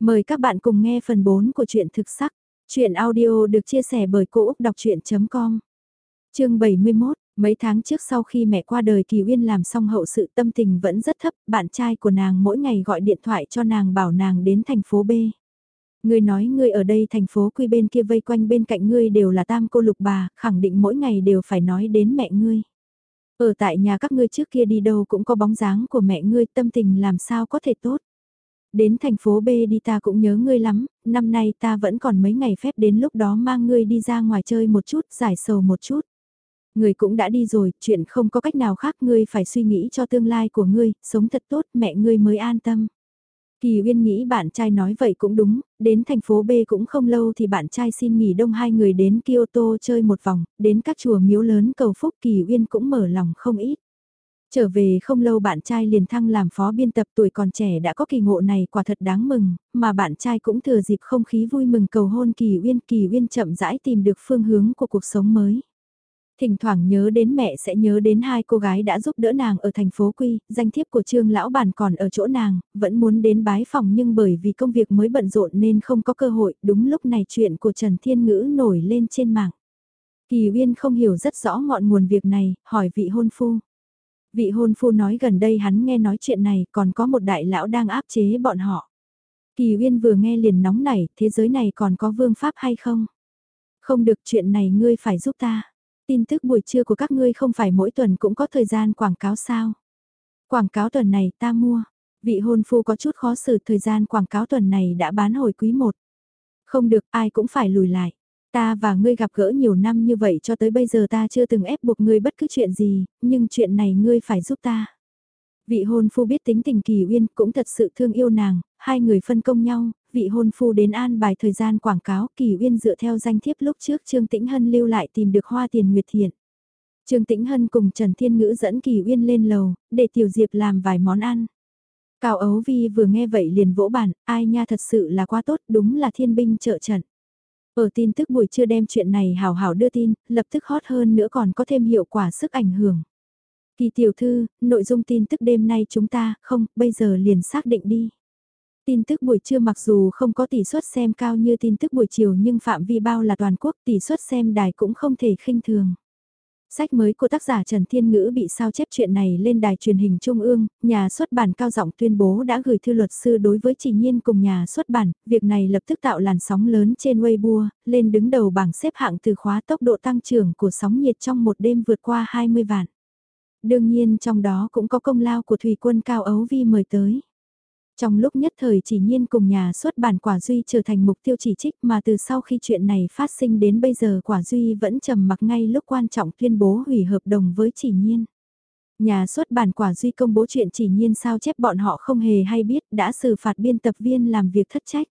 Mời các bạn cùng nghe phần 4 của truyện thực sắc. truyện audio được chia sẻ bởi Cô Úc Đọc Chuyện.com Chương 71, mấy tháng trước sau khi mẹ qua đời Kỳ Uyên làm xong hậu sự tâm tình vẫn rất thấp, bạn trai của nàng mỗi ngày gọi điện thoại cho nàng bảo nàng đến thành phố B. Ngươi nói ngươi ở đây thành phố quy bên kia vây quanh bên cạnh ngươi đều là tam cô lục bà, khẳng định mỗi ngày đều phải nói đến mẹ ngươi. Ở tại nhà các ngươi trước kia đi đâu cũng có bóng dáng của mẹ ngươi tâm tình làm sao có thể tốt. Đến thành phố B đi ta cũng nhớ ngươi lắm, năm nay ta vẫn còn mấy ngày phép đến lúc đó mang ngươi đi ra ngoài chơi một chút, giải sầu một chút. Ngươi cũng đã đi rồi, chuyện không có cách nào khác ngươi phải suy nghĩ cho tương lai của ngươi, sống thật tốt mẹ ngươi mới an tâm. Kỳ Uyên nghĩ bạn trai nói vậy cũng đúng, đến thành phố B cũng không lâu thì bạn trai xin nghỉ đông hai người đến Kyoto chơi một vòng, đến các chùa miếu lớn cầu phúc Kỳ Uyên cũng mở lòng không ít. Trở về không lâu bạn trai liền thăng làm phó biên tập tuổi còn trẻ đã có kỳ ngộ này quả thật đáng mừng, mà bạn trai cũng thừa dịp không khí vui mừng cầu hôn Kỳ Uyên. Kỳ Uyên chậm rãi tìm được phương hướng của cuộc sống mới. Thỉnh thoảng nhớ đến mẹ sẽ nhớ đến hai cô gái đã giúp đỡ nàng ở thành phố Quy, danh thiếp của trương lão bản còn ở chỗ nàng, vẫn muốn đến bái phòng nhưng bởi vì công việc mới bận rộn nên không có cơ hội, đúng lúc này chuyện của Trần Thiên Ngữ nổi lên trên mạng. Kỳ Uyên không hiểu rất rõ ngọn nguồn việc này, hỏi vị hôn phu. Vị hôn phu nói gần đây hắn nghe nói chuyện này còn có một đại lão đang áp chế bọn họ. Kỳ Uyên vừa nghe liền nóng nảy, thế giới này còn có vương pháp hay không? Không được chuyện này ngươi phải giúp ta. Tin tức buổi trưa của các ngươi không phải mỗi tuần cũng có thời gian quảng cáo sao? Quảng cáo tuần này ta mua. Vị hôn phu có chút khó xử thời gian quảng cáo tuần này đã bán hồi quý một. Không được ai cũng phải lùi lại. Ta và ngươi gặp gỡ nhiều năm như vậy cho tới bây giờ ta chưa từng ép buộc ngươi bất cứ chuyện gì, nhưng chuyện này ngươi phải giúp ta. Vị hôn phu biết tính tình kỳ uyên cũng thật sự thương yêu nàng, hai người phân công nhau, vị hôn phu đến an bài thời gian quảng cáo kỳ uyên dựa theo danh thiếp lúc trước Trương Tĩnh Hân lưu lại tìm được hoa tiền nguyệt thiện. Trương Tĩnh Hân cùng Trần Thiên Ngữ dẫn kỳ uyên lên lầu, để Tiểu Diệp làm vài món ăn. Cao Ấu Vi vừa nghe vậy liền vỗ bản, ai nha thật sự là quá tốt, đúng là thiên binh trợ trận. Ở tin tức buổi trưa đem chuyện này hào hào đưa tin, lập tức hot hơn nữa còn có thêm hiệu quả sức ảnh hưởng. Kỳ tiểu thư, nội dung tin tức đêm nay chúng ta, không, bây giờ liền xác định đi. Tin tức buổi trưa mặc dù không có tỷ suất xem cao như tin tức buổi chiều nhưng phạm vi bao là toàn quốc tỷ suất xem đài cũng không thể khinh thường. Sách mới của tác giả Trần Thiên Ngữ bị sao chép chuyện này lên đài truyền hình Trung ương, nhà xuất bản cao giọng tuyên bố đã gửi thư luật sư đối với chỉ nhiên cùng nhà xuất bản, việc này lập tức tạo làn sóng lớn trên Weibo, lên đứng đầu bảng xếp hạng từ khóa tốc độ tăng trưởng của sóng nhiệt trong một đêm vượt qua 20 vạn. Đương nhiên trong đó cũng có công lao của Thủy quân Cao Ấu Vi mời tới. Trong lúc nhất thời chỉ nhiên cùng nhà xuất bản Quả Duy trở thành mục tiêu chỉ trích mà từ sau khi chuyện này phát sinh đến bây giờ Quả Duy vẫn trầm mặc ngay lúc quan trọng tuyên bố hủy hợp đồng với chỉ nhiên. Nhà xuất bản Quả Duy công bố chuyện chỉ nhiên sao chép bọn họ không hề hay biết đã xử phạt biên tập viên làm việc thất trách.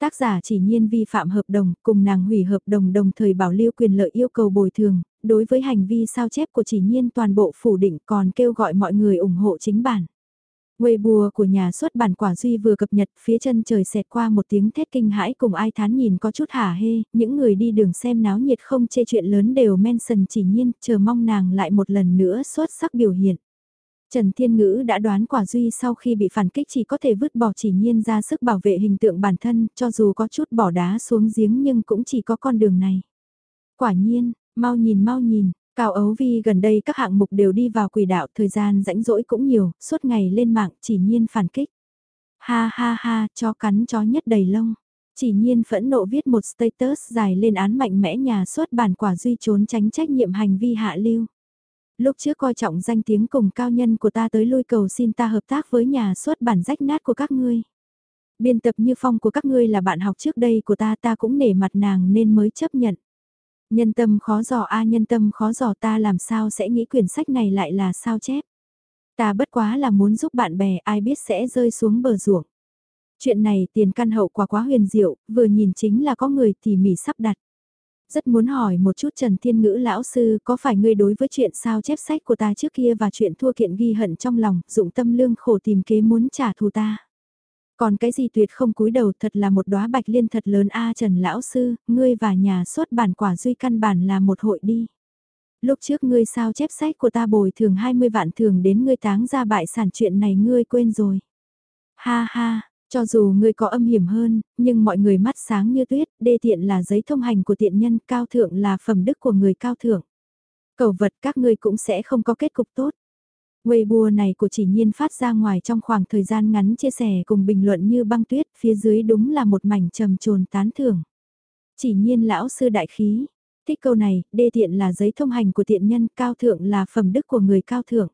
Tác giả chỉ nhiên vi phạm hợp đồng, cùng nàng hủy hợp đồng đồng thời bảo lưu quyền lợi yêu cầu bồi thường, đối với hành vi sao chép của chỉ nhiên toàn bộ phủ định còn kêu gọi mọi người ủng hộ chính bản. Weibo của nhà xuất bản quả duy vừa cập nhật phía chân trời xẹt qua một tiếng thét kinh hãi cùng ai thán nhìn có chút hả hê, những người đi đường xem náo nhiệt không chê chuyện lớn đều mention chỉ nhiên, chờ mong nàng lại một lần nữa xuất sắc biểu hiện. Trần Thiên Ngữ đã đoán quả duy sau khi bị phản kích chỉ có thể vứt bỏ chỉ nhiên ra sức bảo vệ hình tượng bản thân, cho dù có chút bỏ đá xuống giếng nhưng cũng chỉ có con đường này. Quả nhiên, mau nhìn mau nhìn, Cao Ấu Vi gần đây các hạng mục đều đi vào quỷ đạo, thời gian rãnh rỗi cũng nhiều, suốt ngày lên mạng chỉ nhiên phản kích. Ha ha ha, cho cắn chó nhất đầy lông. Chỉ nhiên phẫn nộ viết một status dài lên án mạnh mẽ nhà xuất bản quả duy trốn tránh trách nhiệm hành vi hạ lưu. Lúc trước coi trọng danh tiếng cùng cao nhân của ta tới lôi cầu xin ta hợp tác với nhà xuất bản rách nát của các ngươi. Biên tập như phong của các ngươi là bạn học trước đây của ta ta cũng nể mặt nàng nên mới chấp nhận. Nhân tâm khó dò a nhân tâm khó dò ta làm sao sẽ nghĩ quyển sách này lại là sao chép. Ta bất quá là muốn giúp bạn bè ai biết sẽ rơi xuống bờ ruộng. Chuyện này tiền căn hậu quả quá huyền diệu, vừa nhìn chính là có người tỉ mỉ sắp đặt. Rất muốn hỏi một chút Trần Thiên Ngữ lão sư có phải ngươi đối với chuyện sao chép sách của ta trước kia và chuyện thua kiện ghi hận trong lòng, dụng tâm lương khổ tìm kế muốn trả thù ta. Còn cái gì tuyệt không cúi đầu thật là một đóa bạch liên thật lớn a Trần Lão Sư, ngươi và nhà xuất bản quả duy căn bản là một hội đi. Lúc trước ngươi sao chép sách của ta bồi thường 20 vạn thường đến ngươi táng ra bại sản chuyện này ngươi quên rồi. Ha ha, Cho dù ngươi có âm hiểm hơn, nhưng mọi người mắt sáng như tuyết, đê tiện là giấy thông hành của tiện nhân, cao thượng là phẩm đức của người cao thượng. Cầu vật các ngươi cũng sẽ không có kết cục tốt. Weibo này của chỉ nhiên phát ra ngoài trong khoảng thời gian ngắn chia sẻ cùng bình luận như băng tuyết, phía dưới đúng là một mảnh trầm trồn tán thưởng. Chỉ nhiên lão sư đại khí, thích câu này, đê tiện là giấy thông hành của tiện nhân, cao thượng là phẩm đức của người cao thượng.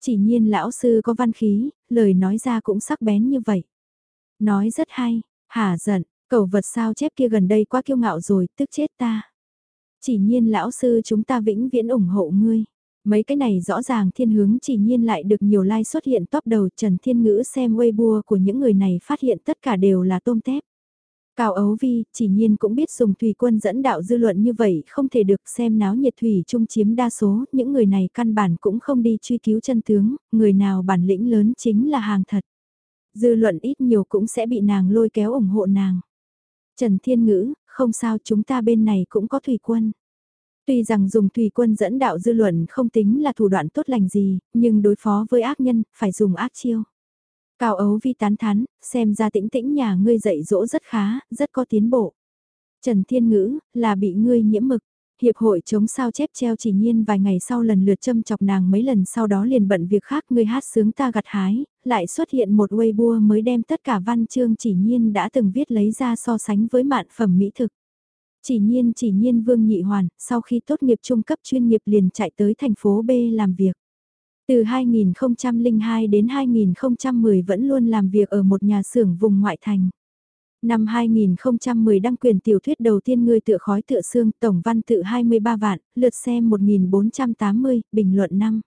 Chỉ nhiên lão sư có văn khí, lời nói ra cũng sắc bén như vậy. Nói rất hay, hả giận, cầu vật sao chép kia gần đây quá kiêu ngạo rồi, tức chết ta. Chỉ nhiên lão sư chúng ta vĩnh viễn ủng hộ ngươi. Mấy cái này rõ ràng thiên hướng chỉ nhiên lại được nhiều like xuất hiện top đầu Trần Thiên Ngữ xem Weibo của những người này phát hiện tất cả đều là tôm tép. Cao Ấu Vi, chỉ nhiên cũng biết dùng thủy quân dẫn đạo dư luận như vậy không thể được xem náo nhiệt thủy trung chiếm đa số, những người này căn bản cũng không đi truy cứu chân tướng, người nào bản lĩnh lớn chính là hàng thật. Dư luận ít nhiều cũng sẽ bị nàng lôi kéo ủng hộ nàng. Trần Thiên Ngữ, không sao chúng ta bên này cũng có thủy quân. Tuy rằng dùng thủy quân dẫn đạo dư luận không tính là thủ đoạn tốt lành gì, nhưng đối phó với ác nhân, phải dùng ác chiêu. Cao ấu vi tán thán, xem ra tĩnh tĩnh nhà ngươi dạy dỗ rất khá, rất có tiến bộ. Trần Thiên Ngữ, là bị ngươi nhiễm mực. Hiệp hội chống sao chép treo chỉ nhiên vài ngày sau lần lượt châm chọc nàng mấy lần sau đó liền bận việc khác ngươi hát sướng ta gặt hái, lại xuất hiện một Weibo mới đem tất cả văn chương chỉ nhiên đã từng viết lấy ra so sánh với mạn phẩm mỹ thực. Chỉ nhiên chỉ nhiên Vương Nhị Hoàn, sau khi tốt nghiệp trung cấp chuyên nghiệp liền chạy tới thành phố B làm việc. Từ 2002 đến 2010 vẫn luôn làm việc ở một nhà xưởng vùng ngoại thành. Năm 2010 đăng quyền tiểu thuyết đầu tiên người tựa khói tựa xương, tổng văn tự 23 vạn, lượt xem 1480, bình luận 5.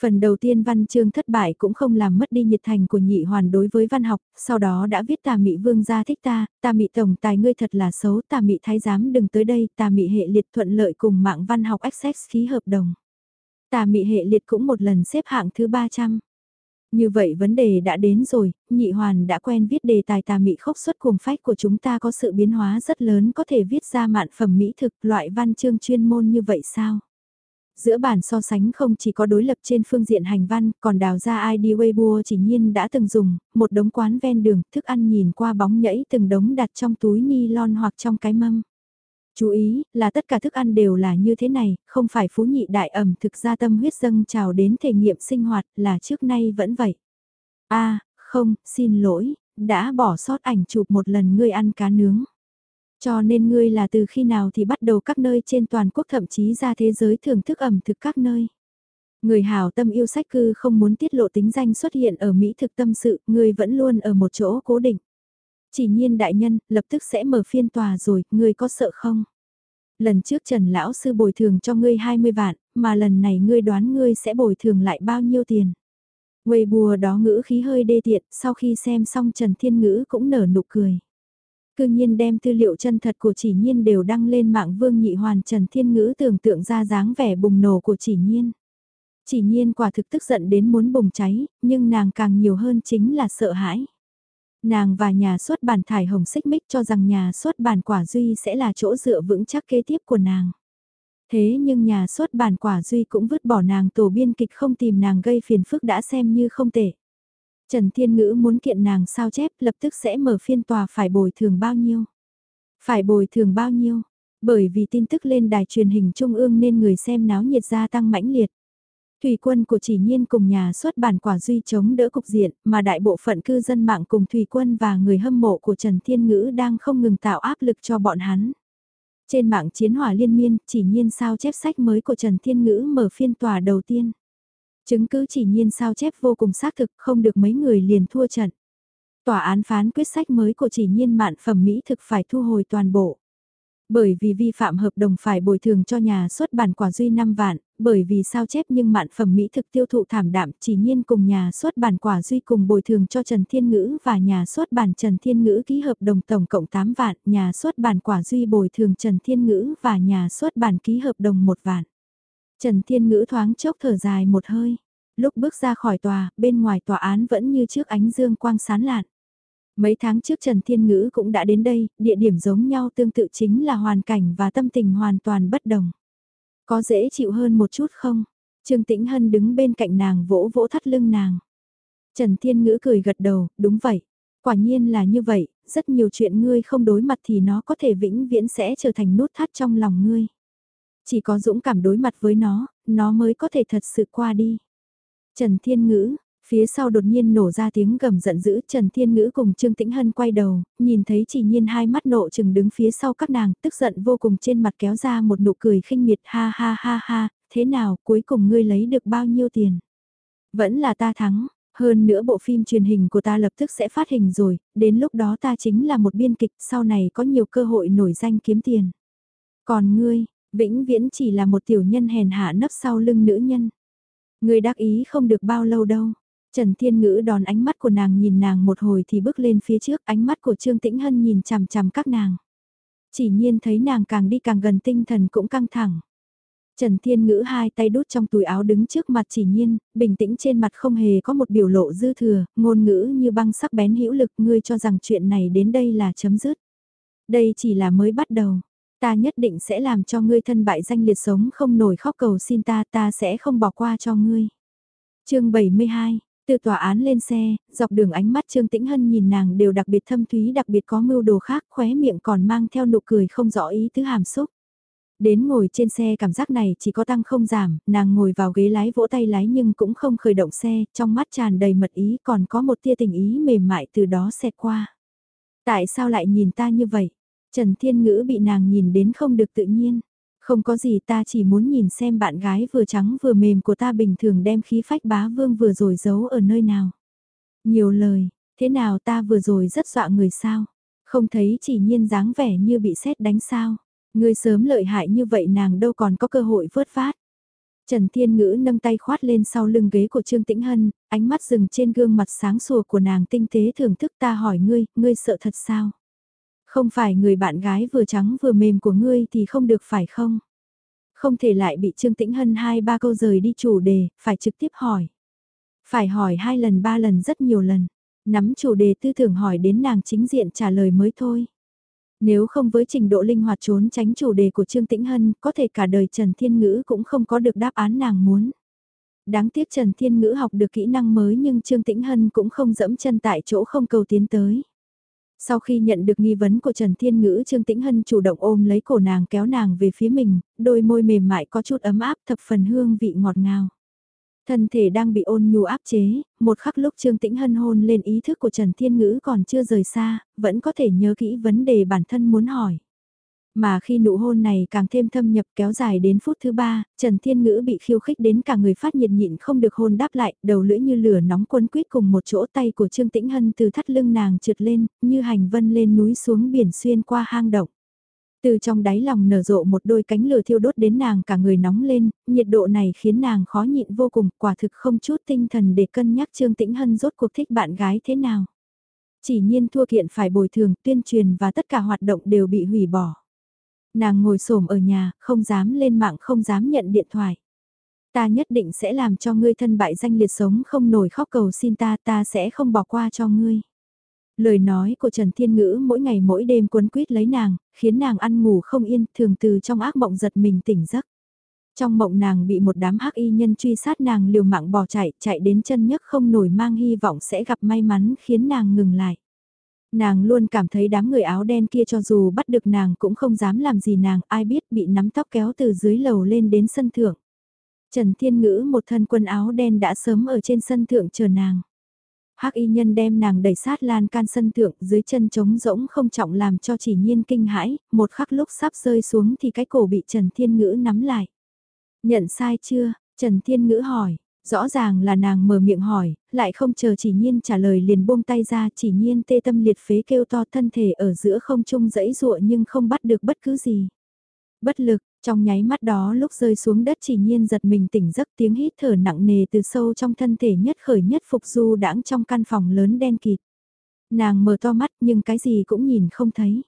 Phần đầu tiên văn chương thất bại cũng không làm mất đi nhiệt thành của nhị hoàn đối với văn học, sau đó đã viết tà mị vương gia thích ta, tà mị tổng tài ngươi thật là xấu, tà mị thái giám đừng tới đây, tà mị hệ liệt thuận lợi cùng mạng văn học access ký hợp đồng. Tà mị hệ liệt cũng một lần xếp hạng thứ 300. Như vậy vấn đề đã đến rồi, nhị hoàn đã quen viết đề tài tà mị khốc xuất cuồng phách của chúng ta có sự biến hóa rất lớn có thể viết ra mạn phẩm mỹ thực loại văn chương chuyên môn như vậy sao? Giữa bản so sánh không chỉ có đối lập trên phương diện hành văn, còn đào ra ID Weibo chỉ nhiên đã từng dùng, một đống quán ven đường, thức ăn nhìn qua bóng nhảy từng đống đặt trong túi ni lon hoặc trong cái mâm. Chú ý, là tất cả thức ăn đều là như thế này, không phải phú nhị đại ẩm thực ra tâm huyết dâng trào đến thể nghiệm sinh hoạt, là trước nay vẫn vậy. a không, xin lỗi, đã bỏ sót ảnh chụp một lần ngươi ăn cá nướng. Cho nên ngươi là từ khi nào thì bắt đầu các nơi trên toàn quốc thậm chí ra thế giới thưởng thức ẩm thực các nơi. Người hảo tâm yêu sách cư không muốn tiết lộ tính danh xuất hiện ở Mỹ thực tâm sự, ngươi vẫn luôn ở một chỗ cố định. Chỉ nhiên đại nhân, lập tức sẽ mở phiên tòa rồi, ngươi có sợ không? Lần trước Trần Lão Sư bồi thường cho ngươi 20 vạn, mà lần này ngươi đoán ngươi sẽ bồi thường lại bao nhiêu tiền? Quầy bùa đó ngữ khí hơi đê tiện, sau khi xem xong Trần Thiên Ngữ cũng nở nụ cười. Cư nhiên đem tư liệu chân thật của chỉ nhiên đều đăng lên mạng vương nhị hoàn Trần Thiên Ngữ tưởng tượng ra dáng vẻ bùng nổ của chỉ nhiên. Chỉ nhiên quả thực tức giận đến muốn bùng cháy, nhưng nàng càng nhiều hơn chính là sợ hãi. Nàng và nhà xuất bản thải hồng xích mích cho rằng nhà xuất bản quả duy sẽ là chỗ dựa vững chắc kế tiếp của nàng. Thế nhưng nhà xuất bản quả duy cũng vứt bỏ nàng tổ biên kịch không tìm nàng gây phiền phức đã xem như không tệ. Trần Thiên Ngữ muốn kiện nàng sao chép lập tức sẽ mở phiên tòa phải bồi thường bao nhiêu. Phải bồi thường bao nhiêu, bởi vì tin tức lên đài truyền hình trung ương nên người xem náo nhiệt gia tăng mãnh liệt. Thủy quân của chỉ nhiên cùng nhà xuất bản quả duy chống đỡ cục diện, mà đại bộ phận cư dân mạng cùng thủy quân và người hâm mộ của Trần Thiên Ngữ đang không ngừng tạo áp lực cho bọn hắn. Trên mạng chiến hỏa liên miên, chỉ nhiên sao chép sách mới của Trần Thiên Ngữ mở phiên tòa đầu tiên. Chứng cứ chỉ nhiên sao chép vô cùng xác thực không được mấy người liền thua trận. Tòa án phán quyết sách mới của chỉ nhiên mạn phẩm Mỹ thực phải thu hồi toàn bộ. Bởi vì vi phạm hợp đồng phải bồi thường cho nhà xuất bản quả duy 5 vạn, bởi vì sao chép nhưng mạn phẩm mỹ thực tiêu thụ thảm đạm chỉ nhiên cùng nhà xuất bản quả duy cùng bồi thường cho Trần Thiên Ngữ và nhà xuất bản Trần Thiên Ngữ ký hợp đồng tổng cộng 8 vạn, nhà xuất bản quả duy bồi thường Trần Thiên Ngữ và nhà xuất bản ký hợp đồng 1 vạn. Trần Thiên Ngữ thoáng chốc thở dài một hơi. Lúc bước ra khỏi tòa, bên ngoài tòa án vẫn như trước ánh dương quang sán lạn. Mấy tháng trước Trần Thiên Ngữ cũng đã đến đây, địa điểm giống nhau tương tự chính là hoàn cảnh và tâm tình hoàn toàn bất đồng. Có dễ chịu hơn một chút không? Trương Tĩnh Hân đứng bên cạnh nàng vỗ vỗ thắt lưng nàng. Trần Thiên Ngữ cười gật đầu, đúng vậy. Quả nhiên là như vậy, rất nhiều chuyện ngươi không đối mặt thì nó có thể vĩnh viễn sẽ trở thành nút thắt trong lòng ngươi. Chỉ có dũng cảm đối mặt với nó, nó mới có thể thật sự qua đi. Trần Thiên Ngữ, Phía sau đột nhiên nổ ra tiếng gầm giận dữ Trần Thiên Ngữ cùng Trương Tĩnh Hân quay đầu, nhìn thấy chỉ nhiên hai mắt nộ chừng đứng phía sau các nàng, tức giận vô cùng trên mặt kéo ra một nụ cười khinh miệt ha ha ha ha, thế nào cuối cùng ngươi lấy được bao nhiêu tiền? Vẫn là ta thắng, hơn nữa bộ phim truyền hình của ta lập tức sẽ phát hình rồi, đến lúc đó ta chính là một biên kịch, sau này có nhiều cơ hội nổi danh kiếm tiền. Còn ngươi, vĩnh viễn chỉ là một tiểu nhân hèn hạ nấp sau lưng nữ nhân. Ngươi đắc ý không được bao lâu đâu. Trần Thiên Ngữ đòn ánh mắt của nàng nhìn nàng một hồi thì bước lên phía trước ánh mắt của Trương Tĩnh Hân nhìn chằm chằm các nàng. Chỉ nhiên thấy nàng càng đi càng gần tinh thần cũng căng thẳng. Trần Thiên Ngữ hai tay đút trong túi áo đứng trước mặt chỉ nhiên, bình tĩnh trên mặt không hề có một biểu lộ dư thừa, ngôn ngữ như băng sắc bén hữu lực ngươi cho rằng chuyện này đến đây là chấm dứt. Đây chỉ là mới bắt đầu. Ta nhất định sẽ làm cho ngươi thân bại danh liệt sống không nổi khóc cầu xin ta ta sẽ không bỏ qua cho ngươi. chương 72 từ tòa án lên xe, dọc đường ánh mắt Trương Tĩnh Hân nhìn nàng đều đặc biệt thâm thúy đặc biệt có mưu đồ khác khóe miệng còn mang theo nụ cười không rõ ý thứ hàm xúc. Đến ngồi trên xe cảm giác này chỉ có tăng không giảm, nàng ngồi vào ghế lái vỗ tay lái nhưng cũng không khởi động xe, trong mắt tràn đầy mật ý còn có một tia tình ý mềm mại từ đó xẹt qua. Tại sao lại nhìn ta như vậy? Trần Thiên Ngữ bị nàng nhìn đến không được tự nhiên. Không có gì ta chỉ muốn nhìn xem bạn gái vừa trắng vừa mềm của ta bình thường đem khí phách bá vương vừa rồi giấu ở nơi nào. Nhiều lời, thế nào ta vừa rồi rất dọa người sao? Không thấy chỉ nhiên dáng vẻ như bị sét đánh sao? Người sớm lợi hại như vậy nàng đâu còn có cơ hội vớt phát. Trần Thiên Ngữ nâng tay khoát lên sau lưng ghế của Trương Tĩnh Hân, ánh mắt dừng trên gương mặt sáng sủa của nàng tinh tế thưởng thức ta hỏi ngươi, ngươi sợ thật sao? Không phải người bạn gái vừa trắng vừa mềm của ngươi thì không được phải không? Không thể lại bị Trương Tĩnh Hân hai ba câu rời đi chủ đề, phải trực tiếp hỏi. Phải hỏi hai lần ba lần rất nhiều lần, nắm chủ đề tư tưởng hỏi đến nàng chính diện trả lời mới thôi. Nếu không với trình độ linh hoạt trốn tránh chủ đề của Trương Tĩnh Hân, có thể cả đời Trần Thiên Ngữ cũng không có được đáp án nàng muốn. Đáng tiếc Trần Thiên Ngữ học được kỹ năng mới nhưng Trương Tĩnh Hân cũng không dẫm chân tại chỗ không cầu tiến tới. Sau khi nhận được nghi vấn của Trần Thiên Ngữ Trương Tĩnh Hân chủ động ôm lấy cổ nàng kéo nàng về phía mình, đôi môi mềm mại có chút ấm áp thập phần hương vị ngọt ngào. Thân thể đang bị ôn nhu áp chế, một khắc lúc Trương Tĩnh Hân hôn lên ý thức của Trần Thiên Ngữ còn chưa rời xa, vẫn có thể nhớ kỹ vấn đề bản thân muốn hỏi. Mà khi nụ hôn này càng thêm thâm nhập kéo dài đến phút thứ ba, Trần Thiên Ngữ bị khiêu khích đến cả người phát nhiệt nhịn không được hôn đáp lại, đầu lưỡi như lửa nóng quấn quýt cùng một chỗ tay của Trương Tĩnh Hân từ thắt lưng nàng trượt lên, như hành vân lên núi xuống biển xuyên qua hang động. Từ trong đáy lòng nở rộ một đôi cánh lửa thiêu đốt đến nàng cả người nóng lên, nhiệt độ này khiến nàng khó nhịn vô cùng, quả thực không chút tinh thần để cân nhắc Trương Tĩnh Hân rốt cuộc thích bạn gái thế nào. Chỉ nhiên thua kiện phải bồi thường, tuyên truyền và tất cả hoạt động đều bị hủy bỏ. Nàng ngồi xổm ở nhà, không dám lên mạng không dám nhận điện thoại. Ta nhất định sẽ làm cho ngươi thân bại danh liệt sống không nổi khóc cầu xin ta ta sẽ không bỏ qua cho ngươi. Lời nói của Trần Thiên Ngữ mỗi ngày mỗi đêm cuốn quýt lấy nàng, khiến nàng ăn ngủ không yên, thường từ trong ác mộng giật mình tỉnh giấc. Trong mộng nàng bị một đám hắc y nhân truy sát nàng liều mạng bỏ chạy, chạy đến chân nhấc không nổi mang hy vọng sẽ gặp may mắn khiến nàng ngừng lại. Nàng luôn cảm thấy đám người áo đen kia cho dù bắt được nàng cũng không dám làm gì nàng, ai biết bị nắm tóc kéo từ dưới lầu lên đến sân thượng. Trần Thiên Ngữ một thân quần áo đen đã sớm ở trên sân thượng chờ nàng. Hắc y nhân đem nàng đẩy sát lan can sân thượng dưới chân trống rỗng không trọng làm cho chỉ nhiên kinh hãi, một khắc lúc sắp rơi xuống thì cái cổ bị Trần Thiên Ngữ nắm lại. Nhận sai chưa? Trần Thiên Ngữ hỏi, Rõ ràng là nàng mở miệng hỏi, lại không chờ chỉ nhiên trả lời liền buông tay ra chỉ nhiên tê tâm liệt phế kêu to thân thể ở giữa không trung dẫy dụa nhưng không bắt được bất cứ gì. Bất lực, trong nháy mắt đó lúc rơi xuống đất chỉ nhiên giật mình tỉnh giấc tiếng hít thở nặng nề từ sâu trong thân thể nhất khởi nhất phục du đãng trong căn phòng lớn đen kịt. Nàng mở to mắt nhưng cái gì cũng nhìn không thấy.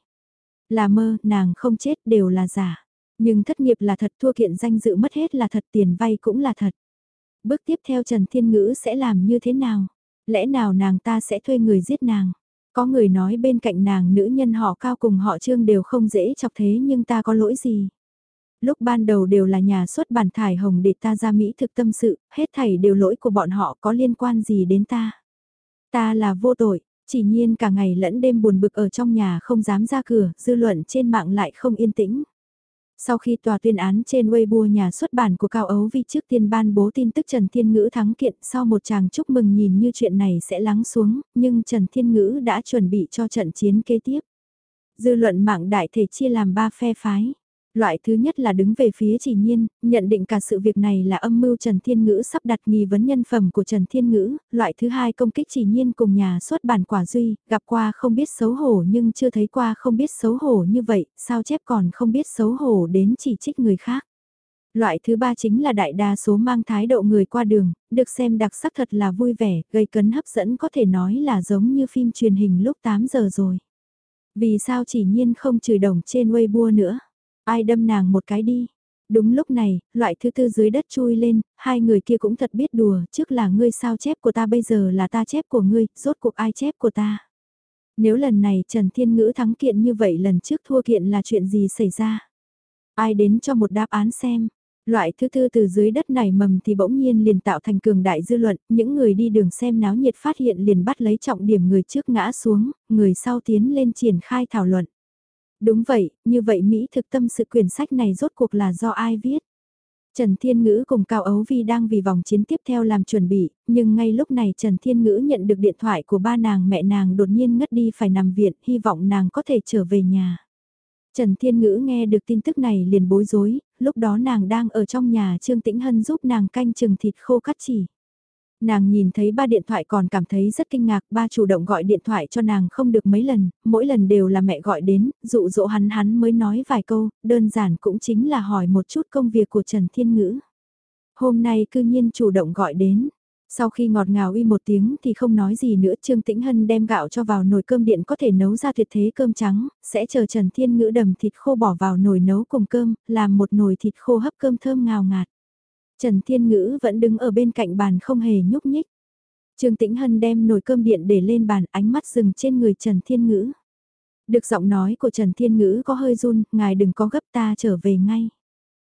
Là mơ, nàng không chết đều là giả. Nhưng thất nghiệp là thật thua kiện danh dự mất hết là thật tiền vay cũng là thật. Bước tiếp theo Trần Thiên Ngữ sẽ làm như thế nào? Lẽ nào nàng ta sẽ thuê người giết nàng? Có người nói bên cạnh nàng nữ nhân họ cao cùng họ trương đều không dễ chọc thế nhưng ta có lỗi gì? Lúc ban đầu đều là nhà xuất bản thải hồng để ta ra Mỹ thực tâm sự, hết thảy đều lỗi của bọn họ có liên quan gì đến ta? Ta là vô tội, Chỉ nhiên cả ngày lẫn đêm buồn bực ở trong nhà không dám ra cửa, dư luận trên mạng lại không yên tĩnh. Sau khi tòa tuyên án trên Weibo nhà xuất bản của Cao Ấu Vi trước tiên ban bố tin tức Trần Thiên Ngữ thắng kiện sau một chàng chúc mừng nhìn như chuyện này sẽ lắng xuống, nhưng Trần Thiên Ngữ đã chuẩn bị cho trận chiến kế tiếp. Dư luận mạng đại thể chia làm ba phe phái. Loại thứ nhất là đứng về phía chỉ nhiên, nhận định cả sự việc này là âm mưu Trần Thiên Ngữ sắp đặt nghi vấn nhân phẩm của Trần Thiên Ngữ, loại thứ hai công kích chỉ nhiên cùng nhà xuất bản quả duy, gặp qua không biết xấu hổ nhưng chưa thấy qua không biết xấu hổ như vậy, sao chép còn không biết xấu hổ đến chỉ trích người khác. Loại thứ ba chính là đại đa số mang thái độ người qua đường, được xem đặc sắc thật là vui vẻ, gây cấn hấp dẫn có thể nói là giống như phim truyền hình lúc 8 giờ rồi. Vì sao chỉ nhiên không chửi đồng trên Weibo nữa? Ai đâm nàng một cái đi. Đúng lúc này, loại thứ tư dưới đất chui lên, hai người kia cũng thật biết đùa, trước là ngươi sao chép của ta bây giờ là ta chép của ngươi, rốt cuộc ai chép của ta. Nếu lần này Trần Thiên Ngữ thắng kiện như vậy lần trước thua kiện là chuyện gì xảy ra? Ai đến cho một đáp án xem. Loại thứ tư từ dưới đất này mầm thì bỗng nhiên liền tạo thành cường đại dư luận, những người đi đường xem náo nhiệt phát hiện liền bắt lấy trọng điểm người trước ngã xuống, người sau tiến lên triển khai thảo luận. Đúng vậy, như vậy Mỹ thực tâm sự quyển sách này rốt cuộc là do ai viết? Trần Thiên Ngữ cùng Cao Ấu Vi đang vì vòng chiến tiếp theo làm chuẩn bị, nhưng ngay lúc này Trần Thiên Ngữ nhận được điện thoại của ba nàng mẹ nàng đột nhiên ngất đi phải nằm viện, hy vọng nàng có thể trở về nhà. Trần Thiên Ngữ nghe được tin tức này liền bối rối, lúc đó nàng đang ở trong nhà Trương Tĩnh Hân giúp nàng canh chừng thịt khô cắt chỉ. Nàng nhìn thấy ba điện thoại còn cảm thấy rất kinh ngạc, ba chủ động gọi điện thoại cho nàng không được mấy lần, mỗi lần đều là mẹ gọi đến, dụ dỗ hắn hắn mới nói vài câu, đơn giản cũng chính là hỏi một chút công việc của Trần Thiên Ngữ. Hôm nay cư nhiên chủ động gọi đến, sau khi ngọt ngào uy một tiếng thì không nói gì nữa Trương Tĩnh Hân đem gạo cho vào nồi cơm điện có thể nấu ra tuyệt thế cơm trắng, sẽ chờ Trần Thiên Ngữ đầm thịt khô bỏ vào nồi nấu cùng cơm, làm một nồi thịt khô hấp cơm thơm ngào ngạt. Trần Thiên Ngữ vẫn đứng ở bên cạnh bàn không hề nhúc nhích. Trương Tĩnh Hân đem nồi cơm điện để lên bàn ánh mắt dừng trên người Trần Thiên Ngữ. Được giọng nói của Trần Thiên Ngữ có hơi run, ngài đừng có gấp ta trở về ngay.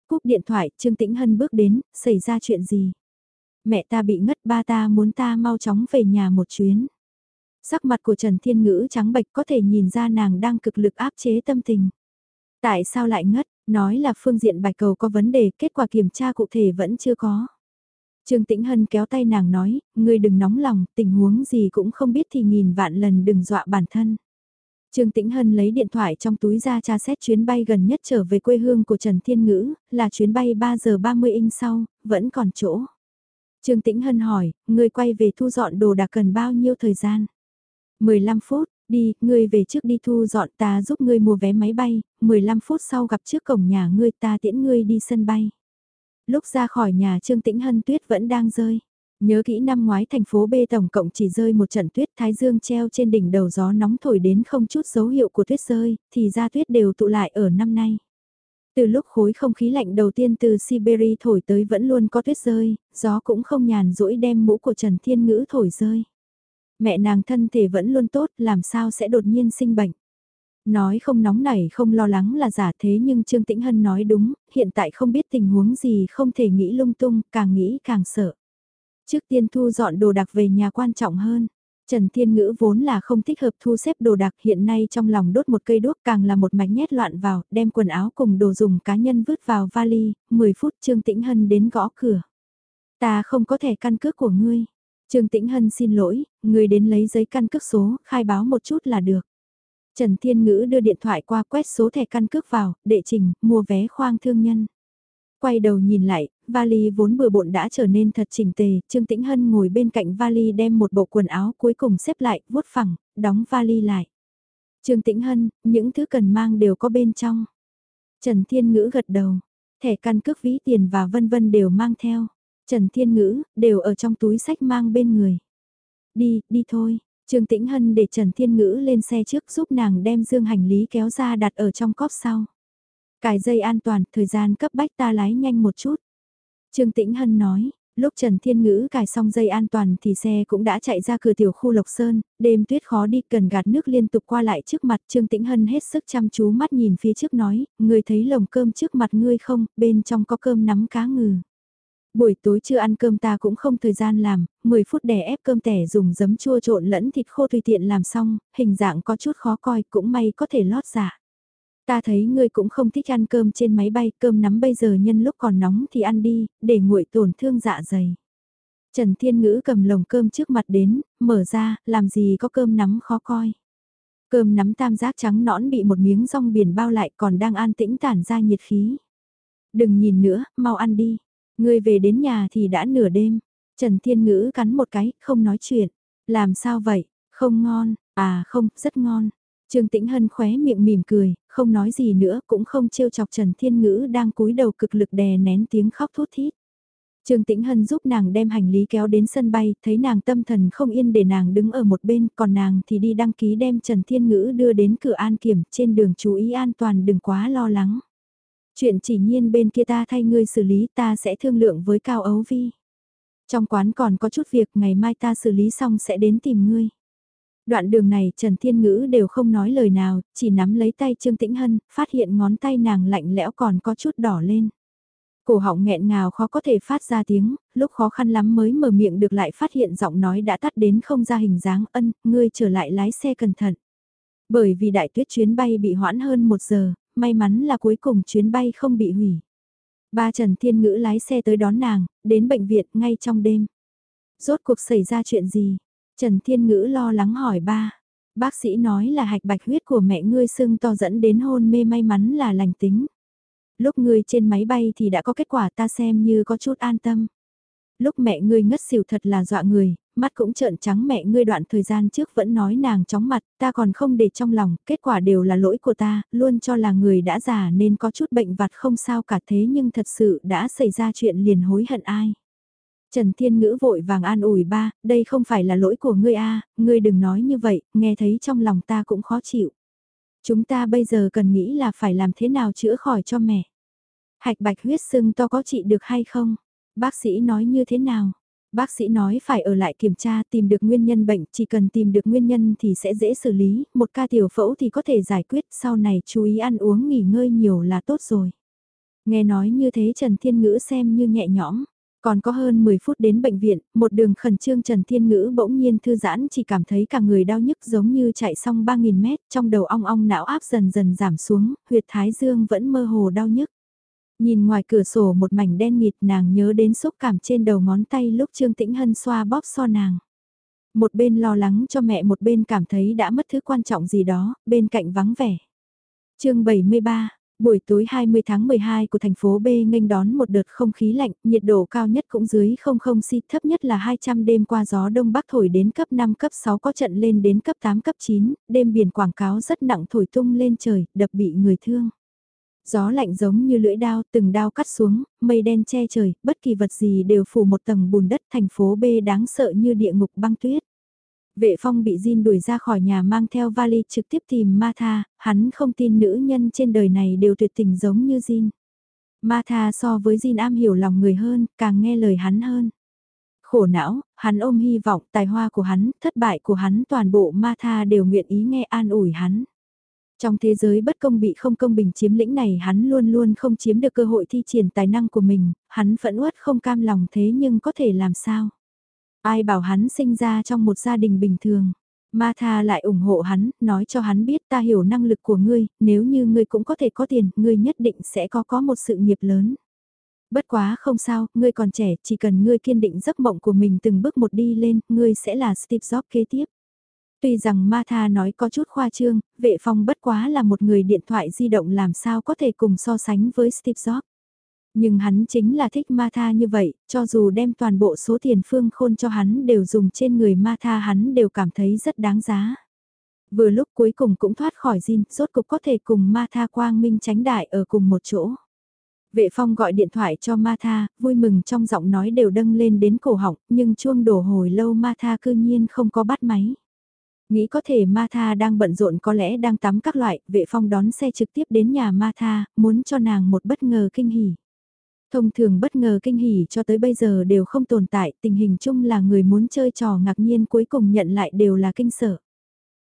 Cúp điện thoại, Trương Tĩnh Hân bước đến, xảy ra chuyện gì? Mẹ ta bị ngất ba ta muốn ta mau chóng về nhà một chuyến. Sắc mặt của Trần Thiên Ngữ trắng bệch có thể nhìn ra nàng đang cực lực áp chế tâm tình. Tại sao lại ngất? Nói là phương diện bạch cầu có vấn đề, kết quả kiểm tra cụ thể vẫn chưa có. Trương Tĩnh Hân kéo tay nàng nói, ngươi đừng nóng lòng, tình huống gì cũng không biết thì nghìn vạn lần đừng dọa bản thân. Trương Tĩnh Hân lấy điện thoại trong túi ra tra xét chuyến bay gần nhất trở về quê hương của Trần Thiên Ngữ, là chuyến bay 3 giờ 30 in sau, vẫn còn chỗ. Trương Tĩnh Hân hỏi, ngươi quay về thu dọn đồ đạc cần bao nhiêu thời gian? 15 phút, Đi, ngươi về trước đi thu dọn ta giúp ngươi mua vé máy bay, 15 phút sau gặp trước cổng nhà ngươi ta tiễn ngươi đi sân bay. Lúc ra khỏi nhà Trương Tĩnh Hân tuyết vẫn đang rơi. Nhớ kỹ năm ngoái thành phố B tổng cộng chỉ rơi một trận tuyết thái dương treo trên đỉnh đầu gió nóng thổi đến không chút dấu hiệu của tuyết rơi, thì ra tuyết đều tụ lại ở năm nay. Từ lúc khối không khí lạnh đầu tiên từ Siberia thổi tới vẫn luôn có tuyết rơi, gió cũng không nhàn rỗi đem mũ của Trần Thiên Ngữ thổi rơi mẹ nàng thân thể vẫn luôn tốt, làm sao sẽ đột nhiên sinh bệnh. Nói không nóng nảy không lo lắng là giả thế nhưng Trương Tĩnh Hân nói đúng, hiện tại không biết tình huống gì không thể nghĩ lung tung, càng nghĩ càng sợ. Trước tiên thu dọn đồ đạc về nhà quan trọng hơn. Trần Thiên Ngữ vốn là không thích hợp thu xếp đồ đạc hiện nay trong lòng đốt một cây đuốc càng là một mạch nhét loạn vào, đem quần áo cùng đồ dùng cá nhân vứt vào vali, 10 phút Trương Tĩnh Hân đến gõ cửa. Ta không có thẻ căn cước của ngươi. Trương Tĩnh Hân xin lỗi, người đến lấy giấy căn cước số, khai báo một chút là được. Trần Thiên Ngữ đưa điện thoại qua quét số thẻ căn cước vào, đệ trình, mua vé khoang thương nhân. Quay đầu nhìn lại, vali vốn bừa bộn đã trở nên thật chỉnh tề, Trương Tĩnh Hân ngồi bên cạnh vali đem một bộ quần áo cuối cùng xếp lại, vuốt phẳng, đóng vali lại. Trương Tĩnh Hân, những thứ cần mang đều có bên trong. Trần Thiên Ngữ gật đầu, thẻ căn cước ví tiền và vân vân đều mang theo. Trần Thiên Ngữ, đều ở trong túi sách mang bên người. Đi, đi thôi. Trương Tĩnh Hân để Trần Thiên Ngữ lên xe trước giúp nàng đem dương hành lý kéo ra đặt ở trong cóp sau. Cài dây an toàn, thời gian cấp bách ta lái nhanh một chút. Trương Tĩnh Hân nói, lúc Trần Thiên Ngữ cài xong dây an toàn thì xe cũng đã chạy ra cửa tiểu khu Lộc Sơn, đêm tuyết khó đi cần gạt nước liên tục qua lại trước mặt Trương Tĩnh Hân hết sức chăm chú mắt nhìn phía trước nói, người thấy lồng cơm trước mặt ngươi không, bên trong có cơm nắm cá ngừ. Buổi tối chưa ăn cơm ta cũng không thời gian làm, 10 phút đè ép cơm tẻ dùng giấm chua trộn lẫn thịt khô tùy tiện làm xong, hình dạng có chút khó coi cũng may có thể lót giả. Ta thấy ngươi cũng không thích ăn cơm trên máy bay, cơm nắm bây giờ nhân lúc còn nóng thì ăn đi, để nguội tổn thương dạ dày. Trần Thiên Ngữ cầm lồng cơm trước mặt đến, mở ra, làm gì có cơm nắm khó coi. Cơm nắm tam giác trắng nõn bị một miếng rong biển bao lại còn đang an tĩnh tản ra nhiệt khí. Đừng nhìn nữa, mau ăn đi. Ngươi về đến nhà thì đã nửa đêm. Trần Thiên Ngữ cắn một cái, không nói chuyện. Làm sao vậy? Không ngon, à không, rất ngon. Trương Tĩnh Hân khóe miệng mỉm cười, không nói gì nữa cũng không trêu chọc Trần Thiên Ngữ đang cúi đầu cực lực đè nén tiếng khóc thút thít. Trương Tĩnh Hân giúp nàng đem hành lý kéo đến sân bay, thấy nàng tâm thần không yên để nàng đứng ở một bên, còn nàng thì đi đăng ký đem Trần Thiên Ngữ đưa đến cửa an kiểm, trên đường chú ý an toàn đừng quá lo lắng. Chuyện chỉ nhiên bên kia ta thay ngươi xử lý ta sẽ thương lượng với Cao Ấu Vi. Trong quán còn có chút việc ngày mai ta xử lý xong sẽ đến tìm ngươi. Đoạn đường này Trần Thiên Ngữ đều không nói lời nào, chỉ nắm lấy tay Trương Tĩnh Hân, phát hiện ngón tay nàng lạnh lẽo còn có chút đỏ lên. Cổ họng nghẹn ngào khó có thể phát ra tiếng, lúc khó khăn lắm mới mở miệng được lại phát hiện giọng nói đã tắt đến không ra hình dáng ân, ngươi trở lại lái xe cẩn thận. Bởi vì đại tuyết chuyến bay bị hoãn hơn một giờ, may mắn là cuối cùng chuyến bay không bị hủy. Ba Trần Thiên Ngữ lái xe tới đón nàng, đến bệnh viện ngay trong đêm. Rốt cuộc xảy ra chuyện gì? Trần Thiên Ngữ lo lắng hỏi ba. Bác sĩ nói là hạch bạch huyết của mẹ ngươi sưng to dẫn đến hôn mê may mắn là lành tính. Lúc ngươi trên máy bay thì đã có kết quả ta xem như có chút an tâm. Lúc mẹ ngươi ngất xỉu thật là dọa người, mắt cũng trợn trắng mẹ ngươi đoạn thời gian trước vẫn nói nàng chóng mặt, ta còn không để trong lòng, kết quả đều là lỗi của ta, luôn cho là người đã già nên có chút bệnh vặt không sao cả thế nhưng thật sự đã xảy ra chuyện liền hối hận ai. Trần Thiên Ngữ vội vàng an ủi ba, đây không phải là lỗi của ngươi a, ngươi đừng nói như vậy, nghe thấy trong lòng ta cũng khó chịu. Chúng ta bây giờ cần nghĩ là phải làm thế nào chữa khỏi cho mẹ. Hạch bạch huyết sưng to có trị được hay không? Bác sĩ nói như thế nào? Bác sĩ nói phải ở lại kiểm tra tìm được nguyên nhân bệnh, chỉ cần tìm được nguyên nhân thì sẽ dễ xử lý, một ca tiểu phẫu thì có thể giải quyết, sau này chú ý ăn uống nghỉ ngơi nhiều là tốt rồi. Nghe nói như thế Trần Thiên Ngữ xem như nhẹ nhõm. Còn có hơn 10 phút đến bệnh viện, một đường khẩn trương Trần Thiên Ngữ bỗng nhiên thư giãn chỉ cảm thấy cả người đau nhức giống như chạy xong 3.000 mét, trong đầu ong ong não áp dần dần giảm xuống, huyệt thái dương vẫn mơ hồ đau nhức. Nhìn ngoài cửa sổ một mảnh đen mịt nàng nhớ đến xúc cảm trên đầu ngón tay lúc Trương Tĩnh Hân xoa bóp so nàng. Một bên lo lắng cho mẹ một bên cảm thấy đã mất thứ quan trọng gì đó, bên cạnh vắng vẻ. chương 73, buổi tối 20 tháng 12 của thành phố B nghênh đón một đợt không khí lạnh, nhiệt độ cao nhất cũng dưới 00 C thấp nhất là 200 đêm qua gió đông bắc thổi đến cấp 5 cấp 6 có trận lên đến cấp 8 cấp 9, đêm biển quảng cáo rất nặng thổi tung lên trời, đập bị người thương. Gió lạnh giống như lưỡi đao, từng đao cắt xuống, mây đen che trời, bất kỳ vật gì đều phủ một tầng bùn đất thành phố B đáng sợ như địa ngục băng tuyết. Vệ phong bị Jin đuổi ra khỏi nhà mang theo vali trực tiếp tìm Martha, hắn không tin nữ nhân trên đời này đều tuyệt tình giống như Jin. Martha so với Jin am hiểu lòng người hơn, càng nghe lời hắn hơn. Khổ não, hắn ôm hy vọng, tài hoa của hắn, thất bại của hắn toàn bộ Martha đều nguyện ý nghe an ủi hắn. Trong thế giới bất công bị không công bình chiếm lĩnh này hắn luôn luôn không chiếm được cơ hội thi triển tài năng của mình, hắn phẫn uất không cam lòng thế nhưng có thể làm sao? Ai bảo hắn sinh ra trong một gia đình bình thường? Martha lại ủng hộ hắn, nói cho hắn biết ta hiểu năng lực của ngươi, nếu như ngươi cũng có thể có tiền, ngươi nhất định sẽ có có một sự nghiệp lớn. Bất quá không sao, ngươi còn trẻ, chỉ cần ngươi kiên định giấc mộng của mình từng bước một đi lên, ngươi sẽ là Steve Jobs kế tiếp. Tuy rằng Martha nói có chút khoa trương, vệ phong bất quá là một người điện thoại di động làm sao có thể cùng so sánh với Steve Jobs. Nhưng hắn chính là thích Martha như vậy, cho dù đem toàn bộ số tiền phương khôn cho hắn đều dùng trên người Martha hắn đều cảm thấy rất đáng giá. Vừa lúc cuối cùng cũng thoát khỏi Jin, rốt cục có thể cùng Martha quang minh tránh đại ở cùng một chỗ. Vệ phong gọi điện thoại cho Martha, vui mừng trong giọng nói đều dâng lên đến cổ họng, nhưng chuông đổ hồi lâu Martha cư nhiên không có bắt máy. Nghĩ có thể Martha đang bận rộn có lẽ đang tắm các loại, vệ phong đón xe trực tiếp đến nhà Martha, muốn cho nàng một bất ngờ kinh hỉ. Thông thường bất ngờ kinh hỉ cho tới bây giờ đều không tồn tại, tình hình chung là người muốn chơi trò ngạc nhiên cuối cùng nhận lại đều là kinh sợ.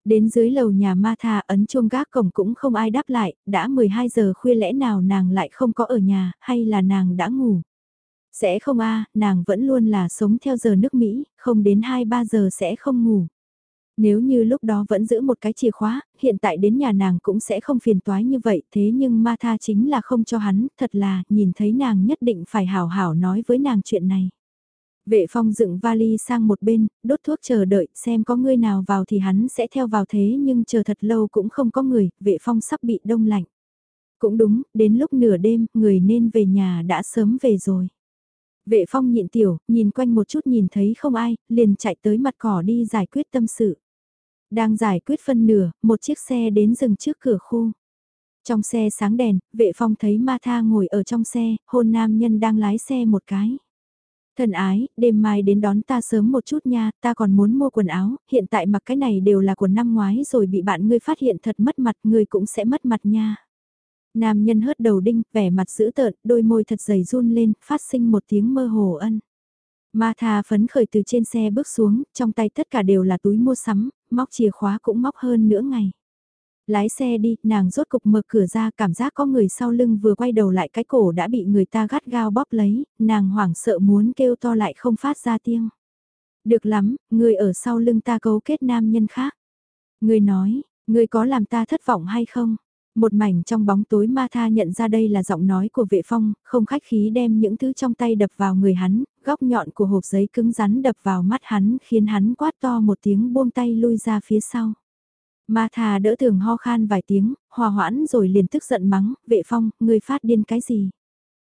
Đến dưới lầu nhà Martha ấn chuông gác cổng cũng không ai đáp lại, đã 12 giờ khuya lẽ nào nàng lại không có ở nhà, hay là nàng đã ngủ. Sẽ không a nàng vẫn luôn là sống theo giờ nước Mỹ, không đến 2-3 giờ sẽ không ngủ. Nếu như lúc đó vẫn giữ một cái chìa khóa, hiện tại đến nhà nàng cũng sẽ không phiền toái như vậy, thế nhưng ma tha chính là không cho hắn, thật là, nhìn thấy nàng nhất định phải hảo hảo nói với nàng chuyện này. Vệ phong dựng vali sang một bên, đốt thuốc chờ đợi, xem có người nào vào thì hắn sẽ theo vào thế nhưng chờ thật lâu cũng không có người, vệ phong sắp bị đông lạnh. Cũng đúng, đến lúc nửa đêm, người nên về nhà đã sớm về rồi. Vệ phong nhịn tiểu, nhìn quanh một chút nhìn thấy không ai, liền chạy tới mặt cỏ đi giải quyết tâm sự. Đang giải quyết phân nửa, một chiếc xe đến dừng trước cửa khu. Trong xe sáng đèn, vệ phong thấy ma tha ngồi ở trong xe, hôn nam nhân đang lái xe một cái. Thần ái, đêm mai đến đón ta sớm một chút nha, ta còn muốn mua quần áo, hiện tại mặc cái này đều là của năm ngoái rồi bị bạn ngươi phát hiện thật mất mặt, ngươi cũng sẽ mất mặt nha. Nam nhân hớt đầu đinh, vẻ mặt dữ tợn, đôi môi thật dày run lên, phát sinh một tiếng mơ hồ ân. Ma tha phấn khởi từ trên xe bước xuống, trong tay tất cả đều là túi mua sắm, móc chìa khóa cũng móc hơn nửa ngày. Lái xe đi, nàng rốt cục mở cửa ra cảm giác có người sau lưng vừa quay đầu lại cái cổ đã bị người ta gắt gao bóp lấy, nàng hoảng sợ muốn kêu to lại không phát ra tiếng. Được lắm, người ở sau lưng ta cấu kết nam nhân khác. Người nói, người có làm ta thất vọng hay không? Một mảnh trong bóng tối ma tha nhận ra đây là giọng nói của vệ phong, không khách khí đem những thứ trong tay đập vào người hắn, góc nhọn của hộp giấy cứng rắn đập vào mắt hắn khiến hắn quát to một tiếng buông tay lui ra phía sau. Ma tha đỡ thường ho khan vài tiếng, hòa hoãn rồi liền tức giận mắng, vệ phong, ngươi phát điên cái gì?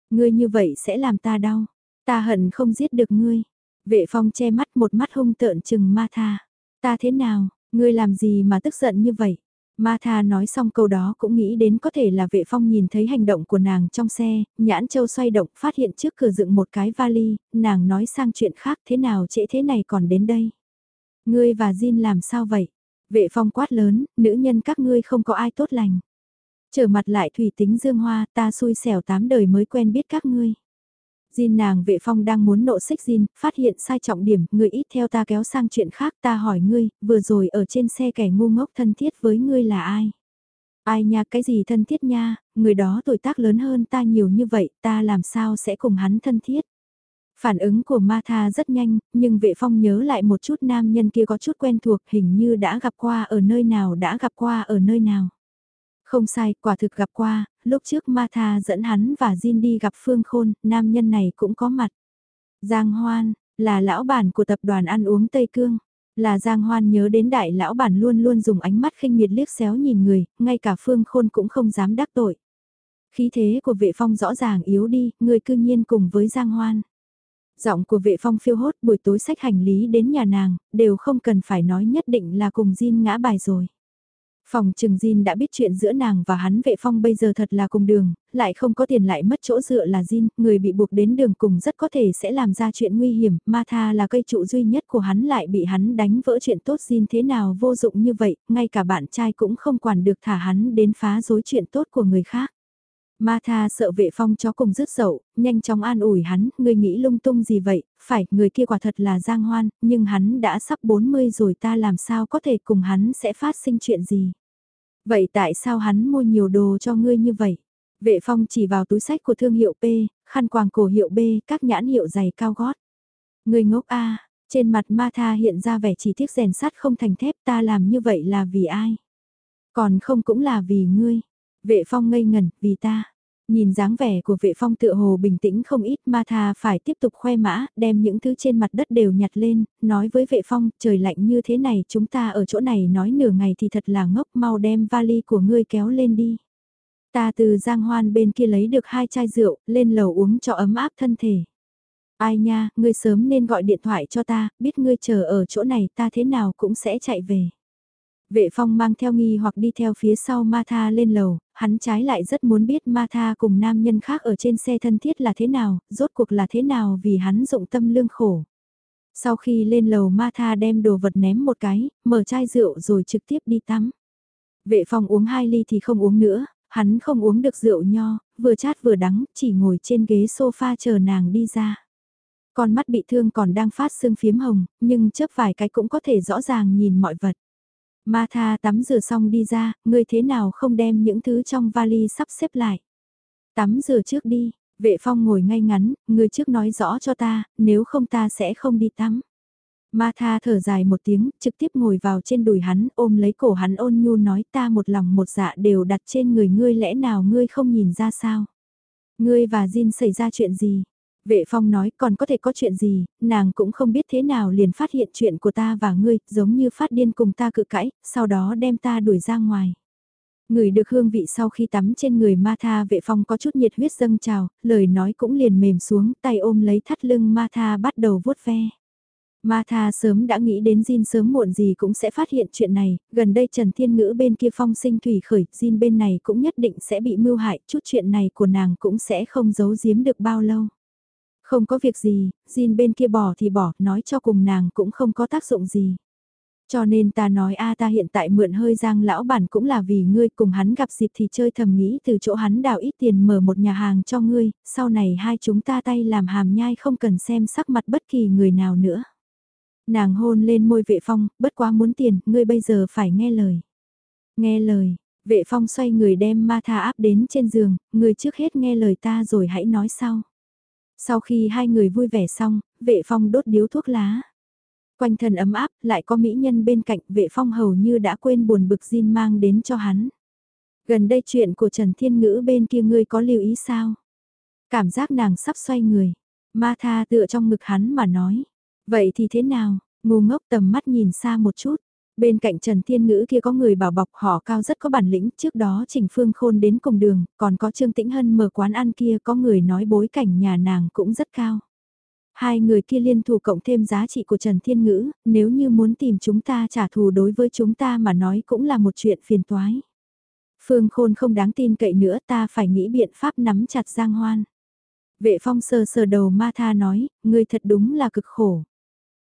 Ngươi như vậy sẽ làm ta đau, ta hận không giết được ngươi. Vệ phong che mắt một mắt hung tợn chừng ma tha. Ta thế nào, ngươi làm gì mà tức giận như vậy? Ma Tha nói xong câu đó cũng nghĩ đến có thể là vệ phong nhìn thấy hành động của nàng trong xe, nhãn châu xoay động phát hiện trước cửa dựng một cái vali, nàng nói sang chuyện khác thế nào trễ thế này còn đến đây. Ngươi và Jin làm sao vậy? Vệ phong quát lớn, nữ nhân các ngươi không có ai tốt lành. Trở mặt lại thủy tính dương hoa ta xui xẻo tám đời mới quen biết các ngươi. Jin nàng vệ phong đang muốn nộ xích Jin, phát hiện sai trọng điểm, người ít theo ta kéo sang chuyện khác ta hỏi ngươi, vừa rồi ở trên xe kẻ ngu ngốc thân thiết với ngươi là ai? Ai nha cái gì thân thiết nha, người đó tuổi tác lớn hơn ta nhiều như vậy, ta làm sao sẽ cùng hắn thân thiết? Phản ứng của Martha rất nhanh, nhưng vệ phong nhớ lại một chút nam nhân kia có chút quen thuộc hình như đã gặp qua ở nơi nào đã gặp qua ở nơi nào. Không sai, quả thực gặp qua, lúc trước Martha dẫn hắn và Jin đi gặp Phương Khôn, nam nhân này cũng có mặt. Giang Hoan, là lão bản của tập đoàn ăn uống Tây Cương. Là Giang Hoan nhớ đến đại lão bản luôn luôn dùng ánh mắt khinh miệt liếc xéo nhìn người, ngay cả Phương Khôn cũng không dám đắc tội. Khí thế của vệ phong rõ ràng yếu đi, người cư nhiên cùng với Giang Hoan. Giọng của vệ phong phiêu hốt buổi tối sách hành lý đến nhà nàng, đều không cần phải nói nhất định là cùng Jin ngã bài rồi. Phòng trừng Jin đã biết chuyện giữa nàng và hắn vệ phong bây giờ thật là cùng đường, lại không có tiền lại mất chỗ dựa là Jin, người bị buộc đến đường cùng rất có thể sẽ làm ra chuyện nguy hiểm, ma tha là cây trụ duy nhất của hắn lại bị hắn đánh vỡ chuyện tốt Jin thế nào vô dụng như vậy, ngay cả bạn trai cũng không quản được thả hắn đến phá rối chuyện tốt của người khác. Ma tha sợ vệ phong chó cùng rứt dậu, nhanh chóng an ủi hắn, người nghĩ lung tung gì vậy, phải, người kia quả thật là giang hoan, nhưng hắn đã sắp 40 rồi ta làm sao có thể cùng hắn sẽ phát sinh chuyện gì. Vậy tại sao hắn mua nhiều đồ cho ngươi như vậy? Vệ phong chỉ vào túi sách của thương hiệu P, khăn quàng cổ hiệu B, các nhãn hiệu giày cao gót. Người ngốc A, trên mặt ma tha hiện ra vẻ chỉ tiếc rèn sắt không thành thép ta làm như vậy là vì ai? Còn không cũng là vì ngươi. Vệ phong ngây ngẩn, vì ta. Nhìn dáng vẻ của vệ phong tựa hồ bình tĩnh không ít ma tha phải tiếp tục khoe mã, đem những thứ trên mặt đất đều nhặt lên, nói với vệ phong, trời lạnh như thế này chúng ta ở chỗ này nói nửa ngày thì thật là ngốc mau đem vali của ngươi kéo lên đi. Ta từ giang hoan bên kia lấy được hai chai rượu, lên lầu uống cho ấm áp thân thể. Ai nha, ngươi sớm nên gọi điện thoại cho ta, biết ngươi chờ ở chỗ này ta thế nào cũng sẽ chạy về. Vệ phong mang theo nghi hoặc đi theo phía sau ma tha lên lầu, hắn trái lại rất muốn biết ma tha cùng nam nhân khác ở trên xe thân thiết là thế nào, rốt cuộc là thế nào vì hắn dụng tâm lương khổ. Sau khi lên lầu ma tha đem đồ vật ném một cái, mở chai rượu rồi trực tiếp đi tắm. Vệ phong uống hai ly thì không uống nữa, hắn không uống được rượu nho, vừa chát vừa đắng, chỉ ngồi trên ghế sofa chờ nàng đi ra. Con mắt bị thương còn đang phát sương phiếm hồng, nhưng chớp vài cái cũng có thể rõ ràng nhìn mọi vật. Ma tha tắm rửa xong đi ra, ngươi thế nào không đem những thứ trong vali sắp xếp lại. Tắm rửa trước đi, Vệ phong ngồi ngay ngắn, ngươi trước nói rõ cho ta, nếu không ta sẽ không đi tắm. Ma tha thở dài một tiếng, trực tiếp ngồi vào trên đùi hắn, ôm lấy cổ hắn ôn nhu nói ta một lòng một dạ đều đặt trên người ngươi lẽ nào ngươi không nhìn ra sao. Ngươi và Jin xảy ra chuyện gì? Vệ phong nói còn có thể có chuyện gì, nàng cũng không biết thế nào liền phát hiện chuyện của ta và ngươi, giống như phát điên cùng ta cự cãi, sau đó đem ta đuổi ra ngoài. Người được hương vị sau khi tắm trên người ma tha vệ phong có chút nhiệt huyết dâng trào, lời nói cũng liền mềm xuống, tay ôm lấy thắt lưng ma tha bắt đầu vuốt ve. Ma Tha sớm đã nghĩ đến Jin sớm muộn gì cũng sẽ phát hiện chuyện này, gần đây Trần Thiên Ngữ bên kia phong sinh thủy khởi, Jin bên này cũng nhất định sẽ bị mưu hại, chút chuyện này của nàng cũng sẽ không giấu giếm được bao lâu. Không có việc gì, Jin bên kia bỏ thì bỏ, nói cho cùng nàng cũng không có tác dụng gì. Cho nên ta nói a ta hiện tại mượn hơi giang lão bản cũng là vì ngươi cùng hắn gặp dịp thì chơi thầm nghĩ từ chỗ hắn đào ít tiền mở một nhà hàng cho ngươi, sau này hai chúng ta tay làm hàm nhai không cần xem sắc mặt bất kỳ người nào nữa. Nàng hôn lên môi vệ phong, bất quá muốn tiền, ngươi bây giờ phải nghe lời. Nghe lời, vệ phong xoay người đem ma tha áp đến trên giường, ngươi trước hết nghe lời ta rồi hãy nói sau. Sau khi hai người vui vẻ xong, vệ phong đốt điếu thuốc lá. Quanh thân ấm áp, lại có mỹ nhân bên cạnh vệ phong hầu như đã quên buồn bực Jin mang đến cho hắn. Gần đây chuyện của Trần Thiên Ngữ bên kia ngươi có lưu ý sao? Cảm giác nàng sắp xoay người. Ma tha tựa trong ngực hắn mà nói. Vậy thì thế nào, ngu ngốc tầm mắt nhìn xa một chút. Bên cạnh Trần Thiên Ngữ kia có người bảo bọc họ cao rất có bản lĩnh, trước đó Trình Phương Khôn đến cùng đường, còn có Trương Tĩnh Hân mở quán ăn kia có người nói bối cảnh nhà nàng cũng rất cao. Hai người kia liên thủ cộng thêm giá trị của Trần Thiên Ngữ, nếu như muốn tìm chúng ta trả thù đối với chúng ta mà nói cũng là một chuyện phiền toái. Phương Khôn không đáng tin cậy nữa ta phải nghĩ biện pháp nắm chặt Giang Hoan. Vệ phong sờ sờ đầu ma tha nói, ngươi thật đúng là cực khổ.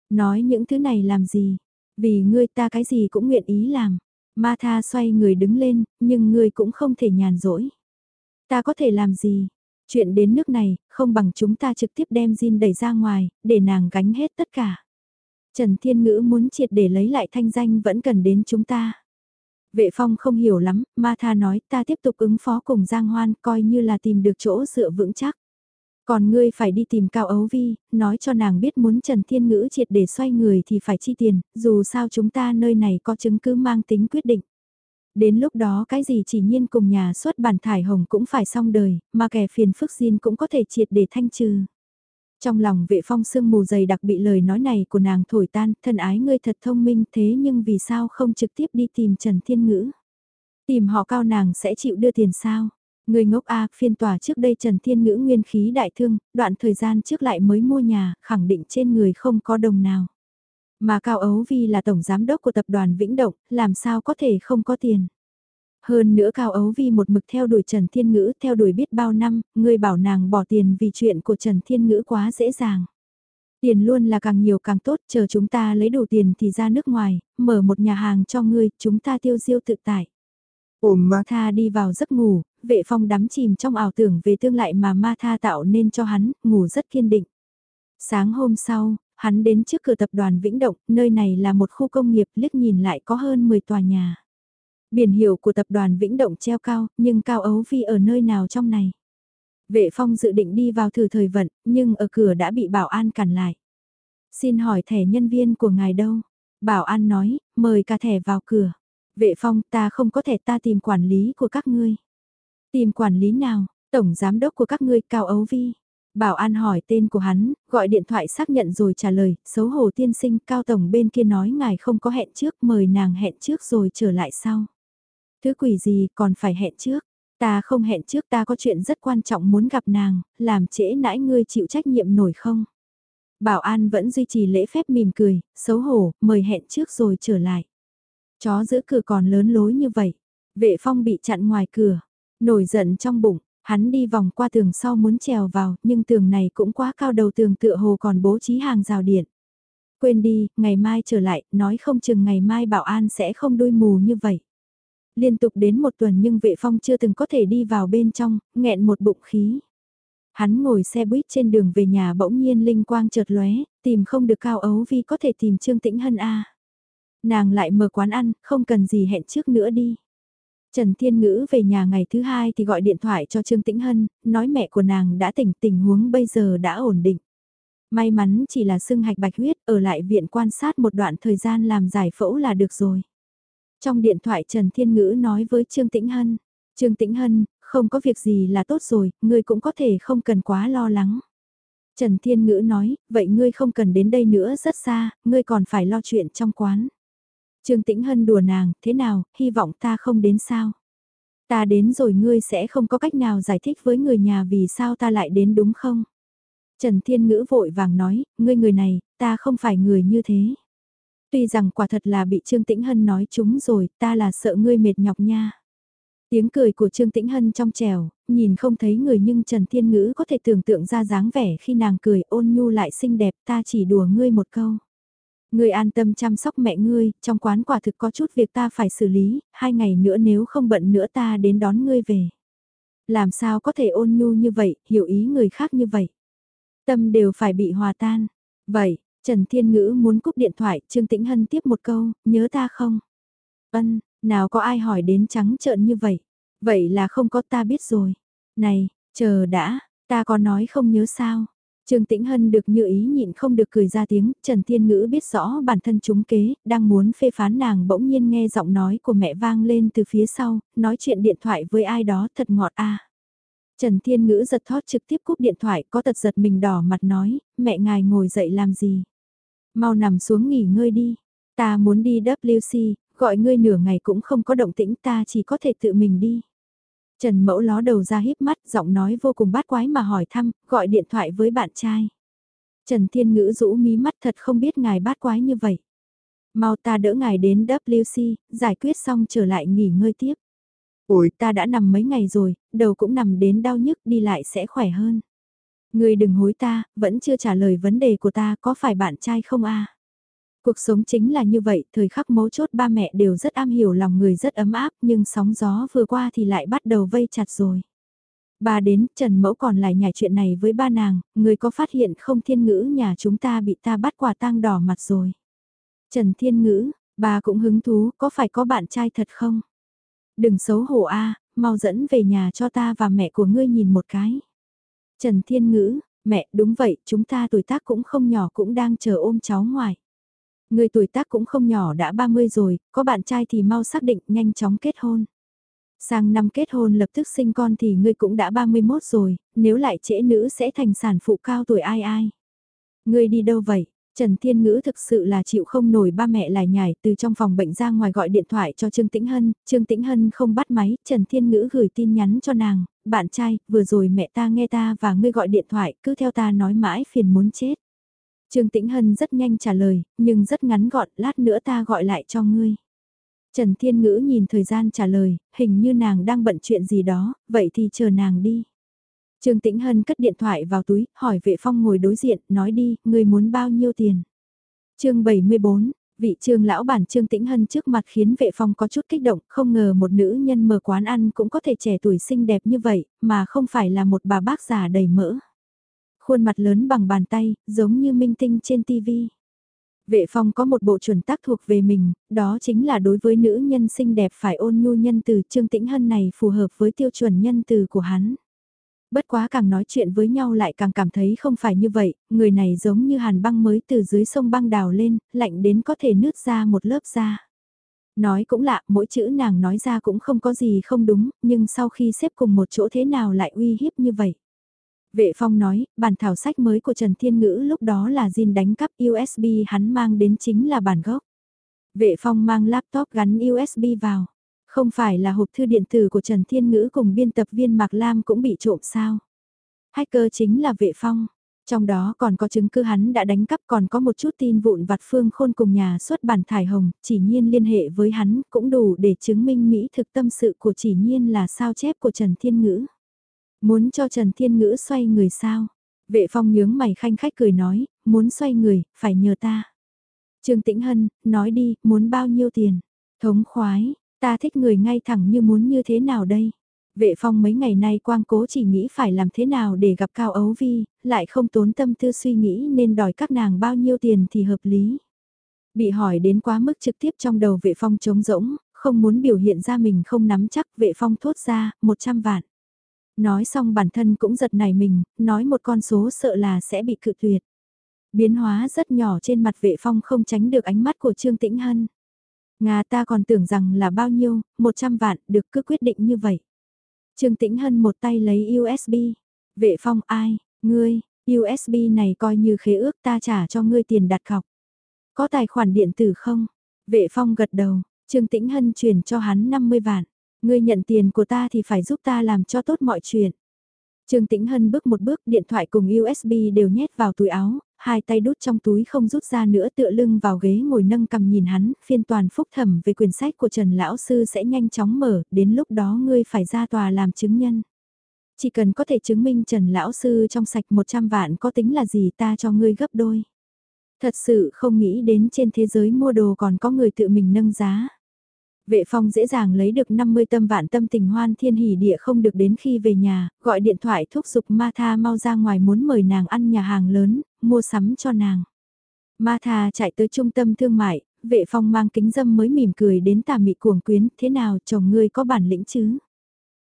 Nói những thứ này làm gì? Vì ngươi ta cái gì cũng nguyện ý làm. Ma tha xoay người đứng lên, nhưng ngươi cũng không thể nhàn rỗi. Ta có thể làm gì? Chuyện đến nước này, không bằng chúng ta trực tiếp đem Jin đẩy ra ngoài, để nàng gánh hết tất cả. Trần Thiên Ngữ muốn triệt để lấy lại thanh danh vẫn cần đến chúng ta. Vệ phong không hiểu lắm, ma tha nói ta tiếp tục ứng phó cùng Giang Hoan coi như là tìm được chỗ dựa vững chắc. Còn ngươi phải đi tìm Cao Ấu Vi, nói cho nàng biết muốn Trần Thiên Ngữ triệt để xoay người thì phải chi tiền, dù sao chúng ta nơi này có chứng cứ mang tính quyết định. Đến lúc đó cái gì chỉ nhiên cùng nhà xuất bản thải hồng cũng phải xong đời, mà kẻ phiền phức xin cũng có thể triệt để thanh trừ. Trong lòng vệ phong sương mù dày đặc bị lời nói này của nàng thổi tan, thân ái ngươi thật thông minh thế nhưng vì sao không trực tiếp đi tìm Trần Thiên Ngữ. Tìm họ cao nàng sẽ chịu đưa tiền sao. Người ngốc A, phiên tòa trước đây Trần Thiên Ngữ nguyên khí đại thương, đoạn thời gian trước lại mới mua nhà, khẳng định trên người không có đồng nào. Mà Cao Ấu Vi là tổng giám đốc của tập đoàn Vĩnh Động, làm sao có thể không có tiền. Hơn nữa Cao Ấu Vi một mực theo đuổi Trần Thiên Ngữ, theo đuổi biết bao năm, người bảo nàng bỏ tiền vì chuyện của Trần Thiên Ngữ quá dễ dàng. Tiền luôn là càng nhiều càng tốt, chờ chúng ta lấy đủ tiền thì ra nước ngoài, mở một nhà hàng cho ngươi, chúng ta tiêu diêu tự tại. Ôm ma tha đi vào giấc ngủ, vệ phong đắm chìm trong ảo tưởng về tương lại mà ma tha tạo nên cho hắn, ngủ rất kiên định. Sáng hôm sau, hắn đến trước cửa tập đoàn Vĩnh Động, nơi này là một khu công nghiệp liếc nhìn lại có hơn 10 tòa nhà. Biển hiệu của tập đoàn Vĩnh Động treo cao, nhưng Cao Ấu vi ở nơi nào trong này? Vệ phong dự định đi vào thử thời vận, nhưng ở cửa đã bị bảo an cản lại. Xin hỏi thẻ nhân viên của ngài đâu? Bảo an nói, mời cả thẻ vào cửa. Vệ phong ta không có thể ta tìm quản lý của các ngươi. Tìm quản lý nào, tổng giám đốc của các ngươi Cao Ấu Vi. Bảo an hỏi tên của hắn, gọi điện thoại xác nhận rồi trả lời, xấu hổ tiên sinh Cao Tổng bên kia nói ngài không có hẹn trước mời nàng hẹn trước rồi trở lại sau. Thứ quỷ gì còn phải hẹn trước, ta không hẹn trước ta có chuyện rất quan trọng muốn gặp nàng, làm trễ nãi ngươi chịu trách nhiệm nổi không? Bảo an vẫn duy trì lễ phép mỉm cười, xấu hổ, mời hẹn trước rồi trở lại. Chó giữ cửa còn lớn lối như vậy. Vệ phong bị chặn ngoài cửa. Nổi giận trong bụng, hắn đi vòng qua tường sau muốn trèo vào, nhưng tường này cũng quá cao đầu tường tựa hồ còn bố trí hàng rào điện. Quên đi, ngày mai trở lại, nói không chừng ngày mai bảo an sẽ không đuôi mù như vậy. Liên tục đến một tuần nhưng vệ phong chưa từng có thể đi vào bên trong, nghẹn một bụng khí. Hắn ngồi xe buýt trên đường về nhà bỗng nhiên linh quang chợt lóe, tìm không được cao ấu vì có thể tìm Trương Tĩnh Hân A. Nàng lại mở quán ăn, không cần gì hẹn trước nữa đi. Trần Thiên Ngữ về nhà ngày thứ hai thì gọi điện thoại cho Trương Tĩnh Hân, nói mẹ của nàng đã tỉnh tình huống bây giờ đã ổn định. May mắn chỉ là sưng hạch bạch huyết ở lại viện quan sát một đoạn thời gian làm giải phẫu là được rồi. Trong điện thoại Trần Thiên Ngữ nói với Trương Tĩnh Hân, Trương Tĩnh Hân, không có việc gì là tốt rồi, ngươi cũng có thể không cần quá lo lắng. Trần Thiên Ngữ nói, vậy ngươi không cần đến đây nữa rất xa, ngươi còn phải lo chuyện trong quán. Trương Tĩnh Hân đùa nàng, thế nào, hy vọng ta không đến sao? Ta đến rồi ngươi sẽ không có cách nào giải thích với người nhà vì sao ta lại đến đúng không? Trần Thiên Ngữ vội vàng nói, ngươi người này, ta không phải người như thế. Tuy rằng quả thật là bị Trương Tĩnh Hân nói chúng rồi, ta là sợ ngươi mệt nhọc nha. Tiếng cười của Trương Tĩnh Hân trong trèo, nhìn không thấy người nhưng Trần Thiên Ngữ có thể tưởng tượng ra dáng vẻ khi nàng cười ôn nhu lại xinh đẹp ta chỉ đùa ngươi một câu. Ngươi an tâm chăm sóc mẹ ngươi, trong quán quả thực có chút việc ta phải xử lý, hai ngày nữa nếu không bận nữa ta đến đón ngươi về. Làm sao có thể ôn nhu như vậy, hiểu ý người khác như vậy. Tâm đều phải bị hòa tan. Vậy, Trần Thiên Ngữ muốn cúp điện thoại, Trương Tĩnh Hân tiếp một câu, nhớ ta không? Ân, nào có ai hỏi đến trắng trợn như vậy? Vậy là không có ta biết rồi. Này, chờ đã, ta có nói không nhớ sao? Trương Tĩnh Hân được như ý nhịn không được cười ra tiếng, Trần Thiên Ngữ biết rõ bản thân chúng kế, đang muốn phê phán nàng bỗng nhiên nghe giọng nói của mẹ vang lên từ phía sau, nói chuyện điện thoại với ai đó thật ngọt a. Trần Thiên Ngữ giật thót trực tiếp cúp điện thoại có tật giật mình đỏ mặt nói, mẹ ngài ngồi dậy làm gì? Mau nằm xuống nghỉ ngơi đi, ta muốn đi WC, gọi ngươi nửa ngày cũng không có động tĩnh ta chỉ có thể tự mình đi. Trần Mẫu ló đầu ra híp mắt, giọng nói vô cùng bát quái mà hỏi thăm, gọi điện thoại với bạn trai. Trần Thiên Ngữ rũ mí mắt thật không biết ngài bát quái như vậy. Mau ta đỡ ngài đến WC, giải quyết xong trở lại nghỉ ngơi tiếp. Ôi, ta đã nằm mấy ngày rồi, đầu cũng nằm đến đau nhức đi lại sẽ khỏe hơn. Người đừng hối ta, vẫn chưa trả lời vấn đề của ta có phải bạn trai không a? Cuộc sống chính là như vậy, thời khắc mấu chốt ba mẹ đều rất am hiểu lòng người rất ấm áp nhưng sóng gió vừa qua thì lại bắt đầu vây chặt rồi. Bà đến, Trần Mẫu còn lại nhảy chuyện này với ba nàng, người có phát hiện không thiên ngữ nhà chúng ta bị ta bắt quả tang đỏ mặt rồi. Trần Thiên Ngữ, bà cũng hứng thú, có phải có bạn trai thật không? Đừng xấu hổ a, mau dẫn về nhà cho ta và mẹ của ngươi nhìn một cái. Trần Thiên Ngữ, mẹ đúng vậy, chúng ta tuổi tác cũng không nhỏ cũng đang chờ ôm cháu ngoài. Người tuổi tác cũng không nhỏ đã 30 rồi, có bạn trai thì mau xác định nhanh chóng kết hôn. Sang năm kết hôn lập tức sinh con thì ngươi cũng đã 31 rồi, nếu lại trễ nữ sẽ thành sản phụ cao tuổi ai ai. Ngươi đi đâu vậy? Trần Thiên Ngữ thực sự là chịu không nổi ba mẹ lại nhảy từ trong phòng bệnh ra ngoài gọi điện thoại cho Trương Tĩnh Hân, Trương Tĩnh Hân không bắt máy, Trần Thiên Ngữ gửi tin nhắn cho nàng, bạn trai, vừa rồi mẹ ta nghe ta và ngươi gọi điện thoại, cứ theo ta nói mãi phiền muốn chết. Trương Tĩnh Hân rất nhanh trả lời, nhưng rất ngắn gọn, lát nữa ta gọi lại cho ngươi. Trần Thiên Ngữ nhìn thời gian trả lời, hình như nàng đang bận chuyện gì đó, vậy thì chờ nàng đi. Trương Tĩnh Hân cất điện thoại vào túi, hỏi vệ phong ngồi đối diện, nói đi, ngươi muốn bao nhiêu tiền? chương 74, vị trương lão bản Trương Tĩnh Hân trước mặt khiến vệ phong có chút kích động, không ngờ một nữ nhân mở quán ăn cũng có thể trẻ tuổi xinh đẹp như vậy, mà không phải là một bà bác già đầy mỡ. Khuôn mặt lớn bằng bàn tay, giống như minh tinh trên tivi. Vệ phong có một bộ chuẩn tác thuộc về mình, đó chính là đối với nữ nhân xinh đẹp phải ôn nhu nhân từ Trương Tĩnh Hân này phù hợp với tiêu chuẩn nhân từ của hắn. Bất quá càng nói chuyện với nhau lại càng cảm thấy không phải như vậy, người này giống như hàn băng mới từ dưới sông băng đào lên, lạnh đến có thể nứt ra một lớp da. Nói cũng lạ, mỗi chữ nàng nói ra cũng không có gì không đúng, nhưng sau khi xếp cùng một chỗ thế nào lại uy hiếp như vậy. Vệ phong nói, bản thảo sách mới của Trần Thiên Ngữ lúc đó là Jin đánh cắp USB hắn mang đến chính là bản gốc. Vệ phong mang laptop gắn USB vào. Không phải là hộp thư điện tử của Trần Thiên Ngữ cùng biên tập viên Mạc Lam cũng bị trộm sao. Hacker chính là vệ phong. Trong đó còn có chứng cứ hắn đã đánh cắp còn có một chút tin vụn vặt phương khôn cùng nhà xuất bản thải hồng, chỉ nhiên liên hệ với hắn cũng đủ để chứng minh Mỹ thực tâm sự của chỉ nhiên là sao chép của Trần Thiên Ngữ. Muốn cho Trần Thiên Ngữ xoay người sao? Vệ phong nhướng mày khanh khách cười nói, muốn xoay người, phải nhờ ta. Trương Tĩnh Hân, nói đi, muốn bao nhiêu tiền? Thống khoái, ta thích người ngay thẳng như muốn như thế nào đây? Vệ phong mấy ngày nay quang cố chỉ nghĩ phải làm thế nào để gặp Cao Ấu Vi, lại không tốn tâm tư suy nghĩ nên đòi các nàng bao nhiêu tiền thì hợp lý. Bị hỏi đến quá mức trực tiếp trong đầu vệ phong trống rỗng, không muốn biểu hiện ra mình không nắm chắc vệ phong thốt ra, 100 vạn. Nói xong bản thân cũng giật nảy mình, nói một con số sợ là sẽ bị cự tuyệt. Biến hóa rất nhỏ trên mặt vệ phong không tránh được ánh mắt của Trương Tĩnh Hân. Nga ta còn tưởng rằng là bao nhiêu, 100 vạn, được cứ quyết định như vậy. Trương Tĩnh Hân một tay lấy USB. Vệ phong ai, ngươi, USB này coi như khế ước ta trả cho ngươi tiền đặt cọc. Có tài khoản điện tử không? Vệ phong gật đầu, Trương Tĩnh Hân chuyển cho hắn 50 vạn. Ngươi nhận tiền của ta thì phải giúp ta làm cho tốt mọi chuyện. Trương Tĩnh Hân bước một bước điện thoại cùng USB đều nhét vào túi áo, hai tay đút trong túi không rút ra nữa tựa lưng vào ghế ngồi nâng cầm nhìn hắn, phiên toàn phúc thẩm về quyển sách của Trần Lão Sư sẽ nhanh chóng mở, đến lúc đó ngươi phải ra tòa làm chứng nhân. Chỉ cần có thể chứng minh Trần Lão Sư trong sạch 100 vạn có tính là gì ta cho ngươi gấp đôi. Thật sự không nghĩ đến trên thế giới mua đồ còn có người tự mình nâng giá. Vệ phong dễ dàng lấy được 50 tâm vạn tâm tình hoan thiên hỉ địa không được đến khi về nhà, gọi điện thoại thúc giục Ma Tha mau ra ngoài muốn mời nàng ăn nhà hàng lớn, mua sắm cho nàng. Ma Tha chạy tới trung tâm thương mại, vệ phong mang kính dâm mới mỉm cười đến tà mị cuồng quyến, thế nào chồng ngươi có bản lĩnh chứ?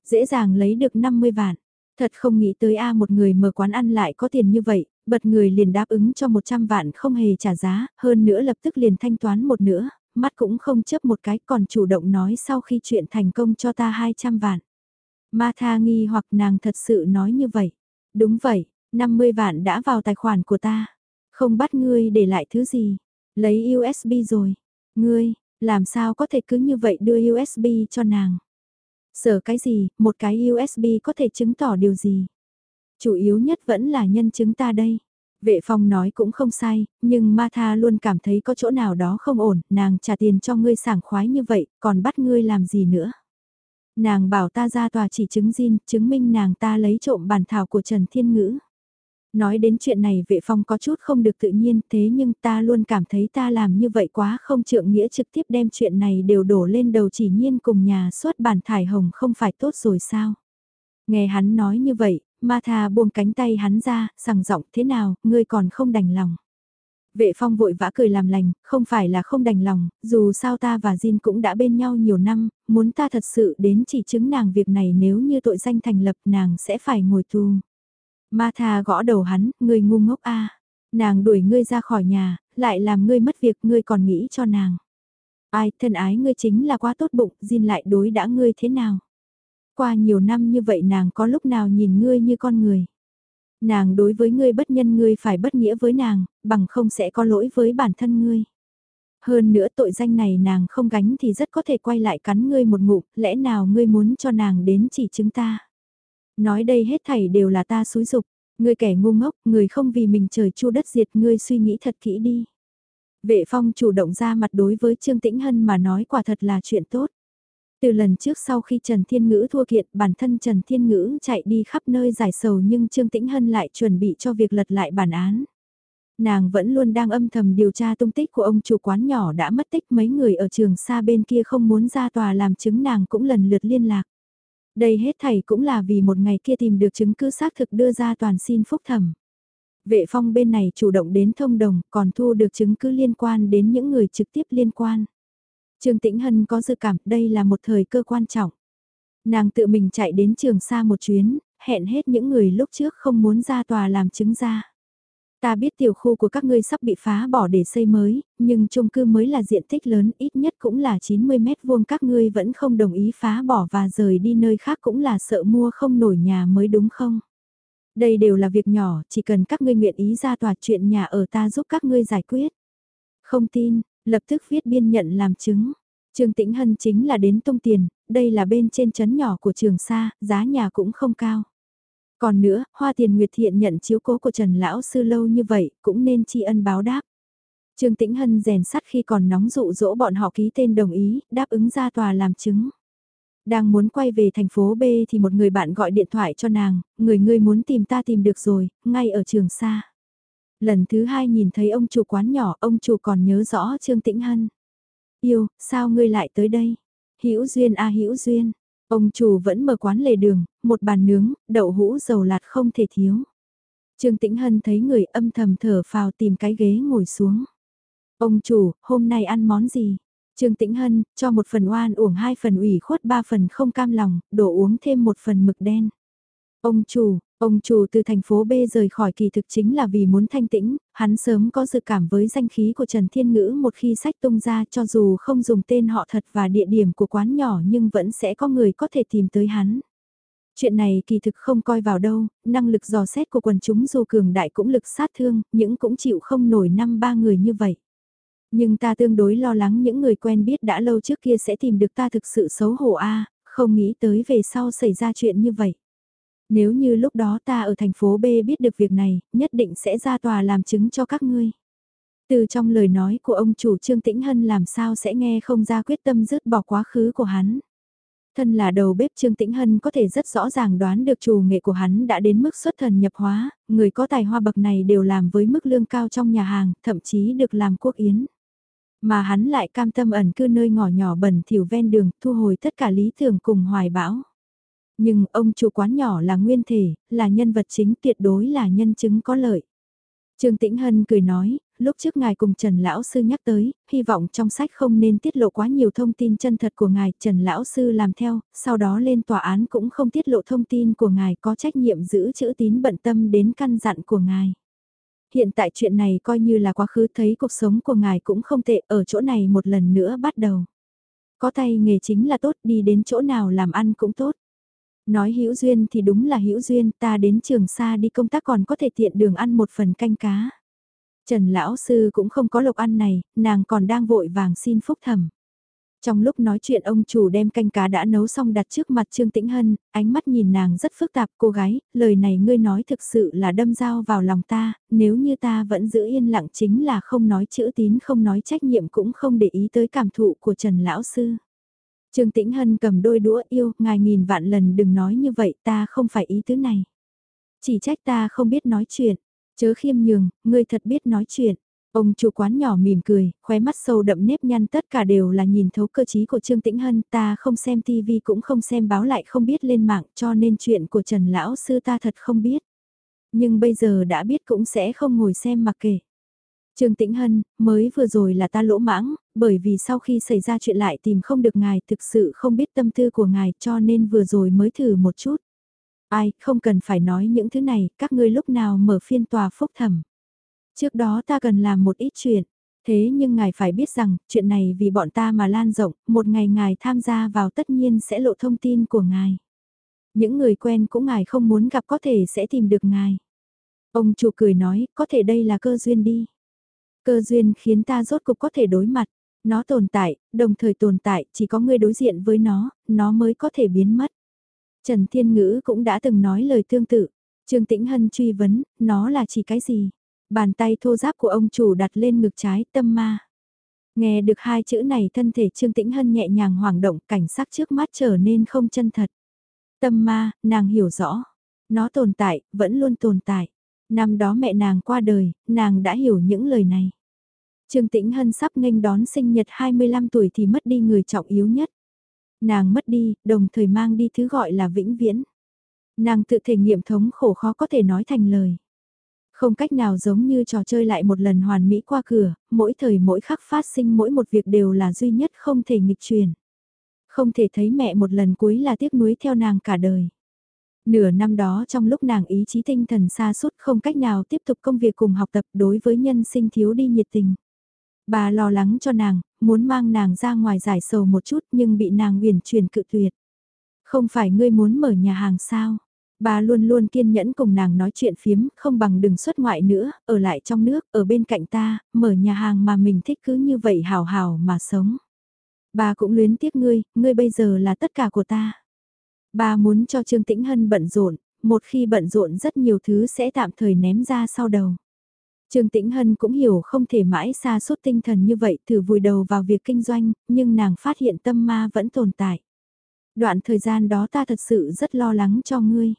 Dễ dàng lấy được 50 vạn. Thật không nghĩ tới A một người mở quán ăn lại có tiền như vậy, bật người liền đáp ứng cho 100 vạn không hề trả giá, hơn nữa lập tức liền thanh toán một nữa, mắt cũng không chấp một cái còn chủ động nói sau khi chuyện thành công cho ta 200 vạn. Ma tha nghi hoặc nàng thật sự nói như vậy. Đúng vậy, 50 vạn đã vào tài khoản của ta. Không bắt ngươi để lại thứ gì. Lấy USB rồi. Ngươi, làm sao có thể cứ như vậy đưa USB cho nàng. Sở cái gì, một cái USB có thể chứng tỏ điều gì. Chủ yếu nhất vẫn là nhân chứng ta đây. Vệ phong nói cũng không sai, nhưng ma tha luôn cảm thấy có chỗ nào đó không ổn, nàng trả tiền cho ngươi sảng khoái như vậy, còn bắt ngươi làm gì nữa. Nàng bảo ta ra tòa chỉ chứng Jin, chứng minh nàng ta lấy trộm bản thảo của Trần Thiên Ngữ. Nói đến chuyện này vệ phong có chút không được tự nhiên thế nhưng ta luôn cảm thấy ta làm như vậy quá không trượng nghĩa trực tiếp đem chuyện này đều đổ lên đầu chỉ nhiên cùng nhà xuất bản thải hồng không phải tốt rồi sao. Nghe hắn nói như vậy, Martha buông cánh tay hắn ra, sằng giọng thế nào, ngươi còn không đành lòng. Vệ phong vội vã cười làm lành, không phải là không đành lòng, dù sao ta và Jin cũng đã bên nhau nhiều năm, muốn ta thật sự đến chỉ chứng nàng việc này nếu như tội danh thành lập nàng sẽ phải ngồi tù. Martha gõ đầu hắn, ngươi ngu ngốc a Nàng đuổi ngươi ra khỏi nhà, lại làm ngươi mất việc ngươi còn nghĩ cho nàng. Ai, thân ái ngươi chính là quá tốt bụng, Jin lại đối đã ngươi thế nào? Qua nhiều năm như vậy nàng có lúc nào nhìn ngươi như con người. Nàng đối với ngươi bất nhân ngươi phải bất nghĩa với nàng, bằng không sẽ có lỗi với bản thân ngươi. Hơn nữa tội danh này nàng không gánh thì rất có thể quay lại cắn ngươi một ngụm, lẽ nào ngươi muốn cho nàng đến chỉ chứng ta. Nói đây hết thảy đều là ta xúi dục, ngươi kẻ ngu ngốc, người không vì mình trời chu đất diệt ngươi suy nghĩ thật kỹ đi. Vệ phong chủ động ra mặt đối với Trương Tĩnh Hân mà nói quả thật là chuyện tốt. Từ lần trước sau khi Trần Thiên Ngữ thua kiện, bản thân Trần Thiên Ngữ chạy đi khắp nơi giải sầu nhưng Trương Tĩnh Hân lại chuẩn bị cho việc lật lại bản án. Nàng vẫn luôn đang âm thầm điều tra tung tích của ông chủ quán nhỏ đã mất tích, mấy người ở trường xa bên kia không muốn ra tòa làm chứng nàng cũng lần lượt liên lạc. Đây hết thảy cũng là vì một ngày kia tìm được chứng cứ xác thực đưa ra toàn xin phúc thẩm. Vệ phong bên này chủ động đến thông đồng, còn thu được chứng cứ liên quan đến những người trực tiếp liên quan. Trương Tĩnh Hân có dự cảm đây là một thời cơ quan trọng. Nàng tự mình chạy đến trường xa một chuyến, hẹn hết những người lúc trước không muốn ra tòa làm chứng ra. Ta biết tiểu khu của các ngươi sắp bị phá bỏ để xây mới, nhưng chung cư mới là diện tích lớn ít nhất cũng là 90 mét vuông các ngươi vẫn không đồng ý phá bỏ và rời đi nơi khác cũng là sợ mua không nổi nhà mới đúng không? Đây đều là việc nhỏ, chỉ cần các ngươi nguyện ý ra tòa chuyện nhà ở ta giúp các ngươi giải quyết. Không tin, Lập tức viết biên nhận làm chứng. Trương Tĩnh Hân chính là đến tung tiền, đây là bên trên chấn nhỏ của trường Sa, giá nhà cũng không cao. Còn nữa, Hoa Tiền Nguyệt Thiện nhận chiếu cố của Trần Lão Sư lâu như vậy, cũng nên tri ân báo đáp. Trương Tĩnh Hân rèn sắt khi còn nóng dụ dỗ bọn họ ký tên đồng ý, đáp ứng ra tòa làm chứng. Đang muốn quay về thành phố B thì một người bạn gọi điện thoại cho nàng, người ngươi muốn tìm ta tìm được rồi, ngay ở trường Sa. Lần thứ hai nhìn thấy ông chủ quán nhỏ, ông chủ còn nhớ rõ Trương Tĩnh Hân. Yêu, sao ngươi lại tới đây? Hữu duyên a à, hữu duyên. Ông chủ vẫn mở quán lề đường, một bàn nướng, đậu hũ dầu lạt không thể thiếu. Trương Tĩnh Hân thấy người âm thầm thở phào tìm cái ghế ngồi xuống. Ông chủ, hôm nay ăn món gì? Trương Tĩnh Hân, cho một phần oan uổng hai phần ủy khuất ba phần không cam lòng, đổ uống thêm một phần mực đen. Ông chủ, ông chủ từ thành phố B rời khỏi kỳ thực chính là vì muốn thanh tĩnh, hắn sớm có dự cảm với danh khí của Trần Thiên Ngữ một khi sách tung ra cho dù không dùng tên họ thật và địa điểm của quán nhỏ nhưng vẫn sẽ có người có thể tìm tới hắn. Chuyện này kỳ thực không coi vào đâu, năng lực dò xét của quần chúng dù cường đại cũng lực sát thương, những cũng chịu không nổi năm ba người như vậy. Nhưng ta tương đối lo lắng những người quen biết đã lâu trước kia sẽ tìm được ta thực sự xấu hổ a không nghĩ tới về sau xảy ra chuyện như vậy. Nếu như lúc đó ta ở thành phố B biết được việc này, nhất định sẽ ra tòa làm chứng cho các ngươi. Từ trong lời nói của ông chủ Trương Tĩnh Hân làm sao sẽ nghe không ra quyết tâm dứt bỏ quá khứ của hắn. Thân là đầu bếp Trương Tĩnh Hân có thể rất rõ ràng đoán được chủ nghệ của hắn đã đến mức xuất thần nhập hóa, người có tài hoa bậc này đều làm với mức lương cao trong nhà hàng, thậm chí được làm quốc yến. Mà hắn lại cam tâm ẩn cư nơi ngõ nhỏ bẩn thỉu ven đường, thu hồi tất cả lý tưởng cùng hoài bão. Nhưng ông chủ quán nhỏ là nguyên thể, là nhân vật chính tuyệt đối là nhân chứng có lợi. Trương Tĩnh Hân cười nói, lúc trước ngài cùng Trần Lão Sư nhắc tới, hy vọng trong sách không nên tiết lộ quá nhiều thông tin chân thật của ngài, Trần Lão Sư làm theo, sau đó lên tòa án cũng không tiết lộ thông tin của ngài có trách nhiệm giữ chữ tín bận tâm đến căn dặn của ngài. Hiện tại chuyện này coi như là quá khứ thấy cuộc sống của ngài cũng không tệ ở chỗ này một lần nữa bắt đầu. Có tay nghề chính là tốt đi đến chỗ nào làm ăn cũng tốt. Nói hữu duyên thì đúng là hữu duyên, ta đến trường xa đi công tác còn có thể tiện đường ăn một phần canh cá. Trần lão sư cũng không có lộc ăn này, nàng còn đang vội vàng xin phúc thẩm. Trong lúc nói chuyện ông chủ đem canh cá đã nấu xong đặt trước mặt Trương Tĩnh Hân, ánh mắt nhìn nàng rất phức tạp cô gái, lời này ngươi nói thực sự là đâm dao vào lòng ta, nếu như ta vẫn giữ yên lặng chính là không nói chữ tín không nói trách nhiệm cũng không để ý tới cảm thụ của Trần Lão Sư. Trương Tĩnh Hân cầm đôi đũa yêu, ngài nghìn vạn lần đừng nói như vậy ta không phải ý tứ này. Chỉ trách ta không biết nói chuyện, chớ khiêm nhường, ngươi thật biết nói chuyện. Ông chủ quán nhỏ mỉm cười, khóe mắt sâu đậm nếp nhăn tất cả đều là nhìn thấu cơ trí của Trương Tĩnh Hân, ta không xem tivi cũng không xem báo lại không biết lên mạng cho nên chuyện của Trần Lão Sư ta thật không biết. Nhưng bây giờ đã biết cũng sẽ không ngồi xem mặc kể. Trương Tĩnh Hân, mới vừa rồi là ta lỗ mãng, bởi vì sau khi xảy ra chuyện lại tìm không được ngài thực sự không biết tâm tư của ngài cho nên vừa rồi mới thử một chút. Ai, không cần phải nói những thứ này, các ngươi lúc nào mở phiên tòa phúc thẩm. Trước đó ta cần làm một ít chuyện, thế nhưng ngài phải biết rằng, chuyện này vì bọn ta mà lan rộng, một ngày ngài tham gia vào tất nhiên sẽ lộ thông tin của ngài. Những người quen cũng ngài không muốn gặp có thể sẽ tìm được ngài. Ông chủ cười nói, có thể đây là cơ duyên đi. Cơ duyên khiến ta rốt cục có thể đối mặt. Nó tồn tại, đồng thời tồn tại, chỉ có người đối diện với nó, nó mới có thể biến mất. Trần Thiên Ngữ cũng đã từng nói lời tương tự. Trương Tĩnh Hân truy vấn, nó là chỉ cái gì? Bàn tay thô giáp của ông chủ đặt lên ngực trái tâm ma. Nghe được hai chữ này thân thể Trương Tĩnh Hân nhẹ nhàng hoảng động cảnh sắc trước mắt trở nên không chân thật. Tâm ma, nàng hiểu rõ. Nó tồn tại, vẫn luôn tồn tại. Năm đó mẹ nàng qua đời, nàng đã hiểu những lời này. Trương Tĩnh Hân sắp nghênh đón sinh nhật 25 tuổi thì mất đi người trọng yếu nhất. Nàng mất đi, đồng thời mang đi thứ gọi là vĩnh viễn. Nàng tự thể nghiệm thống khổ khó có thể nói thành lời. Không cách nào giống như trò chơi lại một lần hoàn mỹ qua cửa, mỗi thời mỗi khắc phát sinh mỗi một việc đều là duy nhất không thể nghịch truyền. Không thể thấy mẹ một lần cuối là tiếc nuối theo nàng cả đời. Nửa năm đó trong lúc nàng ý chí tinh thần xa suốt không cách nào tiếp tục công việc cùng học tập đối với nhân sinh thiếu đi nhiệt tình. Bà lo lắng cho nàng, muốn mang nàng ra ngoài giải sầu một chút nhưng bị nàng uyển chuyển cự tuyệt. Không phải ngươi muốn mở nhà hàng sao? Bà luôn luôn kiên nhẫn cùng nàng nói chuyện phiếm, không bằng đừng xuất ngoại nữa, ở lại trong nước, ở bên cạnh ta, mở nhà hàng mà mình thích cứ như vậy hào hào mà sống. Bà cũng luyến tiếc ngươi, ngươi bây giờ là tất cả của ta. Bà muốn cho Trương Tĩnh Hân bận rộn, một khi bận rộn rất nhiều thứ sẽ tạm thời ném ra sau đầu. Trương Tĩnh Hân cũng hiểu không thể mãi xa suốt tinh thần như vậy thử vùi đầu vào việc kinh doanh, nhưng nàng phát hiện tâm ma vẫn tồn tại. Đoạn thời gian đó ta thật sự rất lo lắng cho ngươi.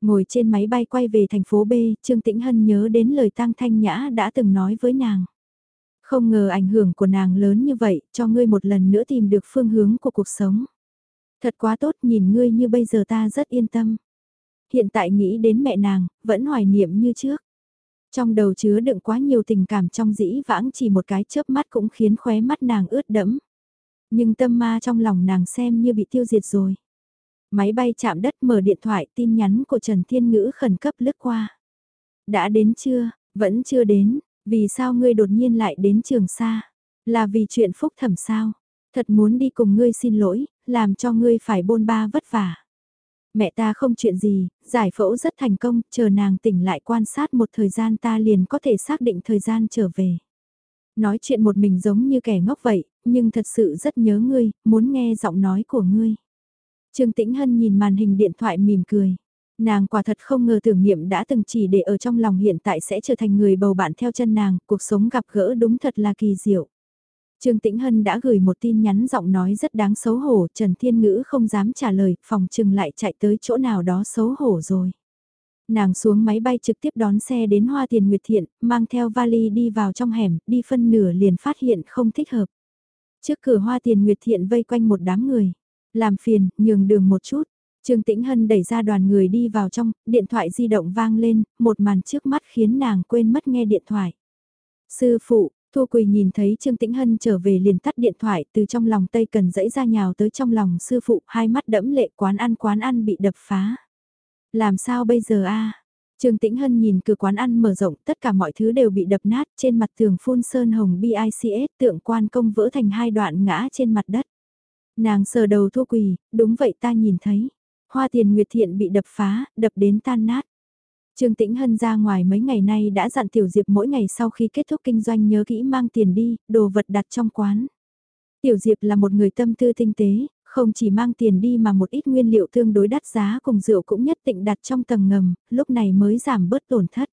Ngồi trên máy bay quay về thành phố B, Trương Tĩnh Hân nhớ đến lời Tăng Thanh Nhã đã từng nói với nàng. Không ngờ ảnh hưởng của nàng lớn như vậy, cho ngươi một lần nữa tìm được phương hướng của cuộc sống. Thật quá tốt nhìn ngươi như bây giờ ta rất yên tâm. Hiện tại nghĩ đến mẹ nàng, vẫn hoài niệm như trước. Trong đầu chứa đựng quá nhiều tình cảm trong dĩ vãng chỉ một cái chớp mắt cũng khiến khóe mắt nàng ướt đẫm. Nhưng tâm ma trong lòng nàng xem như bị tiêu diệt rồi. Máy bay chạm đất mở điện thoại tin nhắn của Trần Thiên Ngữ khẩn cấp lướt qua. Đã đến chưa, vẫn chưa đến, vì sao ngươi đột nhiên lại đến trường xa? Là vì chuyện phúc thẩm sao? Thật muốn đi cùng ngươi xin lỗi, làm cho ngươi phải bôn ba vất vả. Mẹ ta không chuyện gì, giải phẫu rất thành công, chờ nàng tỉnh lại quan sát một thời gian ta liền có thể xác định thời gian trở về. Nói chuyện một mình giống như kẻ ngốc vậy, nhưng thật sự rất nhớ ngươi, muốn nghe giọng nói của ngươi. Trương Tĩnh Hân nhìn màn hình điện thoại mỉm cười. Nàng quả thật không ngờ tưởng niệm đã từng chỉ để ở trong lòng hiện tại sẽ trở thành người bầu bạn theo chân nàng, cuộc sống gặp gỡ đúng thật là kỳ diệu. Trương Tĩnh Hân đã gửi một tin nhắn giọng nói rất đáng xấu hổ, Trần Thiên Ngữ không dám trả lời, phòng trừng lại chạy tới chỗ nào đó xấu hổ rồi. Nàng xuống máy bay trực tiếp đón xe đến Hoa Tiền Nguyệt Thiện, mang theo vali đi vào trong hẻm, đi phân nửa liền phát hiện không thích hợp. Trước cửa Hoa Tiền Nguyệt Thiện vây quanh một đám người. Làm phiền, nhường đường một chút. Trương Tĩnh Hân đẩy ra đoàn người đi vào trong, điện thoại di động vang lên, một màn trước mắt khiến nàng quên mất nghe điện thoại. Sư phụ, Thu Quỳ nhìn thấy Trương Tĩnh Hân trở về liền tắt điện thoại từ trong lòng Tây Cần dẫy ra nhào tới trong lòng sư phụ, hai mắt đẫm lệ quán ăn quán ăn bị đập phá. Làm sao bây giờ a? Trương Tĩnh Hân nhìn cửa quán ăn mở rộng, tất cả mọi thứ đều bị đập nát, trên mặt tường phun sơn hồng BICS tượng quan công vỡ thành hai đoạn ngã trên mặt đất. Nàng sờ đầu Thu Quỳ, đúng vậy ta nhìn thấy. Hoa tiền nguyệt thiện bị đập phá, đập đến tan nát. Trương Tĩnh Hân ra ngoài mấy ngày nay đã dặn Tiểu Diệp mỗi ngày sau khi kết thúc kinh doanh nhớ kỹ mang tiền đi, đồ vật đặt trong quán. Tiểu Diệp là một người tâm tư tinh tế, không chỉ mang tiền đi mà một ít nguyên liệu tương đối đắt giá cùng rượu cũng nhất định đặt trong tầng ngầm, lúc này mới giảm bớt tổn thất.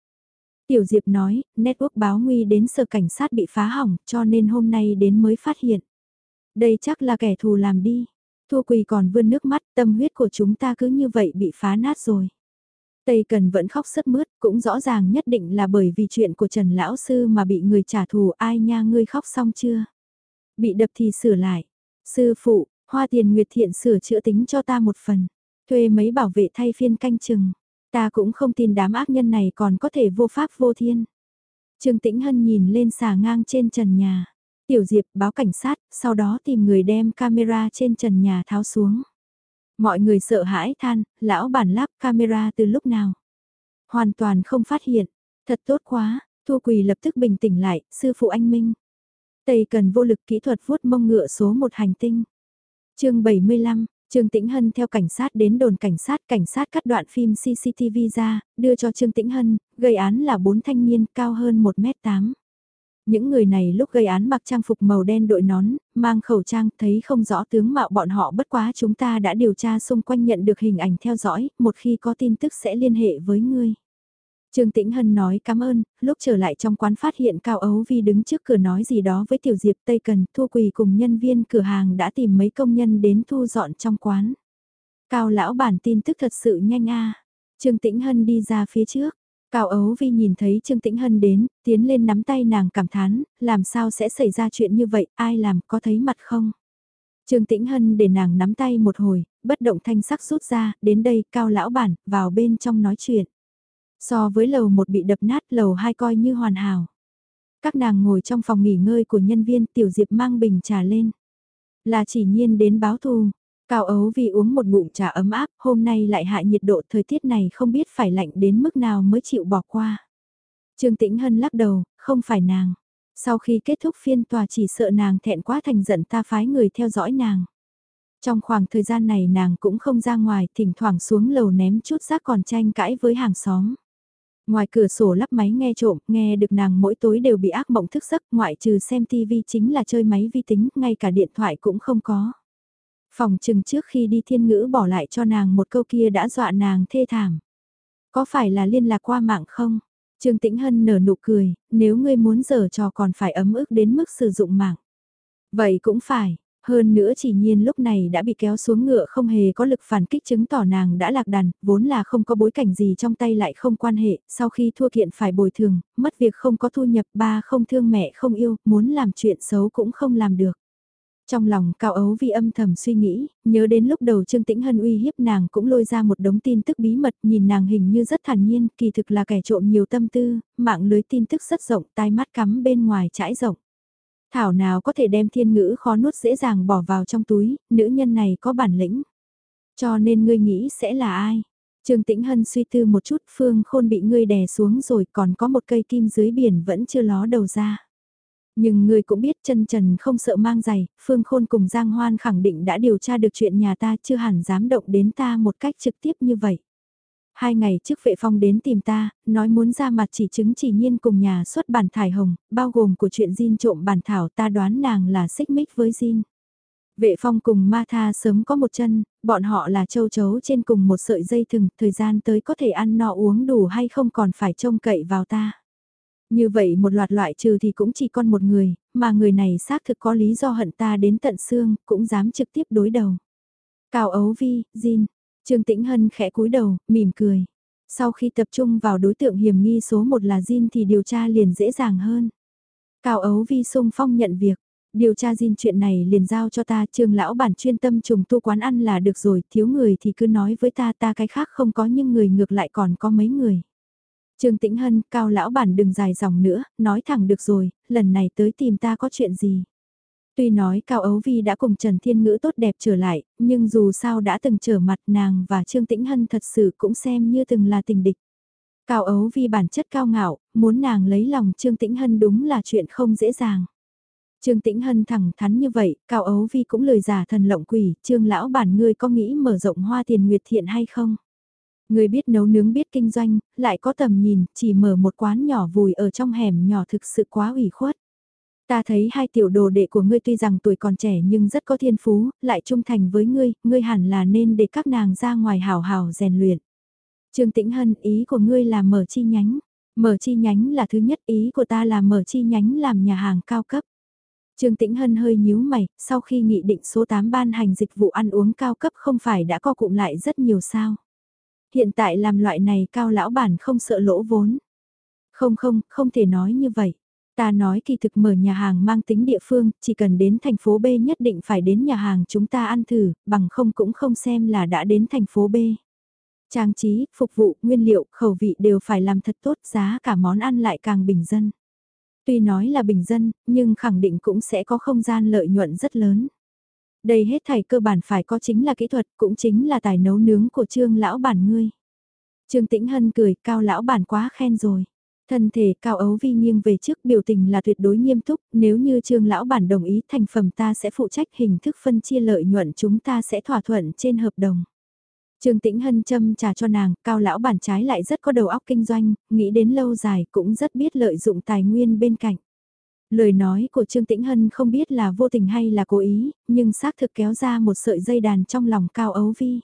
Tiểu Diệp nói, network báo nguy đến sở cảnh sát bị phá hỏng cho nên hôm nay đến mới phát hiện. Đây chắc là kẻ thù làm đi. Thu Quỳ còn vươn nước mắt, tâm huyết của chúng ta cứ như vậy bị phá nát rồi. Tây Cần vẫn khóc sất mướt, cũng rõ ràng nhất định là bởi vì chuyện của Trần Lão Sư mà bị người trả thù ai nha ngươi khóc xong chưa? Bị đập thì sửa lại. Sư phụ, hoa tiền nguyệt thiện sửa chữa tính cho ta một phần. Thuê mấy bảo vệ thay phiên canh chừng. Ta cũng không tin đám ác nhân này còn có thể vô pháp vô thiên. Trương Tĩnh Hân nhìn lên xà ngang trên trần nhà. Tiểu Diệp báo cảnh sát, sau đó tìm người đem camera trên trần nhà tháo xuống. Mọi người sợ hãi than, lão bản lắp camera từ lúc nào. Hoàn toàn không phát hiện. Thật tốt quá, Thu Quỳ lập tức bình tĩnh lại, sư phụ anh Minh. Tây cần vô lực kỹ thuật vuốt mông ngựa số một hành tinh. chương 75, Trương Tĩnh Hân theo cảnh sát đến đồn cảnh sát, cảnh sát cắt đoạn phim CCTV ra, đưa cho Trương Tĩnh Hân, gây án là bốn thanh niên cao hơn 1m8. Những người này lúc gây án mặc trang phục màu đen đội nón, mang khẩu trang, thấy không rõ tướng mạo bọn họ bất quá chúng ta đã điều tra xung quanh nhận được hình ảnh theo dõi, một khi có tin tức sẽ liên hệ với ngươi. Trương Tĩnh Hân nói cảm ơn, lúc trở lại trong quán phát hiện Cao Ấu Vi đứng trước cửa nói gì đó với Tiểu Diệp Tây Cần, Thu Quỳ cùng nhân viên cửa hàng đã tìm mấy công nhân đến thu dọn trong quán. Cao lão bản tin tức thật sự nhanh a. Trương Tĩnh Hân đi ra phía trước, Cao Ấu Vi nhìn thấy Trương Tĩnh Hân đến, tiến lên nắm tay nàng cảm thán, làm sao sẽ xảy ra chuyện như vậy, ai làm, có thấy mặt không? Trương Tĩnh Hân để nàng nắm tay một hồi, bất động thanh sắc rút ra, đến đây, Cao Lão Bản, vào bên trong nói chuyện. So với lầu một bị đập nát, lầu hai coi như hoàn hảo. Các nàng ngồi trong phòng nghỉ ngơi của nhân viên, Tiểu Diệp mang bình trà lên. Là chỉ nhiên đến báo thù, Cao ấu vì uống một ngụm trà ấm áp, hôm nay lại hạ nhiệt độ thời tiết này không biết phải lạnh đến mức nào mới chịu bỏ qua. Trương Tĩnh Hân lắc đầu, không phải nàng. Sau khi kết thúc phiên tòa chỉ sợ nàng thẹn quá thành giận ta phái người theo dõi nàng. Trong khoảng thời gian này nàng cũng không ra ngoài, thỉnh thoảng xuống lầu ném chút rác còn tranh cãi với hàng xóm. Ngoài cửa sổ lắp máy nghe trộm, nghe được nàng mỗi tối đều bị ác mộng thức giấc, ngoại trừ xem tivi chính là chơi máy vi tính, ngay cả điện thoại cũng không có. Phòng chừng trước khi đi thiên ngữ bỏ lại cho nàng một câu kia đã dọa nàng thê thảm. Có phải là liên lạc qua mạng không? Trương Tĩnh Hân nở nụ cười, nếu ngươi muốn giở trò còn phải ấm ức đến mức sử dụng mạng. Vậy cũng phải, hơn nữa chỉ nhiên lúc này đã bị kéo xuống ngựa không hề có lực phản kích chứng tỏ nàng đã lạc đàn, vốn là không có bối cảnh gì trong tay lại không quan hệ, sau khi thua kiện phải bồi thường, mất việc không có thu nhập, ba không thương mẹ không yêu, muốn làm chuyện xấu cũng không làm được. Trong lòng Cao Ấu Vi âm thầm suy nghĩ, nhớ đến lúc đầu Trương Tĩnh Hân uy hiếp nàng cũng lôi ra một đống tin tức bí mật nhìn nàng hình như rất thản nhiên, kỳ thực là kẻ trộm nhiều tâm tư, mạng lưới tin tức rất rộng, tai mắt cắm bên ngoài trải rộng. Thảo nào có thể đem thiên ngữ khó nuốt dễ dàng bỏ vào trong túi, nữ nhân này có bản lĩnh. Cho nên ngươi nghĩ sẽ là ai? Trương Tĩnh Hân suy tư một chút phương khôn bị ngươi đè xuống rồi còn có một cây kim dưới biển vẫn chưa ló đầu ra. Nhưng ngươi cũng biết chân trần không sợ mang giày, phương khôn cùng Giang Hoan khẳng định đã điều tra được chuyện nhà ta chưa hẳn dám động đến ta một cách trực tiếp như vậy. Hai ngày trước vệ phong đến tìm ta, nói muốn ra mặt chỉ chứng chỉ nhiên cùng nhà xuất bản thải hồng, bao gồm của chuyện Jin trộm bản thảo ta đoán nàng là xích mích với Jin. Vệ phong cùng ma tha sớm có một chân, bọn họ là châu chấu trên cùng một sợi dây thừng, thời gian tới có thể ăn no uống đủ hay không còn phải trông cậy vào ta. Như vậy một loạt loại trừ thì cũng chỉ còn một người, mà người này xác thực có lý do hận ta đến tận xương, cũng dám trực tiếp đối đầu. Cao ấu vi, Jin, Trương Tĩnh Hân khẽ cúi đầu, mỉm cười. Sau khi tập trung vào đối tượng hiểm nghi số một là Jin thì điều tra liền dễ dàng hơn. Cao ấu vi sung phong nhận việc. Điều tra Jin chuyện này liền giao cho ta, Trương lão bản chuyên tâm trùng tu quán ăn là được rồi, thiếu người thì cứ nói với ta ta cái khác không có nhưng người ngược lại còn có mấy người. Trương Tĩnh Hân, cao lão bản đừng dài dòng nữa, nói thẳng được rồi, lần này tới tìm ta có chuyện gì. Tuy nói Cao Ấu Vi đã cùng Trần Thiên Ngữ tốt đẹp trở lại, nhưng dù sao đã từng trở mặt nàng và Trương Tĩnh Hân thật sự cũng xem như từng là tình địch. Cao Ấu Vi bản chất cao ngạo, muốn nàng lấy lòng Trương Tĩnh Hân đúng là chuyện không dễ dàng. Trương Tĩnh Hân thẳng thắn như vậy, Cao Ấu Vi cũng lời giả thần lộng quỷ, Trương lão bản ngươi có nghĩ mở rộng hoa tiền nguyệt thiện hay không? Người biết nấu nướng biết kinh doanh, lại có tầm nhìn, chỉ mở một quán nhỏ vùi ở trong hẻm nhỏ thực sự quá ủy khuất. Ta thấy hai tiểu đồ đệ của ngươi tuy rằng tuổi còn trẻ nhưng rất có thiên phú, lại trung thành với ngươi, ngươi hẳn là nên để các nàng ra ngoài hào hào rèn luyện. Trương Tĩnh Hân, ý của ngươi là mở chi nhánh. Mở chi nhánh là thứ nhất, ý của ta là mở chi nhánh làm nhà hàng cao cấp. Trương Tĩnh Hân hơi nhíu mày, sau khi nghị định số 8 ban hành dịch vụ ăn uống cao cấp không phải đã co cụm lại rất nhiều sao. Hiện tại làm loại này cao lão bản không sợ lỗ vốn. Không không, không thể nói như vậy. Ta nói kỳ thực mở nhà hàng mang tính địa phương, chỉ cần đến thành phố B nhất định phải đến nhà hàng chúng ta ăn thử, bằng không cũng không xem là đã đến thành phố B. Trang trí, phục vụ, nguyên liệu, khẩu vị đều phải làm thật tốt, giá cả món ăn lại càng bình dân. Tuy nói là bình dân, nhưng khẳng định cũng sẽ có không gian lợi nhuận rất lớn. Đây hết thảy cơ bản phải có chính là kỹ thuật, cũng chính là tài nấu nướng của trương lão bản ngươi. Trương Tĩnh Hân cười, cao lão bản quá khen rồi. Thân thể cao ấu vi nghiêng về trước biểu tình là tuyệt đối nghiêm túc, nếu như trương lão bản đồng ý thành phẩm ta sẽ phụ trách hình thức phân chia lợi nhuận chúng ta sẽ thỏa thuận trên hợp đồng. Trương Tĩnh Hân châm trà cho nàng, cao lão bản trái lại rất có đầu óc kinh doanh, nghĩ đến lâu dài cũng rất biết lợi dụng tài nguyên bên cạnh. Lời nói của Trương Tĩnh Hân không biết là vô tình hay là cố ý, nhưng xác thực kéo ra một sợi dây đàn trong lòng cao ấu vi.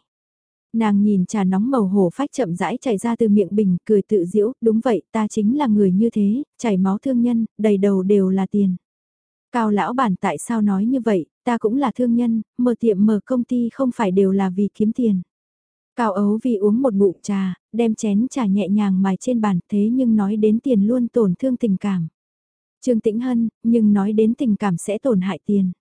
Nàng nhìn trà nóng màu hổ phách chậm rãi chảy ra từ miệng bình, cười tự diễu, đúng vậy, ta chính là người như thế, chảy máu thương nhân, đầy đầu đều là tiền. Cao lão bản tại sao nói như vậy, ta cũng là thương nhân, mở tiệm mở công ty không phải đều là vì kiếm tiền. Cao ấu vì uống một ngụm trà, đem chén trà nhẹ nhàng mài trên bàn thế nhưng nói đến tiền luôn tổn thương tình cảm. Trương Tĩnh Hân, nhưng nói đến tình cảm sẽ tổn hại tiền.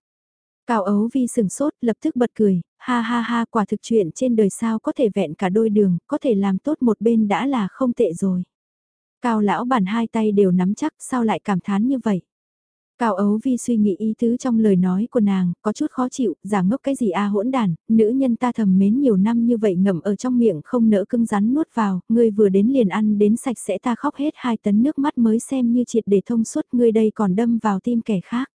Cao ấu vi sừng sốt lập tức bật cười, ha ha ha quả thực chuyện trên đời sao có thể vẹn cả đôi đường, có thể làm tốt một bên đã là không tệ rồi. Cao lão bản hai tay đều nắm chắc sao lại cảm thán như vậy. Cao ấu vi suy nghĩ ý tứ trong lời nói của nàng, có chút khó chịu, giả ngốc cái gì a à, hỗn đàn, nữ nhân ta thầm mến nhiều năm như vậy ngậm ở trong miệng không nỡ cưng rắn nuốt vào, ngươi vừa đến liền ăn đến sạch sẽ ta khóc hết hai tấn nước mắt mới xem như triệt để thông suốt ngươi đây còn đâm vào tim kẻ khác.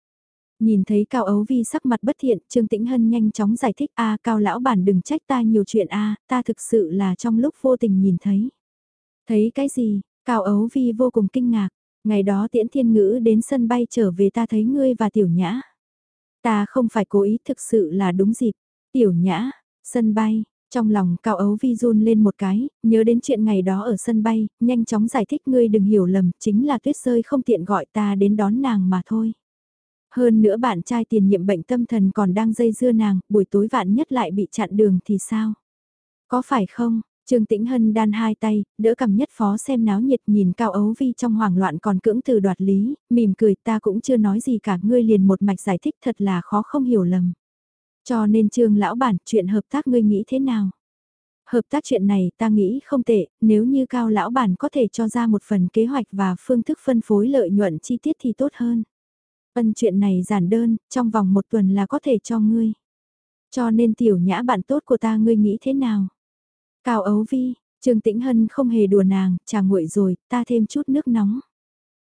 Nhìn thấy Cao Ấu Vi sắc mặt bất thiện, Trương Tĩnh Hân nhanh chóng giải thích a Cao lão bản đừng trách ta nhiều chuyện a ta thực sự là trong lúc vô tình nhìn thấy. Thấy cái gì, Cao Ấu Vi vô cùng kinh ngạc, ngày đó tiễn thiên ngữ đến sân bay trở về ta thấy ngươi và tiểu nhã. Ta không phải cố ý thực sự là đúng dịp, tiểu nhã, sân bay, trong lòng Cao Ấu Vi run lên một cái, nhớ đến chuyện ngày đó ở sân bay, nhanh chóng giải thích ngươi đừng hiểu lầm, chính là tuyết rơi không tiện gọi ta đến đón nàng mà thôi. Hơn nữa bạn trai tiền nhiệm bệnh tâm thần còn đang dây dưa nàng, buổi tối vạn nhất lại bị chặn đường thì sao? Có phải không? Trương Tĩnh Hân đan hai tay, đỡ cầm nhất phó xem náo nhiệt nhìn Cao Ấu Vi trong hoảng loạn còn cưỡng từ đoạt lý, mỉm cười ta cũng chưa nói gì cả ngươi liền một mạch giải thích thật là khó không hiểu lầm. Cho nên Trương Lão Bản chuyện hợp tác ngươi nghĩ thế nào? Hợp tác chuyện này ta nghĩ không tệ, nếu như Cao Lão Bản có thể cho ra một phần kế hoạch và phương thức phân phối lợi nhuận chi tiết thì tốt hơn. Ân chuyện này giản đơn, trong vòng một tuần là có thể cho ngươi. Cho nên tiểu nhã bạn tốt của ta ngươi nghĩ thế nào? Cao ấu vi, Trương Tĩnh Hân không hề đùa nàng, trà nguội rồi, ta thêm chút nước nóng.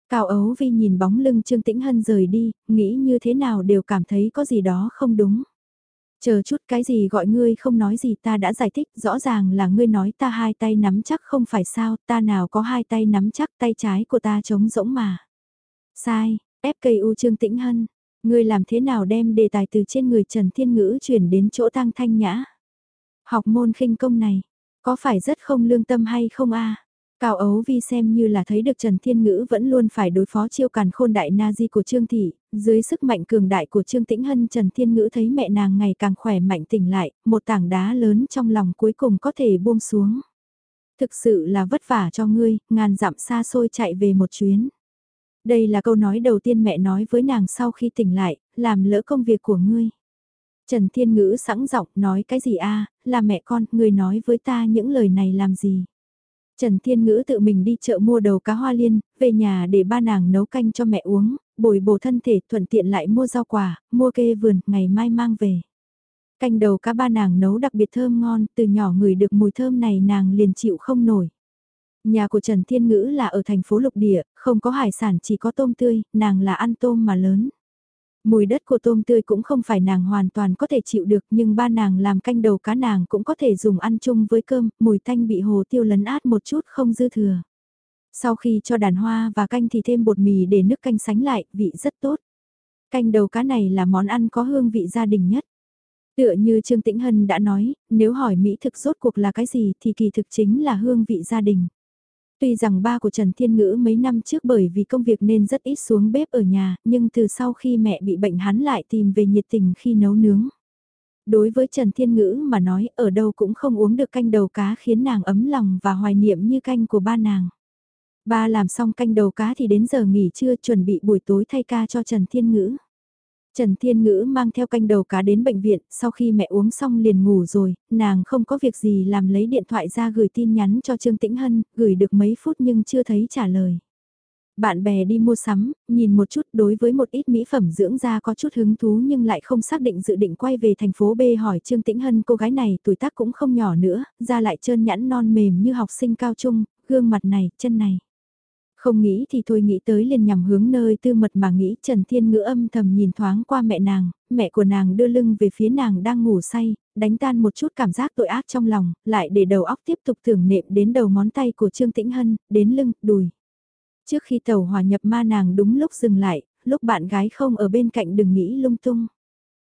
Cao ấu vi nhìn bóng lưng Trương Tĩnh Hân rời đi, nghĩ như thế nào đều cảm thấy có gì đó không đúng. Chờ chút cái gì gọi ngươi không nói gì ta đã giải thích, rõ ràng là ngươi nói ta hai tay nắm chắc không phải sao, ta nào có hai tay nắm chắc tay trái của ta trống rỗng mà. Sai, FKU Trương Tĩnh Hân, ngươi làm thế nào đem đề tài từ trên người Trần Thiên Ngữ chuyển đến chỗ tăng thanh nhã. Học môn khinh công này, có phải rất không lương tâm hay không a? Cao Ấu Vi xem như là thấy được Trần Thiên Ngữ vẫn luôn phải đối phó chiêu càn khôn đại na di của Trương Thị, dưới sức mạnh cường đại của Trương Tĩnh Hân Trần Thiên Ngữ thấy mẹ nàng ngày càng khỏe mạnh tỉnh lại, một tảng đá lớn trong lòng cuối cùng có thể buông xuống. Thực sự là vất vả cho ngươi, ngàn dặm xa xôi chạy về một chuyến. Đây là câu nói đầu tiên mẹ nói với nàng sau khi tỉnh lại, làm lỡ công việc của ngươi. Trần Thiên Ngữ sẵn giọng nói cái gì a là mẹ con, người nói với ta những lời này làm gì. Trần Thiên Ngữ tự mình đi chợ mua đầu cá hoa liên, về nhà để ba nàng nấu canh cho mẹ uống, bồi bổ thân thể thuận tiện lại mua rau quả, mua kê vườn, ngày mai mang về. Canh đầu cá ba nàng nấu đặc biệt thơm ngon, từ nhỏ người được mùi thơm này nàng liền chịu không nổi. Nhà của Trần Thiên Ngữ là ở thành phố Lục Địa, không có hải sản chỉ có tôm tươi, nàng là ăn tôm mà lớn. Mùi đất của tôm tươi cũng không phải nàng hoàn toàn có thể chịu được nhưng ba nàng làm canh đầu cá nàng cũng có thể dùng ăn chung với cơm, mùi tanh bị hồ tiêu lấn át một chút không dư thừa. Sau khi cho đàn hoa và canh thì thêm bột mì để nước canh sánh lại, vị rất tốt. Canh đầu cá này là món ăn có hương vị gia đình nhất. Tựa như Trương Tĩnh Hân đã nói, nếu hỏi Mỹ thực rốt cuộc là cái gì thì kỳ thực chính là hương vị gia đình. Tuy rằng ba của Trần Thiên Ngữ mấy năm trước bởi vì công việc nên rất ít xuống bếp ở nhà, nhưng từ sau khi mẹ bị bệnh hắn lại tìm về nhiệt tình khi nấu nướng. Đối với Trần Thiên Ngữ mà nói ở đâu cũng không uống được canh đầu cá khiến nàng ấm lòng và hoài niệm như canh của ba nàng. Ba làm xong canh đầu cá thì đến giờ nghỉ trưa chuẩn bị buổi tối thay ca cho Trần Thiên Ngữ. Trần Thiên Ngữ mang theo canh đầu cá đến bệnh viện, sau khi mẹ uống xong liền ngủ rồi, nàng không có việc gì làm lấy điện thoại ra gửi tin nhắn cho Trương Tĩnh Hân, gửi được mấy phút nhưng chưa thấy trả lời. Bạn bè đi mua sắm, nhìn một chút đối với một ít mỹ phẩm dưỡng da có chút hứng thú nhưng lại không xác định dự định quay về thành phố B hỏi Trương Tĩnh Hân cô gái này tuổi tác cũng không nhỏ nữa, da lại trơn nhẵn non mềm như học sinh cao trung, gương mặt này, chân này. Không nghĩ thì thôi nghĩ tới liền nhằm hướng nơi tư mật mà nghĩ Trần Thiên Ngữ âm thầm nhìn thoáng qua mẹ nàng, mẹ của nàng đưa lưng về phía nàng đang ngủ say, đánh tan một chút cảm giác tội ác trong lòng, lại để đầu óc tiếp tục tưởng niệm đến đầu ngón tay của Trương Tĩnh Hân, đến lưng, đùi. Trước khi tàu hòa nhập ma nàng đúng lúc dừng lại, lúc bạn gái không ở bên cạnh đừng nghĩ lung tung.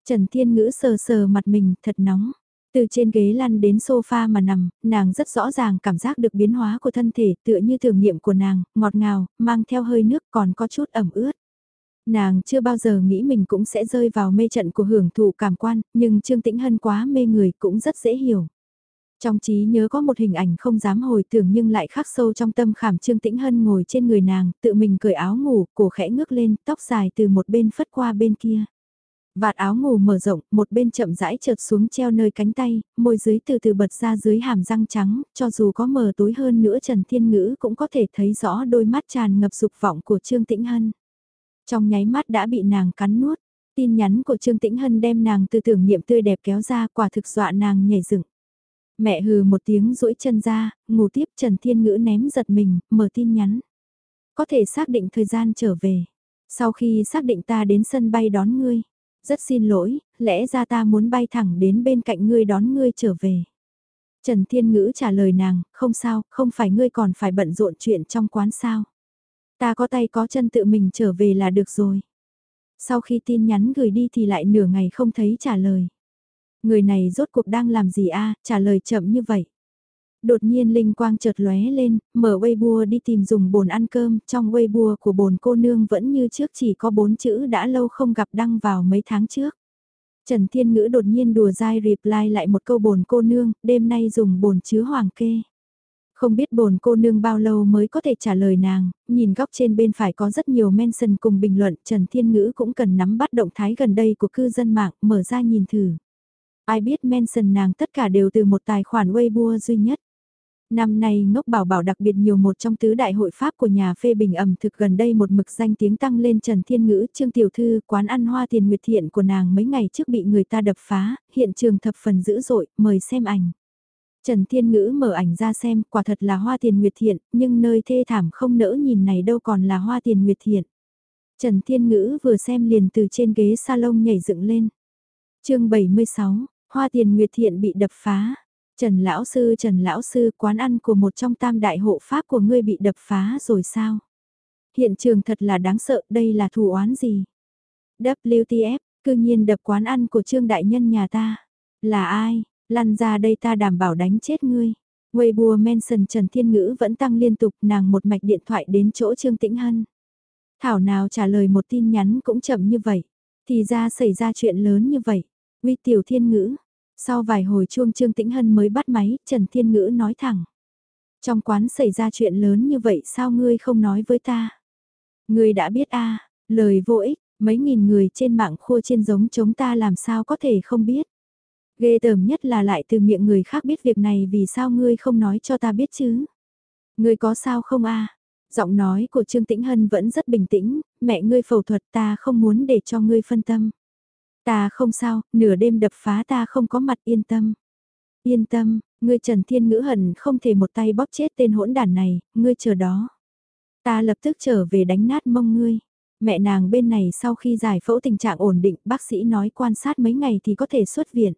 Trần Thiên Ngữ sờ sờ mặt mình thật nóng. Từ trên ghế lăn đến sofa mà nằm, nàng rất rõ ràng cảm giác được biến hóa của thân thể tựa như thường nghiệm của nàng, ngọt ngào, mang theo hơi nước còn có chút ẩm ướt. Nàng chưa bao giờ nghĩ mình cũng sẽ rơi vào mê trận của hưởng thụ cảm quan, nhưng Trương Tĩnh Hân quá mê người cũng rất dễ hiểu. Trong trí nhớ có một hình ảnh không dám hồi tưởng nhưng lại khắc sâu trong tâm khảm Trương Tĩnh Hân ngồi trên người nàng, tự mình cởi áo ngủ, cổ khẽ ngước lên, tóc dài từ một bên phất qua bên kia. Vạt áo ngủ mở rộng, một bên chậm rãi trượt xuống treo nơi cánh tay, môi dưới từ từ bật ra dưới hàm răng trắng, cho dù có mờ tối hơn nữa Trần Thiên Ngữ cũng có thể thấy rõ đôi mắt tràn ngập dục vọng của Trương Tĩnh Hân. Trong nháy mắt đã bị nàng cắn nuốt, tin nhắn của Trương Tĩnh Hân đem nàng từ tưởng niệm tươi đẹp kéo ra quả thực dọa nàng nhảy dựng. Mẹ hừ một tiếng duỗi chân ra, ngủ tiếp Trần Thiên Ngữ ném giật mình, mở tin nhắn. Có thể xác định thời gian trở về. Sau khi xác định ta đến sân bay đón ngươi rất xin lỗi, lẽ ra ta muốn bay thẳng đến bên cạnh ngươi đón ngươi trở về. Trần Thiên Ngữ trả lời nàng, không sao, không phải ngươi còn phải bận rộn chuyện trong quán sao. Ta có tay có chân tự mình trở về là được rồi. Sau khi tin nhắn gửi đi thì lại nửa ngày không thấy trả lời. Người này rốt cuộc đang làm gì a trả lời chậm như vậy. Đột nhiên linh quang chợt lóe lên, mở Weibo đi tìm dùng bồn ăn cơm, trong Weibo của bồn cô nương vẫn như trước chỉ có bốn chữ đã lâu không gặp đăng vào mấy tháng trước. Trần Thiên Ngữ đột nhiên đùa dai reply lại một câu bồn cô nương, đêm nay dùng bồn chứa hoàng kê. Không biết bồn cô nương bao lâu mới có thể trả lời nàng, nhìn góc trên bên phải có rất nhiều mention cùng bình luận, Trần Thiên Ngữ cũng cần nắm bắt động thái gần đây của cư dân mạng, mở ra nhìn thử. Ai biết mention nàng tất cả đều từ một tài khoản Weibo duy nhất. Năm nay ngốc bảo bảo đặc biệt nhiều một trong tứ đại hội Pháp của nhà phê bình ẩm thực gần đây một mực danh tiếng tăng lên Trần Thiên Ngữ, Trương Tiểu Thư, quán ăn hoa tiền nguyệt thiện của nàng mấy ngày trước bị người ta đập phá, hiện trường thập phần dữ dội, mời xem ảnh. Trần Thiên Ngữ mở ảnh ra xem, quả thật là hoa tiền nguyệt thiện, nhưng nơi thê thảm không nỡ nhìn này đâu còn là hoa tiền nguyệt thiện. Trần Thiên Ngữ vừa xem liền từ trên ghế salon nhảy dựng lên. chương 76, hoa tiền nguyệt thiện bị đập phá. Trần Lão Sư Trần Lão Sư quán ăn của một trong tam đại hộ pháp của ngươi bị đập phá rồi sao? Hiện trường thật là đáng sợ, đây là thù oán gì? WTF, cư nhiên đập quán ăn của Trương Đại Nhân nhà ta. Là ai? Lăn ra đây ta đảm bảo đánh chết ngươi. Weibo mention Trần Thiên Ngữ vẫn tăng liên tục nàng một mạch điện thoại đến chỗ Trương Tĩnh Hân. Thảo nào trả lời một tin nhắn cũng chậm như vậy. Thì ra xảy ra chuyện lớn như vậy. Uy tiểu thiên ngữ. Sau vài hồi chuông Trương Tĩnh Hân mới bắt máy, Trần Thiên Ngữ nói thẳng. Trong quán xảy ra chuyện lớn như vậy sao ngươi không nói với ta? Ngươi đã biết a lời vô ích, mấy nghìn người trên mạng khua trên giống chúng ta làm sao có thể không biết. Ghê tởm nhất là lại từ miệng người khác biết việc này vì sao ngươi không nói cho ta biết chứ? Ngươi có sao không a Giọng nói của Trương Tĩnh Hân vẫn rất bình tĩnh, mẹ ngươi phẫu thuật ta không muốn để cho ngươi phân tâm. Ta không sao, nửa đêm đập phá ta không có mặt yên tâm. Yên tâm, ngươi Trần Thiên Ngữ hận không thể một tay bóp chết tên hỗn đản này, ngươi chờ đó. Ta lập tức trở về đánh nát mông ngươi. Mẹ nàng bên này sau khi giải phẫu tình trạng ổn định, bác sĩ nói quan sát mấy ngày thì có thể xuất viện.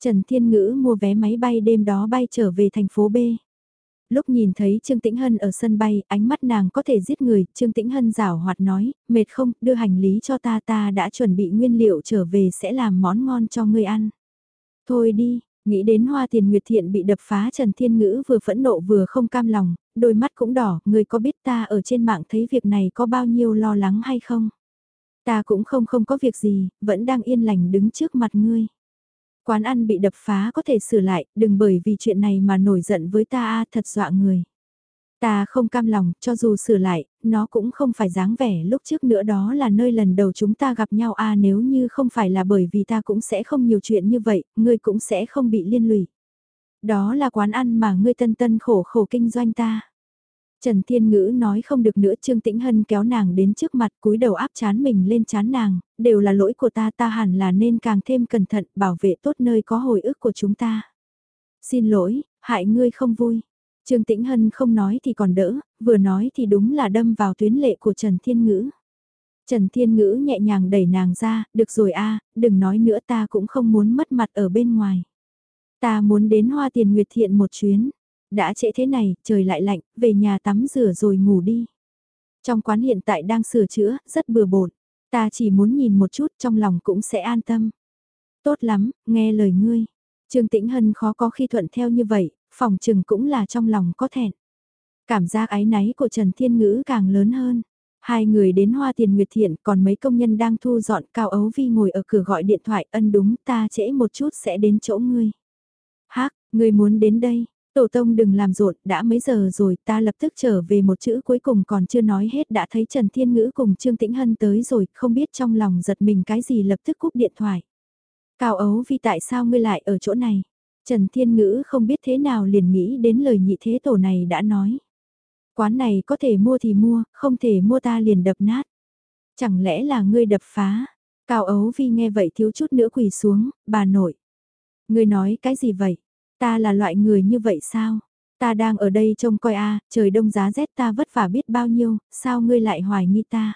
Trần Thiên Ngữ mua vé máy bay đêm đó bay trở về thành phố B. Lúc nhìn thấy Trương Tĩnh Hân ở sân bay, ánh mắt nàng có thể giết người, Trương Tĩnh Hân rảo hoạt nói, mệt không, đưa hành lý cho ta ta đã chuẩn bị nguyên liệu trở về sẽ làm món ngon cho ngươi ăn. Thôi đi, nghĩ đến hoa tiền nguyệt thiện bị đập phá Trần Thiên Ngữ vừa phẫn nộ vừa không cam lòng, đôi mắt cũng đỏ, ngươi có biết ta ở trên mạng thấy việc này có bao nhiêu lo lắng hay không? Ta cũng không không có việc gì, vẫn đang yên lành đứng trước mặt ngươi. Quán ăn bị đập phá có thể sửa lại, đừng bởi vì chuyện này mà nổi giận với ta a thật dọa người. Ta không cam lòng, cho dù sửa lại, nó cũng không phải dáng vẻ lúc trước nữa đó là nơi lần đầu chúng ta gặp nhau a nếu như không phải là bởi vì ta cũng sẽ không nhiều chuyện như vậy, ngươi cũng sẽ không bị liên lụy. Đó là quán ăn mà ngươi tân tân khổ khổ kinh doanh ta. Trần Thiên Ngữ nói không được nữa Trương Tĩnh Hân kéo nàng đến trước mặt cúi đầu áp chán mình lên chán nàng, đều là lỗi của ta ta hẳn là nên càng thêm cẩn thận bảo vệ tốt nơi có hồi ức của chúng ta. Xin lỗi, hại ngươi không vui. Trương Tĩnh Hân không nói thì còn đỡ, vừa nói thì đúng là đâm vào tuyến lệ của Trần Thiên Ngữ. Trần Thiên Ngữ nhẹ nhàng đẩy nàng ra, được rồi a đừng nói nữa ta cũng không muốn mất mặt ở bên ngoài. Ta muốn đến hoa tiền nguyệt thiện một chuyến. Đã trễ thế này, trời lại lạnh, về nhà tắm rửa rồi ngủ đi. Trong quán hiện tại đang sửa chữa, rất bừa bộn. Ta chỉ muốn nhìn một chút trong lòng cũng sẽ an tâm. Tốt lắm, nghe lời ngươi. Trương Tĩnh Hân khó có khi thuận theo như vậy, phòng trừng cũng là trong lòng có thẹn. Cảm giác ái náy của Trần Thiên Ngữ càng lớn hơn. Hai người đến Hoa Tiền Nguyệt Thiện còn mấy công nhân đang thu dọn Cao Ấu Vi ngồi ở cửa gọi điện thoại ân đúng ta trễ một chút sẽ đến chỗ ngươi. Hác, ngươi muốn đến đây, Tổ tông đừng làm rộn, đã mấy giờ rồi, ta lập tức trở về một chữ cuối cùng còn chưa nói hết đã thấy Trần Thiên Ngữ cùng Trương Tĩnh Hân tới rồi, không biết trong lòng giật mình cái gì lập tức cúp điện thoại. Cao ấu vì tại sao ngươi lại ở chỗ này? Trần Thiên Ngữ không biết thế nào liền nghĩ đến lời nhị thế tổ này đã nói. Quán này có thể mua thì mua, không thể mua ta liền đập nát. Chẳng lẽ là ngươi đập phá? Cao ấu vi nghe vậy thiếu chút nữa quỳ xuống, bà nội. Ngươi nói cái gì vậy? Ta là loại người như vậy sao? Ta đang ở đây trông coi a, trời đông giá rét ta vất vả biết bao nhiêu, sao ngươi lại hoài nghi ta?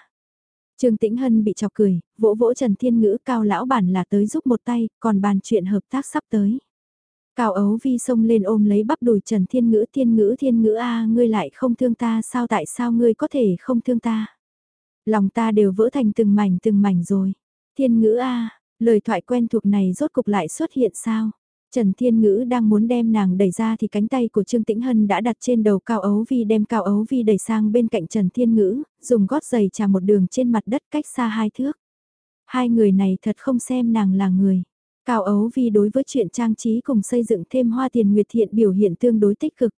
Trương Tĩnh Hân bị chọc cười, vỗ vỗ Trần Thiên Ngữ cao lão bản là tới giúp một tay, còn bàn chuyện hợp tác sắp tới. Cao ấu vi xông lên ôm lấy bắp đùi Trần Thiên Ngữ Thiên Ngữ Thiên Ngữ a ngươi lại không thương ta sao tại sao ngươi có thể không thương ta? Lòng ta đều vỡ thành từng mảnh từng mảnh rồi. Thiên Ngữ a lời thoại quen thuộc này rốt cục lại xuất hiện sao? Trần Thiên Ngữ đang muốn đem nàng đẩy ra thì cánh tay của Trương Tĩnh Hân đã đặt trên đầu Cao Ấu Vi đem Cao Ấu Vi đẩy sang bên cạnh Trần Thiên Ngữ, dùng gót giày trà một đường trên mặt đất cách xa hai thước. Hai người này thật không xem nàng là người. Cao Ấu Vi đối với chuyện trang trí cùng xây dựng thêm hoa tiền nguyệt thiện biểu hiện tương đối tích cực.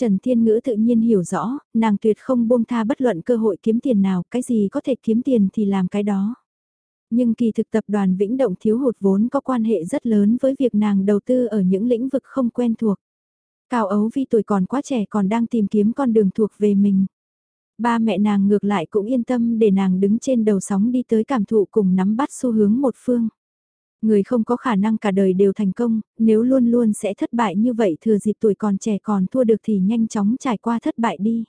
Trần Thiên Ngữ tự nhiên hiểu rõ, nàng tuyệt không buông tha bất luận cơ hội kiếm tiền nào, cái gì có thể kiếm tiền thì làm cái đó. Nhưng kỳ thực tập đoàn Vĩnh Động thiếu hụt vốn có quan hệ rất lớn với việc nàng đầu tư ở những lĩnh vực không quen thuộc. Cao Ấu Vi tuổi còn quá trẻ còn đang tìm kiếm con đường thuộc về mình. Ba mẹ nàng ngược lại cũng yên tâm để nàng đứng trên đầu sóng đi tới cảm thụ cùng nắm bắt xu hướng một phương. Người không có khả năng cả đời đều thành công, nếu luôn luôn sẽ thất bại như vậy thừa dịp tuổi còn trẻ còn thua được thì nhanh chóng trải qua thất bại đi.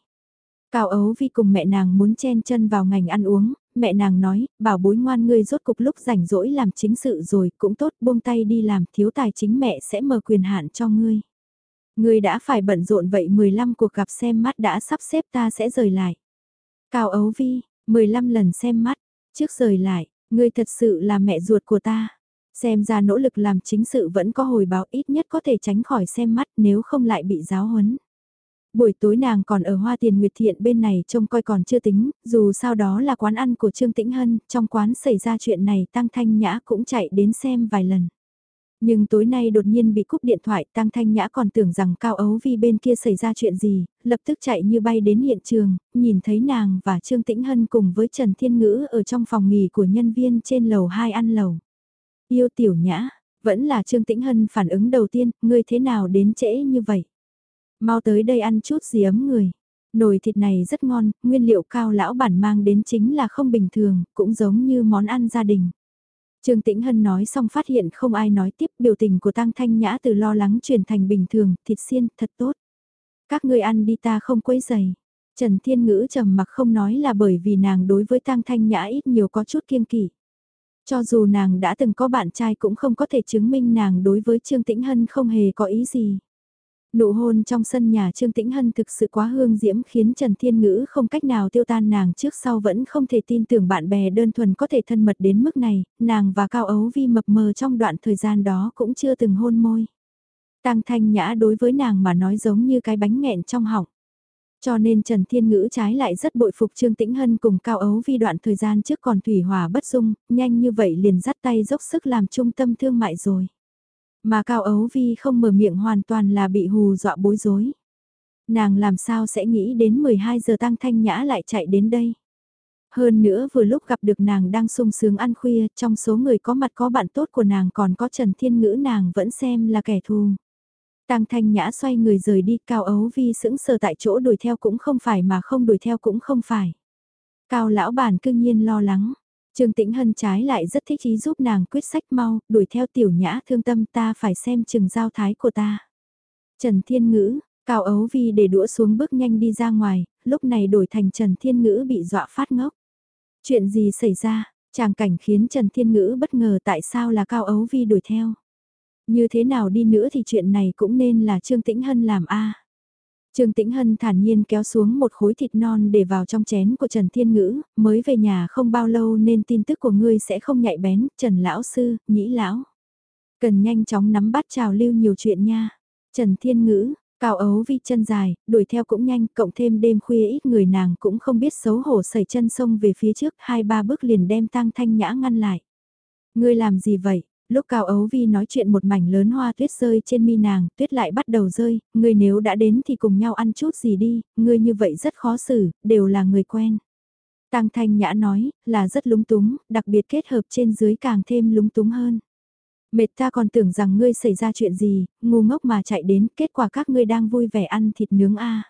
Cao Ấu Vi cùng mẹ nàng muốn chen chân vào ngành ăn uống, mẹ nàng nói, bảo bối ngoan ngươi rốt cục lúc rảnh rỗi làm chính sự rồi, cũng tốt buông tay đi làm, thiếu tài chính mẹ sẽ mở quyền hạn cho ngươi. Ngươi đã phải bận rộn vậy 15 cuộc gặp xem mắt đã sắp xếp ta sẽ rời lại. Cao Ấu Vi, 15 lần xem mắt, trước rời lại, ngươi thật sự là mẹ ruột của ta. Xem ra nỗ lực làm chính sự vẫn có hồi báo ít nhất có thể tránh khỏi xem mắt nếu không lại bị giáo huấn. Buổi tối nàng còn ở Hoa Tiền Nguyệt Thiện bên này trông coi còn chưa tính, dù sao đó là quán ăn của Trương Tĩnh Hân, trong quán xảy ra chuyện này Tăng Thanh Nhã cũng chạy đến xem vài lần. Nhưng tối nay đột nhiên bị cúp điện thoại Tăng Thanh Nhã còn tưởng rằng Cao Ấu Vi bên kia xảy ra chuyện gì, lập tức chạy như bay đến hiện trường, nhìn thấy nàng và Trương Tĩnh Hân cùng với Trần Thiên Ngữ ở trong phòng nghỉ của nhân viên trên lầu 2 ăn lầu. Yêu tiểu nhã, vẫn là Trương Tĩnh Hân phản ứng đầu tiên, ngươi thế nào đến trễ như vậy? Mau tới đây ăn chút gì ấm người. Nồi thịt này rất ngon, nguyên liệu cao lão bản mang đến chính là không bình thường, cũng giống như món ăn gia đình. Trương Tĩnh Hân nói xong phát hiện không ai nói tiếp biểu tình của Tăng Thanh Nhã từ lo lắng chuyển thành bình thường, thịt xiên, thật tốt. Các ngươi ăn đi ta không quấy giày. Trần Thiên Ngữ trầm mặc không nói là bởi vì nàng đối với Tăng Thanh Nhã ít nhiều có chút kiêng kỵ. Cho dù nàng đã từng có bạn trai cũng không có thể chứng minh nàng đối với Trương Tĩnh Hân không hề có ý gì. Nụ hôn trong sân nhà Trương Tĩnh Hân thực sự quá hương diễm khiến Trần Thiên Ngữ không cách nào tiêu tan nàng trước sau vẫn không thể tin tưởng bạn bè đơn thuần có thể thân mật đến mức này, nàng và Cao Ấu Vi mập mờ trong đoạn thời gian đó cũng chưa từng hôn môi. Tăng thanh nhã đối với nàng mà nói giống như cái bánh nghẹn trong họng. Cho nên Trần Thiên Ngữ trái lại rất bội phục Trương Tĩnh Hân cùng Cao Ấu Vi đoạn thời gian trước còn thủy hòa bất dung, nhanh như vậy liền dắt tay dốc sức làm trung tâm thương mại rồi. Mà Cao Ấu Vi không mở miệng hoàn toàn là bị hù dọa bối rối. Nàng làm sao sẽ nghĩ đến 12 giờ tăng thanh nhã lại chạy đến đây. Hơn nữa vừa lúc gặp được nàng đang sung sướng ăn khuya, trong số người có mặt có bạn tốt của nàng còn có Trần Thiên Ngữ nàng vẫn xem là kẻ thù. Tăng Thanh Nhã xoay người rời đi, Cao Ấu Vi sững sờ tại chỗ đuổi theo cũng không phải mà không đuổi theo cũng không phải. Cao lão bản cương nhiên lo lắng, Trương Tĩnh Hân trái lại rất thích ý giúp nàng quyết sách mau, đuổi theo tiểu nhã thương tâm ta phải xem chừng giao thái của ta. Trần Thiên Ngữ, Cao Ấu Vi để đũa xuống bước nhanh đi ra ngoài, lúc này đổi thành Trần Thiên Ngữ bị dọa phát ngốc. Chuyện gì xảy ra, chàng cảnh khiến Trần Thiên Ngữ bất ngờ tại sao là Cao Ấu Vi đuổi theo. Như thế nào đi nữa thì chuyện này cũng nên là Trương Tĩnh Hân làm a. Trương Tĩnh Hân thản nhiên kéo xuống một khối thịt non để vào trong chén của Trần Thiên Ngữ, mới về nhà không bao lâu nên tin tức của ngươi sẽ không nhạy bén, Trần Lão Sư, Nhĩ Lão. Cần nhanh chóng nắm bắt trào lưu nhiều chuyện nha. Trần Thiên Ngữ, Cao ấu vi chân dài, đuổi theo cũng nhanh, cộng thêm đêm khuya ít người nàng cũng không biết xấu hổ sẩy chân sông về phía trước, hai ba bước liền đem tang thanh nhã ngăn lại. Ngươi làm gì vậy? Lúc Cao Ấu Vi nói chuyện một mảnh lớn hoa tuyết rơi trên mi nàng, tuyết lại bắt đầu rơi, ngươi nếu đã đến thì cùng nhau ăn chút gì đi, ngươi như vậy rất khó xử, đều là người quen. Tăng Thanh Nhã nói, là rất lúng túng, đặc biệt kết hợp trên dưới càng thêm lúng túng hơn. Mệt ta còn tưởng rằng ngươi xảy ra chuyện gì, ngu ngốc mà chạy đến, kết quả các ngươi đang vui vẻ ăn thịt nướng a.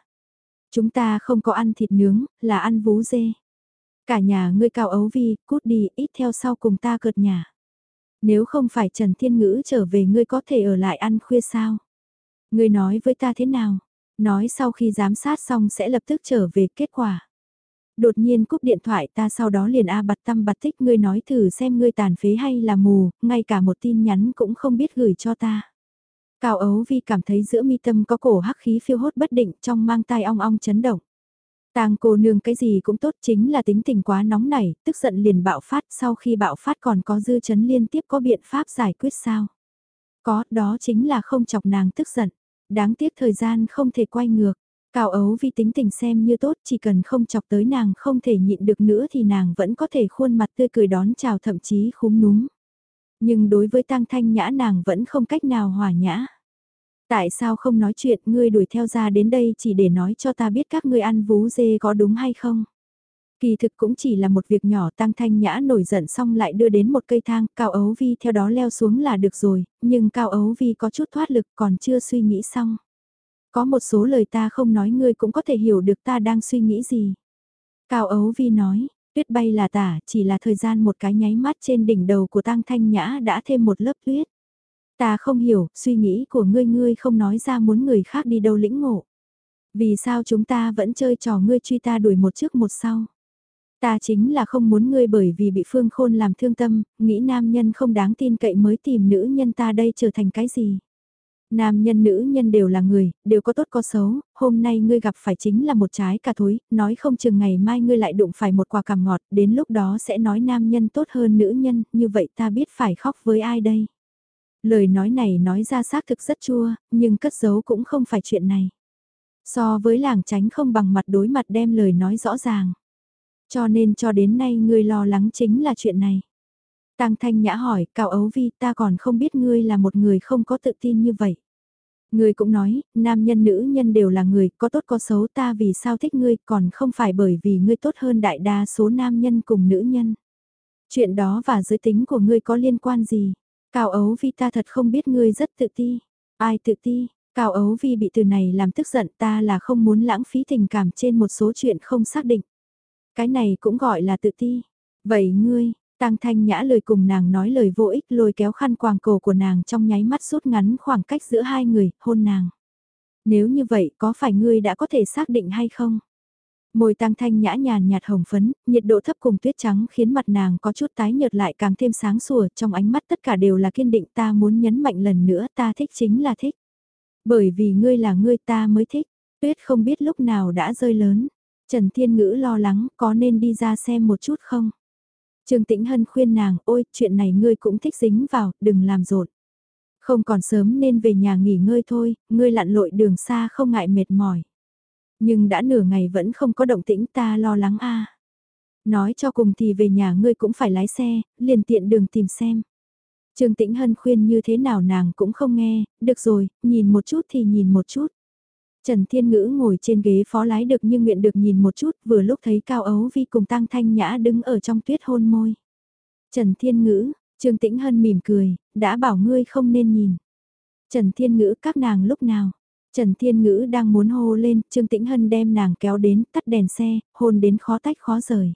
Chúng ta không có ăn thịt nướng, là ăn vú dê. Cả nhà ngươi cao ấu vi, cút đi, ít theo sau cùng ta cợt nhà. Nếu không phải Trần Thiên Ngữ trở về ngươi có thể ở lại ăn khuya sao? Ngươi nói với ta thế nào? Nói sau khi giám sát xong sẽ lập tức trở về kết quả. Đột nhiên cúp điện thoại ta sau đó liền a bặt tâm bặt tích ngươi nói thử xem ngươi tàn phế hay là mù, ngay cả một tin nhắn cũng không biết gửi cho ta. Cao ấu vi cảm thấy giữa mi tâm có cổ hắc khí phiêu hốt bất định trong mang tai ong ong chấn động. Tang cô nương cái gì cũng tốt chính là tính tình quá nóng nảy, tức giận liền bạo phát sau khi bạo phát còn có dư chấn liên tiếp có biện pháp giải quyết sao. Có, đó chính là không chọc nàng tức giận. Đáng tiếc thời gian không thể quay ngược. Cao ấu vì tính tình xem như tốt chỉ cần không chọc tới nàng không thể nhịn được nữa thì nàng vẫn có thể khuôn mặt tươi cười đón chào thậm chí khúm núm. Nhưng đối với tang thanh nhã nàng vẫn không cách nào hòa nhã. Tại sao không nói chuyện ngươi đuổi theo ra đến đây chỉ để nói cho ta biết các ngươi ăn vú dê có đúng hay không? Kỳ thực cũng chỉ là một việc nhỏ tăng thanh nhã nổi giận xong lại đưa đến một cây thang, Cao Ấu Vi theo đó leo xuống là được rồi, nhưng Cao Ấu Vi có chút thoát lực còn chưa suy nghĩ xong. Có một số lời ta không nói ngươi cũng có thể hiểu được ta đang suy nghĩ gì. Cao Ấu Vi nói, tuyết bay là tả, chỉ là thời gian một cái nháy mắt trên đỉnh đầu của Tăng Thanh Nhã đã thêm một lớp tuyết. Ta không hiểu, suy nghĩ của ngươi ngươi không nói ra muốn người khác đi đâu lĩnh ngộ. Vì sao chúng ta vẫn chơi trò ngươi truy ta đuổi một trước một sau? Ta chính là không muốn ngươi bởi vì bị Phương Khôn làm thương tâm, nghĩ nam nhân không đáng tin cậy mới tìm nữ nhân ta đây trở thành cái gì? Nam nhân nữ nhân đều là người, đều có tốt có xấu, hôm nay ngươi gặp phải chính là một trái cà thối, nói không chừng ngày mai ngươi lại đụng phải một quả cằm ngọt, đến lúc đó sẽ nói nam nhân tốt hơn nữ nhân, như vậy ta biết phải khóc với ai đây. Lời nói này nói ra xác thực rất chua, nhưng cất giấu cũng không phải chuyện này. So với làng tránh không bằng mặt đối mặt đem lời nói rõ ràng. Cho nên cho đến nay ngươi lo lắng chính là chuyện này. Tăng Thanh Nhã hỏi, Cao Ấu Vi ta còn không biết ngươi là một người không có tự tin như vậy. Ngươi cũng nói, nam nhân nữ nhân đều là người, có tốt có xấu ta vì sao thích ngươi còn không phải bởi vì ngươi tốt hơn đại đa số nam nhân cùng nữ nhân. Chuyện đó và giới tính của ngươi có liên quan gì? Cao Ấu Vi ta thật không biết ngươi rất tự ti. Ai tự ti? Cao Ấu Vi bị từ này làm tức giận ta là không muốn lãng phí tình cảm trên một số chuyện không xác định. Cái này cũng gọi là tự ti. Vậy ngươi, Tăng Thanh Nhã lời cùng nàng nói lời vô ích lôi kéo khăn quàng cổ của nàng trong nháy mắt rút ngắn khoảng cách giữa hai người, hôn nàng. Nếu như vậy có phải ngươi đã có thể xác định hay không? Môi tăng thanh nhã nhàn nhạt hồng phấn, nhiệt độ thấp cùng tuyết trắng khiến mặt nàng có chút tái nhợt lại càng thêm sáng sủa, trong ánh mắt tất cả đều là kiên định ta muốn nhấn mạnh lần nữa ta thích chính là thích. Bởi vì ngươi là ngươi ta mới thích, tuyết không biết lúc nào đã rơi lớn. Trần Thiên Ngữ lo lắng có nên đi ra xem một chút không? Trương Tĩnh Hân khuyên nàng, ôi, chuyện này ngươi cũng thích dính vào, đừng làm rộn. Không còn sớm nên về nhà nghỉ ngơi thôi, ngươi lặn lội đường xa không ngại mệt mỏi. Nhưng đã nửa ngày vẫn không có động tĩnh ta lo lắng a. Nói cho cùng thì về nhà ngươi cũng phải lái xe, liền tiện đường tìm xem. Trương Tĩnh Hân khuyên như thế nào nàng cũng không nghe, được rồi, nhìn một chút thì nhìn một chút. Trần Thiên Ngữ ngồi trên ghế phó lái được nhưng nguyện được nhìn một chút vừa lúc thấy Cao Ấu Vi cùng Tăng Thanh Nhã đứng ở trong tuyết hôn môi. Trần Thiên Ngữ, Trương Tĩnh Hân mỉm cười, đã bảo ngươi không nên nhìn. Trần Thiên Ngữ các nàng lúc nào? Trần Thiên Ngữ đang muốn hô lên, Trương Tĩnh Hân đem nàng kéo đến, tắt đèn xe, hôn đến khó tách khó rời.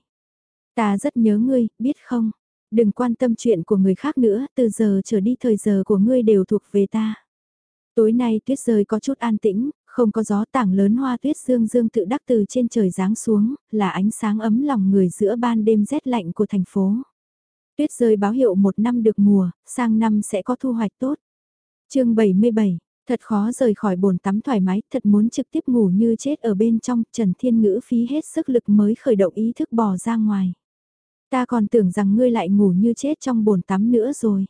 Ta rất nhớ ngươi, biết không? Đừng quan tâm chuyện của người khác nữa, từ giờ trở đi thời giờ của ngươi đều thuộc về ta. Tối nay tuyết rơi có chút an tĩnh, không có gió tảng lớn hoa tuyết dương dương tự đắc từ trên trời giáng xuống, là ánh sáng ấm lòng người giữa ban đêm rét lạnh của thành phố. Tuyết rơi báo hiệu một năm được mùa, sang năm sẽ có thu hoạch tốt. chương 77, thật khó rời khỏi bồn tắm thoải mái, thật muốn trực tiếp ngủ như chết ở bên trong, Trần Thiên Ngữ phí hết sức lực mới khởi động ý thức bò ra ngoài. Ta còn tưởng rằng ngươi lại ngủ như chết trong bồn tắm nữa rồi.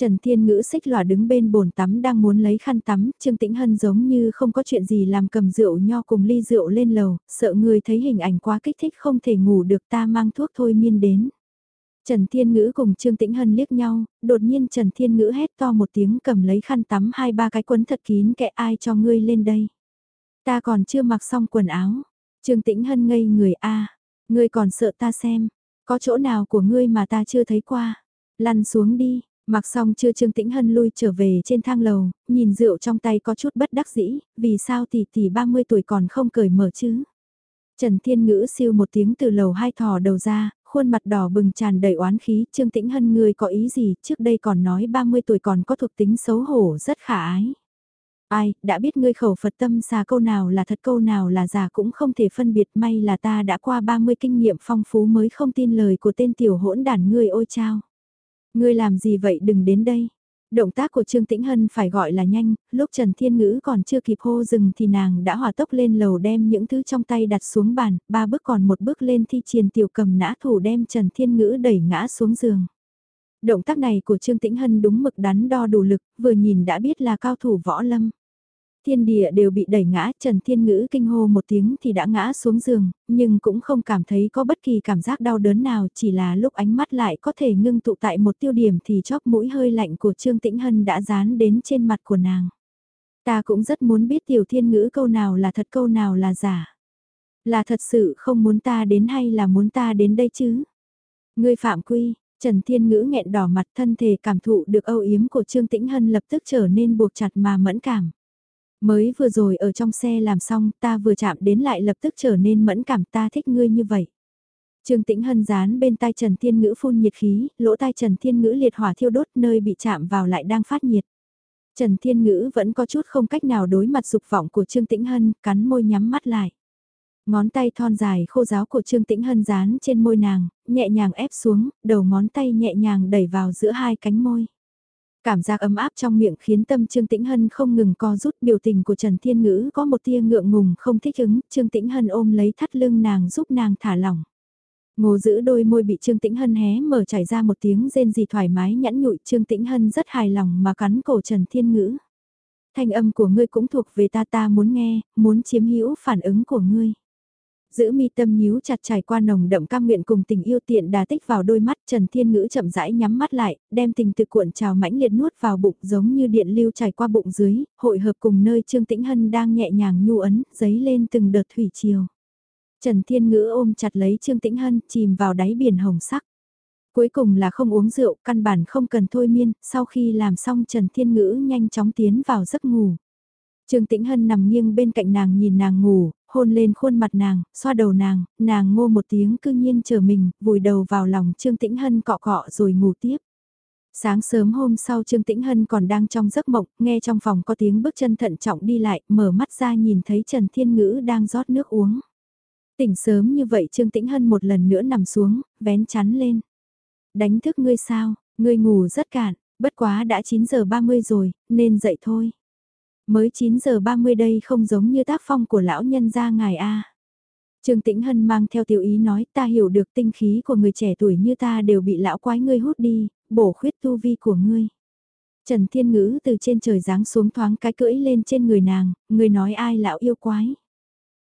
Trần Thiên Ngữ xích lòa đứng bên bồn tắm đang muốn lấy khăn tắm, Trương Tĩnh Hân giống như không có chuyện gì làm cầm rượu nho cùng ly rượu lên lầu, sợ người thấy hình ảnh quá kích thích không thể ngủ được ta mang thuốc thôi miên đến. Trần Thiên Ngữ cùng Trương Tĩnh Hân liếc nhau, đột nhiên Trần Thiên Ngữ hét to một tiếng cầm lấy khăn tắm hai ba cái quấn thật kín kệ ai cho ngươi lên đây. Ta còn chưa mặc xong quần áo. Trương Tĩnh Hân ngây người a ngươi còn sợ ta xem, có chỗ nào của ngươi mà ta chưa thấy qua. Lăn xuống đi, Mặc xong chưa Trương Tĩnh Hân lui trở về trên thang lầu, nhìn rượu trong tay có chút bất đắc dĩ, vì sao tỷ tỷ 30 tuổi còn không cởi mở chứ? Trần Thiên Ngữ siêu một tiếng từ lầu hai thò đầu ra, khuôn mặt đỏ bừng tràn đầy oán khí, Trương Tĩnh Hân người có ý gì, trước đây còn nói 30 tuổi còn có thuộc tính xấu hổ rất khả ái. Ai, đã biết ngươi khẩu Phật tâm xà câu nào là thật câu nào là giả cũng không thể phân biệt may là ta đã qua 30 kinh nghiệm phong phú mới không tin lời của tên tiểu hỗn đản ngươi ôi chao. Ngươi làm gì vậy đừng đến đây. Động tác của Trương Tĩnh Hân phải gọi là nhanh, lúc Trần Thiên Ngữ còn chưa kịp hô dừng thì nàng đã hỏa tốc lên lầu đem những thứ trong tay đặt xuống bàn, ba bước còn một bước lên thi triển tiểu cầm nã thủ đem Trần Thiên Ngữ đẩy ngã xuống giường. Động tác này của Trương Tĩnh Hân đúng mực đắn đo đủ lực, vừa nhìn đã biết là cao thủ võ lâm thiên địa đều bị đẩy ngã, Trần Thiên Ngữ kinh hô một tiếng thì đã ngã xuống giường, nhưng cũng không cảm thấy có bất kỳ cảm giác đau đớn nào, chỉ là lúc ánh mắt lại có thể ngưng tụ tại một tiêu điểm thì chóp mũi hơi lạnh của Trương Tĩnh Hân đã dán đến trên mặt của nàng. Ta cũng rất muốn biết tiểu thiên ngữ câu nào là thật câu nào là giả. Là thật sự không muốn ta đến hay là muốn ta đến đây chứ? Ngươi phạm quy, Trần Thiên Ngữ nghẹn đỏ mặt thân thể cảm thụ được âu yếm của Trương Tĩnh Hân lập tức trở nên buộc chặt mà mẫn cảm. Mới vừa rồi ở trong xe làm xong ta vừa chạm đến lại lập tức trở nên mẫn cảm ta thích ngươi như vậy. Trương Tĩnh Hân dán bên tai Trần Thiên Ngữ phun nhiệt khí, lỗ tai Trần Thiên Ngữ liệt hỏa thiêu đốt nơi bị chạm vào lại đang phát nhiệt. Trần Thiên Ngữ vẫn có chút không cách nào đối mặt dục vọng của Trương Tĩnh Hân, cắn môi nhắm mắt lại. Ngón tay thon dài khô giáo của Trương Tĩnh Hân dán trên môi nàng, nhẹ nhàng ép xuống, đầu ngón tay nhẹ nhàng đẩy vào giữa hai cánh môi. Cảm giác ấm áp trong miệng khiến tâm Trương Tĩnh Hân không ngừng co rút biểu tình của Trần Thiên Ngữ có một tia ngượng ngùng không thích ứng, Trương Tĩnh Hân ôm lấy thắt lưng nàng giúp nàng thả lỏng. Ngô giữ đôi môi bị Trương Tĩnh Hân hé mở chảy ra một tiếng rên gì thoải mái nhẵn nhụi Trương Tĩnh Hân rất hài lòng mà cắn cổ Trần Thiên Ngữ. Thanh âm của ngươi cũng thuộc về ta ta muốn nghe, muốn chiếm hữu phản ứng của ngươi. Giữ mi tâm nhíu chặt trải qua nồng đậm cam nguyện cùng tình yêu tiện đà tích vào đôi mắt Trần Thiên Ngữ chậm rãi nhắm mắt lại, đem tình tự cuộn trào mãnh liệt nuốt vào bụng giống như điện lưu trải qua bụng dưới, hội hợp cùng nơi Trương Tĩnh Hân đang nhẹ nhàng nhu ấn, giấy lên từng đợt thủy chiều. Trần Thiên Ngữ ôm chặt lấy Trương Tĩnh Hân, chìm vào đáy biển hồng sắc. Cuối cùng là không uống rượu, căn bản không cần thôi miên, sau khi làm xong Trần Thiên Ngữ nhanh chóng tiến vào giấc ngủ. Trương Tĩnh Hân nằm nghiêng bên cạnh nàng nhìn nàng ngủ, hôn lên khuôn mặt nàng, xoa đầu nàng, nàng ngô một tiếng cư nhiên chờ mình, vùi đầu vào lòng Trương Tĩnh Hân cọ cọ rồi ngủ tiếp. Sáng sớm hôm sau Trương Tĩnh Hân còn đang trong giấc mộng, nghe trong phòng có tiếng bước chân thận trọng đi lại, mở mắt ra nhìn thấy Trần Thiên Ngữ đang rót nước uống. Tỉnh sớm như vậy Trương Tĩnh Hân một lần nữa nằm xuống, vén chắn lên. Đánh thức ngươi sao, ngươi ngủ rất cạn, bất quá đã 9 giờ 30 rồi, nên dậy thôi. Mới 9 giờ 30 đây không giống như tác phong của lão nhân gia ngài A. Trương Tĩnh Hân mang theo tiểu ý nói ta hiểu được tinh khí của người trẻ tuổi như ta đều bị lão quái ngươi hút đi, bổ khuyết tu vi của ngươi. Trần Thiên Ngữ từ trên trời giáng xuống thoáng cái cưỡi lên trên người nàng, Ngươi nói ai lão yêu quái.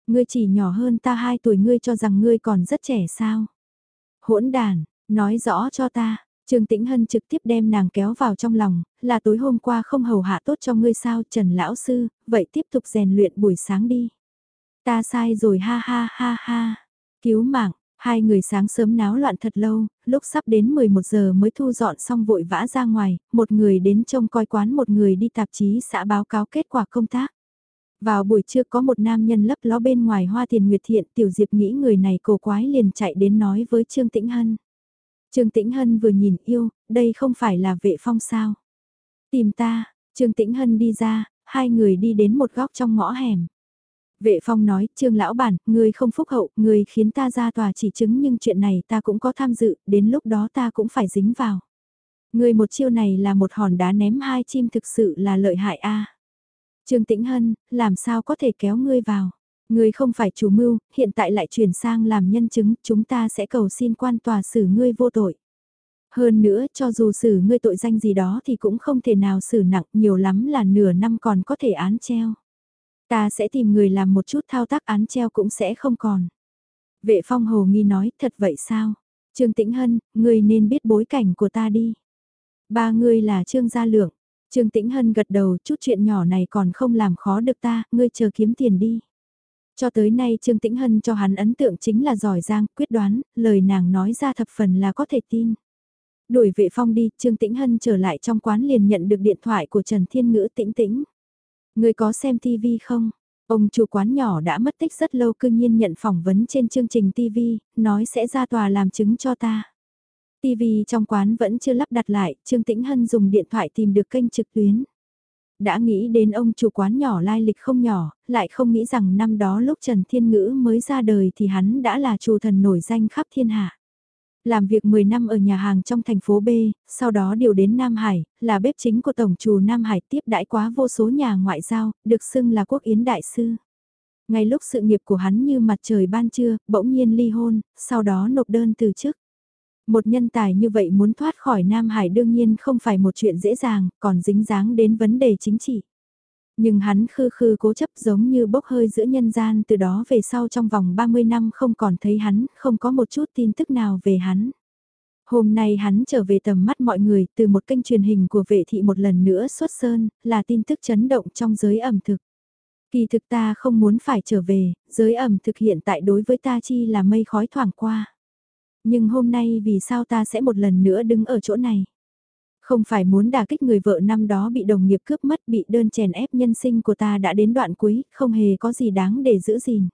Ngươi chỉ nhỏ hơn ta 2 tuổi ngươi cho rằng ngươi còn rất trẻ sao. Hỗn đàn, nói rõ cho ta, Trương Tĩnh Hân trực tiếp đem nàng kéo vào trong lòng, là tối hôm qua không hầu hạ tốt cho ngươi sao Trần Lão Sư, vậy tiếp tục rèn luyện buổi sáng đi. Ta sai rồi ha ha ha ha. Cứu mạng, hai người sáng sớm náo loạn thật lâu, lúc sắp đến 11 giờ mới thu dọn xong vội vã ra ngoài, một người đến trông coi quán một người đi tạp chí xã báo cáo kết quả công tác. Vào buổi trưa có một nam nhân lấp ló bên ngoài hoa tiền nguyệt thiện tiểu diệp nghĩ người này cổ quái liền chạy đến nói với Trương Tĩnh Hân. Trương Tĩnh Hân vừa nhìn yêu, đây không phải là vệ phong sao. Tìm ta, Trương Tĩnh Hân đi ra, hai người đi đến một góc trong ngõ hẻm. Vệ phong nói, Trương Lão Bản, người không phúc hậu, người khiến ta ra tòa chỉ chứng nhưng chuyện này ta cũng có tham dự, đến lúc đó ta cũng phải dính vào. Người một chiêu này là một hòn đá ném hai chim thực sự là lợi hại a. Trương Tĩnh Hân, làm sao có thể kéo ngươi vào? Ngươi không phải chủ mưu, hiện tại lại chuyển sang làm nhân chứng, chúng ta sẽ cầu xin quan tòa xử ngươi vô tội. Hơn nữa, cho dù xử ngươi tội danh gì đó thì cũng không thể nào xử nặng, nhiều lắm là nửa năm còn có thể án treo. Ta sẽ tìm người làm một chút thao tác án treo cũng sẽ không còn. Vệ phong hồ nghi nói, thật vậy sao? Trương Tĩnh Hân, ngươi nên biết bối cảnh của ta đi. Ba ngươi là Trương Gia Lượng. Trương Tĩnh Hân gật đầu, chút chuyện nhỏ này còn không làm khó được ta, ngươi chờ kiếm tiền đi. Cho tới nay Trương Tĩnh Hân cho hắn ấn tượng chính là giỏi giang, quyết đoán, lời nàng nói ra thập phần là có thể tin. Đuổi vệ phong đi, Trương Tĩnh Hân trở lại trong quán liền nhận được điện thoại của Trần Thiên Ngữ tĩnh tĩnh. Người có xem TV không? Ông chủ quán nhỏ đã mất tích rất lâu cương nhiên nhận phỏng vấn trên chương trình TV, nói sẽ ra tòa làm chứng cho ta. TV trong quán vẫn chưa lắp đặt lại, Trương Tĩnh Hân dùng điện thoại tìm được kênh trực tuyến đã nghĩ đến ông chủ quán nhỏ lai lịch không nhỏ, lại không nghĩ rằng năm đó lúc Trần Thiên Ngữ mới ra đời thì hắn đã là chủ thần nổi danh khắp thiên hạ. Làm việc 10 năm ở nhà hàng trong thành phố B, sau đó điều đến Nam Hải, là bếp chính của Tổng chủ Nam Hải tiếp đãi quá vô số nhà ngoại giao, được xưng là quốc yến đại sư. Ngay lúc sự nghiệp của hắn như mặt trời ban trưa, bỗng nhiên ly hôn, sau đó nộp đơn từ chức. Một nhân tài như vậy muốn thoát khỏi Nam Hải đương nhiên không phải một chuyện dễ dàng, còn dính dáng đến vấn đề chính trị. Nhưng hắn khư khư cố chấp giống như bốc hơi giữa nhân gian từ đó về sau trong vòng 30 năm không còn thấy hắn, không có một chút tin tức nào về hắn. Hôm nay hắn trở về tầm mắt mọi người từ một kênh truyền hình của vệ thị một lần nữa xuất sơn, là tin tức chấn động trong giới ẩm thực. Kỳ thực ta không muốn phải trở về, giới ẩm thực hiện tại đối với ta chi là mây khói thoảng qua. Nhưng hôm nay vì sao ta sẽ một lần nữa đứng ở chỗ này? Không phải muốn đả kích người vợ năm đó bị đồng nghiệp cướp mất bị đơn chèn ép nhân sinh của ta đã đến đoạn cuối, không hề có gì đáng để giữ gìn.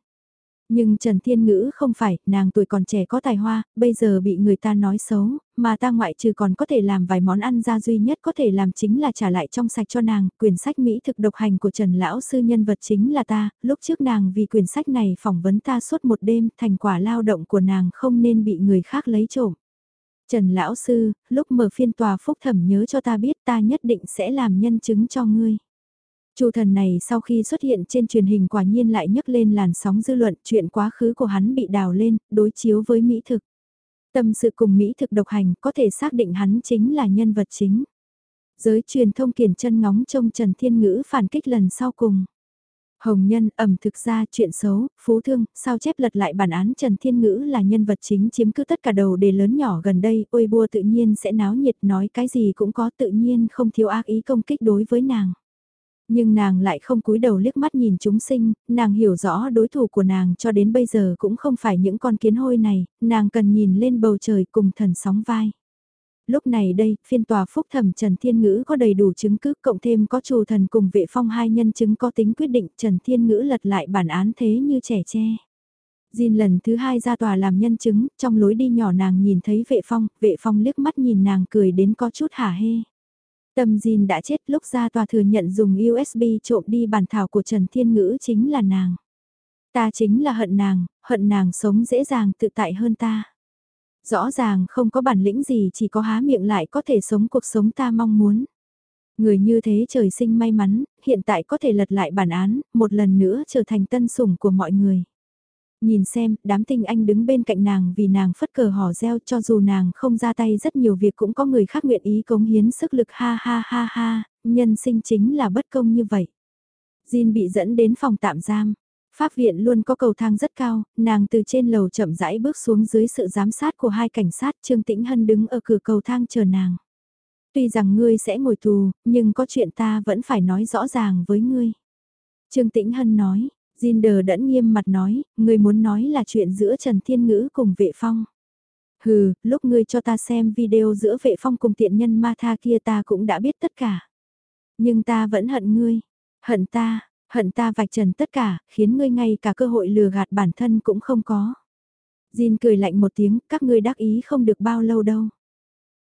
Nhưng Trần Thiên Ngữ không phải, nàng tuổi còn trẻ có tài hoa, bây giờ bị người ta nói xấu, mà ta ngoại trừ còn có thể làm vài món ăn ra duy nhất có thể làm chính là trả lại trong sạch cho nàng, quyển sách Mỹ thực độc hành của Trần Lão Sư nhân vật chính là ta, lúc trước nàng vì quyển sách này phỏng vấn ta suốt một đêm, thành quả lao động của nàng không nên bị người khác lấy trộm. Trần Lão Sư, lúc mở phiên tòa phúc thẩm nhớ cho ta biết ta nhất định sẽ làm nhân chứng cho ngươi. Chu thần này sau khi xuất hiện trên truyền hình quả nhiên lại nhấc lên làn sóng dư luận chuyện quá khứ của hắn bị đào lên, đối chiếu với Mỹ thực. Tâm sự cùng Mỹ thực độc hành có thể xác định hắn chính là nhân vật chính. Giới truyền thông kiển chân ngóng trông Trần Thiên Ngữ phản kích lần sau cùng. Hồng Nhân ẩm thực ra chuyện xấu, phú thương, sao chép lật lại bản án Trần Thiên Ngữ là nhân vật chính chiếm cứ tất cả đầu đề lớn nhỏ gần đây, ôi bua tự nhiên sẽ náo nhiệt nói cái gì cũng có tự nhiên không thiếu ác ý công kích đối với nàng. Nhưng nàng lại không cúi đầu liếc mắt nhìn chúng sinh, nàng hiểu rõ đối thủ của nàng cho đến bây giờ cũng không phải những con kiến hôi này, nàng cần nhìn lên bầu trời cùng thần sóng vai. Lúc này đây, phiên tòa phúc thẩm Trần Thiên Ngữ có đầy đủ chứng cứ cộng thêm có chủ thần cùng vệ phong hai nhân chứng có tính quyết định Trần Thiên Ngữ lật lại bản án thế như trẻ tre. Jin lần thứ hai ra tòa làm nhân chứng, trong lối đi nhỏ nàng nhìn thấy vệ phong, vệ phong liếc mắt nhìn nàng cười đến có chút hả hê. Tâm Jin đã chết lúc ra tòa thừa nhận dùng USB trộm đi bản thảo của Trần Thiên Ngữ chính là nàng. Ta chính là hận nàng, hận nàng sống dễ dàng tự tại hơn ta. Rõ ràng không có bản lĩnh gì chỉ có há miệng lại có thể sống cuộc sống ta mong muốn. Người như thế trời sinh may mắn, hiện tại có thể lật lại bản án, một lần nữa trở thành tân sủng của mọi người. Nhìn xem, đám tinh anh đứng bên cạnh nàng vì nàng phất cờ hò reo cho dù nàng không ra tay rất nhiều việc cũng có người khác nguyện ý cống hiến sức lực ha ha ha ha, nhân sinh chính là bất công như vậy. Jin bị dẫn đến phòng tạm giam. Pháp viện luôn có cầu thang rất cao, nàng từ trên lầu chậm rãi bước xuống dưới sự giám sát của hai cảnh sát Trương Tĩnh Hân đứng ở cửa cầu thang chờ nàng. Tuy rằng ngươi sẽ ngồi tù, nhưng có chuyện ta vẫn phải nói rõ ràng với ngươi. Trương Tĩnh Hân nói, Jinder đẫn nghiêm mặt nói, ngươi muốn nói là chuyện giữa Trần Thiên Ngữ cùng vệ phong. Hừ, lúc ngươi cho ta xem video giữa vệ phong cùng tiện nhân ma tha kia ta cũng đã biết tất cả. Nhưng ta vẫn hận ngươi, hận ta, hận ta vạch trần tất cả, khiến ngươi ngay cả cơ hội lừa gạt bản thân cũng không có. Jin cười lạnh một tiếng, các ngươi đắc ý không được bao lâu đâu.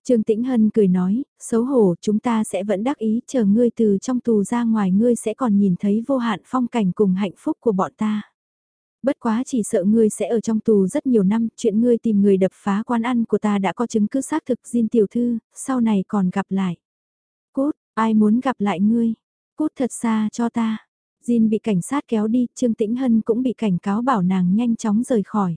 Trương Tĩnh Hân cười nói, xấu hổ chúng ta sẽ vẫn đắc ý chờ ngươi từ trong tù ra ngoài ngươi sẽ còn nhìn thấy vô hạn phong cảnh cùng hạnh phúc của bọn ta. Bất quá chỉ sợ ngươi sẽ ở trong tù rất nhiều năm, chuyện ngươi tìm người đập phá quán ăn của ta đã có chứng cứ xác thực Jin tiểu thư, sau này còn gặp lại. Cút, ai muốn gặp lại ngươi? Cút thật xa cho ta. Jin bị cảnh sát kéo đi, Trương Tĩnh Hân cũng bị cảnh cáo bảo nàng nhanh chóng rời khỏi.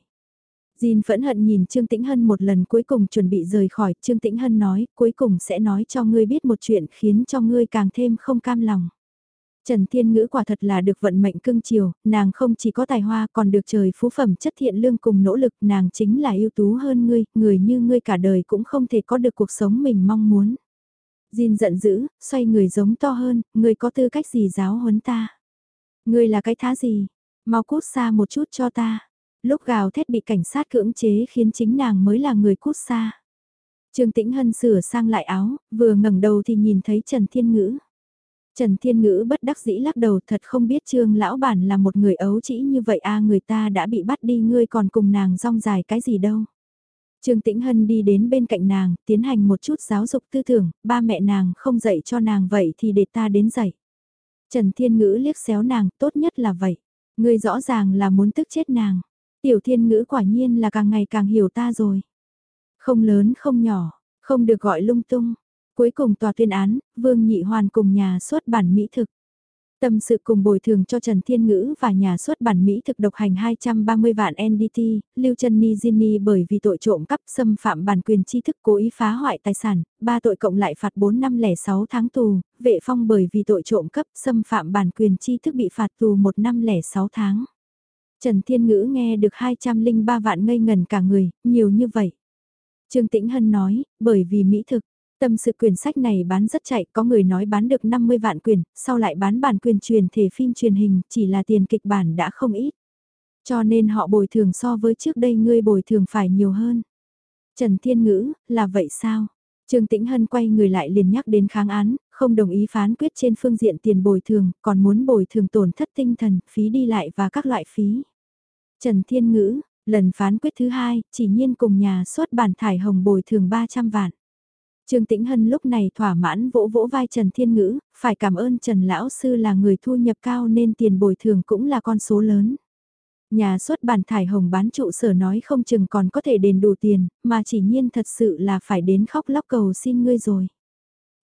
Jin phẫn hận nhìn Trương Tĩnh Hân một lần cuối cùng chuẩn bị rời khỏi, Trương Tĩnh Hân nói, cuối cùng sẽ nói cho ngươi biết một chuyện khiến cho ngươi càng thêm không cam lòng. Trần Thiên Ngữ quả thật là được vận mệnh cưng chiều, nàng không chỉ có tài hoa còn được trời phú phẩm chất thiện lương cùng nỗ lực, nàng chính là ưu tú hơn ngươi, người như ngươi cả đời cũng không thể có được cuộc sống mình mong muốn. Jin giận dữ, xoay người giống to hơn, ngươi có tư cách gì giáo huấn ta? Ngươi là cái thá gì? Mau cút xa một chút cho ta. Lúc gào thét bị cảnh sát cưỡng chế khiến chính nàng mới là người cút xa. Trương Tĩnh Hân sửa sang lại áo, vừa ngẩng đầu thì nhìn thấy Trần Thiên Ngữ. Trần Thiên Ngữ bất đắc dĩ lắc đầu thật không biết Trương Lão Bản là một người ấu chỉ như vậy a người ta đã bị bắt đi ngươi còn cùng nàng rong dài cái gì đâu. Trương Tĩnh Hân đi đến bên cạnh nàng, tiến hành một chút giáo dục tư tưởng, ba mẹ nàng không dạy cho nàng vậy thì để ta đến dạy. Trần Thiên Ngữ liếc xéo nàng, tốt nhất là vậy. Ngươi rõ ràng là muốn tức chết nàng. Tiểu thiên ngữ quả nhiên là càng ngày càng hiểu ta rồi. Không lớn không nhỏ, không được gọi lung tung. Cuối cùng tòa tuyên án, Vương Nhị Hoàn cùng nhà xuất bản mỹ thực. Tâm sự cùng bồi thường cho Trần Thiên Ngữ và nhà xuất bản Mỹ thực độc hành 230 vạn NDT, Lưu Trân Ni Ginny bởi vì tội trộm cắp xâm phạm bản quyền tri thức cố ý phá hoại tài sản, ba tội cộng lại phạt 4 năm lẻ 6 tháng tù, vệ phong bởi vì tội trộm cắp xâm phạm bản quyền tri thức bị phạt tù 1 năm lẻ 6 tháng. Trần Thiên Ngữ nghe được 203 vạn ngây ngần cả người, nhiều như vậy. Trương Tĩnh Hân nói, bởi vì mỹ thực, tâm sự quyển sách này bán rất chạy, có người nói bán được 50 vạn quyển, sau lại bán bản quyền truyền thể phim truyền hình, chỉ là tiền kịch bản đã không ít. Cho nên họ bồi thường so với trước đây ngươi bồi thường phải nhiều hơn. Trần Thiên Ngữ, là vậy sao? Trương Tĩnh Hân quay người lại liền nhắc đến kháng án, không đồng ý phán quyết trên phương diện tiền bồi thường, còn muốn bồi thường tổn thất tinh thần, phí đi lại và các loại phí. Trần Thiên Ngữ, lần phán quyết thứ hai, chỉ nhiên cùng nhà xuất bản thải hồng bồi thường 300 vạn. Trương Tĩnh Hân lúc này thỏa mãn vỗ vỗ vai Trần Thiên Ngữ, phải cảm ơn Trần Lão Sư là người thu nhập cao nên tiền bồi thường cũng là con số lớn. Nhà xuất bản thải hồng bán trụ sở nói không chừng còn có thể đền đủ tiền, mà chỉ nhiên thật sự là phải đến khóc lóc cầu xin ngươi rồi.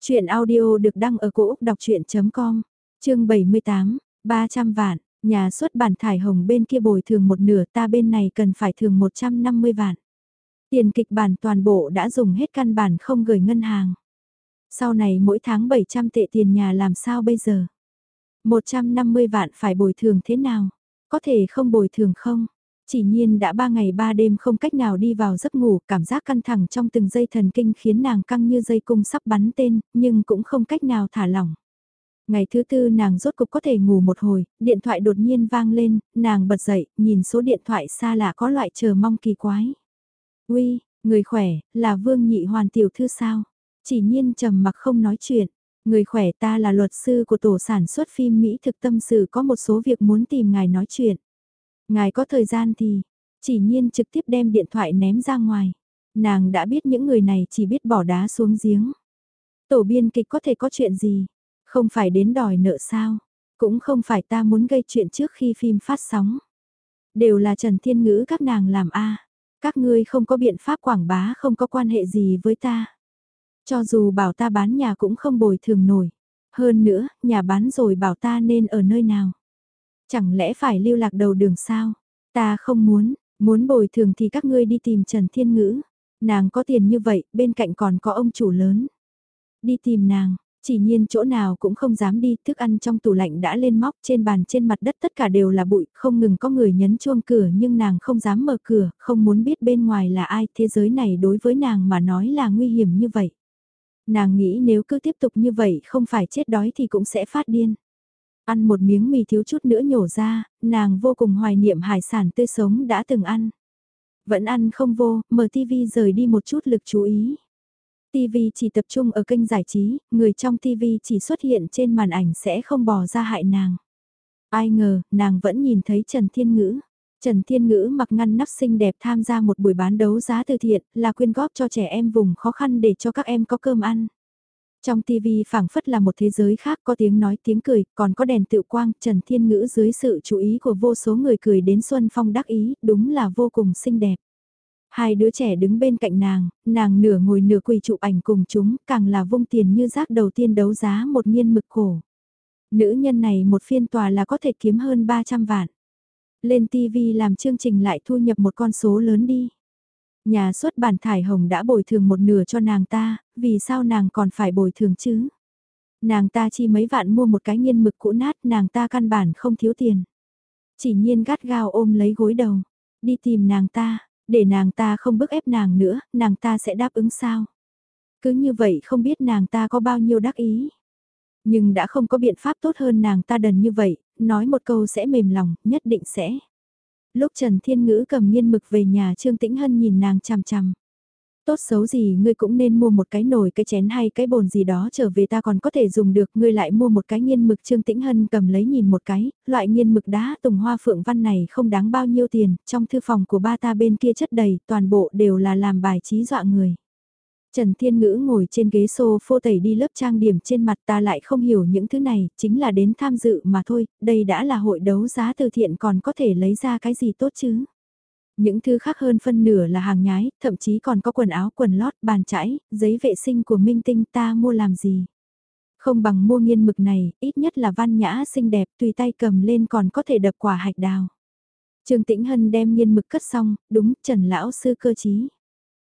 Chuyện audio được đăng ở cổ Úc đọc chuyện.com, chương 78, 300 vạn, nhà xuất bản thải hồng bên kia bồi thường một nửa ta bên này cần phải thường 150 vạn. Tiền kịch bản toàn bộ đã dùng hết căn bản không gửi ngân hàng. Sau này mỗi tháng 700 tệ tiền nhà làm sao bây giờ? 150 vạn phải bồi thường thế nào? Có thể không bồi thường không? Chỉ nhiên đã ba ngày ba đêm không cách nào đi vào giấc ngủ, cảm giác căng thẳng trong từng dây thần kinh khiến nàng căng như dây cung sắp bắn tên, nhưng cũng không cách nào thả lỏng. Ngày thứ tư nàng rốt cục có thể ngủ một hồi, điện thoại đột nhiên vang lên, nàng bật dậy, nhìn số điện thoại xa lạ có loại chờ mong kỳ quái. Uy, người khỏe, là Vương Nhị Hoàn tiểu thư sao? Chỉ nhiên trầm mặc không nói chuyện. Người khỏe ta là luật sư của tổ sản xuất phim Mỹ thực tâm sự có một số việc muốn tìm ngài nói chuyện. Ngài có thời gian thì, chỉ nhiên trực tiếp đem điện thoại ném ra ngoài. Nàng đã biết những người này chỉ biết bỏ đá xuống giếng. Tổ biên kịch có thể có chuyện gì? Không phải đến đòi nợ sao? Cũng không phải ta muốn gây chuyện trước khi phim phát sóng. Đều là Trần Thiên Ngữ các nàng làm a Các ngươi không có biện pháp quảng bá không có quan hệ gì với ta. Cho dù bảo ta bán nhà cũng không bồi thường nổi. Hơn nữa, nhà bán rồi bảo ta nên ở nơi nào. Chẳng lẽ phải lưu lạc đầu đường sao? Ta không muốn, muốn bồi thường thì các ngươi đi tìm Trần Thiên Ngữ. Nàng có tiền như vậy, bên cạnh còn có ông chủ lớn. Đi tìm nàng, chỉ nhiên chỗ nào cũng không dám đi, thức ăn trong tủ lạnh đã lên móc trên bàn trên mặt đất tất cả đều là bụi, không ngừng có người nhấn chuông cửa nhưng nàng không dám mở cửa, không muốn biết bên ngoài là ai, thế giới này đối với nàng mà nói là nguy hiểm như vậy. Nàng nghĩ nếu cứ tiếp tục như vậy không phải chết đói thì cũng sẽ phát điên. Ăn một miếng mì thiếu chút nữa nhổ ra, nàng vô cùng hoài niệm hải sản tươi sống đã từng ăn. Vẫn ăn không vô, mở TV rời đi một chút lực chú ý. TV chỉ tập trung ở kênh giải trí, người trong TV chỉ xuất hiện trên màn ảnh sẽ không bỏ ra hại nàng. Ai ngờ, nàng vẫn nhìn thấy Trần Thiên Ngữ. Trần Thiên Ngữ mặc ngăn nắp xinh đẹp tham gia một buổi bán đấu giá từ thiện, là quyên góp cho trẻ em vùng khó khăn để cho các em có cơm ăn. Trong TV phảng phất là một thế giới khác có tiếng nói tiếng cười, còn có đèn tự quang, Trần Thiên Ngữ dưới sự chú ý của vô số người cười đến Xuân Phong đắc ý, đúng là vô cùng xinh đẹp. Hai đứa trẻ đứng bên cạnh nàng, nàng nửa ngồi nửa quỳ chụp ảnh cùng chúng, càng là vung tiền như rác đầu tiên đấu giá một nghiên mực khổ Nữ nhân này một phiên tòa là có thể kiếm hơn 300 vạn. Lên TV làm chương trình lại thu nhập một con số lớn đi. Nhà xuất bản Thải Hồng đã bồi thường một nửa cho nàng ta, vì sao nàng còn phải bồi thường chứ? Nàng ta chi mấy vạn mua một cái nghiên mực cũ nát, nàng ta căn bản không thiếu tiền. Chỉ nhiên gắt gao ôm lấy gối đầu, đi tìm nàng ta, để nàng ta không bức ép nàng nữa, nàng ta sẽ đáp ứng sao? Cứ như vậy không biết nàng ta có bao nhiêu đắc ý. Nhưng đã không có biện pháp tốt hơn nàng ta đần như vậy, nói một câu sẽ mềm lòng, nhất định sẽ. Lúc Trần Thiên Ngữ cầm nghiên mực về nhà Trương Tĩnh Hân nhìn nàng chằm chằm. Tốt xấu gì ngươi cũng nên mua một cái nồi cái chén hay cái bồn gì đó trở về ta còn có thể dùng được. Ngươi lại mua một cái nghiên mực Trương Tĩnh Hân cầm lấy nhìn một cái, loại nghiên mực đá tùng hoa phượng văn này không đáng bao nhiêu tiền, trong thư phòng của ba ta bên kia chất đầy, toàn bộ đều là làm bài trí dọa người. Trần Thiên Ngữ ngồi trên ghế sofa tẩy đi lớp trang điểm trên mặt ta lại không hiểu những thứ này, chính là đến tham dự mà thôi, đây đã là hội đấu giá từ thiện còn có thể lấy ra cái gì tốt chứ. Những thứ khác hơn phân nửa là hàng nhái, thậm chí còn có quần áo quần lót, bàn chải, giấy vệ sinh của minh tinh ta mua làm gì. Không bằng mua nghiên mực này, ít nhất là văn nhã xinh đẹp, tùy tay cầm lên còn có thể đập quả hạch đào. Trương Tĩnh Hân đem nghiên mực cất xong, đúng, Trần Lão Sư cơ chí.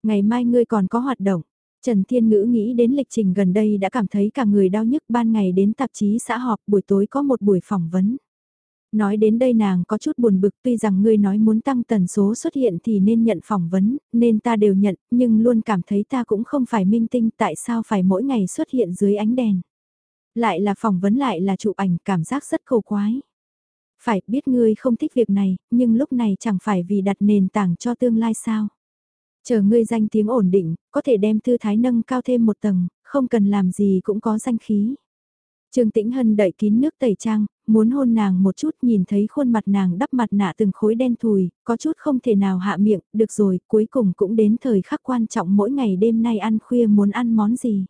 Ngày mai ngươi còn có hoạt động. Trần Thiên Ngữ nghĩ đến lịch trình gần đây đã cảm thấy cả người đau nhức ban ngày đến tạp chí xã họp buổi tối có một buổi phỏng vấn. Nói đến đây nàng có chút buồn bực tuy rằng ngươi nói muốn tăng tần số xuất hiện thì nên nhận phỏng vấn, nên ta đều nhận, nhưng luôn cảm thấy ta cũng không phải minh tinh tại sao phải mỗi ngày xuất hiện dưới ánh đèn. Lại là phỏng vấn lại là chụp ảnh cảm giác rất cầu quái. Phải biết ngươi không thích việc này, nhưng lúc này chẳng phải vì đặt nền tảng cho tương lai sao. Chờ ngươi danh tiếng ổn định, có thể đem thư thái nâng cao thêm một tầng, không cần làm gì cũng có danh khí. Trương Tĩnh Hân đẩy kín nước tẩy trang, muốn hôn nàng một chút nhìn thấy khuôn mặt nàng đắp mặt nạ từng khối đen thùi, có chút không thể nào hạ miệng, được rồi, cuối cùng cũng đến thời khắc quan trọng mỗi ngày đêm nay ăn khuya muốn ăn món gì.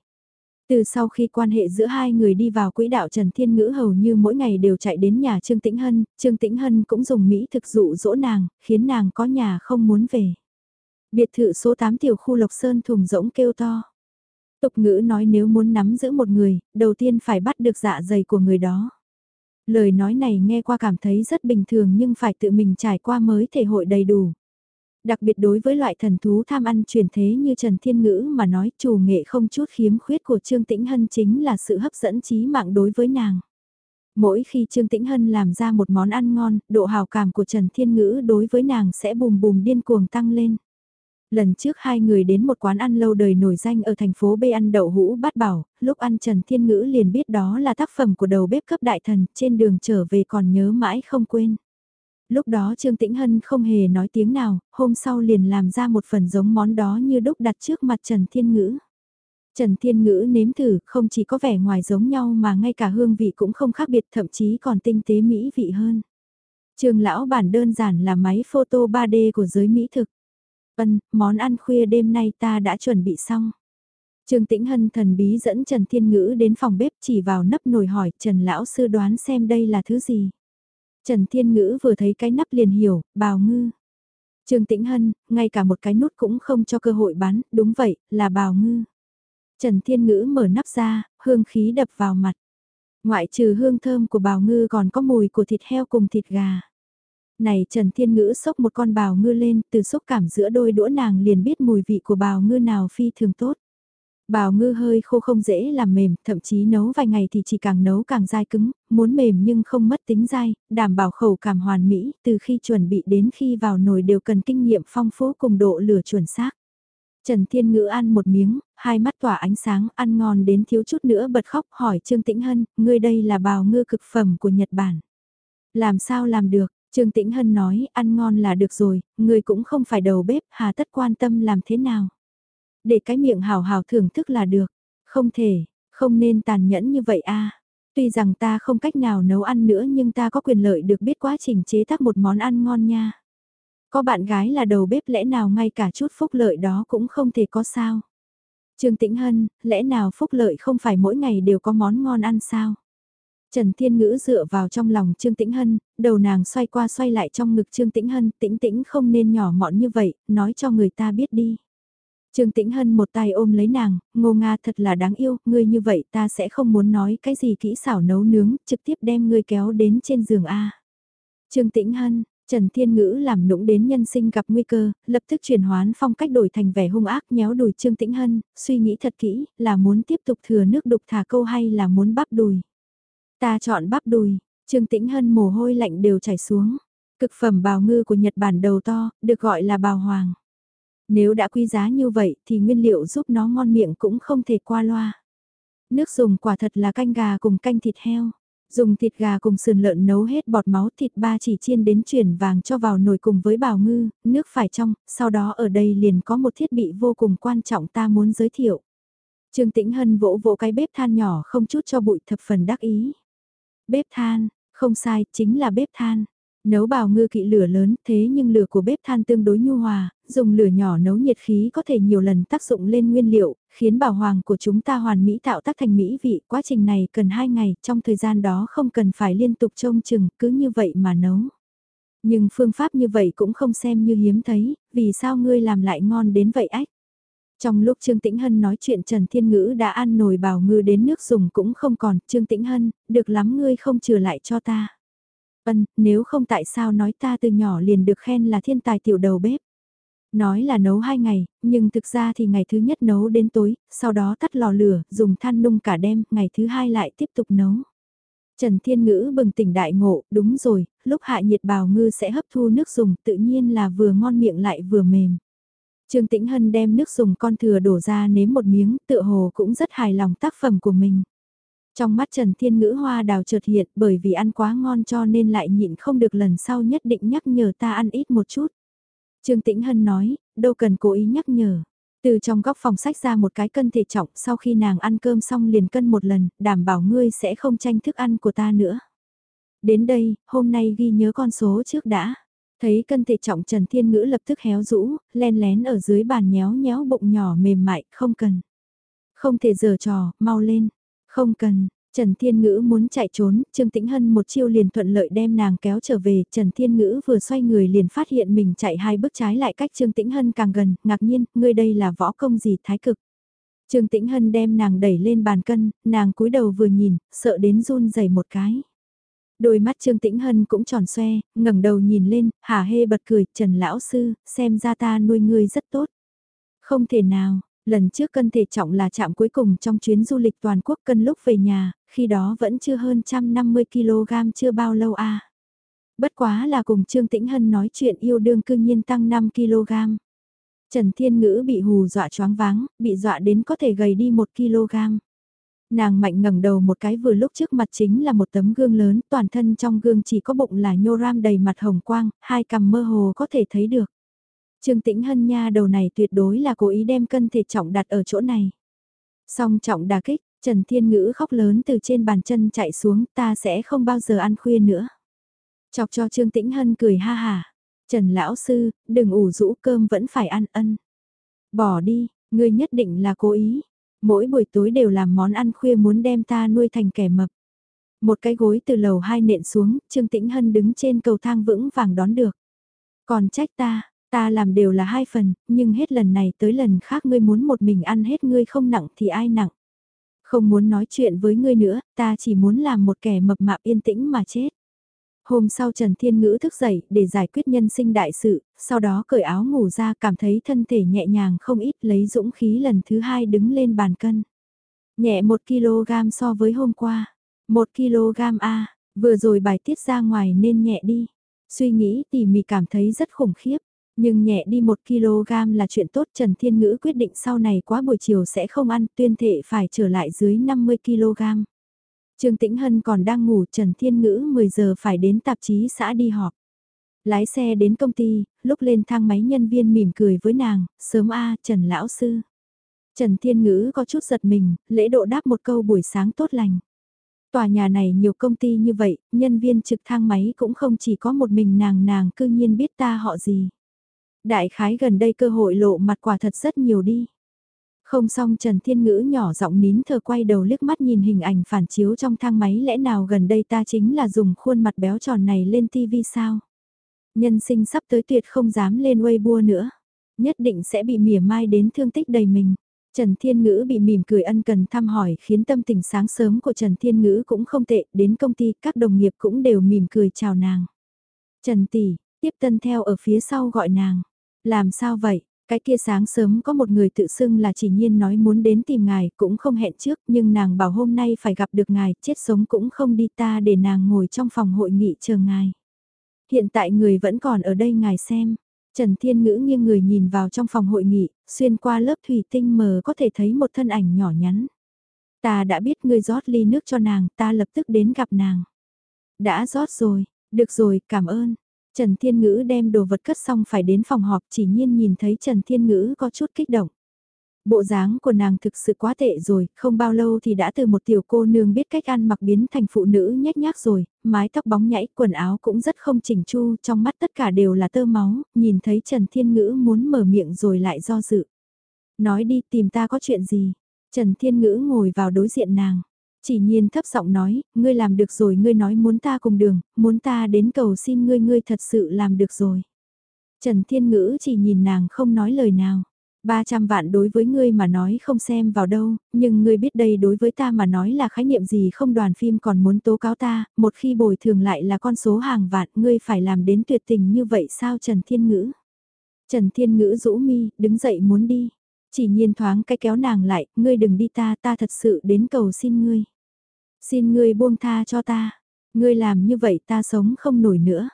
Từ sau khi quan hệ giữa hai người đi vào quỹ đạo Trần Thiên Ngữ hầu như mỗi ngày đều chạy đến nhà Trương Tĩnh Hân, Trương Tĩnh Hân cũng dùng Mỹ thực dụ dỗ nàng, khiến nàng có nhà không muốn về. Biệt thự số 8 tiểu khu Lộc Sơn thùng rỗng kêu to. Tục ngữ nói nếu muốn nắm giữ một người, đầu tiên phải bắt được dạ dày của người đó. Lời nói này nghe qua cảm thấy rất bình thường nhưng phải tự mình trải qua mới thể hội đầy đủ. Đặc biệt đối với loại thần thú tham ăn truyền thế như Trần Thiên Ngữ mà nói chủ nghệ không chút khiếm khuyết của Trương Tĩnh Hân chính là sự hấp dẫn trí mạng đối với nàng. Mỗi khi Trương Tĩnh Hân làm ra một món ăn ngon, độ hào cảm của Trần Thiên Ngữ đối với nàng sẽ bùm bùm điên cuồng tăng lên. Lần trước hai người đến một quán ăn lâu đời nổi danh ở thành phố B ăn đậu hũ bát bảo, lúc ăn Trần Thiên Ngữ liền biết đó là tác phẩm của đầu bếp cấp đại thần, trên đường trở về còn nhớ mãi không quên. Lúc đó Trương Tĩnh Hân không hề nói tiếng nào, hôm sau liền làm ra một phần giống món đó như đúc đặt trước mặt Trần Thiên Ngữ. Trần Thiên Ngữ nếm thử không chỉ có vẻ ngoài giống nhau mà ngay cả hương vị cũng không khác biệt thậm chí còn tinh tế mỹ vị hơn. Trường lão bản đơn giản là máy photo 3D của giới mỹ thực. Ân, món ăn khuya đêm nay ta đã chuẩn bị xong. Trương Tĩnh Hân thần bí dẫn Trần Thiên Ngữ đến phòng bếp chỉ vào nắp nồi hỏi Trần Lão Sư đoán xem đây là thứ gì. Trần Thiên Ngữ vừa thấy cái nắp liền hiểu, bào ngư. Trương Tĩnh Hân, ngay cả một cái nút cũng không cho cơ hội bán, đúng vậy, là bào ngư. Trần Thiên Ngữ mở nắp ra, hương khí đập vào mặt. Ngoại trừ hương thơm của bào ngư còn có mùi của thịt heo cùng thịt gà. Này Trần Thiên Ngữ xốc một con bào ngư lên, từ xúc cảm giữa đôi đũa nàng liền biết mùi vị của bào ngư nào phi thường tốt. Bào ngư hơi khô không dễ làm mềm, thậm chí nấu vài ngày thì chỉ càng nấu càng dai cứng, muốn mềm nhưng không mất tính dai, đảm bảo khẩu cảm hoàn mỹ, từ khi chuẩn bị đến khi vào nồi đều cần kinh nghiệm phong phú cùng độ lửa chuẩn xác. Trần Thiên Ngữ ăn một miếng, hai mắt tỏa ánh sáng, ăn ngon đến thiếu chút nữa bật khóc hỏi Trương Tĩnh Hân, ngươi đây là bào ngư cực phẩm của Nhật Bản. Làm sao làm được, Trương Tĩnh Hân nói, ăn ngon là được rồi, người cũng không phải đầu bếp, hà tất quan tâm làm thế nào. Để cái miệng hào hào thưởng thức là được, không thể, không nên tàn nhẫn như vậy a. Tuy rằng ta không cách nào nấu ăn nữa nhưng ta có quyền lợi được biết quá trình chế tác một món ăn ngon nha. Có bạn gái là đầu bếp lẽ nào ngay cả chút phúc lợi đó cũng không thể có sao. Trương Tĩnh Hân, lẽ nào phúc lợi không phải mỗi ngày đều có món ngon ăn sao? Trần Thiên Ngữ dựa vào trong lòng Trương Tĩnh Hân, đầu nàng xoay qua xoay lại trong ngực Trương Tĩnh Hân, tĩnh tĩnh không nên nhỏ mọn như vậy, nói cho người ta biết đi. Trương Tĩnh Hân một tay ôm lấy nàng, ngô nga thật là đáng yêu, ngươi như vậy ta sẽ không muốn nói cái gì kỹ xảo nấu nướng, trực tiếp đem ngươi kéo đến trên giường A. Trương Tĩnh Hân, Trần Thiên Ngữ làm nũng đến nhân sinh gặp nguy cơ, lập tức chuyển hoán phong cách đổi thành vẻ hung ác nhéo đùi Trương Tĩnh Hân, suy nghĩ thật kỹ, là muốn tiếp tục thừa nước đục thả câu hay là muốn bắp đùi. Ta chọn bắp đùi, Trương Tĩnh Hân mồ hôi lạnh đều chảy xuống. Cực phẩm bào ngư của Nhật Bản đầu to, được gọi là bào hoàng. Nếu đã quý giá như vậy thì nguyên liệu giúp nó ngon miệng cũng không thể qua loa. Nước dùng quả thật là canh gà cùng canh thịt heo. Dùng thịt gà cùng sườn lợn nấu hết bọt máu thịt ba chỉ chiên đến chuyển vàng cho vào nồi cùng với bào ngư, nước phải trong, sau đó ở đây liền có một thiết bị vô cùng quan trọng ta muốn giới thiệu. Trương Tĩnh Hân vỗ vỗ cái bếp than nhỏ không chút cho bụi thập phần đắc ý. Bếp than, không sai, chính là bếp than. Nấu bào ngư kỵ lửa lớn, thế nhưng lửa của bếp than tương đối nhu hòa, dùng lửa nhỏ nấu nhiệt khí có thể nhiều lần tác dụng lên nguyên liệu, khiến bào hoàng của chúng ta hoàn mỹ tạo tác thành mỹ vị. Quá trình này cần 2 ngày, trong thời gian đó không cần phải liên tục trông chừng, cứ như vậy mà nấu. Nhưng phương pháp như vậy cũng không xem như hiếm thấy, vì sao ngươi làm lại ngon đến vậy ách? Trong lúc Trương Tĩnh Hân nói chuyện Trần Thiên Ngữ đã ăn nồi bào ngư đến nước dùng cũng không còn, Trương Tĩnh Hân, được lắm ngươi không trừ lại cho ta. Ân, nếu không tại sao nói ta từ nhỏ liền được khen là thiên tài tiểu đầu bếp. Nói là nấu hai ngày, nhưng thực ra thì ngày thứ nhất nấu đến tối, sau đó tắt lò lửa, dùng than nung cả đêm, ngày thứ hai lại tiếp tục nấu. Trần Thiên Ngữ bừng tỉnh đại ngộ, đúng rồi, lúc hạ nhiệt bào ngư sẽ hấp thu nước dùng tự nhiên là vừa ngon miệng lại vừa mềm. Trương Tĩnh Hân đem nước dùng con thừa đổ ra nếm một miếng, tựa hồ cũng rất hài lòng tác phẩm của mình. Trong mắt Trần Thiên Ngữ hoa đào chợt hiện bởi vì ăn quá ngon cho nên lại nhịn không được lần sau nhất định nhắc nhở ta ăn ít một chút. Trương Tĩnh Hân nói, đâu cần cố ý nhắc nhở. Từ trong góc phòng sách ra một cái cân thể trọng sau khi nàng ăn cơm xong liền cân một lần, đảm bảo ngươi sẽ không tranh thức ăn của ta nữa. Đến đây, hôm nay ghi nhớ con số trước đã. Thấy cân thể trọng Trần Thiên Ngữ lập tức héo rũ, len lén ở dưới bàn nhéo nhéo bụng nhỏ mềm mại, không cần. Không thể giở trò, mau lên. Không cần, Trần Thiên Ngữ muốn chạy trốn, Trương Tĩnh Hân một chiêu liền thuận lợi đem nàng kéo trở về, Trần Thiên Ngữ vừa xoay người liền phát hiện mình chạy hai bước trái lại cách Trương Tĩnh Hân càng gần, ngạc nhiên, ngươi đây là võ công gì thái cực. Trương Tĩnh Hân đem nàng đẩy lên bàn cân, nàng cúi đầu vừa nhìn, sợ đến run rẩy một cái. Đôi mắt Trương Tĩnh Hân cũng tròn xoe, ngẩng đầu nhìn lên, hả hê bật cười, Trần Lão Sư, xem ra ta nuôi ngươi rất tốt. Không thể nào, lần trước cân thể trọng là chạm cuối cùng trong chuyến du lịch toàn quốc cân lúc về nhà, khi đó vẫn chưa hơn 150kg chưa bao lâu a Bất quá là cùng Trương Tĩnh Hân nói chuyện yêu đương cương nhiên tăng 5kg. Trần Thiên Ngữ bị hù dọa choáng váng, bị dọa đến có thể gầy đi 1kg. Nàng mạnh ngẩng đầu một cái vừa lúc trước mặt chính là một tấm gương lớn, toàn thân trong gương chỉ có bụng là nhô ram đầy mặt hồng quang, hai cằm mơ hồ có thể thấy được. Trương Tĩnh Hân nha đầu này tuyệt đối là cố ý đem cân thể trọng đặt ở chỗ này. Song trọng đà kích, Trần Thiên Ngữ khóc lớn từ trên bàn chân chạy xuống, ta sẽ không bao giờ ăn khuya nữa. Chọc cho Trương Tĩnh Hân cười ha hà. Trần Lão Sư, đừng ủ rũ cơm vẫn phải ăn ân. Bỏ đi, ngươi nhất định là cố ý. Mỗi buổi tối đều làm món ăn khuya muốn đem ta nuôi thành kẻ mập. Một cái gối từ lầu hai nện xuống, Trương Tĩnh Hân đứng trên cầu thang vững vàng đón được. Còn trách ta, ta làm đều là hai phần, nhưng hết lần này tới lần khác ngươi muốn một mình ăn hết ngươi không nặng thì ai nặng. Không muốn nói chuyện với ngươi nữa, ta chỉ muốn làm một kẻ mập mạp yên tĩnh mà chết. Hôm sau Trần Thiên Ngữ thức dậy để giải quyết nhân sinh đại sự, sau đó cởi áo ngủ ra cảm thấy thân thể nhẹ nhàng không ít lấy dũng khí lần thứ hai đứng lên bàn cân. Nhẹ 1kg so với hôm qua. 1kg A, vừa rồi bài tiết ra ngoài nên nhẹ đi. Suy nghĩ tỉ mỉ cảm thấy rất khủng khiếp. Nhưng nhẹ đi 1kg là chuyện tốt Trần Thiên Ngữ quyết định sau này quá buổi chiều sẽ không ăn tuyên thể phải trở lại dưới 50kg. Trương Tĩnh Hân còn đang ngủ Trần Thiên Ngữ 10 giờ phải đến tạp chí xã đi họp. Lái xe đến công ty, lúc lên thang máy nhân viên mỉm cười với nàng, sớm a Trần Lão Sư. Trần Thiên Ngữ có chút giật mình, lễ độ đáp một câu buổi sáng tốt lành. Tòa nhà này nhiều công ty như vậy, nhân viên trực thang máy cũng không chỉ có một mình nàng nàng cư nhiên biết ta họ gì. Đại khái gần đây cơ hội lộ mặt quả thật rất nhiều đi. Không xong Trần Thiên Ngữ nhỏ giọng nín thờ quay đầu liếc mắt nhìn hình ảnh phản chiếu trong thang máy lẽ nào gần đây ta chính là dùng khuôn mặt béo tròn này lên tivi sao? Nhân sinh sắp tới tuyệt không dám lên Weibo nữa. Nhất định sẽ bị mỉa mai đến thương tích đầy mình. Trần Thiên Ngữ bị mỉm cười ân cần thăm hỏi khiến tâm tình sáng sớm của Trần Thiên Ngữ cũng không tệ, đến công ty các đồng nghiệp cũng đều mỉm cười chào nàng. Trần Tỷ, tiếp tân theo ở phía sau gọi nàng. Làm sao vậy? Cái kia sáng sớm có một người tự xưng là chỉ nhiên nói muốn đến tìm ngài cũng không hẹn trước nhưng nàng bảo hôm nay phải gặp được ngài chết sống cũng không đi ta để nàng ngồi trong phòng hội nghị chờ ngài. Hiện tại người vẫn còn ở đây ngài xem. Trần Thiên Ngữ nghiêng người nhìn vào trong phòng hội nghị, xuyên qua lớp thủy tinh mờ có thể thấy một thân ảnh nhỏ nhắn. Ta đã biết ngươi rót ly nước cho nàng, ta lập tức đến gặp nàng. Đã rót rồi, được rồi, cảm ơn. Trần Thiên Ngữ đem đồ vật cất xong phải đến phòng họp chỉ nhiên nhìn thấy Trần Thiên Ngữ có chút kích động. Bộ dáng của nàng thực sự quá tệ rồi, không bao lâu thì đã từ một tiểu cô nương biết cách ăn mặc biến thành phụ nữ nhét nhác rồi, mái tóc bóng nhảy, quần áo cũng rất không chỉnh chu, trong mắt tất cả đều là tơ máu, nhìn thấy Trần Thiên Ngữ muốn mở miệng rồi lại do dự. Nói đi tìm ta có chuyện gì? Trần Thiên Ngữ ngồi vào đối diện nàng. Chỉ nhiên thấp giọng nói, ngươi làm được rồi ngươi nói muốn ta cùng đường, muốn ta đến cầu xin ngươi ngươi thật sự làm được rồi. Trần Thiên Ngữ chỉ nhìn nàng không nói lời nào. 300 vạn đối với ngươi mà nói không xem vào đâu, nhưng ngươi biết đây đối với ta mà nói là khái niệm gì không đoàn phim còn muốn tố cáo ta, một khi bồi thường lại là con số hàng vạn ngươi phải làm đến tuyệt tình như vậy sao Trần Thiên Ngữ? Trần Thiên Ngữ rũ mi, đứng dậy muốn đi. Chỉ nhiên thoáng cái kéo nàng lại, ngươi đừng đi ta, ta thật sự đến cầu xin ngươi. Xin ngươi buông tha cho ta. Ngươi làm như vậy ta sống không nổi nữa.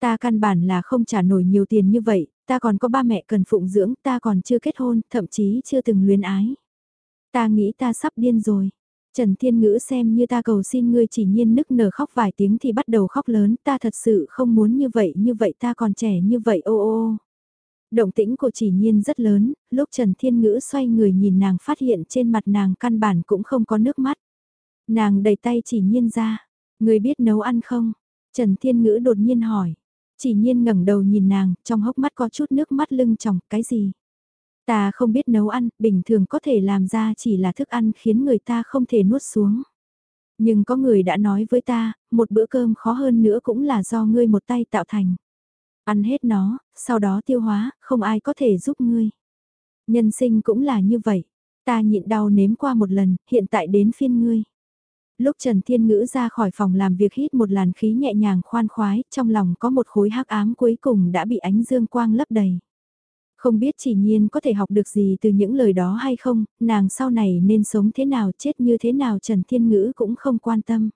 Ta căn bản là không trả nổi nhiều tiền như vậy, ta còn có ba mẹ cần phụng dưỡng, ta còn chưa kết hôn, thậm chí chưa từng luyến ái. Ta nghĩ ta sắp điên rồi. Trần Thiên Ngữ xem như ta cầu xin ngươi chỉ nhiên nức nở khóc vài tiếng thì bắt đầu khóc lớn, ta thật sự không muốn như vậy như vậy ta còn trẻ như vậy ô ô ô. Động tĩnh của chỉ nhiên rất lớn, lúc Trần Thiên Ngữ xoay người nhìn nàng phát hiện trên mặt nàng căn bản cũng không có nước mắt. Nàng đẩy tay chỉ nhiên ra, người biết nấu ăn không? Trần Thiên Ngữ đột nhiên hỏi. Chỉ nhiên ngẩng đầu nhìn nàng, trong hốc mắt có chút nước mắt lưng tròng, cái gì? Ta không biết nấu ăn, bình thường có thể làm ra chỉ là thức ăn khiến người ta không thể nuốt xuống. Nhưng có người đã nói với ta, một bữa cơm khó hơn nữa cũng là do ngươi một tay tạo thành. Ăn hết nó, sau đó tiêu hóa, không ai có thể giúp ngươi. Nhân sinh cũng là như vậy. Ta nhịn đau nếm qua một lần, hiện tại đến phiên ngươi. Lúc Trần Thiên Ngữ ra khỏi phòng làm việc hít một làn khí nhẹ nhàng khoan khoái, trong lòng có một khối hắc ám cuối cùng đã bị ánh dương quang lấp đầy. Không biết chỉ nhiên có thể học được gì từ những lời đó hay không, nàng sau này nên sống thế nào chết như thế nào Trần Thiên Ngữ cũng không quan tâm.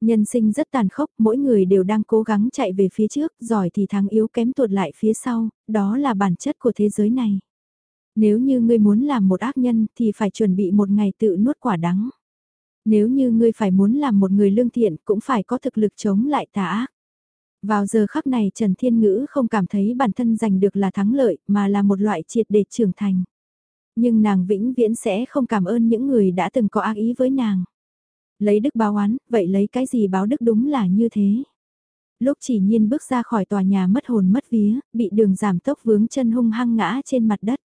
Nhân sinh rất tàn khốc, mỗi người đều đang cố gắng chạy về phía trước, giỏi thì thắng yếu kém tuột lại phía sau, đó là bản chất của thế giới này. Nếu như ngươi muốn làm một ác nhân thì phải chuẩn bị một ngày tự nuốt quả đắng. Nếu như ngươi phải muốn làm một người lương thiện cũng phải có thực lực chống lại tà ác. Vào giờ khắc này Trần Thiên Ngữ không cảm thấy bản thân giành được là thắng lợi mà là một loại triệt để trưởng thành. Nhưng nàng vĩnh viễn sẽ không cảm ơn những người đã từng có ác ý với nàng. Lấy đức báo oán, vậy lấy cái gì báo đức đúng là như thế. Lúc chỉ nhiên bước ra khỏi tòa nhà mất hồn mất vía, bị đường giảm tốc vướng chân hung hăng ngã trên mặt đất.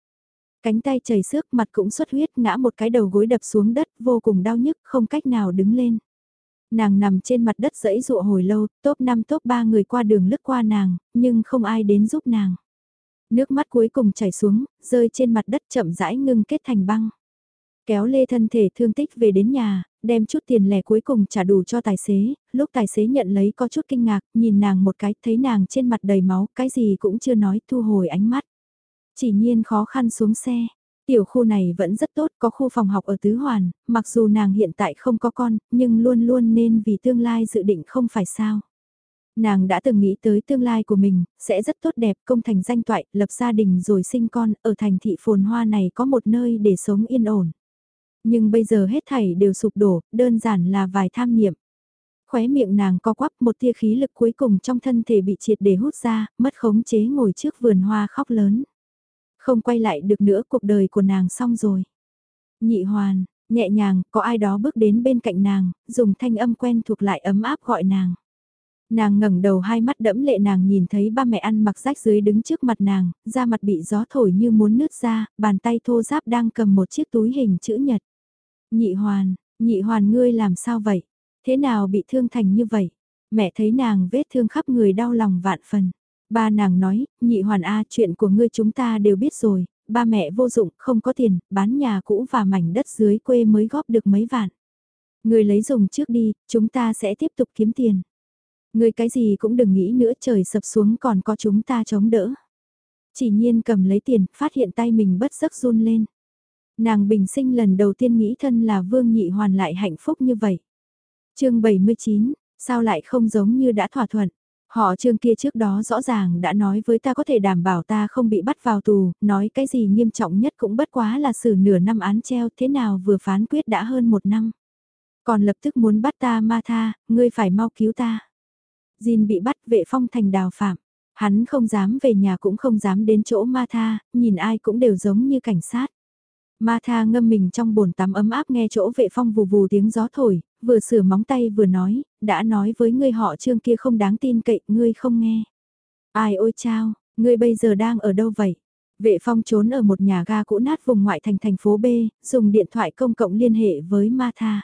Cánh tay chảy xước mặt cũng xuất huyết ngã một cái đầu gối đập xuống đất vô cùng đau nhức không cách nào đứng lên. Nàng nằm trên mặt đất dẫy dụa hồi lâu, top 5 top 3 người qua đường lướt qua nàng, nhưng không ai đến giúp nàng. Nước mắt cuối cùng chảy xuống, rơi trên mặt đất chậm rãi ngưng kết thành băng. Kéo lê thân thể thương tích về đến nhà, đem chút tiền lẻ cuối cùng trả đủ cho tài xế, lúc tài xế nhận lấy có chút kinh ngạc, nhìn nàng một cái, thấy nàng trên mặt đầy máu, cái gì cũng chưa nói, thu hồi ánh mắt. Chỉ nhiên khó khăn xuống xe, Tiểu khu này vẫn rất tốt, có khu phòng học ở Tứ Hoàn, mặc dù nàng hiện tại không có con, nhưng luôn luôn nên vì tương lai dự định không phải sao. Nàng đã từng nghĩ tới tương lai của mình, sẽ rất tốt đẹp, công thành danh toại, lập gia đình rồi sinh con, ở thành thị phồn hoa này có một nơi để sống yên ổn. Nhưng bây giờ hết thảy đều sụp đổ, đơn giản là vài tham niệm. Khóe miệng nàng co quắp một tia khí lực cuối cùng trong thân thể bị triệt để hút ra, mất khống chế ngồi trước vườn hoa khóc lớn. Không quay lại được nữa cuộc đời của nàng xong rồi. Nhị hoàn, nhẹ nhàng, có ai đó bước đến bên cạnh nàng, dùng thanh âm quen thuộc lại ấm áp gọi nàng. Nàng ngẩng đầu hai mắt đẫm lệ nàng nhìn thấy ba mẹ ăn mặc rách dưới đứng trước mặt nàng, da mặt bị gió thổi như muốn nứt ra, bàn tay thô giáp đang cầm một chiếc túi hình chữ nhật. Nhị hoàn, nhị hoàn ngươi làm sao vậy? Thế nào bị thương thành như vậy? Mẹ thấy nàng vết thương khắp người đau lòng vạn phần. Ba nàng nói, nhị hoàn A chuyện của ngươi chúng ta đều biết rồi, ba mẹ vô dụng, không có tiền, bán nhà cũ và mảnh đất dưới quê mới góp được mấy vạn. Ngươi lấy dùng trước đi, chúng ta sẽ tiếp tục kiếm tiền. Ngươi cái gì cũng đừng nghĩ nữa trời sập xuống còn có chúng ta chống đỡ. Chỉ nhiên cầm lấy tiền, phát hiện tay mình bất giấc run lên. Nàng bình sinh lần đầu tiên nghĩ thân là vương nhị hoàn lại hạnh phúc như vậy. chương 79, sao lại không giống như đã thỏa thuận? Họ trương kia trước đó rõ ràng đã nói với ta có thể đảm bảo ta không bị bắt vào tù, nói cái gì nghiêm trọng nhất cũng bất quá là xử nửa năm án treo thế nào vừa phán quyết đã hơn một năm. Còn lập tức muốn bắt ta ma tha, ngươi phải mau cứu ta. Jin bị bắt vệ phong thành đào phạm. Hắn không dám về nhà cũng không dám đến chỗ ma tha, nhìn ai cũng đều giống như cảnh sát. Ma tha ngâm mình trong bồn tắm ấm áp nghe chỗ vệ phong vù vù tiếng gió thổi, vừa sửa móng tay vừa nói, đã nói với ngươi họ trương kia không đáng tin cậy, ngươi không nghe. Ai ôi chao, ngươi bây giờ đang ở đâu vậy? Vệ phong trốn ở một nhà ga cũ nát vùng ngoại thành thành phố B, dùng điện thoại công cộng liên hệ với Ma Tha.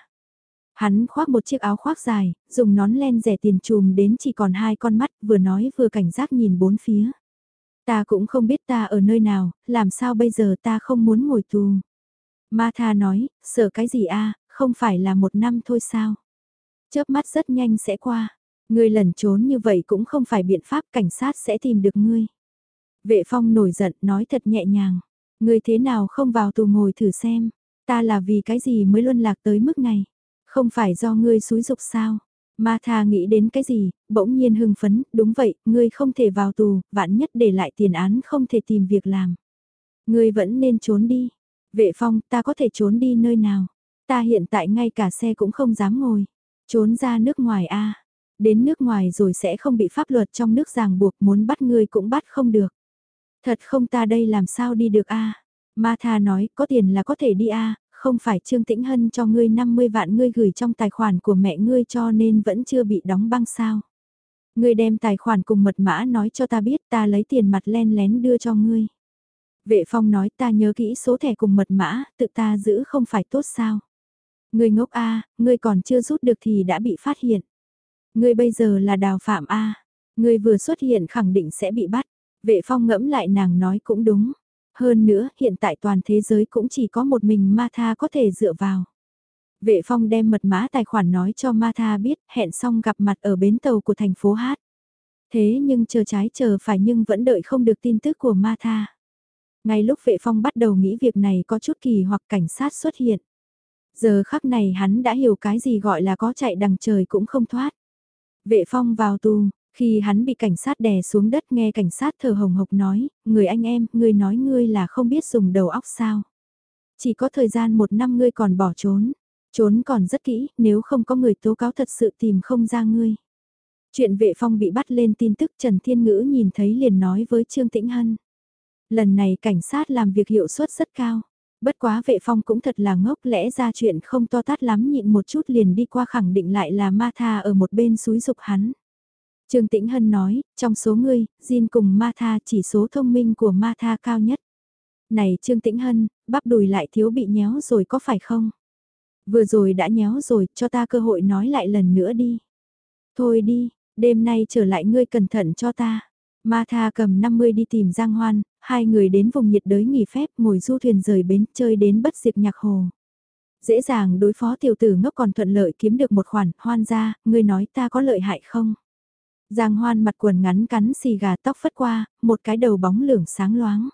Hắn khoác một chiếc áo khoác dài, dùng nón len rẻ tiền chùm đến chỉ còn hai con mắt, vừa nói vừa cảnh giác nhìn bốn phía. Ta cũng không biết ta ở nơi nào, làm sao bây giờ ta không muốn ngồi tù. Ma Tha nói, sợ cái gì a không phải là một năm thôi sao? Chớp mắt rất nhanh sẽ qua. Ngươi lẩn trốn như vậy cũng không phải biện pháp cảnh sát sẽ tìm được ngươi. Vệ phong nổi giận nói thật nhẹ nhàng. Ngươi thế nào không vào tù ngồi thử xem. Ta là vì cái gì mới luân lạc tới mức này. Không phải do ngươi xúi dục sao. Ma tha nghĩ đến cái gì, bỗng nhiên hưng phấn, đúng vậy, ngươi không thể vào tù, vạn nhất để lại tiền án không thể tìm việc làm. Ngươi vẫn nên trốn đi. Vệ phong, ta có thể trốn đi nơi nào? Ta hiện tại ngay cả xe cũng không dám ngồi. Trốn ra nước ngoài a Đến nước ngoài rồi sẽ không bị pháp luật trong nước ràng buộc muốn bắt ngươi cũng bắt không được. Thật không ta đây làm sao đi được a Ma Tha nói có tiền là có thể đi a không phải Trương Tĩnh Hân cho ngươi 50 vạn ngươi gửi trong tài khoản của mẹ ngươi cho nên vẫn chưa bị đóng băng sao. Ngươi đem tài khoản cùng mật mã nói cho ta biết ta lấy tiền mặt len lén đưa cho ngươi. Vệ phong nói ta nhớ kỹ số thẻ cùng mật mã, tự ta giữ không phải tốt sao. Ngươi ngốc A, ngươi còn chưa rút được thì đã bị phát hiện. Ngươi bây giờ là đào phạm A, ngươi vừa xuất hiện khẳng định sẽ bị bắt. Vệ phong ngẫm lại nàng nói cũng đúng. Hơn nữa, hiện tại toàn thế giới cũng chỉ có một mình Martha có thể dựa vào. Vệ phong đem mật mã tài khoản nói cho Martha biết, hẹn xong gặp mặt ở bến tàu của thành phố Hát. Thế nhưng chờ trái chờ phải nhưng vẫn đợi không được tin tức của Martha. Ngay lúc vệ phong bắt đầu nghĩ việc này có chút kỳ hoặc cảnh sát xuất hiện. Giờ khắc này hắn đã hiểu cái gì gọi là có chạy đằng trời cũng không thoát. Vệ phong vào tù, khi hắn bị cảnh sát đè xuống đất nghe cảnh sát thở hồng hộc nói, người anh em, ngươi nói ngươi là không biết dùng đầu óc sao. Chỉ có thời gian một năm ngươi còn bỏ trốn. Trốn còn rất kỹ, nếu không có người tố cáo thật sự tìm không ra ngươi. Chuyện vệ phong bị bắt lên tin tức Trần Thiên Ngữ nhìn thấy liền nói với Trương Tĩnh Hân. Lần này cảnh sát làm việc hiệu suất rất cao. Bất quá vệ phong cũng thật là ngốc lẽ ra chuyện không to tát lắm nhịn một chút liền đi qua khẳng định lại là ma tha ở một bên suối dục hắn. Trương Tĩnh Hân nói, trong số ngươi, Jin cùng ma tha chỉ số thông minh của ma tha cao nhất. Này Trương Tĩnh Hân, bắp đùi lại thiếu bị nhéo rồi có phải không? Vừa rồi đã nhéo rồi, cho ta cơ hội nói lại lần nữa đi. Thôi đi, đêm nay trở lại ngươi cẩn thận cho ta. Ma Tha cầm 50 đi tìm Giang Hoan, hai người đến vùng nhiệt đới nghỉ phép ngồi du thuyền rời bến chơi đến bất diệt nhạc hồ. Dễ dàng đối phó tiểu tử ngốc còn thuận lợi kiếm được một khoản, hoan ra, ngươi nói ta có lợi hại không? Giang hoan mặt quần ngắn cắn xì gà tóc phất qua, một cái đầu bóng lưỡng sáng loáng.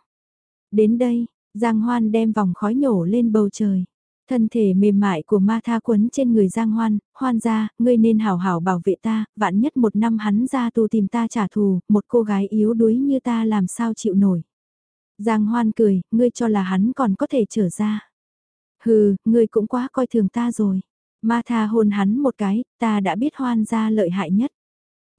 Đến đây, Giang hoan đem vòng khói nhổ lên bầu trời. Thân thể mềm mại của ma tha quấn trên người Giang Hoan, hoan ra, ngươi nên hảo hảo bảo vệ ta, vạn nhất một năm hắn ra tù tìm ta trả thù, một cô gái yếu đuối như ta làm sao chịu nổi. Giang Hoan cười, ngươi cho là hắn còn có thể trở ra. Hừ, ngươi cũng quá coi thường ta rồi. Ma tha hôn hắn một cái, ta đã biết hoan ra lợi hại nhất.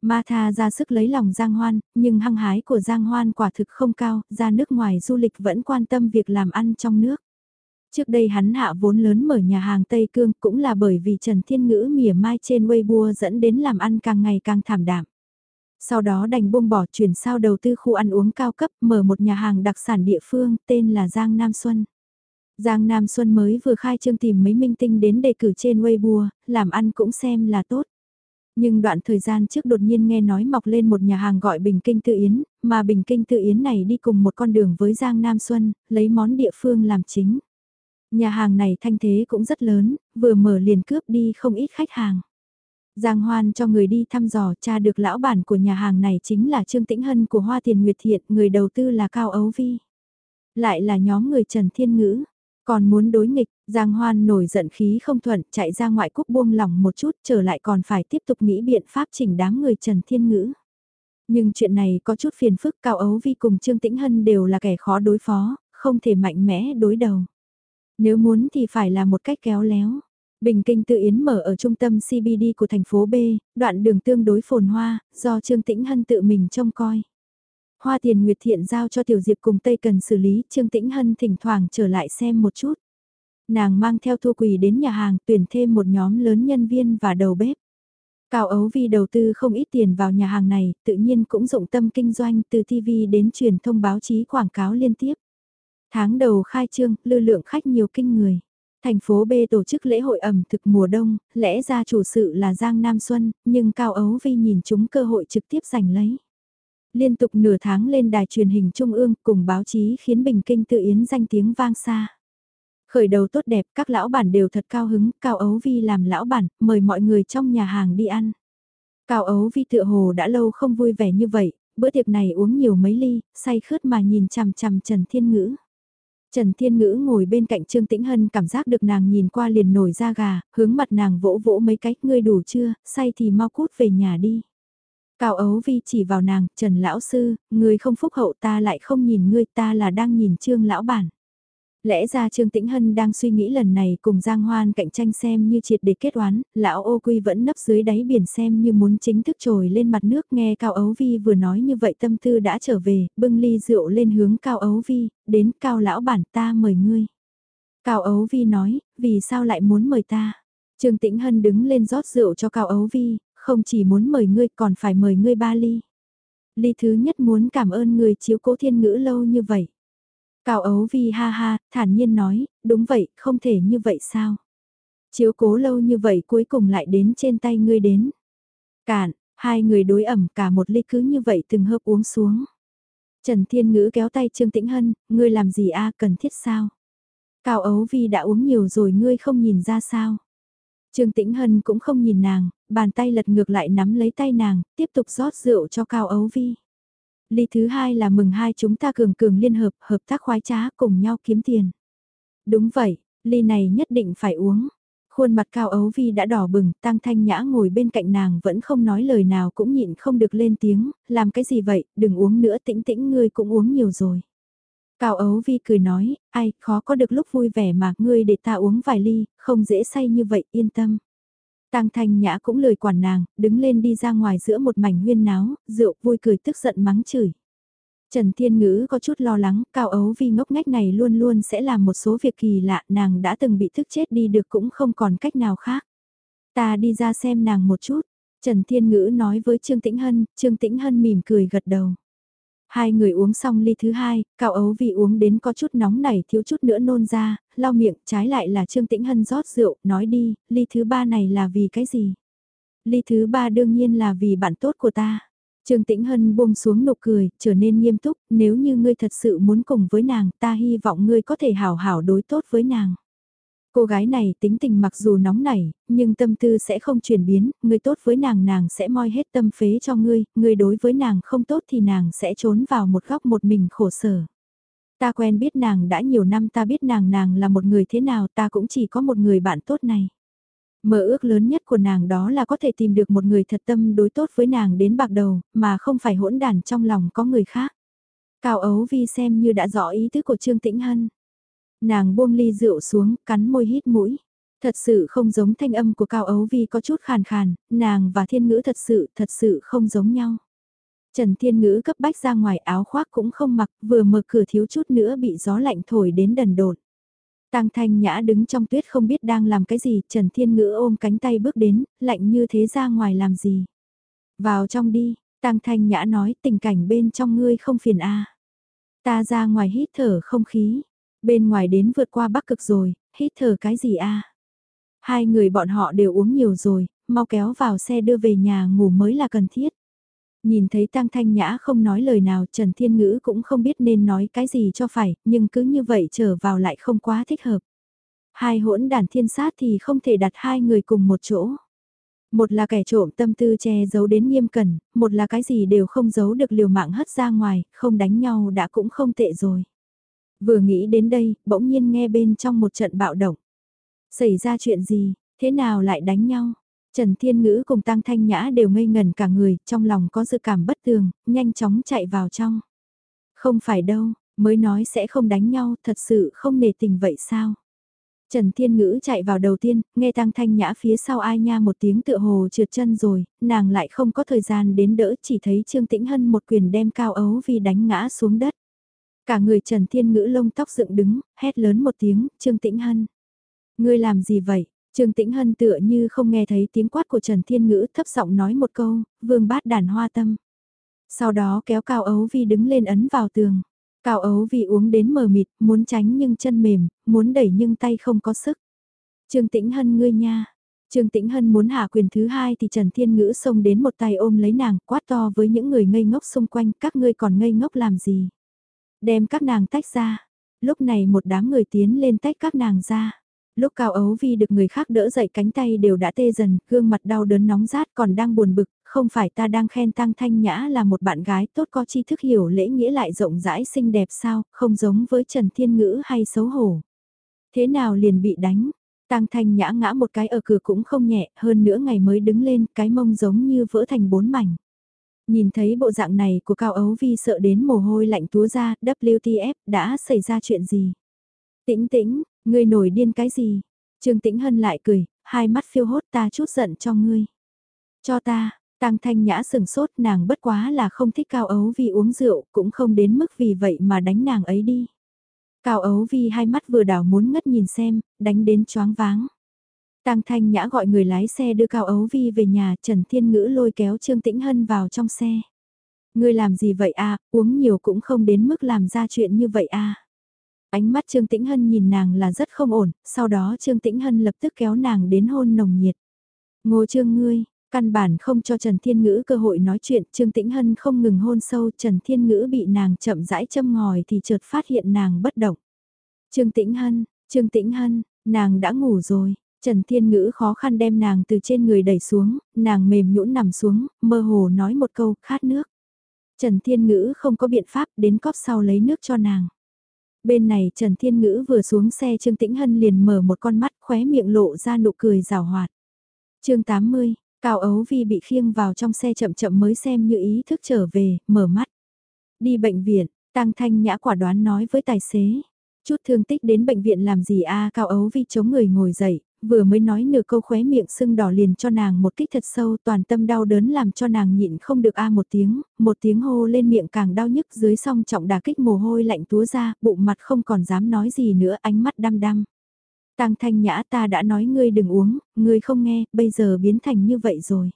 Ma tha ra sức lấy lòng Giang Hoan, nhưng hăng hái của Giang Hoan quả thực không cao, ra nước ngoài du lịch vẫn quan tâm việc làm ăn trong nước. Trước đây hắn hạ vốn lớn mở nhà hàng Tây Cương cũng là bởi vì Trần Thiên Ngữ mỉa mai trên Weibo dẫn đến làm ăn càng ngày càng thảm đạm. Sau đó đành buông bỏ chuyển sao đầu tư khu ăn uống cao cấp mở một nhà hàng đặc sản địa phương tên là Giang Nam Xuân. Giang Nam Xuân mới vừa khai trương tìm mấy minh tinh đến đề cử trên Weibo, làm ăn cũng xem là tốt. Nhưng đoạn thời gian trước đột nhiên nghe nói mọc lên một nhà hàng gọi Bình Kinh Tự Yến, mà Bình Kinh Tự Yến này đi cùng một con đường với Giang Nam Xuân, lấy món địa phương làm chính. Nhà hàng này thanh thế cũng rất lớn, vừa mở liền cướp đi không ít khách hàng. Giang Hoan cho người đi thăm dò tra được lão bản của nhà hàng này chính là Trương Tĩnh Hân của Hoa Tiền Nguyệt Thiện, người đầu tư là Cao Ấu Vi. Lại là nhóm người Trần Thiên Ngữ, còn muốn đối nghịch, Giang Hoan nổi giận khí không thuận chạy ra ngoại quốc buông lòng một chút trở lại còn phải tiếp tục nghĩ biện pháp chỉnh đám người Trần Thiên Ngữ. Nhưng chuyện này có chút phiền phức Cao Ấu Vi cùng Trương Tĩnh Hân đều là kẻ khó đối phó, không thể mạnh mẽ đối đầu. Nếu muốn thì phải là một cách kéo léo. Bình Kinh Tự Yến mở ở trung tâm CBD của thành phố B, đoạn đường tương đối phồn hoa, do Trương Tĩnh Hân tự mình trông coi. Hoa tiền Nguyệt Thiện giao cho Tiểu Diệp cùng Tây Cần xử lý, Trương Tĩnh Hân thỉnh thoảng trở lại xem một chút. Nàng mang theo Thu Quỳ đến nhà hàng tuyển thêm một nhóm lớn nhân viên và đầu bếp. Cao Ấu Vi đầu tư không ít tiền vào nhà hàng này, tự nhiên cũng dụng tâm kinh doanh từ TV đến truyền thông báo chí quảng cáo liên tiếp. Tháng đầu khai trương, lưu lượng khách nhiều kinh người. Thành phố B tổ chức lễ hội ẩm thực mùa đông, lẽ ra chủ sự là Giang Nam Xuân, nhưng Cao Ấu Vi nhìn chúng cơ hội trực tiếp giành lấy. Liên tục nửa tháng lên đài truyền hình trung ương cùng báo chí khiến Bình Kinh tự yến danh tiếng vang xa. Khởi đầu tốt đẹp các lão bản đều thật cao hứng, Cao Ấu Vi làm lão bản, mời mọi người trong nhà hàng đi ăn. Cao Ấu Vi tựa hồ đã lâu không vui vẻ như vậy, bữa tiệc này uống nhiều mấy ly, say khướt mà nhìn chằm chằm Trần Thiên Ngữ. Trần Thiên Ngữ ngồi bên cạnh Trương Tĩnh Hân cảm giác được nàng nhìn qua liền nổi da gà, hướng mặt nàng vỗ vỗ mấy cách ngươi đủ chưa, say thì mau cút về nhà đi. Cao Ấu Vi chỉ vào nàng, Trần Lão Sư, ngươi không phúc hậu ta lại không nhìn ngươi ta là đang nhìn Trương Lão Bản. Lẽ ra Trương Tĩnh Hân đang suy nghĩ lần này cùng Giang Hoan cạnh tranh xem như triệt để kết oán, lão ô quy vẫn nấp dưới đáy biển xem như muốn chính thức trồi lên mặt nước nghe Cao Ấu Vi vừa nói như vậy tâm tư đã trở về, bưng ly rượu lên hướng Cao Ấu Vi, đến Cao lão bản ta mời ngươi. Cao Ấu Vi nói, vì sao lại muốn mời ta? Trương Tĩnh Hân đứng lên rót rượu cho Cao Ấu Vi, không chỉ muốn mời ngươi còn phải mời ngươi ba ly. Ly thứ nhất muốn cảm ơn người chiếu cố thiên ngữ lâu như vậy. Cao Ấu Vi ha ha, thản nhiên nói, đúng vậy, không thể như vậy sao? Chiếu cố lâu như vậy cuối cùng lại đến trên tay ngươi đến. Cạn, hai người đối ẩm cả một ly cứ như vậy từng hớp uống xuống. Trần Thiên Ngữ kéo tay Trương Tĩnh Hân, ngươi làm gì a cần thiết sao? Cao Ấu Vi đã uống nhiều rồi ngươi không nhìn ra sao? Trương Tĩnh Hân cũng không nhìn nàng, bàn tay lật ngược lại nắm lấy tay nàng, tiếp tục rót rượu cho Cao Ấu Vi. Ly thứ hai là mừng hai chúng ta cường cường liên hợp, hợp tác khoái trá cùng nhau kiếm tiền. Đúng vậy, ly này nhất định phải uống. Khuôn mặt Cao Ấu Vi đã đỏ bừng, Tăng Thanh Nhã ngồi bên cạnh nàng vẫn không nói lời nào cũng nhịn không được lên tiếng, làm cái gì vậy, đừng uống nữa tĩnh tĩnh ngươi cũng uống nhiều rồi. Cao Ấu Vi cười nói, ai, khó có được lúc vui vẻ mà ngươi để ta uống vài ly, không dễ say như vậy, yên tâm. Tăng Thanh Nhã cũng lời quản nàng, đứng lên đi ra ngoài giữa một mảnh huyên náo, rượu vui cười tức giận mắng chửi. Trần Thiên Ngữ có chút lo lắng, Cao Ấu vì ngốc ngách này luôn luôn sẽ làm một số việc kỳ lạ, nàng đã từng bị thức chết đi được cũng không còn cách nào khác. Ta đi ra xem nàng một chút, Trần Thiên Ngữ nói với Trương Tĩnh Hân, Trương Tĩnh Hân mỉm cười gật đầu. Hai người uống xong ly thứ hai, cao ấu vì uống đến có chút nóng nảy thiếu chút nữa nôn ra, lau miệng, trái lại là Trương Tĩnh Hân rót rượu, nói đi, ly thứ ba này là vì cái gì? Ly thứ ba đương nhiên là vì bạn tốt của ta. Trương Tĩnh Hân buông xuống nụ cười, trở nên nghiêm túc, nếu như ngươi thật sự muốn cùng với nàng, ta hy vọng ngươi có thể hảo hảo đối tốt với nàng. Cô gái này tính tình mặc dù nóng nảy, nhưng tâm tư sẽ không chuyển biến, người tốt với nàng nàng sẽ moi hết tâm phế cho ngươi, người đối với nàng không tốt thì nàng sẽ trốn vào một góc một mình khổ sở. Ta quen biết nàng đã nhiều năm ta biết nàng nàng là một người thế nào ta cũng chỉ có một người bạn tốt này. Mơ ước lớn nhất của nàng đó là có thể tìm được một người thật tâm đối tốt với nàng đến bạc đầu, mà không phải hỗn đàn trong lòng có người khác. Cao Ấu Vi xem như đã rõ ý tứ của Trương Tĩnh Hân. Nàng buông ly rượu xuống, cắn môi hít mũi. Thật sự không giống thanh âm của Cao Ấu Vi có chút khàn khàn, nàng và thiên ngữ thật sự, thật sự không giống nhau. Trần Thiên Ngữ cấp bách ra ngoài áo khoác cũng không mặc, vừa mở cửa thiếu chút nữa bị gió lạnh thổi đến đần đột. Tăng Thanh Nhã đứng trong tuyết không biết đang làm cái gì, Trần Thiên Ngữ ôm cánh tay bước đến, lạnh như thế ra ngoài làm gì. Vào trong đi, Tăng Thanh Nhã nói tình cảnh bên trong ngươi không phiền a Ta ra ngoài hít thở không khí, Bên ngoài đến vượt qua bắc cực rồi, hít thở cái gì a? Hai người bọn họ đều uống nhiều rồi, mau kéo vào xe đưa về nhà ngủ mới là cần thiết. Nhìn thấy Tăng Thanh Nhã không nói lời nào Trần Thiên Ngữ cũng không biết nên nói cái gì cho phải, nhưng cứ như vậy trở vào lại không quá thích hợp. Hai hỗn đàn thiên sát thì không thể đặt hai người cùng một chỗ. Một là kẻ trộm tâm tư che giấu đến nghiêm cẩn, một là cái gì đều không giấu được liều mạng hất ra ngoài, không đánh nhau đã cũng không tệ rồi. Vừa nghĩ đến đây, bỗng nhiên nghe bên trong một trận bạo động. Xảy ra chuyện gì, thế nào lại đánh nhau? Trần Thiên Ngữ cùng Tăng Thanh Nhã đều ngây ngần cả người, trong lòng có dự cảm bất tường, nhanh chóng chạy vào trong. Không phải đâu, mới nói sẽ không đánh nhau, thật sự không nề tình vậy sao? Trần Thiên Ngữ chạy vào đầu tiên, nghe Tăng Thanh Nhã phía sau ai nha một tiếng tựa hồ trượt chân rồi, nàng lại không có thời gian đến đỡ chỉ thấy Trương Tĩnh Hân một quyền đem cao ấu vì đánh ngã xuống đất. Cả người Trần Thiên Ngữ lông tóc dựng đứng, hét lớn một tiếng, Trương Tĩnh Hân. Ngươi làm gì vậy? Trương Tĩnh Hân tựa như không nghe thấy tiếng quát của Trần Thiên Ngữ thấp giọng nói một câu, vương bát đàn hoa tâm. Sau đó kéo Cao Ấu Vi đứng lên ấn vào tường. Cao Ấu Vi uống đến mờ mịt, muốn tránh nhưng chân mềm, muốn đẩy nhưng tay không có sức. Trương Tĩnh Hân ngươi nha. Trương Tĩnh Hân muốn hạ quyền thứ hai thì Trần Thiên Ngữ xông đến một tay ôm lấy nàng, quát to với những người ngây ngốc xung quanh, các ngươi còn ngây ngốc làm gì? Đem các nàng tách ra. Lúc này một đám người tiến lên tách các nàng ra. Lúc Cao Ấu Vi được người khác đỡ dậy cánh tay đều đã tê dần, gương mặt đau đớn nóng rát còn đang buồn bực, không phải ta đang khen Tăng Thanh Nhã là một bạn gái tốt có tri thức hiểu lễ nghĩa lại rộng rãi xinh đẹp sao, không giống với Trần Thiên Ngữ hay xấu hổ. Thế nào liền bị đánh, Tăng Thanh Nhã ngã một cái ở cửa cũng không nhẹ, hơn nữa ngày mới đứng lên, cái mông giống như vỡ thành bốn mảnh. Nhìn thấy bộ dạng này của Cao Ấu Vi sợ đến mồ hôi lạnh túa ra, WTF, đã xảy ra chuyện gì? Tĩnh tĩnh, ngươi nổi điên cái gì? Trương Tĩnh Hân lại cười, hai mắt phiêu hốt ta chút giận cho ngươi. Cho ta, Tăng Thanh Nhã sừng sốt nàng bất quá là không thích Cao Ấu vi uống rượu, cũng không đến mức vì vậy mà đánh nàng ấy đi. Cao Ấu Vi hai mắt vừa đảo muốn ngất nhìn xem, đánh đến choáng váng. Tăng Thanh Nhã gọi người lái xe đưa Cao Ấu Vi về nhà, Trần Thiên Ngữ lôi kéo Trương Tĩnh Hân vào trong xe. Ngươi làm gì vậy a? À? uống nhiều cũng không đến mức làm ra chuyện như vậy a. À? Ánh mắt Trương Tĩnh Hân nhìn nàng là rất không ổn, sau đó Trương Tĩnh Hân lập tức kéo nàng đến hôn nồng nhiệt. Ngô Trương ngươi, căn bản không cho Trần Thiên Ngữ cơ hội nói chuyện, Trương Tĩnh Hân không ngừng hôn sâu, Trần Thiên Ngữ bị nàng chậm rãi châm ngòi thì chợt phát hiện nàng bất động. Trương Tĩnh Hân, Trương Tĩnh Hân, nàng đã ngủ rồi. Trần Thiên Ngữ khó khăn đem nàng từ trên người đẩy xuống, nàng mềm nhũn nằm xuống, mơ hồ nói một câu, khát nước. Trần Thiên Ngữ không có biện pháp đến cóp sau lấy nước cho nàng. Bên này Trần Thiên Ngữ vừa xuống xe Trương Tĩnh Hân liền mở một con mắt khóe miệng lộ ra nụ cười rào hoạt. chương 80, Cao Ấu Vi bị khiêng vào trong xe chậm chậm mới xem như ý thức trở về, mở mắt. Đi bệnh viện, Tăng Thanh Nhã quả đoán nói với tài xế. Chút thương tích đến bệnh viện làm gì a Cao Ấu Vi chống người ngồi dậy, vừa mới nói nửa câu khóe miệng sưng đỏ liền cho nàng một kích thật sâu toàn tâm đau đớn làm cho nàng nhịn không được a một tiếng, một tiếng hô lên miệng càng đau nhức dưới song trọng đà kích mồ hôi lạnh túa ra, bụng mặt không còn dám nói gì nữa ánh mắt đăm đăm. Tăng thanh nhã ta đã nói ngươi đừng uống, ngươi không nghe, bây giờ biến thành như vậy rồi.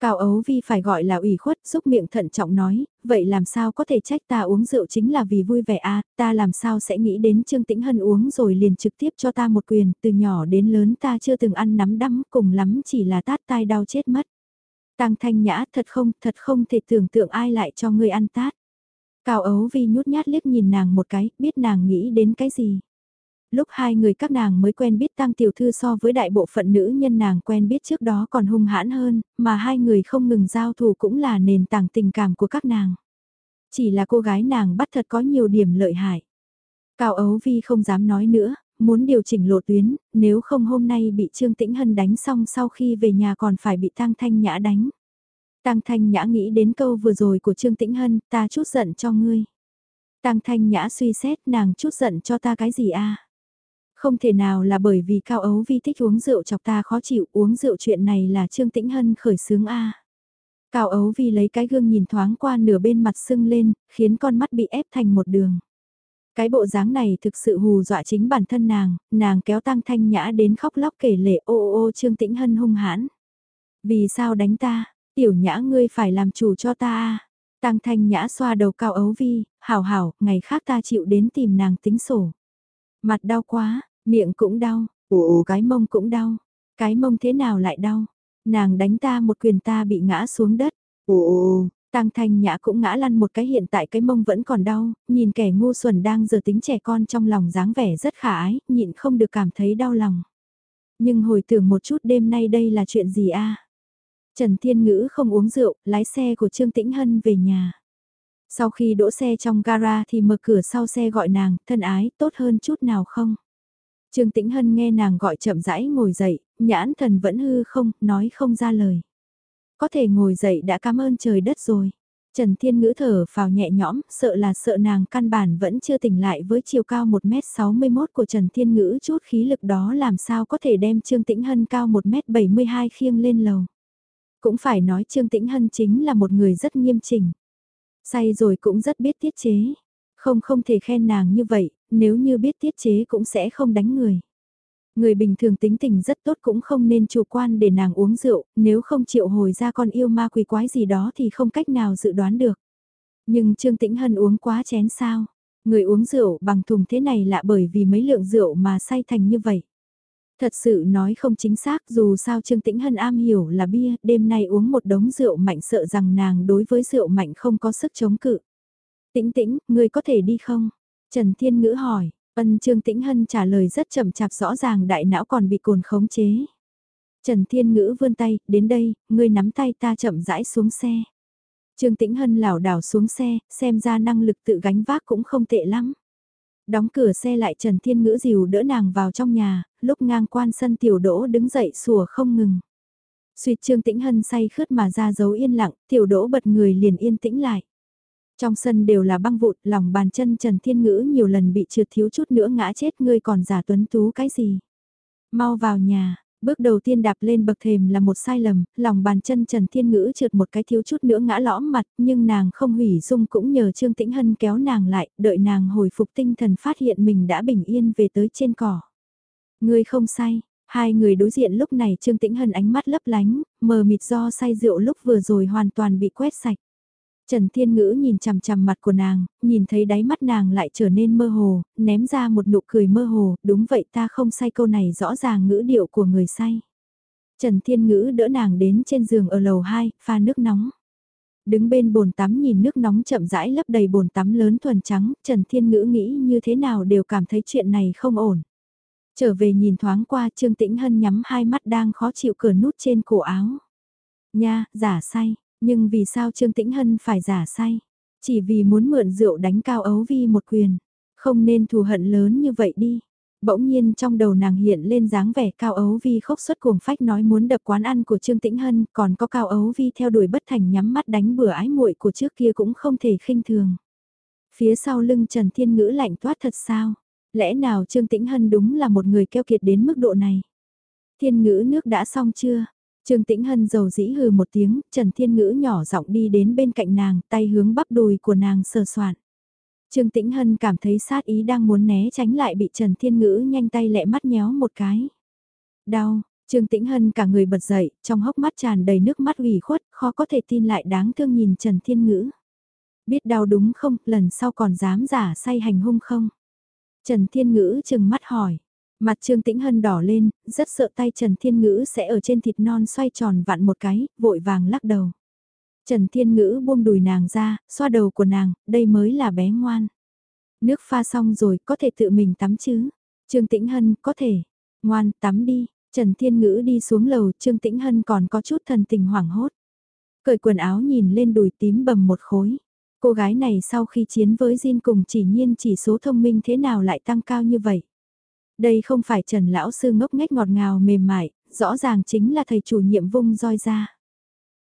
Cao Ấu Vi phải gọi là ủy khuất, xúc miệng thận trọng nói, vậy làm sao có thể trách ta uống rượu chính là vì vui vẻ a à, ta làm sao sẽ nghĩ đến Trương Tĩnh Hân uống rồi liền trực tiếp cho ta một quyền, từ nhỏ đến lớn ta chưa từng ăn nắm đắm, cùng lắm chỉ là tát tai đau chết mất. Tăng thanh nhã thật không, thật không thể tưởng tượng ai lại cho ngươi ăn tát. Cao Ấu Vi nhút nhát liếc nhìn nàng một cái, biết nàng nghĩ đến cái gì lúc hai người các nàng mới quen biết tăng tiểu thư so với đại bộ phận nữ nhân nàng quen biết trước đó còn hung hãn hơn, mà hai người không ngừng giao thủ cũng là nền tảng tình cảm của các nàng. Chỉ là cô gái nàng bắt thật có nhiều điểm lợi hại. Cao Ấu Vi không dám nói nữa, muốn điều chỉnh lộ tuyến, nếu không hôm nay bị Trương Tĩnh Hân đánh xong sau khi về nhà còn phải bị Tăng Thanh Nhã đánh. Tăng Thanh Nhã nghĩ đến câu vừa rồi của Trương Tĩnh Hân, ta chút giận cho ngươi. Tăng Thanh Nhã suy xét nàng chút giận cho ta cái gì a? Không thể nào là bởi vì Cao Ấu Vi thích uống rượu chọc ta khó chịu uống rượu chuyện này là Trương Tĩnh Hân khởi sướng A. Cao Ấu Vi lấy cái gương nhìn thoáng qua nửa bên mặt sưng lên, khiến con mắt bị ép thành một đường. Cái bộ dáng này thực sự hù dọa chính bản thân nàng, nàng kéo tăng thanh nhã đến khóc lóc kể lệ ô ô ô Trương Tĩnh Hân hung hãn. Vì sao đánh ta, tiểu nhã ngươi phải làm chủ cho ta a Tăng thanh nhã xoa đầu cao ấu vi, hảo hảo, ngày khác ta chịu đến tìm nàng tính sổ. Mặt đau quá, Miệng cũng đau, ồ cái mông cũng đau. Cái mông thế nào lại đau? Nàng đánh ta một quyền ta bị ngã xuống đất. Ồ, Tăng Thanh Nhã cũng ngã lăn một cái hiện tại cái mông vẫn còn đau, nhìn kẻ ngu xuẩn đang giờ tính trẻ con trong lòng dáng vẻ rất khả ái, nhịn không được cảm thấy đau lòng. Nhưng hồi tưởng một chút đêm nay đây là chuyện gì a? Trần Thiên Ngữ không uống rượu, lái xe của Trương Tĩnh Hân về nhà. Sau khi đỗ xe trong gara thì mở cửa sau xe gọi nàng, thân ái, tốt hơn chút nào không? Trương Tĩnh Hân nghe nàng gọi chậm rãi ngồi dậy, nhãn thần vẫn hư không, nói không ra lời. Có thể ngồi dậy đã cảm ơn trời đất rồi. Trần Thiên Ngữ thở vào nhẹ nhõm, sợ là sợ nàng căn bản vẫn chưa tỉnh lại với chiều cao 1m61 của Trần Thiên Ngữ chút khí lực đó làm sao có thể đem Trương Tĩnh Hân cao 1m72 khiêng lên lầu. Cũng phải nói Trương Tĩnh Hân chính là một người rất nghiêm chỉnh. Say rồi cũng rất biết tiết chế. Không không thể khen nàng như vậy, nếu như biết tiết chế cũng sẽ không đánh người. Người bình thường tính tình rất tốt cũng không nên chủ quan để nàng uống rượu, nếu không chịu hồi ra con yêu ma quỷ quái gì đó thì không cách nào dự đoán được. Nhưng Trương Tĩnh Hân uống quá chén sao? Người uống rượu bằng thùng thế này lạ bởi vì mấy lượng rượu mà say thành như vậy. Thật sự nói không chính xác dù sao Trương Tĩnh Hân am hiểu là bia, đêm nay uống một đống rượu mạnh sợ rằng nàng đối với rượu mạnh không có sức chống cự. Tĩnh tĩnh, ngươi có thể đi không? Trần Thiên Ngữ hỏi, ân Trương Tĩnh Hân trả lời rất chậm chạp rõ ràng đại não còn bị cồn khống chế. Trần Thiên Ngữ vươn tay, đến đây, ngươi nắm tay ta chậm rãi xuống xe. Trương Tĩnh Hân lảo đảo xuống xe, xem ra năng lực tự gánh vác cũng không tệ lắm. Đóng cửa xe lại Trần Thiên Ngữ dìu đỡ nàng vào trong nhà, lúc ngang quan sân tiểu đỗ đứng dậy sủa không ngừng. Xuyệt Trương Tĩnh Hân say khướt mà ra dấu yên lặng, tiểu đỗ bật người liền yên tĩnh lại. Trong sân đều là băng vụt, lòng bàn chân Trần Thiên Ngữ nhiều lần bị trượt thiếu chút nữa ngã chết ngươi còn giả tuấn tú cái gì. Mau vào nhà, bước đầu tiên đạp lên bậc thềm là một sai lầm, lòng bàn chân Trần Thiên Ngữ trượt một cái thiếu chút nữa ngã lõm mặt, nhưng nàng không hủy dung cũng nhờ Trương Tĩnh Hân kéo nàng lại, đợi nàng hồi phục tinh thần phát hiện mình đã bình yên về tới trên cỏ. Ngươi không say, hai người đối diện lúc này Trương Tĩnh Hân ánh mắt lấp lánh, mờ mịt do say rượu lúc vừa rồi hoàn toàn bị quét sạch. Trần Thiên Ngữ nhìn chằm chằm mặt của nàng, nhìn thấy đáy mắt nàng lại trở nên mơ hồ, ném ra một nụ cười mơ hồ, đúng vậy ta không say câu này rõ ràng ngữ điệu của người say. Trần Thiên Ngữ đỡ nàng đến trên giường ở lầu 2, pha nước nóng. Đứng bên bồn tắm nhìn nước nóng chậm rãi lấp đầy bồn tắm lớn thuần trắng, Trần Thiên Ngữ nghĩ như thế nào đều cảm thấy chuyện này không ổn. Trở về nhìn thoáng qua Trương Tĩnh Hân nhắm hai mắt đang khó chịu cửa nút trên cổ áo. Nha, giả say, nhưng vì sao Trương Tĩnh Hân phải giả say? Chỉ vì muốn mượn rượu đánh cao ấu vi một quyền. Không nên thù hận lớn như vậy đi. Bỗng nhiên trong đầu nàng hiện lên dáng vẻ cao ấu vi khốc xuất cuồng phách nói muốn đập quán ăn của Trương Tĩnh Hân, còn có cao ấu vi theo đuổi bất thành nhắm mắt đánh bừa ái muội của trước kia cũng không thể khinh thường. Phía sau lưng Trần Thiên Ngữ lạnh toát thật sao? Lẽ nào Trương Tĩnh Hân đúng là một người keo kiệt đến mức độ này? Thiên ngữ nước đã xong chưa? Trương Tĩnh Hân dầu dĩ hừ một tiếng, Trần Thiên Ngữ nhỏ giọng đi đến bên cạnh nàng, tay hướng bắp đùi của nàng sờ soạn. Trương Tĩnh Hân cảm thấy sát ý đang muốn né tránh lại bị Trần Thiên Ngữ nhanh tay lẹ mắt nhéo một cái. Đau, Trương Tĩnh Hân cả người bật dậy, trong hốc mắt tràn đầy nước mắt ủy khuất, khó có thể tin lại đáng thương nhìn Trần Thiên Ngữ. Biết đau đúng không, lần sau còn dám giả say hành hung không? Trần Thiên Ngữ chừng mắt hỏi. Mặt Trương Tĩnh Hân đỏ lên, rất sợ tay Trần Thiên Ngữ sẽ ở trên thịt non xoay tròn vặn một cái, vội vàng lắc đầu. Trần Thiên Ngữ buông đùi nàng ra, xoa đầu của nàng, đây mới là bé ngoan. Nước pha xong rồi, có thể tự mình tắm chứ? Trương Tĩnh Hân, có thể. Ngoan, tắm đi. Trần Thiên Ngữ đi xuống lầu, Trương Tĩnh Hân còn có chút thần tình hoảng hốt. Cởi quần áo nhìn lên đùi tím bầm một khối. Cô gái này sau khi chiến với Jin cùng chỉ nhiên chỉ số thông minh thế nào lại tăng cao như vậy? Đây không phải Trần Lão Sư ngốc nghếch ngọt ngào mềm mại, rõ ràng chính là thầy chủ nhiệm vung roi ra.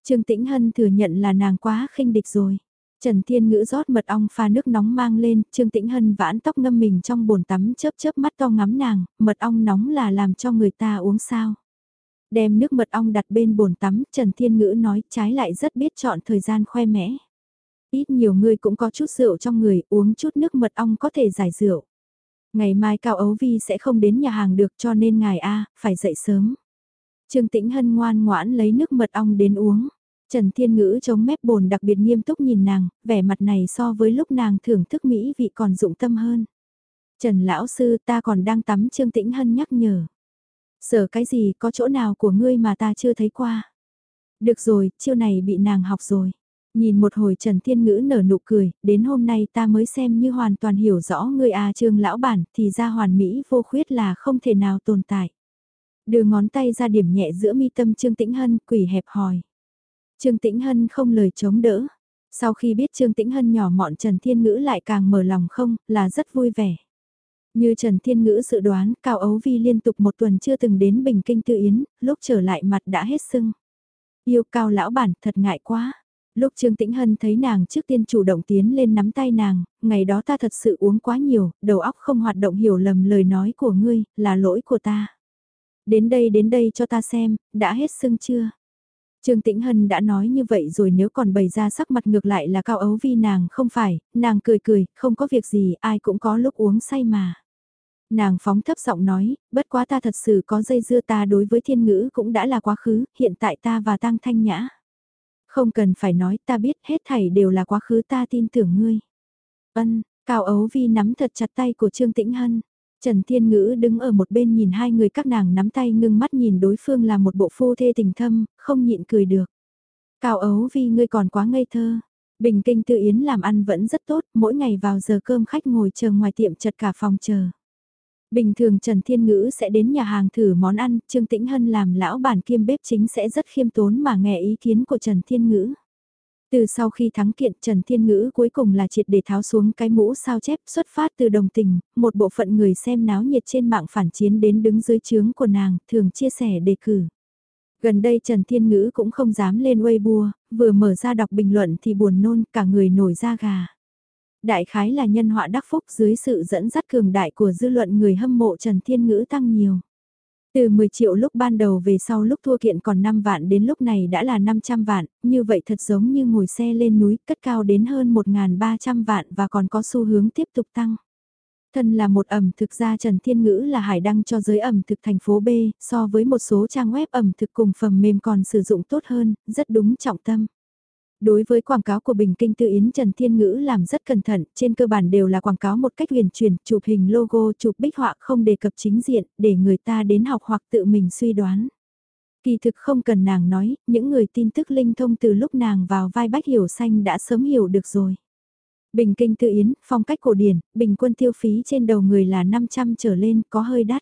Trương Tĩnh Hân thừa nhận là nàng quá khinh địch rồi. Trần Thiên Ngữ rót mật ong pha nước nóng mang lên, Trương Tĩnh Hân vãn tóc ngâm mình trong bồn tắm chớp chớp mắt to ngắm nàng, mật ong nóng là làm cho người ta uống sao. Đem nước mật ong đặt bên bồn tắm, Trần Thiên Ngữ nói trái lại rất biết chọn thời gian khoe mẽ. Ít nhiều người cũng có chút rượu trong người, uống chút nước mật ong có thể giải rượu. Ngày mai Cao Ấu Vi sẽ không đến nhà hàng được cho nên ngài A, phải dậy sớm. Trương Tĩnh Hân ngoan ngoãn lấy nước mật ong đến uống. Trần Thiên Ngữ chống mép bồn đặc biệt nghiêm túc nhìn nàng, vẻ mặt này so với lúc nàng thưởng thức mỹ vị còn dụng tâm hơn. Trần Lão Sư ta còn đang tắm Trương Tĩnh Hân nhắc nhở. Sở cái gì có chỗ nào của ngươi mà ta chưa thấy qua. Được rồi, chiêu này bị nàng học rồi. Nhìn một hồi Trần Thiên Ngữ nở nụ cười, đến hôm nay ta mới xem như hoàn toàn hiểu rõ người à trương lão bản thì ra hoàn mỹ vô khuyết là không thể nào tồn tại. Đưa ngón tay ra điểm nhẹ giữa mi tâm Trương Tĩnh Hân quỷ hẹp hòi. Trương Tĩnh Hân không lời chống đỡ. Sau khi biết Trương Tĩnh Hân nhỏ mọn Trần Thiên Ngữ lại càng mở lòng không, là rất vui vẻ. Như Trần Thiên Ngữ dự đoán, Cao Ấu Vi liên tục một tuần chưa từng đến Bình Kinh Tự Yến, lúc trở lại mặt đã hết sưng. Yêu Cao lão bản thật ngại quá. Lúc Trương Tĩnh Hân thấy nàng trước tiên chủ động tiến lên nắm tay nàng, ngày đó ta thật sự uống quá nhiều, đầu óc không hoạt động hiểu lầm lời nói của ngươi, là lỗi của ta. Đến đây đến đây cho ta xem, đã hết sưng chưa? Trương Tĩnh Hân đã nói như vậy rồi nếu còn bày ra sắc mặt ngược lại là cao ấu vi nàng không phải, nàng cười cười, không có việc gì, ai cũng có lúc uống say mà. Nàng phóng thấp giọng nói, bất quá ta thật sự có dây dưa ta đối với thiên ngữ cũng đã là quá khứ, hiện tại ta và tăng thanh nhã. Không cần phải nói ta biết hết thảy đều là quá khứ ta tin tưởng ngươi. Ân, Cao Ấu Vi nắm thật chặt tay của Trương Tĩnh Hân. Trần Thiên Ngữ đứng ở một bên nhìn hai người các nàng nắm tay ngưng mắt nhìn đối phương là một bộ phu thê tình thâm, không nhịn cười được. Cao Ấu Vi ngươi còn quá ngây thơ. Bình kinh tự yến làm ăn vẫn rất tốt, mỗi ngày vào giờ cơm khách ngồi chờ ngoài tiệm chật cả phòng chờ. Bình thường Trần Thiên Ngữ sẽ đến nhà hàng thử món ăn, Trương Tĩnh Hân làm lão bản kiêm bếp chính sẽ rất khiêm tốn mà nghe ý kiến của Trần Thiên Ngữ. Từ sau khi thắng kiện Trần Thiên Ngữ cuối cùng là triệt để tháo xuống cái mũ sao chép xuất phát từ đồng tình, một bộ phận người xem náo nhiệt trên mạng phản chiến đến đứng dưới chướng của nàng, thường chia sẻ đề cử. Gần đây Trần Thiên Ngữ cũng không dám lên Weibo, vừa mở ra đọc bình luận thì buồn nôn cả người nổi da gà. Đại khái là nhân họa đắc phúc dưới sự dẫn dắt cường đại của dư luận người hâm mộ Trần Thiên Ngữ tăng nhiều. Từ 10 triệu lúc ban đầu về sau lúc thua kiện còn 5 vạn đến lúc này đã là 500 vạn, như vậy thật giống như ngồi xe lên núi cất cao đến hơn 1.300 vạn và còn có xu hướng tiếp tục tăng. Thân là một ẩm thực gia Trần Thiên Ngữ là hải đăng cho giới ẩm thực thành phố B, so với một số trang web ẩm thực cùng phẩm mềm còn sử dụng tốt hơn, rất đúng trọng tâm. Đối với quảng cáo của Bình Kinh Tư Yến Trần Thiên Ngữ làm rất cẩn thận, trên cơ bản đều là quảng cáo một cách huyền truyền, chụp hình logo, chụp bích họa không đề cập chính diện, để người ta đến học hoặc tự mình suy đoán. Kỳ thực không cần nàng nói, những người tin tức linh thông từ lúc nàng vào vai bách hiểu xanh đã sớm hiểu được rồi. Bình Kinh Tư Yến, phong cách cổ điển, bình quân tiêu phí trên đầu người là 500 trở lên, có hơi đắt.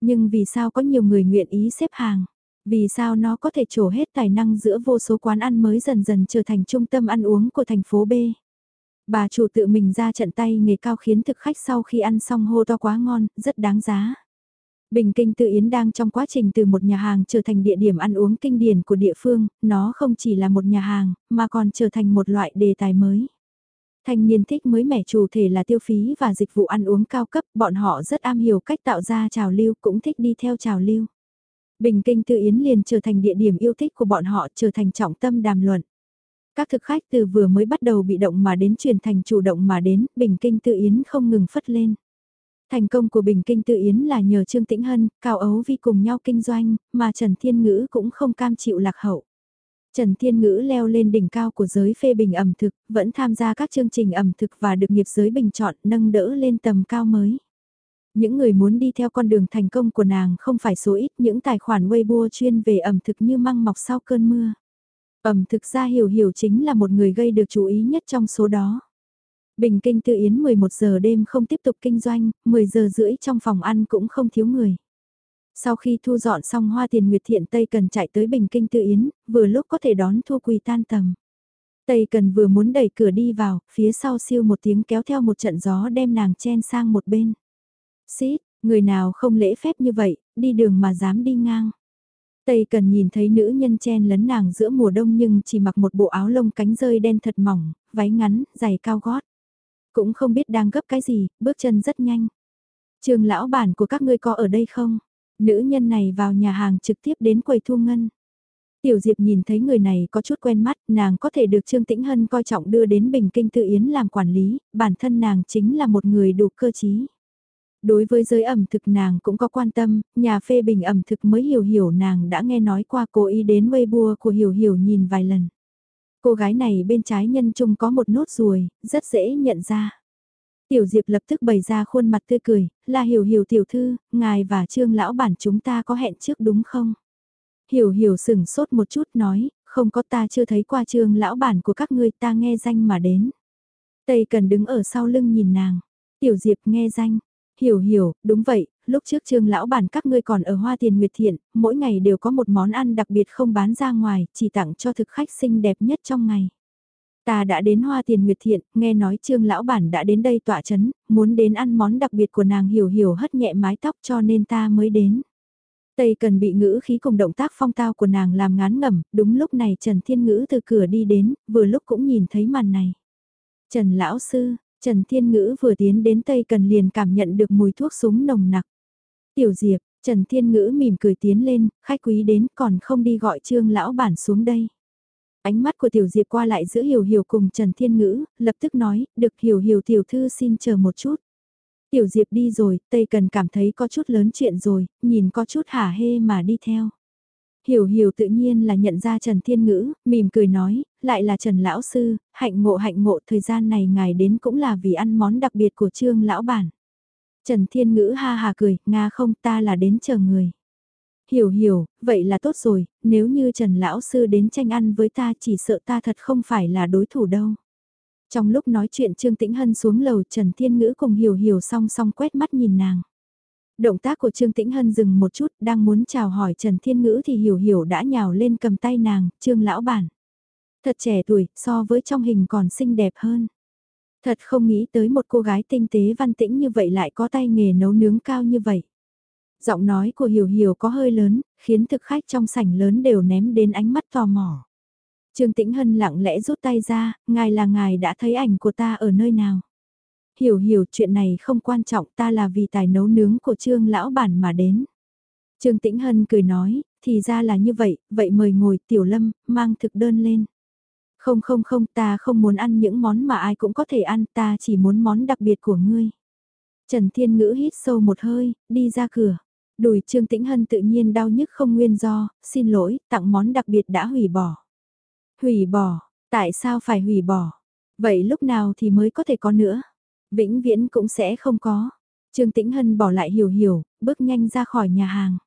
Nhưng vì sao có nhiều người nguyện ý xếp hàng? Vì sao nó có thể trổ hết tài năng giữa vô số quán ăn mới dần dần trở thành trung tâm ăn uống của thành phố B? Bà chủ tự mình ra trận tay nghề cao khiến thực khách sau khi ăn xong hô to quá ngon, rất đáng giá. Bình Kinh Tự Yến đang trong quá trình từ một nhà hàng trở thành địa điểm ăn uống kinh điển của địa phương, nó không chỉ là một nhà hàng, mà còn trở thành một loại đề tài mới. Thanh niên thích mới mẻ chủ thể là tiêu phí và dịch vụ ăn uống cao cấp, bọn họ rất am hiểu cách tạo ra trào lưu cũng thích đi theo trào lưu. Bình Kinh Tự Yến liền trở thành địa điểm yêu thích của bọn họ trở thành trọng tâm đàm luận. Các thực khách từ vừa mới bắt đầu bị động mà đến truyền thành chủ động mà đến, Bình Kinh Tự Yến không ngừng phất lên. Thành công của Bình Kinh Tự Yến là nhờ Trương Tĩnh Hân, Cao Ấu Vi cùng nhau kinh doanh, mà Trần Thiên Ngữ cũng không cam chịu lạc hậu. Trần Thiên Ngữ leo lên đỉnh cao của giới phê bình ẩm thực, vẫn tham gia các chương trình ẩm thực và được nghiệp giới bình chọn nâng đỡ lên tầm cao mới. Những người muốn đi theo con đường thành công của nàng không phải số ít những tài khoản Weibo chuyên về ẩm thực như măng mọc sau cơn mưa. Ẩm thực ra hiểu hiểu chính là một người gây được chú ý nhất trong số đó. Bình kinh tự yến 11 giờ đêm không tiếp tục kinh doanh, 10 giờ rưỡi trong phòng ăn cũng không thiếu người. Sau khi thu dọn xong hoa tiền nguyệt thiện Tây Cần chạy tới Bình Kinh tư Yến, vừa lúc có thể đón Thu Quỳ tan tầm. Tây Cần vừa muốn đẩy cửa đi vào, phía sau siêu một tiếng kéo theo một trận gió đem nàng chen sang một bên. Xít, người nào không lễ phép như vậy, đi đường mà dám đi ngang. Tây cần nhìn thấy nữ nhân chen lấn nàng giữa mùa đông nhưng chỉ mặc một bộ áo lông cánh rơi đen thật mỏng, váy ngắn, giày cao gót. Cũng không biết đang gấp cái gì, bước chân rất nhanh. Trường lão bản của các ngươi có ở đây không? Nữ nhân này vào nhà hàng trực tiếp đến quầy thu ngân. Tiểu Diệp nhìn thấy người này có chút quen mắt, nàng có thể được Trương Tĩnh Hân coi trọng đưa đến Bình Kinh Tự Yến làm quản lý, bản thân nàng chính là một người đủ cơ trí. Đối với giới ẩm thực nàng cũng có quan tâm, nhà phê bình ẩm thực mới hiểu hiểu nàng đã nghe nói qua cố ý đến Weibo của hiểu hiểu nhìn vài lần. Cô gái này bên trái nhân trung có một nốt ruồi, rất dễ nhận ra. Tiểu Diệp lập tức bày ra khuôn mặt tươi cười, là hiểu hiểu tiểu thư, ngài và trương lão bản chúng ta có hẹn trước đúng không? Hiểu hiểu sừng sốt một chút nói, không có ta chưa thấy qua trương lão bản của các ngươi ta nghe danh mà đến. Tây cần đứng ở sau lưng nhìn nàng, tiểu Diệp nghe danh, hiểu hiểu, đúng vậy, lúc trước trương lão bản các ngươi còn ở Hoa Tiền Nguyệt Thiện, mỗi ngày đều có một món ăn đặc biệt không bán ra ngoài, chỉ tặng cho thực khách xinh đẹp nhất trong ngày. Ta đã đến Hoa Tiền Nguyệt Thiện, nghe nói trương lão bản đã đến đây tọa chấn, muốn đến ăn món đặc biệt của nàng hiểu hiểu hất nhẹ mái tóc cho nên ta mới đến. Tây cần bị ngữ khí cùng động tác phong tao của nàng làm ngán ngẩm, đúng lúc này Trần Thiên Ngữ từ cửa đi đến, vừa lúc cũng nhìn thấy màn này. Trần Lão Sư, Trần Thiên Ngữ vừa tiến đến Tây Cần liền cảm nhận được mùi thuốc súng nồng nặc. Tiểu Diệp, Trần Thiên Ngữ mỉm cười tiến lên, khách quý đến còn không đi gọi trương lão bản xuống đây. Ánh mắt của Tiểu Diệp qua lại giữa Hiểu Hiểu cùng Trần Thiên Ngữ, lập tức nói, được Hiểu Hiểu tiểu thư xin chờ một chút. Tiểu Diệp đi rồi, Tây Cần cảm thấy có chút lớn chuyện rồi, nhìn có chút hả hê mà đi theo. Hiểu hiểu tự nhiên là nhận ra Trần Thiên Ngữ, mỉm cười nói, lại là Trần Lão Sư, hạnh ngộ hạnh ngộ thời gian này ngài đến cũng là vì ăn món đặc biệt của trương lão bản. Trần Thiên Ngữ ha ha cười, Nga không ta là đến chờ người. Hiểu hiểu, vậy là tốt rồi, nếu như Trần Lão Sư đến tranh ăn với ta chỉ sợ ta thật không phải là đối thủ đâu. Trong lúc nói chuyện Trương Tĩnh Hân xuống lầu Trần Thiên Ngữ cùng hiểu hiểu song song quét mắt nhìn nàng. Động tác của Trương Tĩnh Hân dừng một chút, đang muốn chào hỏi Trần Thiên Ngữ thì hiểu hiểu đã nhào lên cầm tay nàng, Trương Lão Bản. Thật trẻ tuổi, so với trong hình còn xinh đẹp hơn. Thật không nghĩ tới một cô gái tinh tế văn tĩnh như vậy lại có tay nghề nấu nướng cao như vậy. Giọng nói của Hiểu Hiểu có hơi lớn, khiến thực khách trong sảnh lớn đều ném đến ánh mắt tò mò. Trương Tĩnh Hân lặng lẽ rút tay ra, ngài là ngài đã thấy ảnh của ta ở nơi nào. Hiểu hiểu chuyện này không quan trọng ta là vì tài nấu nướng của Trương lão bản mà đến. Trương Tĩnh Hân cười nói, thì ra là như vậy, vậy mời ngồi tiểu lâm, mang thực đơn lên. Không không không ta không muốn ăn những món mà ai cũng có thể ăn ta chỉ muốn món đặc biệt của ngươi. Trần Thiên Ngữ hít sâu một hơi, đi ra cửa. Đùi Trương Tĩnh Hân tự nhiên đau nhức không nguyên do, xin lỗi, tặng món đặc biệt đã hủy bỏ. Hủy bỏ, tại sao phải hủy bỏ? Vậy lúc nào thì mới có thể có nữa? Vĩnh viễn cũng sẽ không có. Trương Tĩnh Hân bỏ lại hiểu hiểu, bước nhanh ra khỏi nhà hàng.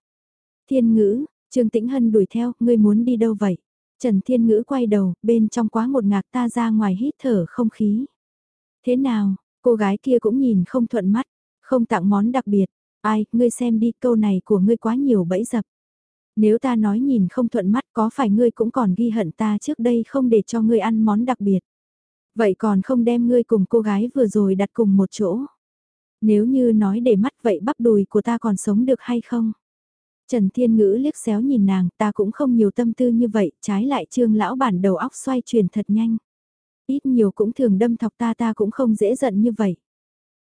Thiên ngữ, Trương Tĩnh Hân đuổi theo, ngươi muốn đi đâu vậy? Trần Thiên Ngữ quay đầu, bên trong quá một ngạc ta ra ngoài hít thở không khí. Thế nào, cô gái kia cũng nhìn không thuận mắt, không tặng món đặc biệt. Ai, ngươi xem đi, câu này của ngươi quá nhiều bẫy dập. Nếu ta nói nhìn không thuận mắt có phải ngươi cũng còn ghi hận ta trước đây không để cho ngươi ăn món đặc biệt. Vậy còn không đem ngươi cùng cô gái vừa rồi đặt cùng một chỗ. Nếu như nói để mắt vậy bắp đùi của ta còn sống được hay không? Trần Thiên Ngữ liếc xéo nhìn nàng, ta cũng không nhiều tâm tư như vậy, trái lại trương lão bản đầu óc xoay chuyển thật nhanh. Ít nhiều cũng thường đâm thọc ta ta cũng không dễ giận như vậy.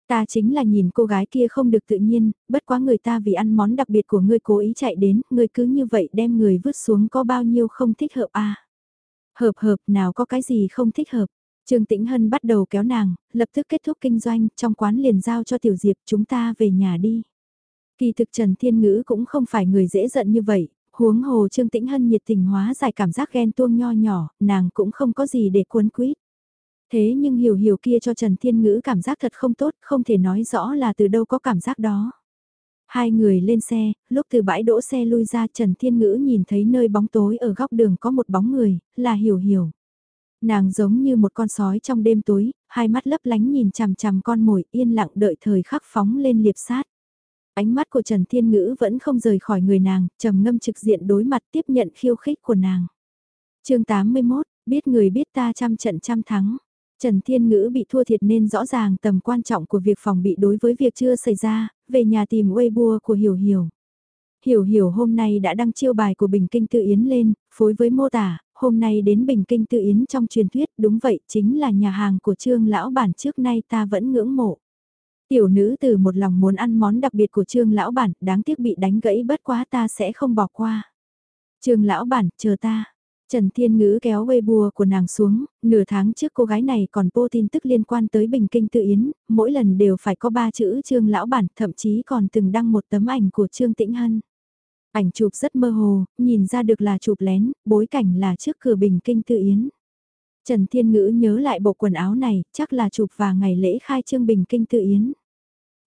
Ta chính là nhìn cô gái kia không được tự nhiên, bất quá người ta vì ăn món đặc biệt của ngươi cố ý chạy đến, ngươi cứ như vậy đem người vứt xuống có bao nhiêu không thích hợp à. Hợp hợp nào có cái gì không thích hợp. Trương Tĩnh Hân bắt đầu kéo nàng, lập tức kết thúc kinh doanh, trong quán liền giao cho Tiểu Diệp chúng ta về nhà đi. Kỳ thực Trần Thiên Ngữ cũng không phải người dễ giận như vậy, huống hồ Trương Tĩnh Hân nhiệt tình hóa giải cảm giác ghen tuông nho nhỏ, nàng cũng không có gì để cuốn quýt. Thế nhưng hiểu hiểu kia cho Trần Thiên Ngữ cảm giác thật không tốt, không thể nói rõ là từ đâu có cảm giác đó. Hai người lên xe, lúc từ bãi đỗ xe lui ra Trần Thiên Ngữ nhìn thấy nơi bóng tối ở góc đường có một bóng người, là hiểu hiểu. Nàng giống như một con sói trong đêm tối, hai mắt lấp lánh nhìn chằm chằm con mồi yên lặng đợi thời khắc phóng lên liệp sát. Ánh mắt của Trần Thiên Ngữ vẫn không rời khỏi người nàng, trầm ngâm trực diện đối mặt tiếp nhận khiêu khích của nàng. chương 81, biết người biết ta trăm trận trăm thắng. Trần Thiên Ngữ bị thua thiệt nên rõ ràng tầm quan trọng của việc phòng bị đối với việc chưa xảy ra, về nhà tìm Weibo của Hiểu Hiểu. Hiểu Hiểu hôm nay đã đăng chiêu bài của Bình Kinh Tự Yến lên, phối với mô tả, hôm nay đến Bình Kinh Tự Yến trong truyền thuyết đúng vậy chính là nhà hàng của Trương Lão Bản trước nay ta vẫn ngưỡng mộ. Tiểu nữ từ một lòng muốn ăn món đặc biệt của Trương Lão Bản, đáng tiếc bị đánh gãy bất quá ta sẽ không bỏ qua. Trương Lão Bản, chờ ta. Trần Thiên Ngữ kéo Weibo của nàng xuống, nửa tháng trước cô gái này còn vô tin tức liên quan tới Bình Kinh Tự Yến, mỗi lần đều phải có ba chữ Trương Lão Bản, thậm chí còn từng đăng một tấm ảnh của Trương Tĩnh Hân. Ảnh chụp rất mơ hồ, nhìn ra được là chụp lén, bối cảnh là trước cửa Bình Kinh Tự Yến. Trần Thiên Ngữ nhớ lại bộ quần áo này, chắc là chụp vào ngày lễ khai trương Bình Kinh Tự Yến.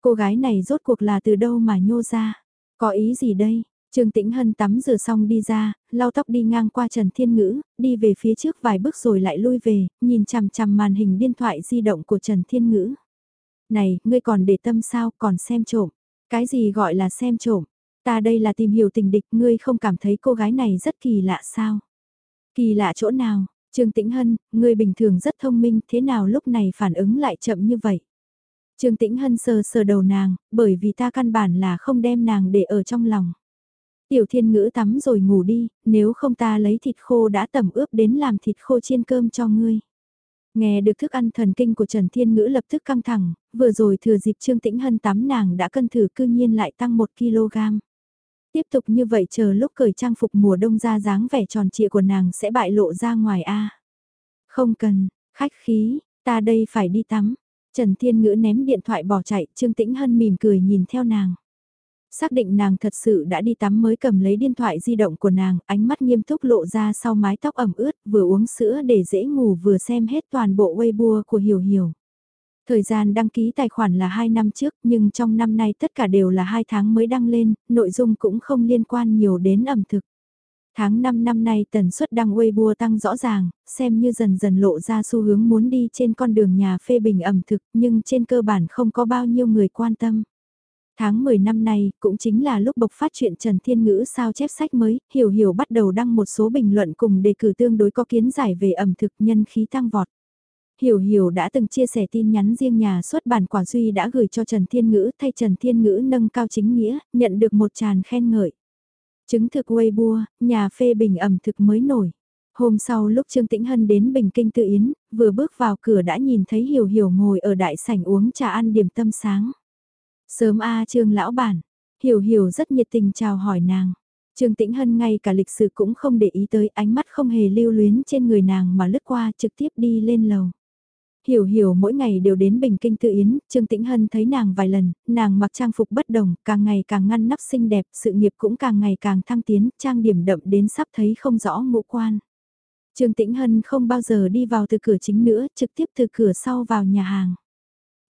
Cô gái này rốt cuộc là từ đâu mà nhô ra? Có ý gì đây? Trương Tĩnh Hân tắm rửa xong đi ra, lau tóc đi ngang qua Trần Thiên Ngữ, đi về phía trước vài bước rồi lại lui về, nhìn chằm chằm màn hình điện thoại di động của Trần Thiên Ngữ. Này, ngươi còn để tâm sao, còn xem trộm. Cái gì gọi là xem trộm? Ta đây là tìm hiểu tình địch, ngươi không cảm thấy cô gái này rất kỳ lạ sao? Kỳ lạ chỗ nào? Trương Tĩnh Hân, người bình thường rất thông minh, thế nào lúc này phản ứng lại chậm như vậy? Trương Tĩnh Hân sờ sờ đầu nàng, bởi vì ta căn bản là không đem nàng để ở trong lòng. Tiểu thiên ngữ tắm rồi ngủ đi, nếu không ta lấy thịt khô đã tẩm ướp đến làm thịt khô chiên cơm cho ngươi. Nghe được thức ăn thần kinh của Trần Thiên Ngữ lập tức căng thẳng, vừa rồi thừa dịp Trương Tĩnh Hân tắm nàng đã cân thử cư nhiên lại tăng 1kg. Tiếp tục như vậy chờ lúc cởi trang phục mùa đông ra dáng vẻ tròn trịa của nàng sẽ bại lộ ra ngoài a. Không cần, khách khí, ta đây phải đi tắm. Trần Thiên Ngữ ném điện thoại bỏ chạy, Trương Tĩnh Hân mỉm cười nhìn theo nàng. Xác định nàng thật sự đã đi tắm mới cầm lấy điện thoại di động của nàng, ánh mắt nghiêm túc lộ ra sau mái tóc ẩm ướt, vừa uống sữa để dễ ngủ vừa xem hết toàn bộ Weibo của Hiểu Hiểu. Thời gian đăng ký tài khoản là 2 năm trước nhưng trong năm nay tất cả đều là 2 tháng mới đăng lên, nội dung cũng không liên quan nhiều đến ẩm thực. Tháng 5 năm nay tần suất đăng Weibo tăng rõ ràng, xem như dần dần lộ ra xu hướng muốn đi trên con đường nhà phê bình ẩm thực nhưng trên cơ bản không có bao nhiêu người quan tâm. Tháng 10 năm nay, cũng chính là lúc bộc phát chuyện Trần Thiên Ngữ sao chép sách mới, Hiểu Hiểu bắt đầu đăng một số bình luận cùng đề cử tương đối có kiến giải về ẩm thực nhân khí tăng vọt. Hiểu Hiểu đã từng chia sẻ tin nhắn riêng nhà xuất bản quả duy đã gửi cho Trần Thiên Ngữ thay Trần Thiên Ngữ nâng cao chính nghĩa, nhận được một tràn khen ngợi. Chứng thực Weibo, nhà phê bình ẩm thực mới nổi. Hôm sau lúc Trương Tĩnh Hân đến Bình Kinh Tự Yến, vừa bước vào cửa đã nhìn thấy Hiểu Hiểu ngồi ở đại sảnh uống trà ăn điểm tâm sáng. Sớm A Trương lão bản, Hiểu Hiểu rất nhiệt tình chào hỏi nàng. Trương Tĩnh Hân ngay cả lịch sử cũng không để ý tới ánh mắt không hề lưu luyến trên người nàng mà lướt qua trực tiếp đi lên lầu. Hiểu hiểu mỗi ngày đều đến Bình Kinh Tự Yến, Trương Tĩnh Hân thấy nàng vài lần, nàng mặc trang phục bất đồng, càng ngày càng ngăn nắp xinh đẹp, sự nghiệp cũng càng ngày càng thăng tiến, trang điểm đậm đến sắp thấy không rõ ngũ quan. Trương Tĩnh Hân không bao giờ đi vào từ cửa chính nữa, trực tiếp từ cửa sau vào nhà hàng.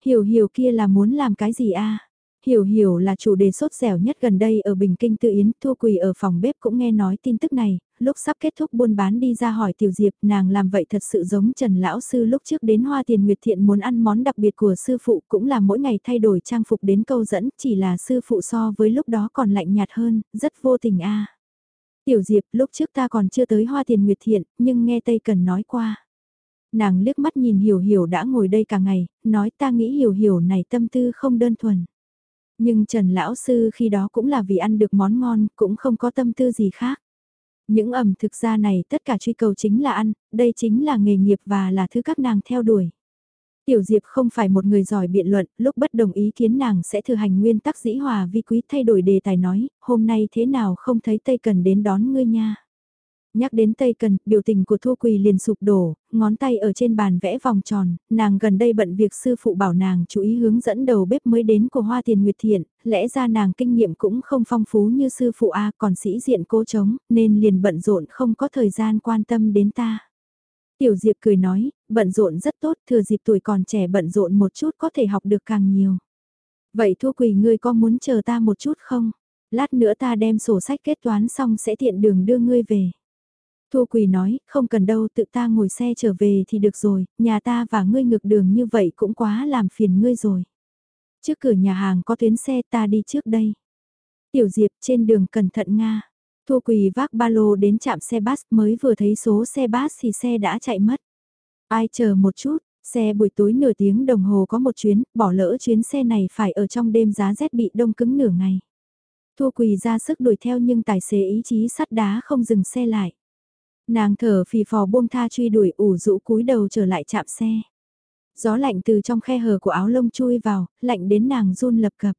Hiểu hiểu kia là muốn làm cái gì a? Hiểu hiểu là chủ đề sốt dẻo nhất gần đây ở Bình Kinh Tự Yến, Thu Quỳ ở phòng bếp cũng nghe nói tin tức này, lúc sắp kết thúc buôn bán đi ra hỏi Tiểu Diệp nàng làm vậy thật sự giống Trần Lão Sư lúc trước đến Hoa Tiền Nguyệt Thiện muốn ăn món đặc biệt của sư phụ cũng là mỗi ngày thay đổi trang phục đến câu dẫn, chỉ là sư phụ so với lúc đó còn lạnh nhạt hơn, rất vô tình a. Tiểu Diệp lúc trước ta còn chưa tới Hoa Tiền Nguyệt Thiện, nhưng nghe Tây Cần nói qua. Nàng liếc mắt nhìn Hiểu Hiểu đã ngồi đây cả ngày, nói ta nghĩ Hiểu Hiểu này tâm tư không đơn thuần. Nhưng Trần Lão Sư khi đó cũng là vì ăn được món ngon, cũng không có tâm tư gì khác. Những ẩm thực gia này tất cả truy cầu chính là ăn, đây chính là nghề nghiệp và là thứ các nàng theo đuổi. Tiểu Diệp không phải một người giỏi biện luận, lúc bất đồng ý kiến nàng sẽ thừa hành nguyên tắc dĩ hòa vi quý thay đổi đề tài nói, hôm nay thế nào không thấy Tây Cần đến đón ngươi nha. Nhắc đến Tây Cần, biểu tình của Thu Quỳ liền sụp đổ, ngón tay ở trên bàn vẽ vòng tròn, nàng gần đây bận việc sư phụ bảo nàng chú ý hướng dẫn đầu bếp mới đến của Hoa Tiền Nguyệt Thiện, lẽ ra nàng kinh nghiệm cũng không phong phú như sư phụ A còn sĩ diện cố chống, nên liền bận rộn không có thời gian quan tâm đến ta. Tiểu Diệp cười nói, bận rộn rất tốt, thừa dịp tuổi còn trẻ bận rộn một chút có thể học được càng nhiều. Vậy Thu Quỳ ngươi có muốn chờ ta một chút không? Lát nữa ta đem sổ sách kết toán xong sẽ tiện đường đưa ngươi về. Thu Quỳ nói, không cần đâu tự ta ngồi xe trở về thì được rồi, nhà ta và ngươi ngược đường như vậy cũng quá làm phiền ngươi rồi. Trước cửa nhà hàng có tuyến xe ta đi trước đây. Tiểu Diệp trên đường cẩn thận Nga. Thu Quỳ vác ba lô đến trạm xe bus mới vừa thấy số xe bus thì xe đã chạy mất. Ai chờ một chút, xe buổi tối nửa tiếng đồng hồ có một chuyến, bỏ lỡ chuyến xe này phải ở trong đêm giá rét bị đông cứng nửa ngày. Thu Quỳ ra sức đuổi theo nhưng tài xế ý chí sắt đá không dừng xe lại. Nàng thở phì phò buông tha truy đuổi ủ rũ cúi đầu trở lại chạm xe. Gió lạnh từ trong khe hở của áo lông chui vào, lạnh đến nàng run lập cập.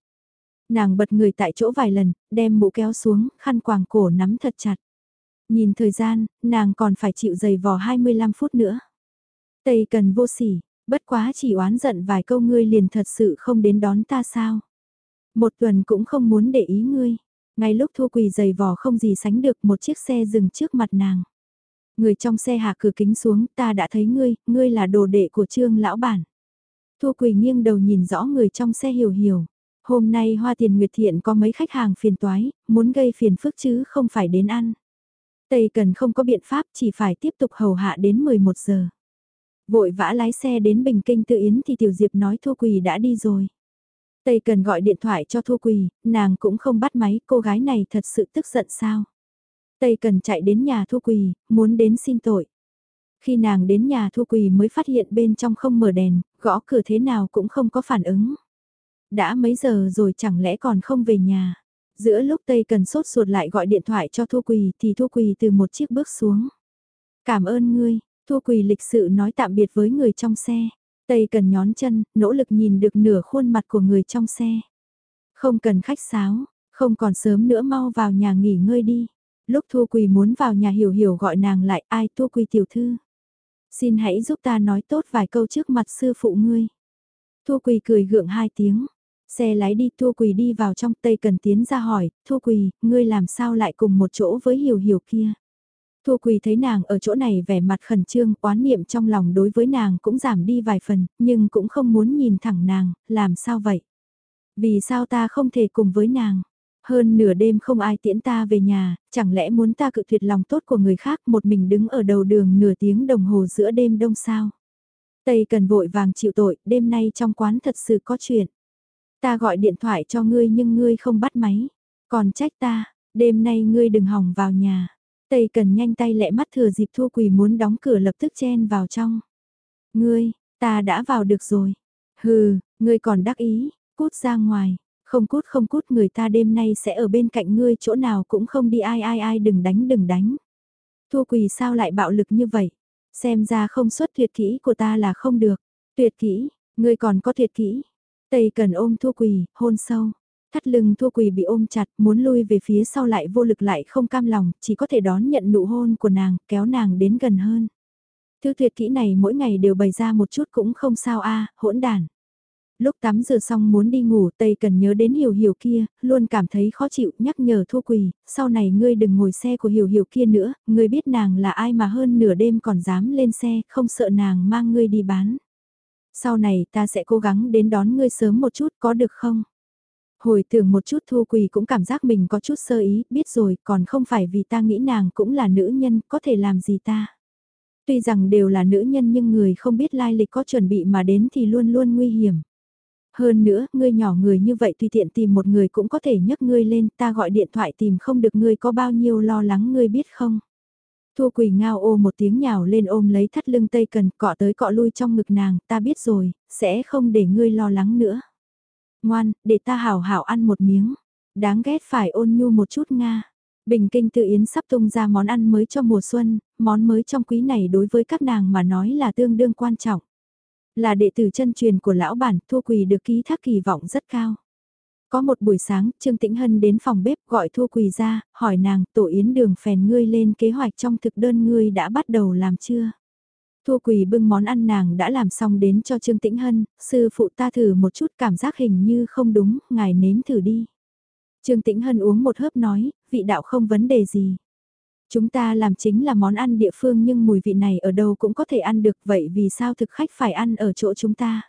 Nàng bật người tại chỗ vài lần, đem mũ kéo xuống, khăn quàng cổ nắm thật chặt. Nhìn thời gian, nàng còn phải chịu giày vò 25 phút nữa. Tây cần vô sỉ, bất quá chỉ oán giận vài câu ngươi liền thật sự không đến đón ta sao. Một tuần cũng không muốn để ý ngươi. Ngay lúc thua quỳ giày vò không gì sánh được một chiếc xe dừng trước mặt nàng. Người trong xe hạ cửa kính xuống, ta đã thấy ngươi, ngươi là đồ đệ của trương lão bản. Thu Quỳ nghiêng đầu nhìn rõ người trong xe hiểu hiểu. Hôm nay Hoa Tiền Nguyệt Thiện có mấy khách hàng phiền toái, muốn gây phiền phức chứ không phải đến ăn. Tây Cần không có biện pháp chỉ phải tiếp tục hầu hạ đến 11 giờ. Vội vã lái xe đến Bình Kinh tự yến thì Tiểu Diệp nói Thu Quỳ đã đi rồi. Tây Cần gọi điện thoại cho Thu Quỳ, nàng cũng không bắt máy, cô gái này thật sự tức giận sao. Tây Cần chạy đến nhà Thu Quỳ, muốn đến xin tội. Khi nàng đến nhà Thu Quỳ mới phát hiện bên trong không mở đèn, gõ cửa thế nào cũng không có phản ứng. Đã mấy giờ rồi chẳng lẽ còn không về nhà. Giữa lúc Tây Cần sốt ruột lại gọi điện thoại cho Thu Quỳ thì Thu Quỳ từ một chiếc bước xuống. Cảm ơn ngươi, Thu Quỳ lịch sự nói tạm biệt với người trong xe. Tây Cần nhón chân, nỗ lực nhìn được nửa khuôn mặt của người trong xe. Không cần khách sáo, không còn sớm nữa mau vào nhà nghỉ ngơi đi. Lúc Thu Quỳ muốn vào nhà hiểu hiểu gọi nàng lại ai Thu Quỳ tiểu thư. Xin hãy giúp ta nói tốt vài câu trước mặt sư phụ ngươi. Thu Quỳ cười gượng hai tiếng. Xe lái đi Thu Quỳ đi vào trong Tây Cần tiến ra hỏi, Thu Quỳ, ngươi làm sao lại cùng một chỗ với hiểu hiểu kia. Thu Quỳ thấy nàng ở chỗ này vẻ mặt khẩn trương, oán niệm trong lòng đối với nàng cũng giảm đi vài phần, nhưng cũng không muốn nhìn thẳng nàng, làm sao vậy? Vì sao ta không thể cùng với nàng? Hơn nửa đêm không ai tiễn ta về nhà, chẳng lẽ muốn ta cự tuyệt lòng tốt của người khác một mình đứng ở đầu đường nửa tiếng đồng hồ giữa đêm đông sao? Tây cần vội vàng chịu tội, đêm nay trong quán thật sự có chuyện. Ta gọi điện thoại cho ngươi nhưng ngươi không bắt máy. Còn trách ta, đêm nay ngươi đừng hỏng vào nhà. Tây cần nhanh tay lẹ mắt thừa dịp thua quỳ muốn đóng cửa lập tức chen vào trong. Ngươi, Ta đã vào được rồi. Hừ, ngươi còn đắc ý, cút ra ngoài. Không cút không cút người ta đêm nay sẽ ở bên cạnh ngươi chỗ nào cũng không đi ai ai ai đừng đánh đừng đánh. Thua quỳ sao lại bạo lực như vậy? Xem ra không xuất tuyệt kỹ của ta là không được. Tuyệt kỹ, ngươi còn có tuyệt kỹ. Tây cần ôm thua quỳ, hôn sâu. Thắt lưng thua quỳ bị ôm chặt, muốn lui về phía sau lại vô lực lại không cam lòng, chỉ có thể đón nhận nụ hôn của nàng, kéo nàng đến gần hơn. Thứ tuyệt kỹ này mỗi ngày đều bày ra một chút cũng không sao a hỗn đàn. Lúc tắm rửa xong muốn đi ngủ Tây cần nhớ đến hiểu hiểu kia, luôn cảm thấy khó chịu nhắc nhở thua quỳ, sau này ngươi đừng ngồi xe của hiểu hiểu kia nữa, ngươi biết nàng là ai mà hơn nửa đêm còn dám lên xe, không sợ nàng mang ngươi đi bán. Sau này ta sẽ cố gắng đến đón ngươi sớm một chút có được không? Hồi tưởng một chút Thu Quỳ cũng cảm giác mình có chút sơ ý, biết rồi, còn không phải vì ta nghĩ nàng cũng là nữ nhân, có thể làm gì ta. Tuy rằng đều là nữ nhân nhưng người không biết lai lịch có chuẩn bị mà đến thì luôn luôn nguy hiểm. Hơn nữa, ngươi nhỏ người như vậy tùy tiện tìm một người cũng có thể nhấc ngươi lên, ta gọi điện thoại tìm không được ngươi có bao nhiêu lo lắng ngươi biết không? Thua quỳ ngao ô một tiếng nhào lên ôm lấy thắt lưng tây cần cọ tới cọ lui trong ngực nàng, ta biết rồi, sẽ không để ngươi lo lắng nữa. Ngoan, để ta hảo hảo ăn một miếng. Đáng ghét phải ôn nhu một chút Nga. Bình Kinh Tự Yến sắp tung ra món ăn mới cho mùa xuân, món mới trong quý này đối với các nàng mà nói là tương đương quan trọng. Là đệ tử chân truyền của lão bản, Thu Quỳ được ký thác kỳ vọng rất cao. Có một buổi sáng, Trương Tĩnh Hân đến phòng bếp gọi Thu Quỳ ra, hỏi nàng, tổ yến đường phèn ngươi lên kế hoạch trong thực đơn ngươi đã bắt đầu làm chưa? Thu Quỳ bưng món ăn nàng đã làm xong đến cho Trương Tĩnh Hân, sư phụ ta thử một chút cảm giác hình như không đúng, ngài nếm thử đi. Trương Tĩnh Hân uống một hớp nói, vị đạo không vấn đề gì. Chúng ta làm chính là món ăn địa phương nhưng mùi vị này ở đâu cũng có thể ăn được vậy vì sao thực khách phải ăn ở chỗ chúng ta?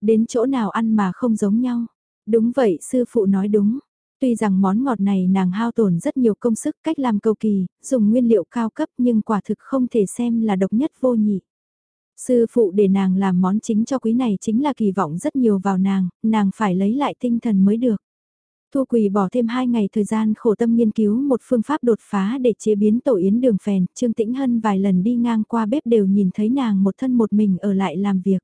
Đến chỗ nào ăn mà không giống nhau? Đúng vậy sư phụ nói đúng. Tuy rằng món ngọt này nàng hao tổn rất nhiều công sức cách làm cầu kỳ, dùng nguyên liệu cao cấp nhưng quả thực không thể xem là độc nhất vô nhị. Sư phụ để nàng làm món chính cho quý này chính là kỳ vọng rất nhiều vào nàng, nàng phải lấy lại tinh thần mới được. Thu Quỳ bỏ thêm 2 ngày thời gian khổ tâm nghiên cứu một phương pháp đột phá để chế biến tổ yến đường phèn, Trương Tĩnh Hân vài lần đi ngang qua bếp đều nhìn thấy nàng một thân một mình ở lại làm việc.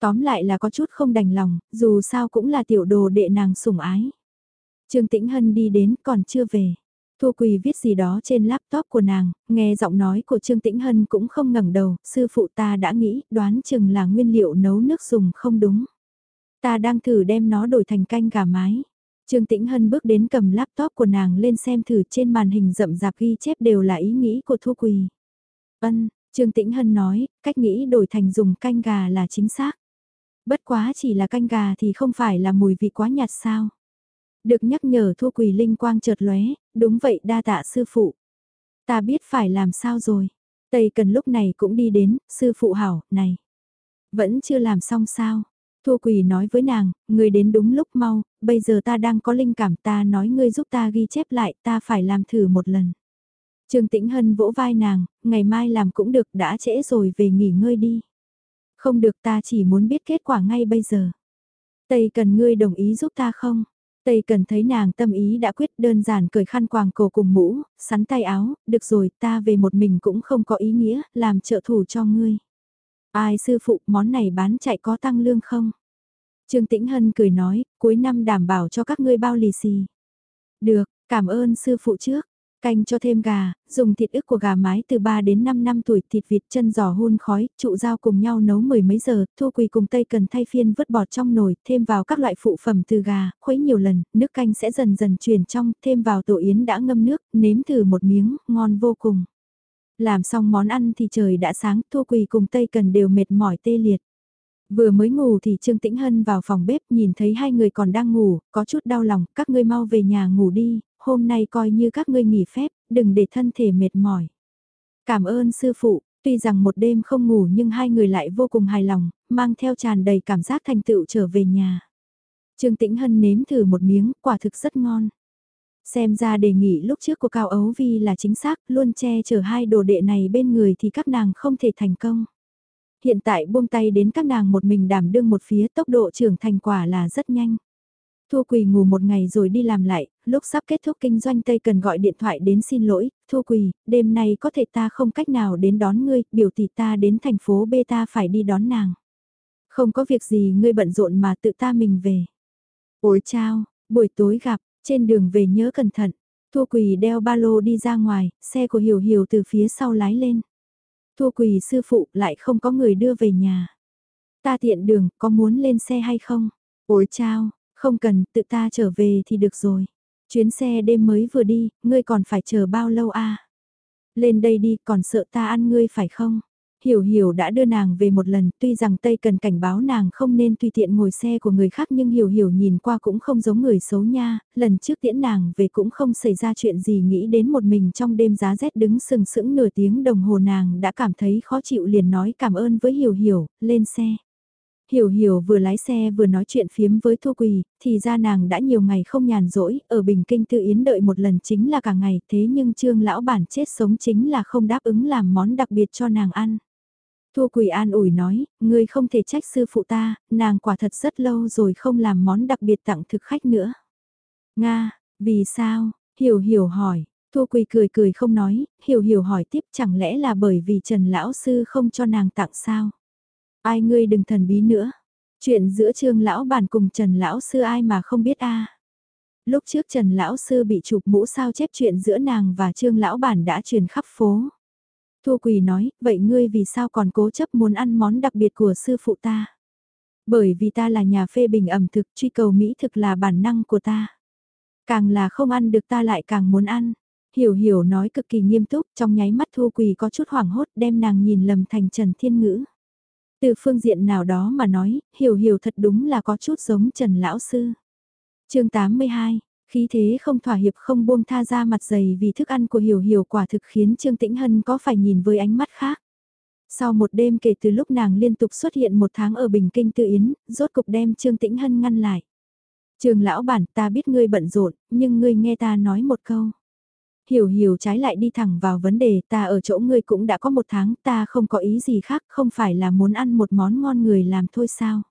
Tóm lại là có chút không đành lòng, dù sao cũng là tiểu đồ đệ nàng sủng ái. Trương Tĩnh Hân đi đến còn chưa về. Thu Quỳ viết gì đó trên laptop của nàng, nghe giọng nói của Trương Tĩnh Hân cũng không ngẩng đầu, sư phụ ta đã nghĩ, đoán chừng là nguyên liệu nấu nước dùng không đúng. Ta đang thử đem nó đổi thành canh gà mái. Trương Tĩnh Hân bước đến cầm laptop của nàng lên xem thử trên màn hình rậm rạp ghi chép đều là ý nghĩ của Thu Quỳ. Ân, Trương Tĩnh Hân nói, cách nghĩ đổi thành dùng canh gà là chính xác. Bất quá chỉ là canh gà thì không phải là mùi vị quá nhạt sao. Được nhắc nhở Thu Quỳ linh quang chợt lóe, đúng vậy đa tạ sư phụ. Ta biết phải làm sao rồi. Tây cần lúc này cũng đi đến, sư phụ hảo, này. Vẫn chưa làm xong sao, Thua quỳ nói với nàng, người đến đúng lúc mau, bây giờ ta đang có linh cảm ta nói ngươi giúp ta ghi chép lại, ta phải làm thử một lần. Trương Tĩnh Hân vỗ vai nàng, ngày mai làm cũng được đã trễ rồi về nghỉ ngơi đi. Không được ta chỉ muốn biết kết quả ngay bây giờ. Tây cần ngươi đồng ý giúp ta không? Tây cần thấy nàng tâm ý đã quyết đơn giản cởi khăn quàng cổ cùng mũ, sắn tay áo, được rồi ta về một mình cũng không có ý nghĩa, làm trợ thủ cho ngươi. Ai sư phụ món này bán chạy có tăng lương không? Trương Tĩnh Hân cười nói, cuối năm đảm bảo cho các ngươi bao lì xì. Được, cảm ơn sư phụ trước. Canh cho thêm gà, dùng thịt ức của gà mái từ 3 đến 5 năm tuổi, thịt vịt chân giò hun khói, trụ dao cùng nhau nấu mười mấy giờ, thu quỳ cùng tây cần thay phiên vứt bọt trong nồi, thêm vào các loại phụ phẩm từ gà, khuấy nhiều lần, nước canh sẽ dần dần truyền trong, thêm vào tổ yến đã ngâm nước, nếm thử một miếng, ngon vô cùng. Làm xong món ăn thì trời đã sáng, Thu Quỳ cùng Tây Cần đều mệt mỏi tê liệt. Vừa mới ngủ thì Trương Tĩnh Hân vào phòng bếp nhìn thấy hai người còn đang ngủ, có chút đau lòng, các ngươi mau về nhà ngủ đi, hôm nay coi như các ngươi nghỉ phép, đừng để thân thể mệt mỏi. Cảm ơn sư phụ, tuy rằng một đêm không ngủ nhưng hai người lại vô cùng hài lòng, mang theo tràn đầy cảm giác thành tựu trở về nhà. Trương Tĩnh Hân nếm thử một miếng, quả thực rất ngon. Xem ra đề nghị lúc trước của Cao Ấu Vi là chính xác, luôn che chở hai đồ đệ này bên người thì các nàng không thể thành công. Hiện tại buông tay đến các nàng một mình đảm đương một phía tốc độ trưởng thành quả là rất nhanh. Thu Quỳ ngủ một ngày rồi đi làm lại, lúc sắp kết thúc kinh doanh Tây cần gọi điện thoại đến xin lỗi, Thu Quỳ, đêm nay có thể ta không cách nào đến đón ngươi, biểu tỷ ta đến thành phố B ta phải đi đón nàng. Không có việc gì ngươi bận rộn mà tự ta mình về. Ôi chao, buổi tối gặp, trên đường về nhớ cẩn thận. Thua quỳ đeo ba lô đi ra ngoài, xe của Hiểu Hiểu từ phía sau lái lên. Thua quỳ sư phụ lại không có người đưa về nhà. Ta tiện đường, có muốn lên xe hay không? Ôi chao, không cần, tự ta trở về thì được rồi. Chuyến xe đêm mới vừa đi, ngươi còn phải chờ bao lâu à? Lên đây đi, còn sợ ta ăn ngươi phải không? Hiểu Hiểu đã đưa nàng về một lần, tuy rằng Tây cần cảnh báo nàng không nên tùy tiện ngồi xe của người khác nhưng Hiểu Hiểu nhìn qua cũng không giống người xấu nha, lần trước tiễn nàng về cũng không xảy ra chuyện gì nghĩ đến một mình trong đêm giá rét đứng sừng sững nửa tiếng đồng hồ nàng đã cảm thấy khó chịu liền nói cảm ơn với Hiểu Hiểu, lên xe. Hiểu Hiểu vừa lái xe vừa nói chuyện phiếm với Thu Quỳ, thì ra nàng đã nhiều ngày không nhàn rỗi, ở Bình Kinh Tư Yến đợi một lần chính là cả ngày, thế nhưng Trương lão bản chết sống chính là không đáp ứng làm món đặc biệt cho nàng ăn. Thu Quỳ an ủi nói, ngươi không thể trách sư phụ ta, nàng quả thật rất lâu rồi không làm món đặc biệt tặng thực khách nữa. Nga, vì sao? Hiểu hiểu hỏi, Thu Quỳ cười cười không nói, hiểu hiểu hỏi tiếp chẳng lẽ là bởi vì Trần Lão Sư không cho nàng tặng sao? Ai ngươi đừng thần bí nữa. Chuyện giữa Trương Lão Bản cùng Trần Lão Sư ai mà không biết a Lúc trước Trần Lão Sư bị chụp mũ sao chép chuyện giữa nàng và Trương Lão Bản đã truyền khắp phố. Thu Quỳ nói, vậy ngươi vì sao còn cố chấp muốn ăn món đặc biệt của sư phụ ta? Bởi vì ta là nhà phê bình ẩm thực, truy cầu mỹ thực là bản năng của ta. Càng là không ăn được ta lại càng muốn ăn. Hiểu hiểu nói cực kỳ nghiêm túc, trong nháy mắt Thu Quỳ có chút hoảng hốt đem nàng nhìn lầm thành Trần Thiên Ngữ. Từ phương diện nào đó mà nói, hiểu hiểu thật đúng là có chút giống Trần Lão Sư. chương 82, Khí thế không thỏa hiệp không buông tha ra mặt dày vì thức ăn của Hiểu Hiểu quả thực khiến Trương Tĩnh Hân có phải nhìn với ánh mắt khác. Sau một đêm kể từ lúc nàng liên tục xuất hiện một tháng ở Bình Kinh Tự Yến, rốt cục đem Trương Tĩnh Hân ngăn lại. Trường lão bản ta biết ngươi bận rộn, nhưng ngươi nghe ta nói một câu. Hiểu hiểu trái lại đi thẳng vào vấn đề ta ở chỗ ngươi cũng đã có một tháng ta không có ý gì khác không phải là muốn ăn một món ngon người làm thôi sao.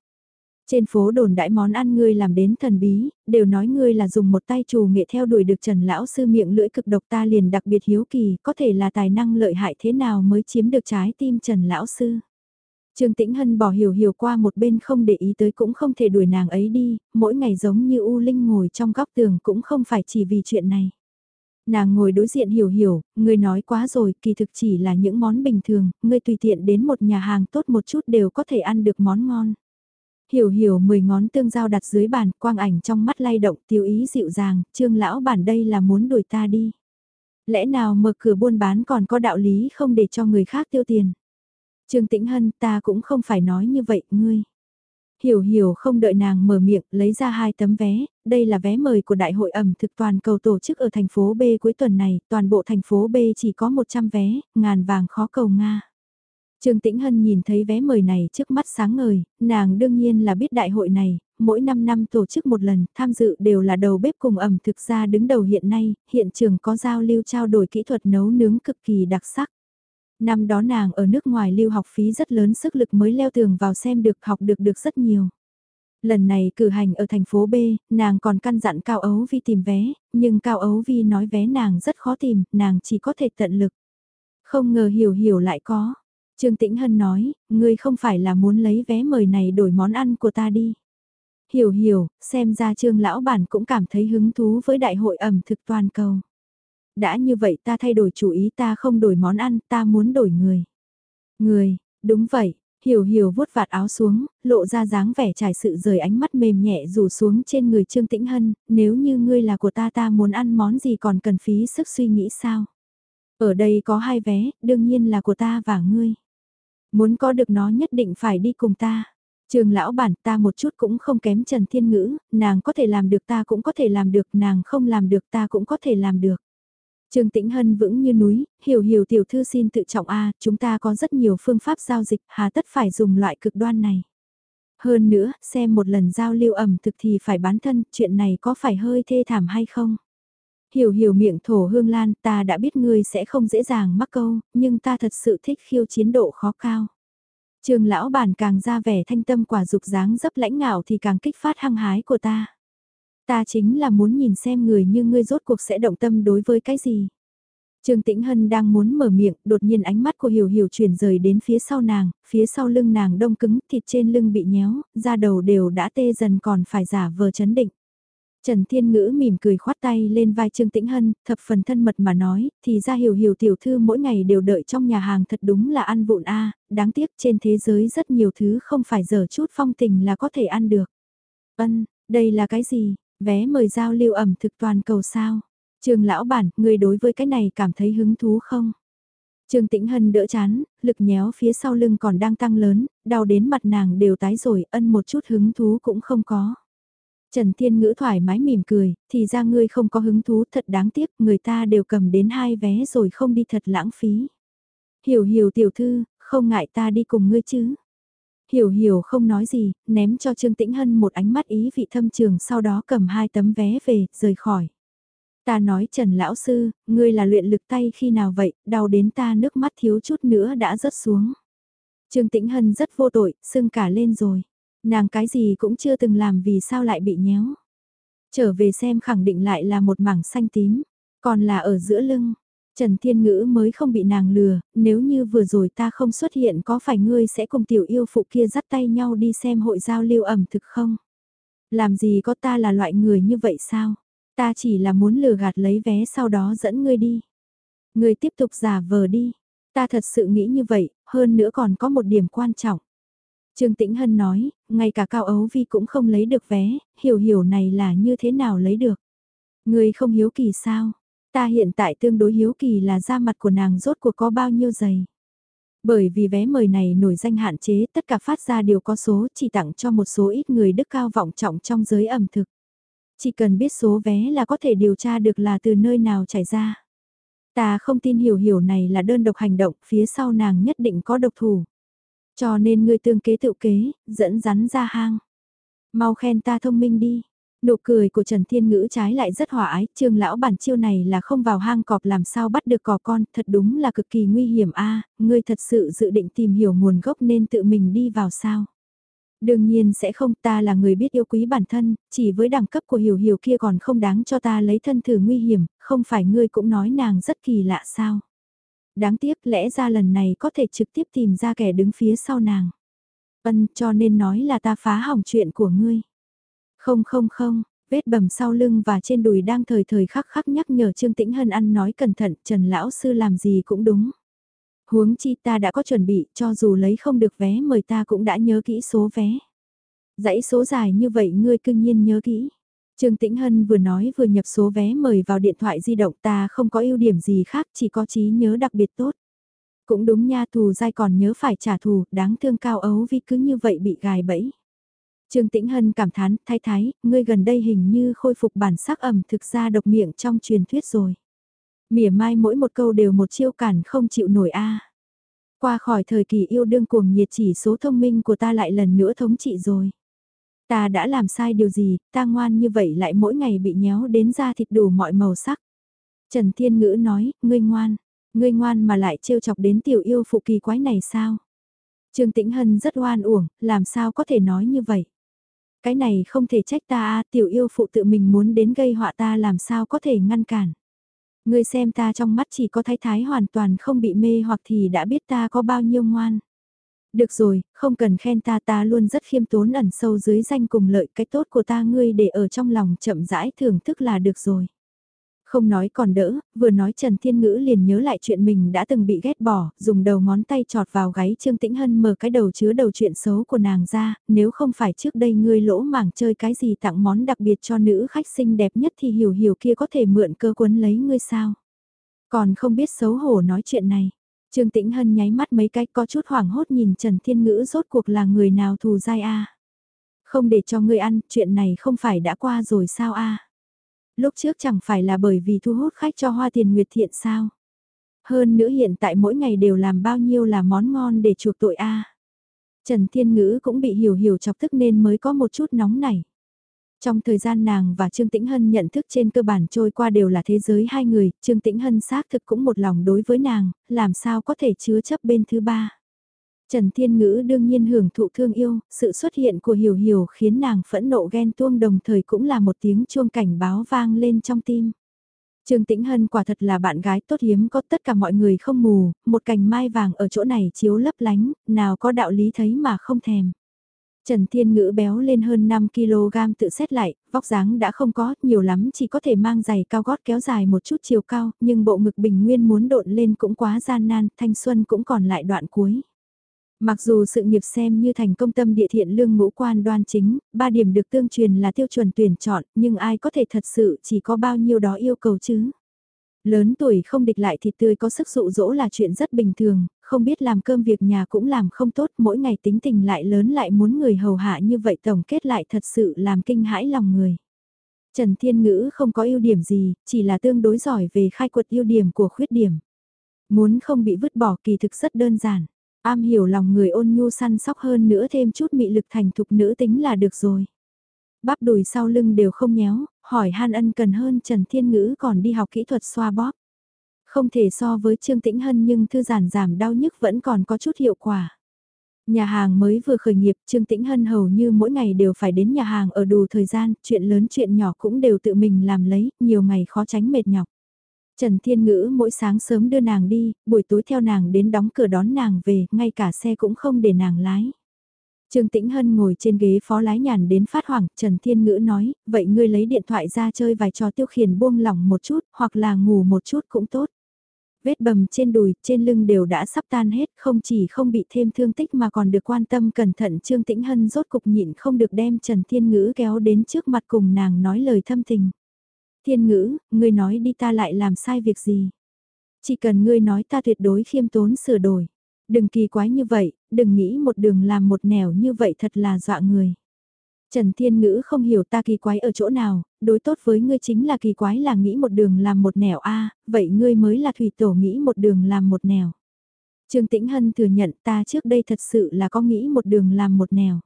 Trên phố đồn đãi món ăn ngươi làm đến thần bí, đều nói ngươi là dùng một tay trù nghệ theo đuổi được Trần Lão Sư miệng lưỡi cực độc ta liền đặc biệt hiếu kỳ, có thể là tài năng lợi hại thế nào mới chiếm được trái tim Trần Lão Sư. Trương Tĩnh Hân bỏ hiểu hiểu qua một bên không để ý tới cũng không thể đuổi nàng ấy đi, mỗi ngày giống như U Linh ngồi trong góc tường cũng không phải chỉ vì chuyện này. Nàng ngồi đối diện hiểu hiểu, ngươi nói quá rồi, kỳ thực chỉ là những món bình thường, ngươi tùy tiện đến một nhà hàng tốt một chút đều có thể ăn được món ngon. Hiểu hiểu mười ngón tương giao đặt dưới bàn, quang ảnh trong mắt lay động, tiêu ý dịu dàng, trương lão bản đây là muốn đuổi ta đi. Lẽ nào mở cửa buôn bán còn có đạo lý không để cho người khác tiêu tiền. Trương Tĩnh Hân ta cũng không phải nói như vậy, ngươi. Hiểu hiểu không đợi nàng mở miệng, lấy ra hai tấm vé, đây là vé mời của Đại hội ẩm thực toàn cầu tổ chức ở thành phố B cuối tuần này, toàn bộ thành phố B chỉ có 100 vé, ngàn vàng khó cầu Nga. Trương Tĩnh Hân nhìn thấy vé mời này trước mắt sáng ngời, nàng đương nhiên là biết đại hội này, mỗi 5 năm tổ chức một lần, tham dự đều là đầu bếp cùng ẩm thực ra đứng đầu hiện nay, hiện trường có giao lưu trao đổi kỹ thuật nấu nướng cực kỳ đặc sắc. Năm đó nàng ở nước ngoài lưu học phí rất lớn sức lực mới leo tường vào xem được học được được rất nhiều. Lần này cử hành ở thành phố B, nàng còn căn dặn Cao Ấu Vi tìm vé, nhưng Cao Ấu Vi nói vé nàng rất khó tìm, nàng chỉ có thể tận lực. Không ngờ hiểu hiểu lại có. Trương Tĩnh Hân nói, ngươi không phải là muốn lấy vé mời này đổi món ăn của ta đi. Hiểu hiểu, xem ra Trương Lão Bản cũng cảm thấy hứng thú với đại hội ẩm thực toàn cầu. Đã như vậy ta thay đổi chủ ý ta không đổi món ăn, ta muốn đổi người. Người, đúng vậy, Hiểu hiểu vuốt vạt áo xuống, lộ ra dáng vẻ trải sự rời ánh mắt mềm nhẹ rủ xuống trên người Trương Tĩnh Hân, nếu như ngươi là của ta ta muốn ăn món gì còn cần phí sức suy nghĩ sao? Ở đây có hai vé, đương nhiên là của ta và ngươi. Muốn có được nó nhất định phải đi cùng ta. Trường lão bản ta một chút cũng không kém Trần Thiên Ngữ, nàng có thể làm được ta cũng có thể làm được, nàng không làm được ta cũng có thể làm được. Trương Tĩnh Hân vững như núi, hiểu hiểu tiểu thư xin tự trọng a, chúng ta có rất nhiều phương pháp giao dịch, hà tất phải dùng loại cực đoan này. Hơn nữa, xem một lần giao lưu ẩm thực thì phải bán thân, chuyện này có phải hơi thê thảm hay không? Hiểu hiểu miệng thổ hương lan, ta đã biết ngươi sẽ không dễ dàng mắc câu, nhưng ta thật sự thích khiêu chiến độ khó cao. Trường lão bản càng ra vẻ thanh tâm quả dục dáng dấp lãnh ngạo thì càng kích phát hăng hái của ta. Ta chính là muốn nhìn xem người như ngươi rốt cuộc sẽ động tâm đối với cái gì. Trương Tĩnh Hân đang muốn mở miệng, đột nhiên ánh mắt của Hiểu Hiểu chuyển rời đến phía sau nàng, phía sau lưng nàng đông cứng, thịt trên lưng bị nhéo, da đầu đều đã tê dần còn phải giả vờ chấn định. Trần Thiên Ngữ mỉm cười khoát tay lên vai Trương Tĩnh Hân, thập phần thân mật mà nói, thì ra hiểu hiểu tiểu thư mỗi ngày đều đợi trong nhà hàng thật đúng là ăn vụn a đáng tiếc trên thế giới rất nhiều thứ không phải giờ chút phong tình là có thể ăn được. Ân, đây là cái gì? Vé mời giao lưu ẩm thực toàn cầu sao? Trương lão bản, người đối với cái này cảm thấy hứng thú không? Trương Tĩnh Hân đỡ chán, lực nhéo phía sau lưng còn đang tăng lớn, đau đến mặt nàng đều tái rồi, ân một chút hứng thú cũng không có. Trần Thiên Ngữ thoải mái mỉm cười, thì ra ngươi không có hứng thú thật đáng tiếc, người ta đều cầm đến hai vé rồi không đi thật lãng phí. Hiểu hiểu tiểu thư, không ngại ta đi cùng ngươi chứ. Hiểu hiểu không nói gì, ném cho Trương Tĩnh Hân một ánh mắt ý vị thâm trường sau đó cầm hai tấm vé về, rời khỏi. Ta nói Trần Lão Sư, ngươi là luyện lực tay khi nào vậy, đau đến ta nước mắt thiếu chút nữa đã rớt xuống. Trương Tĩnh Hân rất vô tội, sưng cả lên rồi. Nàng cái gì cũng chưa từng làm vì sao lại bị nhéo. Trở về xem khẳng định lại là một mảng xanh tím, còn là ở giữa lưng. Trần Thiên Ngữ mới không bị nàng lừa, nếu như vừa rồi ta không xuất hiện có phải ngươi sẽ cùng tiểu yêu phụ kia dắt tay nhau đi xem hội giao lưu ẩm thực không? Làm gì có ta là loại người như vậy sao? Ta chỉ là muốn lừa gạt lấy vé sau đó dẫn ngươi đi. Ngươi tiếp tục giả vờ đi. Ta thật sự nghĩ như vậy, hơn nữa còn có một điểm quan trọng. Trương Tĩnh Hân nói, ngay cả Cao Ấu Vi cũng không lấy được vé, hiểu hiểu này là như thế nào lấy được. Người không hiếu kỳ sao? Ta hiện tại tương đối hiếu kỳ là da mặt của nàng rốt cuộc có bao nhiêu giày. Bởi vì vé mời này nổi danh hạn chế tất cả phát ra đều có số chỉ tặng cho một số ít người đức cao vọng trọng trong giới ẩm thực. Chỉ cần biết số vé là có thể điều tra được là từ nơi nào chảy ra. Ta không tin hiểu hiểu này là đơn độc hành động, phía sau nàng nhất định có độc thủ. Cho nên ngươi tương kế tự kế, dẫn rắn ra hang. Mau khen ta thông minh đi. Nụ cười của Trần Thiên Ngữ trái lại rất hòa ái, trương lão bản chiêu này là không vào hang cọp làm sao bắt được cò con, thật đúng là cực kỳ nguy hiểm a ngươi thật sự dự định tìm hiểu nguồn gốc nên tự mình đi vào sao. Đương nhiên sẽ không ta là người biết yêu quý bản thân, chỉ với đẳng cấp của hiểu hiểu kia còn không đáng cho ta lấy thân thử nguy hiểm, không phải ngươi cũng nói nàng rất kỳ lạ sao đáng tiếc lẽ ra lần này có thể trực tiếp tìm ra kẻ đứng phía sau nàng. Ân cho nên nói là ta phá hỏng chuyện của ngươi. Không không không, vết bầm sau lưng và trên đùi đang thời thời khắc khắc nhắc nhở Trương Tĩnh Hân ăn nói cẩn thận Trần Lão Sư làm gì cũng đúng. Huống chi ta đã có chuẩn bị cho dù lấy không được vé mời ta cũng đã nhớ kỹ số vé. Dãy số dài như vậy ngươi cương nhiên nhớ kỹ. Trương Tĩnh Hân vừa nói vừa nhập số vé mời vào điện thoại di động ta không có ưu điểm gì khác chỉ có trí nhớ đặc biệt tốt. Cũng đúng nha thù dai còn nhớ phải trả thù, đáng thương cao ấu vì cứ như vậy bị gài bẫy. Trương Tĩnh Hân cảm thán, thái thái, ngươi gần đây hình như khôi phục bản sắc ẩm thực ra độc miệng trong truyền thuyết rồi. Mỉa mai mỗi một câu đều một chiêu cản không chịu nổi a. Qua khỏi thời kỳ yêu đương cuồng nhiệt chỉ số thông minh của ta lại lần nữa thống trị rồi. Ta đã làm sai điều gì, ta ngoan như vậy lại mỗi ngày bị nhéo đến da thịt đủ mọi màu sắc. Trần Thiên Ngữ nói, ngươi ngoan, ngươi ngoan mà lại trêu chọc đến tiểu yêu phụ kỳ quái này sao? Trương Tĩnh Hân rất oan uổng, làm sao có thể nói như vậy? Cái này không thể trách ta a tiểu yêu phụ tự mình muốn đến gây họa ta làm sao có thể ngăn cản. Ngươi xem ta trong mắt chỉ có thái thái hoàn toàn không bị mê hoặc thì đã biết ta có bao nhiêu ngoan. Được rồi, không cần khen ta ta luôn rất khiêm tốn ẩn sâu dưới danh cùng lợi cái tốt của ta ngươi để ở trong lòng chậm rãi thưởng thức là được rồi. Không nói còn đỡ, vừa nói Trần Thiên Ngữ liền nhớ lại chuyện mình đã từng bị ghét bỏ, dùng đầu ngón tay trọt vào gáy Trương Tĩnh Hân mở cái đầu chứa đầu chuyện xấu của nàng ra, nếu không phải trước đây ngươi lỗ mảng chơi cái gì tặng món đặc biệt cho nữ khách xinh đẹp nhất thì hiểu hiểu kia có thể mượn cơ quấn lấy ngươi sao. Còn không biết xấu hổ nói chuyện này. Trương Tĩnh Hân nháy mắt mấy cái có chút hoảng hốt nhìn Trần Thiên Ngữ rốt cuộc là người nào thù dai a Không để cho ngươi ăn, chuyện này không phải đã qua rồi sao a Lúc trước chẳng phải là bởi vì thu hút khách cho hoa tiền nguyệt thiện sao? Hơn nữa hiện tại mỗi ngày đều làm bao nhiêu là món ngon để chuộc tội a Trần Thiên Ngữ cũng bị hiểu hiểu chọc tức nên mới có một chút nóng này. Trong thời gian nàng và Trương Tĩnh Hân nhận thức trên cơ bản trôi qua đều là thế giới hai người, Trương Tĩnh Hân xác thực cũng một lòng đối với nàng, làm sao có thể chứa chấp bên thứ ba. Trần Thiên Ngữ đương nhiên hưởng thụ thương yêu, sự xuất hiện của Hiểu Hiểu khiến nàng phẫn nộ ghen tuông đồng thời cũng là một tiếng chuông cảnh báo vang lên trong tim. Trương Tĩnh Hân quả thật là bạn gái tốt hiếm có tất cả mọi người không mù, một cành mai vàng ở chỗ này chiếu lấp lánh, nào có đạo lý thấy mà không thèm. Trần Thiên Ngữ béo lên hơn 5kg tự xét lại, vóc dáng đã không có, nhiều lắm chỉ có thể mang giày cao gót kéo dài một chút chiều cao, nhưng bộ ngực bình nguyên muốn độn lên cũng quá gian nan, thanh xuân cũng còn lại đoạn cuối. Mặc dù sự nghiệp xem như thành công tâm địa thiện lương ngũ quan đoan chính, ba điểm được tương truyền là tiêu chuẩn tuyển chọn, nhưng ai có thể thật sự chỉ có bao nhiêu đó yêu cầu chứ. Lớn tuổi không địch lại thịt tươi có sức dụ dỗ là chuyện rất bình thường, không biết làm cơm việc nhà cũng làm không tốt, mỗi ngày tính tình lại lớn lại muốn người hầu hạ như vậy tổng kết lại thật sự làm kinh hãi lòng người. Trần Thiên Ngữ không có ưu điểm gì, chỉ là tương đối giỏi về khai quật ưu điểm của khuyết điểm. Muốn không bị vứt bỏ kỳ thực rất đơn giản. Am hiểu lòng người ôn nhu săn sóc hơn nữa thêm chút mị lực thành thục nữ tính là được rồi. Bắp đùi sau lưng đều không nhéo, hỏi Han Ân cần hơn Trần Thiên Ngữ còn đi học kỹ thuật xoa bóp. Không thể so với Trương Tĩnh Hân nhưng thư giản giảm đau nhức vẫn còn có chút hiệu quả. Nhà hàng mới vừa khởi nghiệp, Trương Tĩnh Hân hầu như mỗi ngày đều phải đến nhà hàng ở đủ thời gian, chuyện lớn chuyện nhỏ cũng đều tự mình làm lấy, nhiều ngày khó tránh mệt nhọc. Trần Thiên Ngữ mỗi sáng sớm đưa nàng đi, buổi tối theo nàng đến đóng cửa đón nàng về, ngay cả xe cũng không để nàng lái. Trương Tĩnh Hân ngồi trên ghế phó lái nhàn đến phát hoảng, Trần Thiên Ngữ nói, vậy ngươi lấy điện thoại ra chơi vài trò tiêu khiển buông lỏng một chút, hoặc là ngủ một chút cũng tốt. Vết bầm trên đùi, trên lưng đều đã sắp tan hết, không chỉ không bị thêm thương tích mà còn được quan tâm cẩn thận Trương Tĩnh Hân rốt cục nhịn không được đem Trần Thiên Ngữ kéo đến trước mặt cùng nàng nói lời thâm tình. Thiên Ngữ, ngươi nói đi ta lại làm sai việc gì? Chỉ cần ngươi nói ta tuyệt đối khiêm tốn sửa đổi. Đừng kỳ quái như vậy, đừng nghĩ một đường làm một nẻo như vậy thật là dọa người. Trần Thiên Ngữ không hiểu ta kỳ quái ở chỗ nào, đối tốt với ngươi chính là kỳ quái là nghĩ một đường làm một nẻo a vậy ngươi mới là thủy tổ nghĩ một đường làm một nẻo. Trương Tĩnh Hân thừa nhận ta trước đây thật sự là có nghĩ một đường làm một nẻo.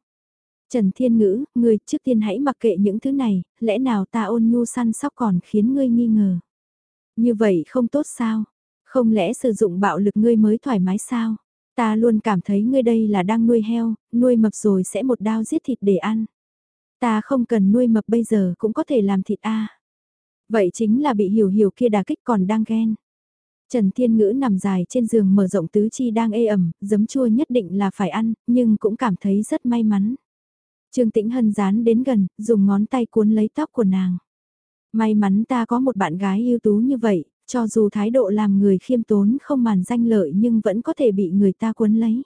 Trần Thiên Ngữ, ngươi trước tiên hãy mặc kệ những thứ này, lẽ nào ta ôn nhu săn sóc còn khiến ngươi nghi ngờ. Như vậy không tốt sao? Không lẽ sử dụng bạo lực ngươi mới thoải mái sao? Ta luôn cảm thấy ngươi đây là đang nuôi heo, nuôi mập rồi sẽ một đao giết thịt để ăn. Ta không cần nuôi mập bây giờ cũng có thể làm thịt a. Vậy chính là bị hiểu hiểu kia đà kích còn đang ghen. Trần Thiên Ngữ nằm dài trên giường mở rộng tứ chi đang ê ẩm, giấm chua nhất định là phải ăn, nhưng cũng cảm thấy rất may mắn. Trương Tĩnh Hân dán đến gần, dùng ngón tay cuốn lấy tóc của nàng. May mắn ta có một bạn gái ưu tú như vậy, cho dù thái độ làm người khiêm tốn không màn danh lợi nhưng vẫn có thể bị người ta cuốn lấy.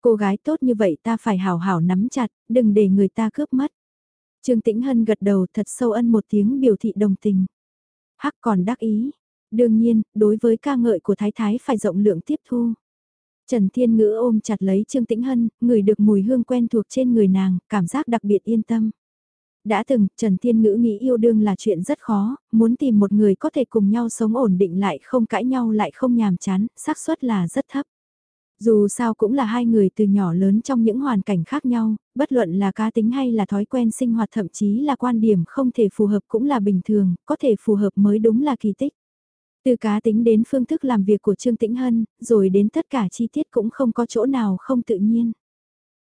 Cô gái tốt như vậy ta phải hào hảo nắm chặt, đừng để người ta cướp mất. Trương Tĩnh Hân gật đầu thật sâu ân một tiếng biểu thị đồng tình. Hắc còn đắc ý. Đương nhiên, đối với ca ngợi của Thái Thái phải rộng lượng tiếp thu. Trần Thiên Ngữ ôm chặt lấy Trương Tĩnh Hân, người được mùi hương quen thuộc trên người nàng, cảm giác đặc biệt yên tâm. Đã từng, Trần Thiên Ngữ nghĩ yêu đương là chuyện rất khó, muốn tìm một người có thể cùng nhau sống ổn định lại không cãi nhau lại không nhàm chán, xác suất là rất thấp. Dù sao cũng là hai người từ nhỏ lớn trong những hoàn cảnh khác nhau, bất luận là cá tính hay là thói quen sinh hoạt thậm chí là quan điểm không thể phù hợp cũng là bình thường, có thể phù hợp mới đúng là kỳ tích. Từ cá tính đến phương thức làm việc của Trương Tĩnh Hân, rồi đến tất cả chi tiết cũng không có chỗ nào không tự nhiên.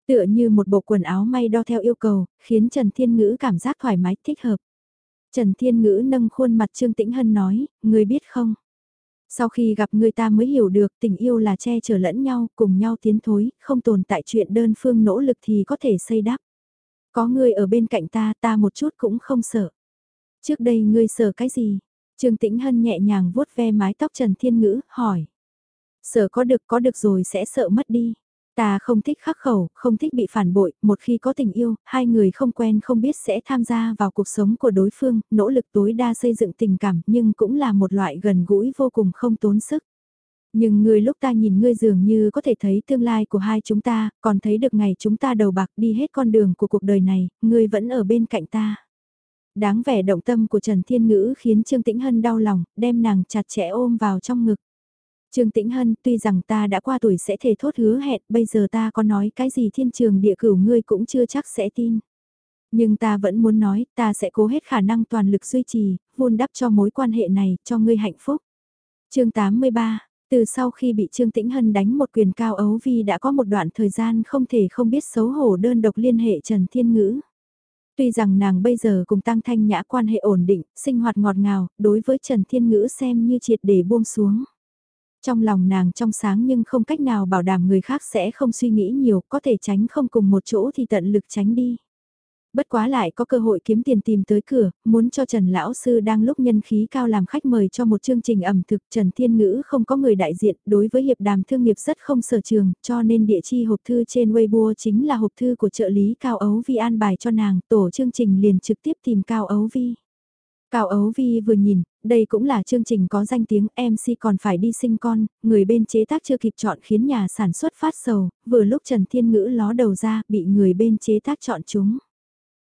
Tựa như một bộ quần áo may đo theo yêu cầu, khiến Trần Thiên Ngữ cảm giác thoải mái, thích hợp. Trần Thiên Ngữ nâng khuôn mặt Trương Tĩnh Hân nói, người biết không? Sau khi gặp người ta mới hiểu được tình yêu là che chở lẫn nhau, cùng nhau tiến thối, không tồn tại chuyện đơn phương nỗ lực thì có thể xây đắp. Có người ở bên cạnh ta, ta một chút cũng không sợ. Trước đây ngươi sợ cái gì? Trương Tĩnh Hân nhẹ nhàng vuốt ve mái tóc Trần Thiên Ngữ, hỏi. Sợ có được có được rồi sẽ sợ mất đi. Ta không thích khắc khẩu, không thích bị phản bội, một khi có tình yêu, hai người không quen không biết sẽ tham gia vào cuộc sống của đối phương, nỗ lực tối đa xây dựng tình cảm nhưng cũng là một loại gần gũi vô cùng không tốn sức. Nhưng người lúc ta nhìn ngươi dường như có thể thấy tương lai của hai chúng ta, còn thấy được ngày chúng ta đầu bạc đi hết con đường của cuộc đời này, ngươi vẫn ở bên cạnh ta. Đáng vẻ động tâm của Trần Thiên Ngữ khiến Trương Tĩnh Hân đau lòng, đem nàng chặt chẽ ôm vào trong ngực. Trương Tĩnh Hân, tuy rằng ta đã qua tuổi sẽ thể thốt hứa hẹn, bây giờ ta có nói cái gì thiên trường địa cửu ngươi cũng chưa chắc sẽ tin. Nhưng ta vẫn muốn nói, ta sẽ cố hết khả năng toàn lực duy trì, vun đắp cho mối quan hệ này, cho ngươi hạnh phúc. chương 83, từ sau khi bị Trương Tĩnh Hân đánh một quyền cao ấu vi đã có một đoạn thời gian không thể không biết xấu hổ đơn độc liên hệ Trần Thiên Ngữ. Tuy rằng nàng bây giờ cùng Tăng Thanh Nhã quan hệ ổn định, sinh hoạt ngọt ngào, đối với Trần Thiên Ngữ xem như triệt để buông xuống. Trong lòng nàng trong sáng nhưng không cách nào bảo đảm người khác sẽ không suy nghĩ nhiều, có thể tránh không cùng một chỗ thì tận lực tránh đi. Bất quá lại có cơ hội kiếm tiền tìm tới cửa, muốn cho Trần Lão Sư đang lúc nhân khí cao làm khách mời cho một chương trình ẩm thực Trần Thiên Ngữ không có người đại diện đối với hiệp đàm thương nghiệp rất không sở trường, cho nên địa chi hộp thư trên Weibo chính là hộp thư của trợ lý Cao Ấu Vi an bài cho nàng, tổ chương trình liền trực tiếp tìm Cao Ấu Vi. Cao Ấu Vi vừa nhìn, đây cũng là chương trình có danh tiếng MC còn phải đi sinh con, người bên chế tác chưa kịp chọn khiến nhà sản xuất phát sầu, vừa lúc Trần Thiên Ngữ ló đầu ra bị người bên chế tác chọn chúng.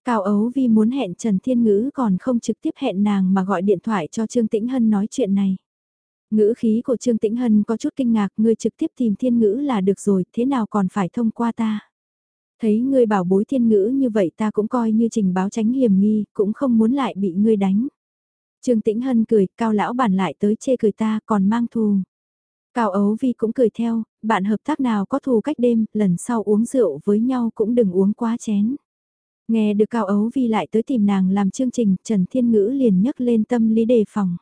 Cao Ấu Vi muốn hẹn Trần Thiên Ngữ còn không trực tiếp hẹn nàng mà gọi điện thoại cho Trương Tĩnh Hân nói chuyện này. Ngữ khí của Trương Tĩnh Hân có chút kinh ngạc, ngươi trực tiếp tìm Thiên Ngữ là được rồi, thế nào còn phải thông qua ta? Thấy ngươi bảo bối Thiên Ngữ như vậy ta cũng coi như trình báo tránh hiểm nghi, cũng không muốn lại bị ngươi đánh. Trương Tĩnh Hân cười, Cao Lão bản lại tới chê cười ta còn mang thù. Cao Ấu Vi cũng cười theo, bạn hợp tác nào có thù cách đêm, lần sau uống rượu với nhau cũng đừng uống quá chén. Nghe được Cao Ấu Vi lại tới tìm nàng làm chương trình, Trần Thiên Ngữ liền nhấc lên tâm lý đề phòng.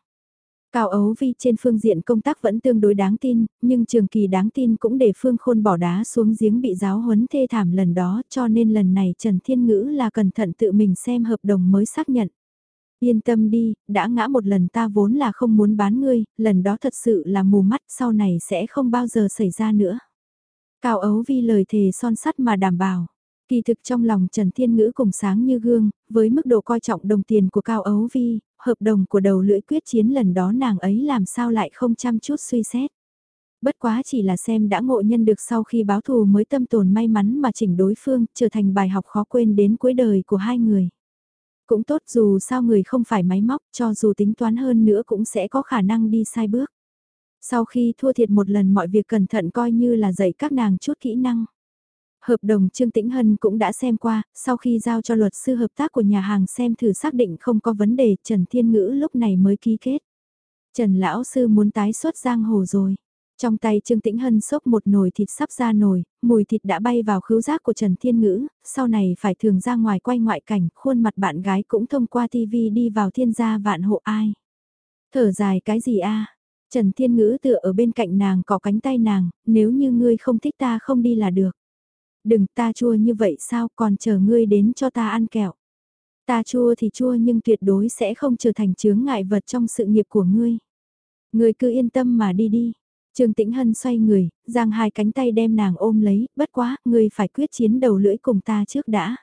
Cao Ấu Vi trên phương diện công tác vẫn tương đối đáng tin, nhưng trường kỳ đáng tin cũng để Phương Khôn bỏ đá xuống giếng bị giáo huấn thê thảm lần đó cho nên lần này Trần Thiên Ngữ là cẩn thận tự mình xem hợp đồng mới xác nhận. Yên tâm đi, đã ngã một lần ta vốn là không muốn bán ngươi, lần đó thật sự là mù mắt sau này sẽ không bao giờ xảy ra nữa. Cao Ấu Vi lời thề son sắt mà đảm bảo. Kỳ thực trong lòng Trần Thiên Ngữ cùng sáng như gương, với mức độ coi trọng đồng tiền của Cao Ấu Vi, hợp đồng của đầu lưỡi quyết chiến lần đó nàng ấy làm sao lại không chăm chút suy xét. Bất quá chỉ là xem đã ngộ nhân được sau khi báo thù mới tâm tồn may mắn mà chỉnh đối phương, trở thành bài học khó quên đến cuối đời của hai người. Cũng tốt dù sao người không phải máy móc, cho dù tính toán hơn nữa cũng sẽ có khả năng đi sai bước. Sau khi thua thiệt một lần mọi việc cẩn thận coi như là dạy các nàng chút kỹ năng. Hợp đồng Trương Tĩnh Hân cũng đã xem qua, sau khi giao cho luật sư hợp tác của nhà hàng xem thử xác định không có vấn đề, Trần Thiên Ngữ lúc này mới ký kết. Trần Lão Sư muốn tái xuất giang hồ rồi. Trong tay Trương Tĩnh Hân xốc một nồi thịt sắp ra nồi, mùi thịt đã bay vào khứu giác của Trần Thiên Ngữ, sau này phải thường ra ngoài quay ngoại cảnh, khuôn mặt bạn gái cũng thông qua TV đi vào thiên gia vạn hộ ai. Thở dài cái gì a Trần Thiên Ngữ tựa ở bên cạnh nàng có cánh tay nàng, nếu như ngươi không thích ta không đi là được. Đừng ta chua như vậy sao còn chờ ngươi đến cho ta ăn kẹo. Ta chua thì chua nhưng tuyệt đối sẽ không trở thành chướng ngại vật trong sự nghiệp của ngươi. Ngươi cứ yên tâm mà đi đi. Trương Tĩnh Hân xoay người, giang hai cánh tay đem nàng ôm lấy, bất quá, ngươi phải quyết chiến đầu lưỡi cùng ta trước đã.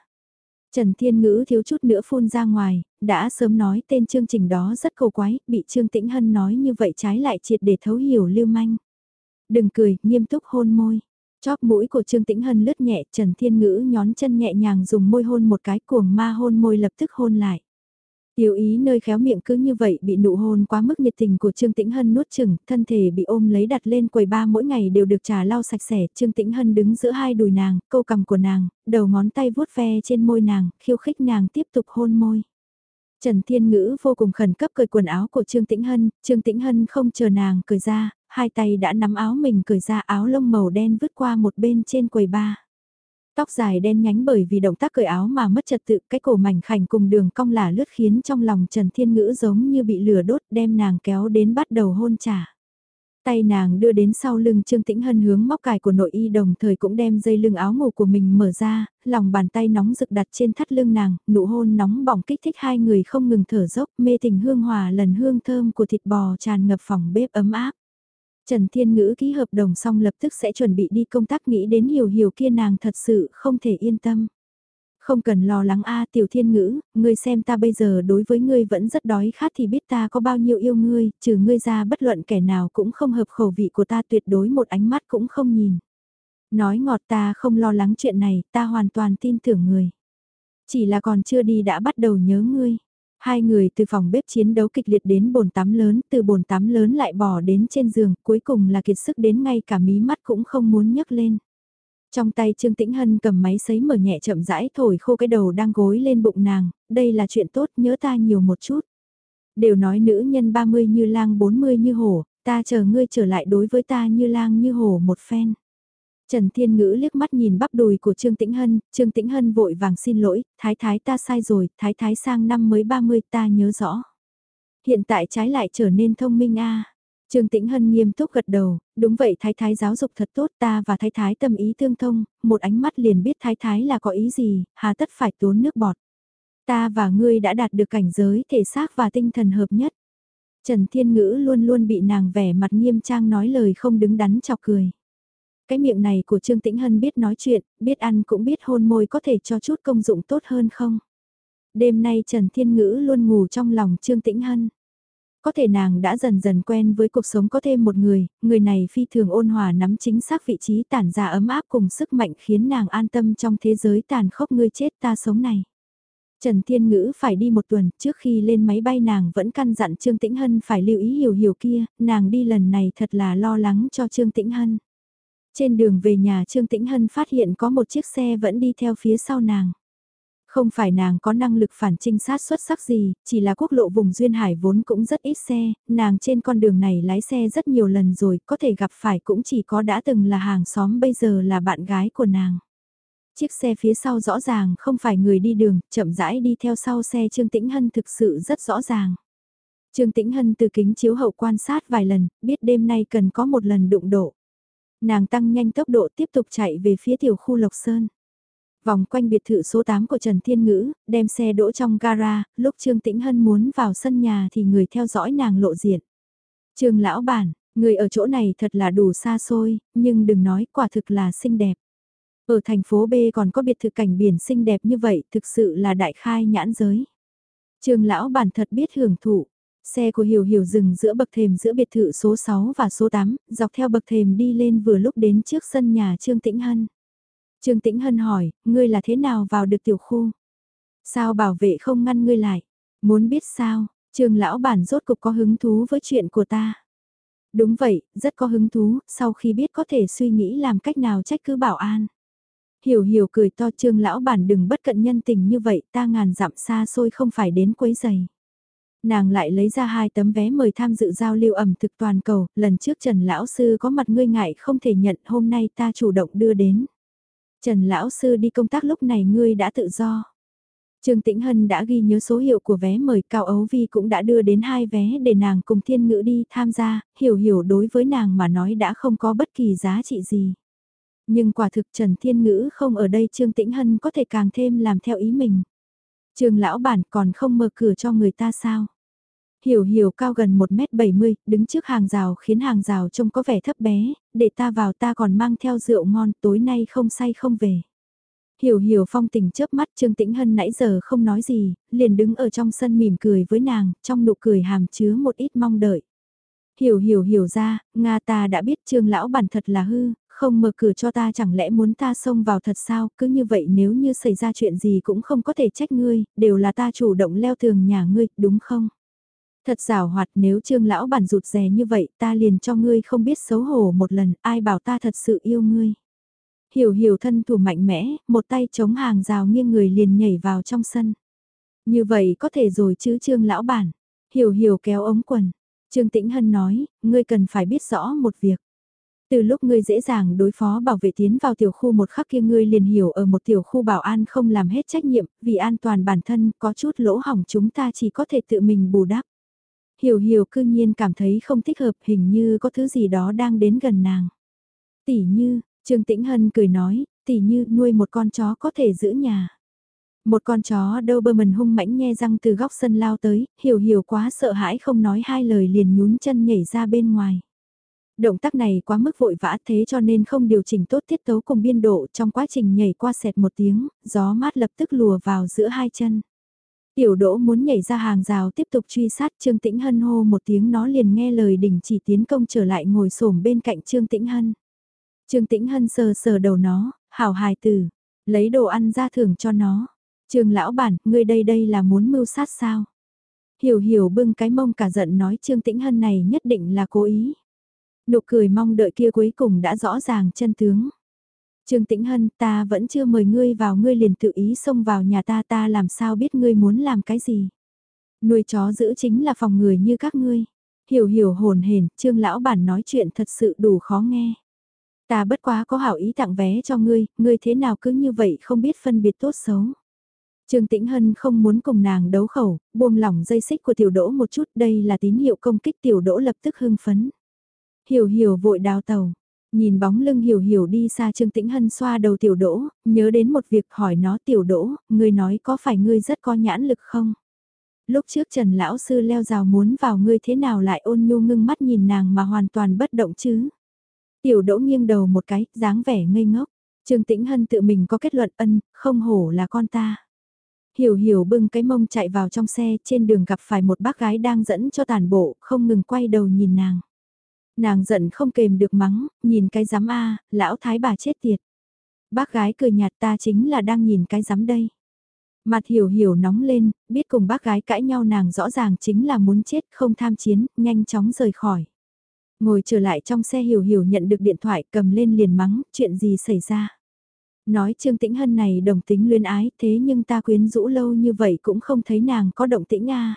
Trần Thiên Ngữ thiếu chút nữa phun ra ngoài, đã sớm nói tên chương trình đó rất cầu quái, bị Trương Tĩnh Hân nói như vậy trái lại triệt để thấu hiểu lưu manh. Đừng cười, nghiêm túc hôn môi. Chóp mũi của Trương Tĩnh Hân lướt nhẹ, Trần Thiên Ngữ nhón chân nhẹ nhàng dùng môi hôn một cái cuồng ma hôn môi lập tức hôn lại. Tiểu ý nơi khéo miệng cứ như vậy bị nụ hôn quá mức nhiệt tình của Trương Tĩnh Hân nuốt chừng, thân thể bị ôm lấy đặt lên quầy ba mỗi ngày đều được trà lau sạch sẽ, Trương Tĩnh Hân đứng giữa hai đùi nàng, câu cầm của nàng, đầu ngón tay vuốt ve trên môi nàng, khiêu khích nàng tiếp tục hôn môi. Trần Thiên Ngữ vô cùng khẩn cấp cởi quần áo của Trương Tĩnh Hân, Trương Tĩnh Hân không chờ nàng cởi ra, hai tay đã nắm áo mình cởi ra áo lông màu đen vứt qua một bên trên quầy ba. Tóc dài đen nhánh bởi vì động tác cởi áo mà mất trật tự, cái cổ mảnh khảnh cùng đường cong là lướt khiến trong lòng Trần Thiên Ngữ giống như bị lửa đốt đem nàng kéo đến bắt đầu hôn trả. Tay nàng đưa đến sau lưng Trương Tĩnh Hân hướng móc cài của nội y đồng thời cũng đem dây lưng áo ngủ của mình mở ra, lòng bàn tay nóng rực đặt trên thắt lưng nàng, nụ hôn nóng bỏng kích thích hai người không ngừng thở dốc, mê tình hương hòa lần hương thơm của thịt bò tràn ngập phòng bếp ấm áp. Trần Thiên Ngữ ký hợp đồng xong lập tức sẽ chuẩn bị đi công tác nghĩ đến hiểu hiểu kia nàng thật sự không thể yên tâm. Không cần lo lắng a tiểu thiên ngữ, ngươi xem ta bây giờ đối với ngươi vẫn rất đói khát thì biết ta có bao nhiêu yêu ngươi, trừ ngươi ra bất luận kẻ nào cũng không hợp khẩu vị của ta tuyệt đối một ánh mắt cũng không nhìn. Nói ngọt ta không lo lắng chuyện này, ta hoàn toàn tin tưởng người. Chỉ là còn chưa đi đã bắt đầu nhớ ngươi. Hai người từ phòng bếp chiến đấu kịch liệt đến bồn tắm lớn, từ bồn tắm lớn lại bỏ đến trên giường, cuối cùng là kiệt sức đến ngay cả mí mắt cũng không muốn nhấc lên. Trong tay Trương Tĩnh Hân cầm máy sấy mở nhẹ chậm rãi thổi khô cái đầu đang gối lên bụng nàng, đây là chuyện tốt nhớ ta nhiều một chút. Đều nói nữ nhân 30 như lang 40 như hổ, ta chờ ngươi trở lại đối với ta như lang như hổ một phen. Trần Thiên Ngữ liếc mắt nhìn bắp đùi của Trương Tĩnh Hân, Trương Tĩnh Hân vội vàng xin lỗi, thái thái ta sai rồi, thái thái sang năm mới 30 ta nhớ rõ. Hiện tại trái lại trở nên thông minh a. Trương Tĩnh Hân nghiêm túc gật đầu, đúng vậy thái thái giáo dục thật tốt ta và thái thái tâm ý tương thông, một ánh mắt liền biết thái thái là có ý gì, hà tất phải tốn nước bọt. Ta và ngươi đã đạt được cảnh giới thể xác và tinh thần hợp nhất. Trần Thiên Ngữ luôn luôn bị nàng vẻ mặt nghiêm trang nói lời không đứng đắn chọc cười. Cái miệng này của Trương Tĩnh Hân biết nói chuyện, biết ăn cũng biết hôn môi có thể cho chút công dụng tốt hơn không? Đêm nay Trần Thiên Ngữ luôn ngủ trong lòng Trương Tĩnh Hân. Có thể nàng đã dần dần quen với cuộc sống có thêm một người, người này phi thường ôn hòa nắm chính xác vị trí tản ra ấm áp cùng sức mạnh khiến nàng an tâm trong thế giới tàn khốc ngươi chết ta sống này. Trần Thiên Ngữ phải đi một tuần, trước khi lên máy bay nàng vẫn căn dặn Trương Tĩnh Hân phải lưu ý hiểu hiểu kia, nàng đi lần này thật là lo lắng cho Trương Tĩnh Hân. Trên đường về nhà Trương Tĩnh Hân phát hiện có một chiếc xe vẫn đi theo phía sau nàng. Không phải nàng có năng lực phản trinh sát xuất sắc gì, chỉ là quốc lộ vùng Duyên Hải vốn cũng rất ít xe, nàng trên con đường này lái xe rất nhiều lần rồi, có thể gặp phải cũng chỉ có đã từng là hàng xóm bây giờ là bạn gái của nàng. Chiếc xe phía sau rõ ràng không phải người đi đường, chậm rãi đi theo sau xe Trương Tĩnh Hân thực sự rất rõ ràng. Trương Tĩnh Hân từ kính chiếu hậu quan sát vài lần, biết đêm nay cần có một lần đụng độ. Nàng tăng nhanh tốc độ tiếp tục chạy về phía tiểu khu Lộc Sơn. Vòng quanh biệt thự số 8 của Trần Thiên Ngữ, đem xe đỗ trong gara, lúc Trương Tĩnh Hân muốn vào sân nhà thì người theo dõi nàng lộ diện. Trương lão bản, người ở chỗ này thật là đủ xa xôi, nhưng đừng nói quả thực là xinh đẹp. Ở thành phố B còn có biệt thự cảnh biển xinh đẹp như vậy, thực sự là đại khai nhãn giới. Trương lão bản thật biết hưởng thụ. Xe của Hiểu Hiểu dừng giữa bậc thềm giữa biệt thự số 6 và số 8, dọc theo bậc thềm đi lên vừa lúc đến trước sân nhà Trương Tĩnh Hân. Trương Tĩnh Hân hỏi, ngươi là thế nào vào được tiểu khu? Sao bảo vệ không ngăn ngươi lại? Muốn biết sao, Trương lão bản rốt cục có hứng thú với chuyện của ta. Đúng vậy, rất có hứng thú, sau khi biết có thể suy nghĩ làm cách nào trách cứ bảo an. Hiểu hiểu cười to trương lão bản đừng bất cận nhân tình như vậy ta ngàn dặm xa xôi không phải đến quấy giày. Nàng lại lấy ra hai tấm vé mời tham dự giao lưu ẩm thực toàn cầu, lần trước Trần Lão Sư có mặt ngươi ngại không thể nhận hôm nay ta chủ động đưa đến. Trần Lão Sư đi công tác lúc này ngươi đã tự do. Trương Tĩnh Hân đã ghi nhớ số hiệu của vé mời Cao Ấu Vi cũng đã đưa đến hai vé để nàng cùng thiên ngữ đi tham gia, hiểu hiểu đối với nàng mà nói đã không có bất kỳ giá trị gì. Nhưng quả thực Trần Thiên Ngữ không ở đây Trương Tĩnh Hân có thể càng thêm làm theo ý mình. Trương lão bản còn không mở cửa cho người ta sao? Hiểu hiểu cao gần 1m70, đứng trước hàng rào khiến hàng rào trông có vẻ thấp bé, để ta vào ta còn mang theo rượu ngon tối nay không say không về. Hiểu hiểu phong tình chớp mắt Trương Tĩnh Hân nãy giờ không nói gì, liền đứng ở trong sân mỉm cười với nàng, trong nụ cười hàm chứa một ít mong đợi. Hiểu hiểu hiểu ra, Nga ta đã biết Trương lão bản thật là hư, không mở cửa cho ta chẳng lẽ muốn ta xông vào thật sao, cứ như vậy nếu như xảy ra chuyện gì cũng không có thể trách ngươi, đều là ta chủ động leo tường nhà ngươi, đúng không? Thật rào hoạt nếu trương lão bản rụt rè như vậy ta liền cho ngươi không biết xấu hổ một lần, ai bảo ta thật sự yêu ngươi. Hiểu hiểu thân thủ mạnh mẽ, một tay chống hàng rào nghiêng người liền nhảy vào trong sân. Như vậy có thể rồi chứ trương lão bản. Hiểu hiểu kéo ống quần. Trương Tĩnh Hân nói, ngươi cần phải biết rõ một việc. Từ lúc ngươi dễ dàng đối phó bảo vệ tiến vào tiểu khu một khắc kia ngươi liền hiểu ở một tiểu khu bảo an không làm hết trách nhiệm, vì an toàn bản thân có chút lỗ hỏng chúng ta chỉ có thể tự mình bù đắp. Hiểu hiểu cư nhiên cảm thấy không thích hợp hình như có thứ gì đó đang đến gần nàng. Tỷ như, Trương Tĩnh Hân cười nói, tỷ như nuôi một con chó có thể giữ nhà. Một con chó Doberman hung mãnh nghe răng từ góc sân lao tới, hiểu hiểu quá sợ hãi không nói hai lời liền nhún chân nhảy ra bên ngoài. Động tác này quá mức vội vã thế cho nên không điều chỉnh tốt tiết tấu cùng biên độ trong quá trình nhảy qua sẹt một tiếng, gió mát lập tức lùa vào giữa hai chân. Tiểu đỗ muốn nhảy ra hàng rào tiếp tục truy sát Trương Tĩnh Hân hô một tiếng nó liền nghe lời đình chỉ tiến công trở lại ngồi xổm bên cạnh Trương Tĩnh Hân. Trương Tĩnh Hân sờ sờ đầu nó, hảo hài tử, lấy đồ ăn ra thưởng cho nó. Trương lão bản, ngươi đây đây là muốn mưu sát sao? Hiểu hiểu bưng cái mông cả giận nói Trương Tĩnh Hân này nhất định là cố ý. Nụ cười mong đợi kia cuối cùng đã rõ ràng chân tướng. Trương Tĩnh Hân, ta vẫn chưa mời ngươi vào ngươi liền tự ý xông vào nhà ta ta làm sao biết ngươi muốn làm cái gì. Nuôi chó giữ chính là phòng người như các ngươi. Hiểu hiểu hồn hển, Trương Lão Bản nói chuyện thật sự đủ khó nghe. Ta bất quá có hảo ý tặng vé cho ngươi, ngươi thế nào cứ như vậy không biết phân biệt tốt xấu. Trương Tĩnh Hân không muốn cùng nàng đấu khẩu, buông lỏng dây xích của tiểu đỗ một chút, đây là tín hiệu công kích tiểu đỗ lập tức hưng phấn. Hiểu hiểu vội đào tàu, nhìn bóng lưng hiểu hiểu đi xa Trương Tĩnh Hân xoa đầu tiểu đỗ, nhớ đến một việc hỏi nó tiểu đỗ, ngươi nói có phải ngươi rất có nhãn lực không? Lúc trước Trần Lão Sư leo rào muốn vào ngươi thế nào lại ôn nhu ngưng mắt nhìn nàng mà hoàn toàn bất động chứ? Tiểu đỗ nghiêng đầu một cái, dáng vẻ ngây ngốc. Trương Tĩnh Hân tự mình có kết luận ân, không hổ là con ta. Hiểu hiểu bưng cái mông chạy vào trong xe, trên đường gặp phải một bác gái đang dẫn cho tàn bộ, không ngừng quay đầu nhìn nàng. Nàng giận không kềm được mắng, nhìn cái giám A, lão thái bà chết tiệt. Bác gái cười nhạt ta chính là đang nhìn cái giám đây. Mặt hiểu hiểu nóng lên, biết cùng bác gái cãi nhau nàng rõ ràng chính là muốn chết không tham chiến, nhanh chóng rời khỏi. Ngồi trở lại trong xe hiểu hiểu nhận được điện thoại cầm lên liền mắng, chuyện gì xảy ra. Nói Trương Tĩnh Hân này đồng tính luyên ái thế nhưng ta quyến rũ lâu như vậy cũng không thấy nàng có động tĩnh a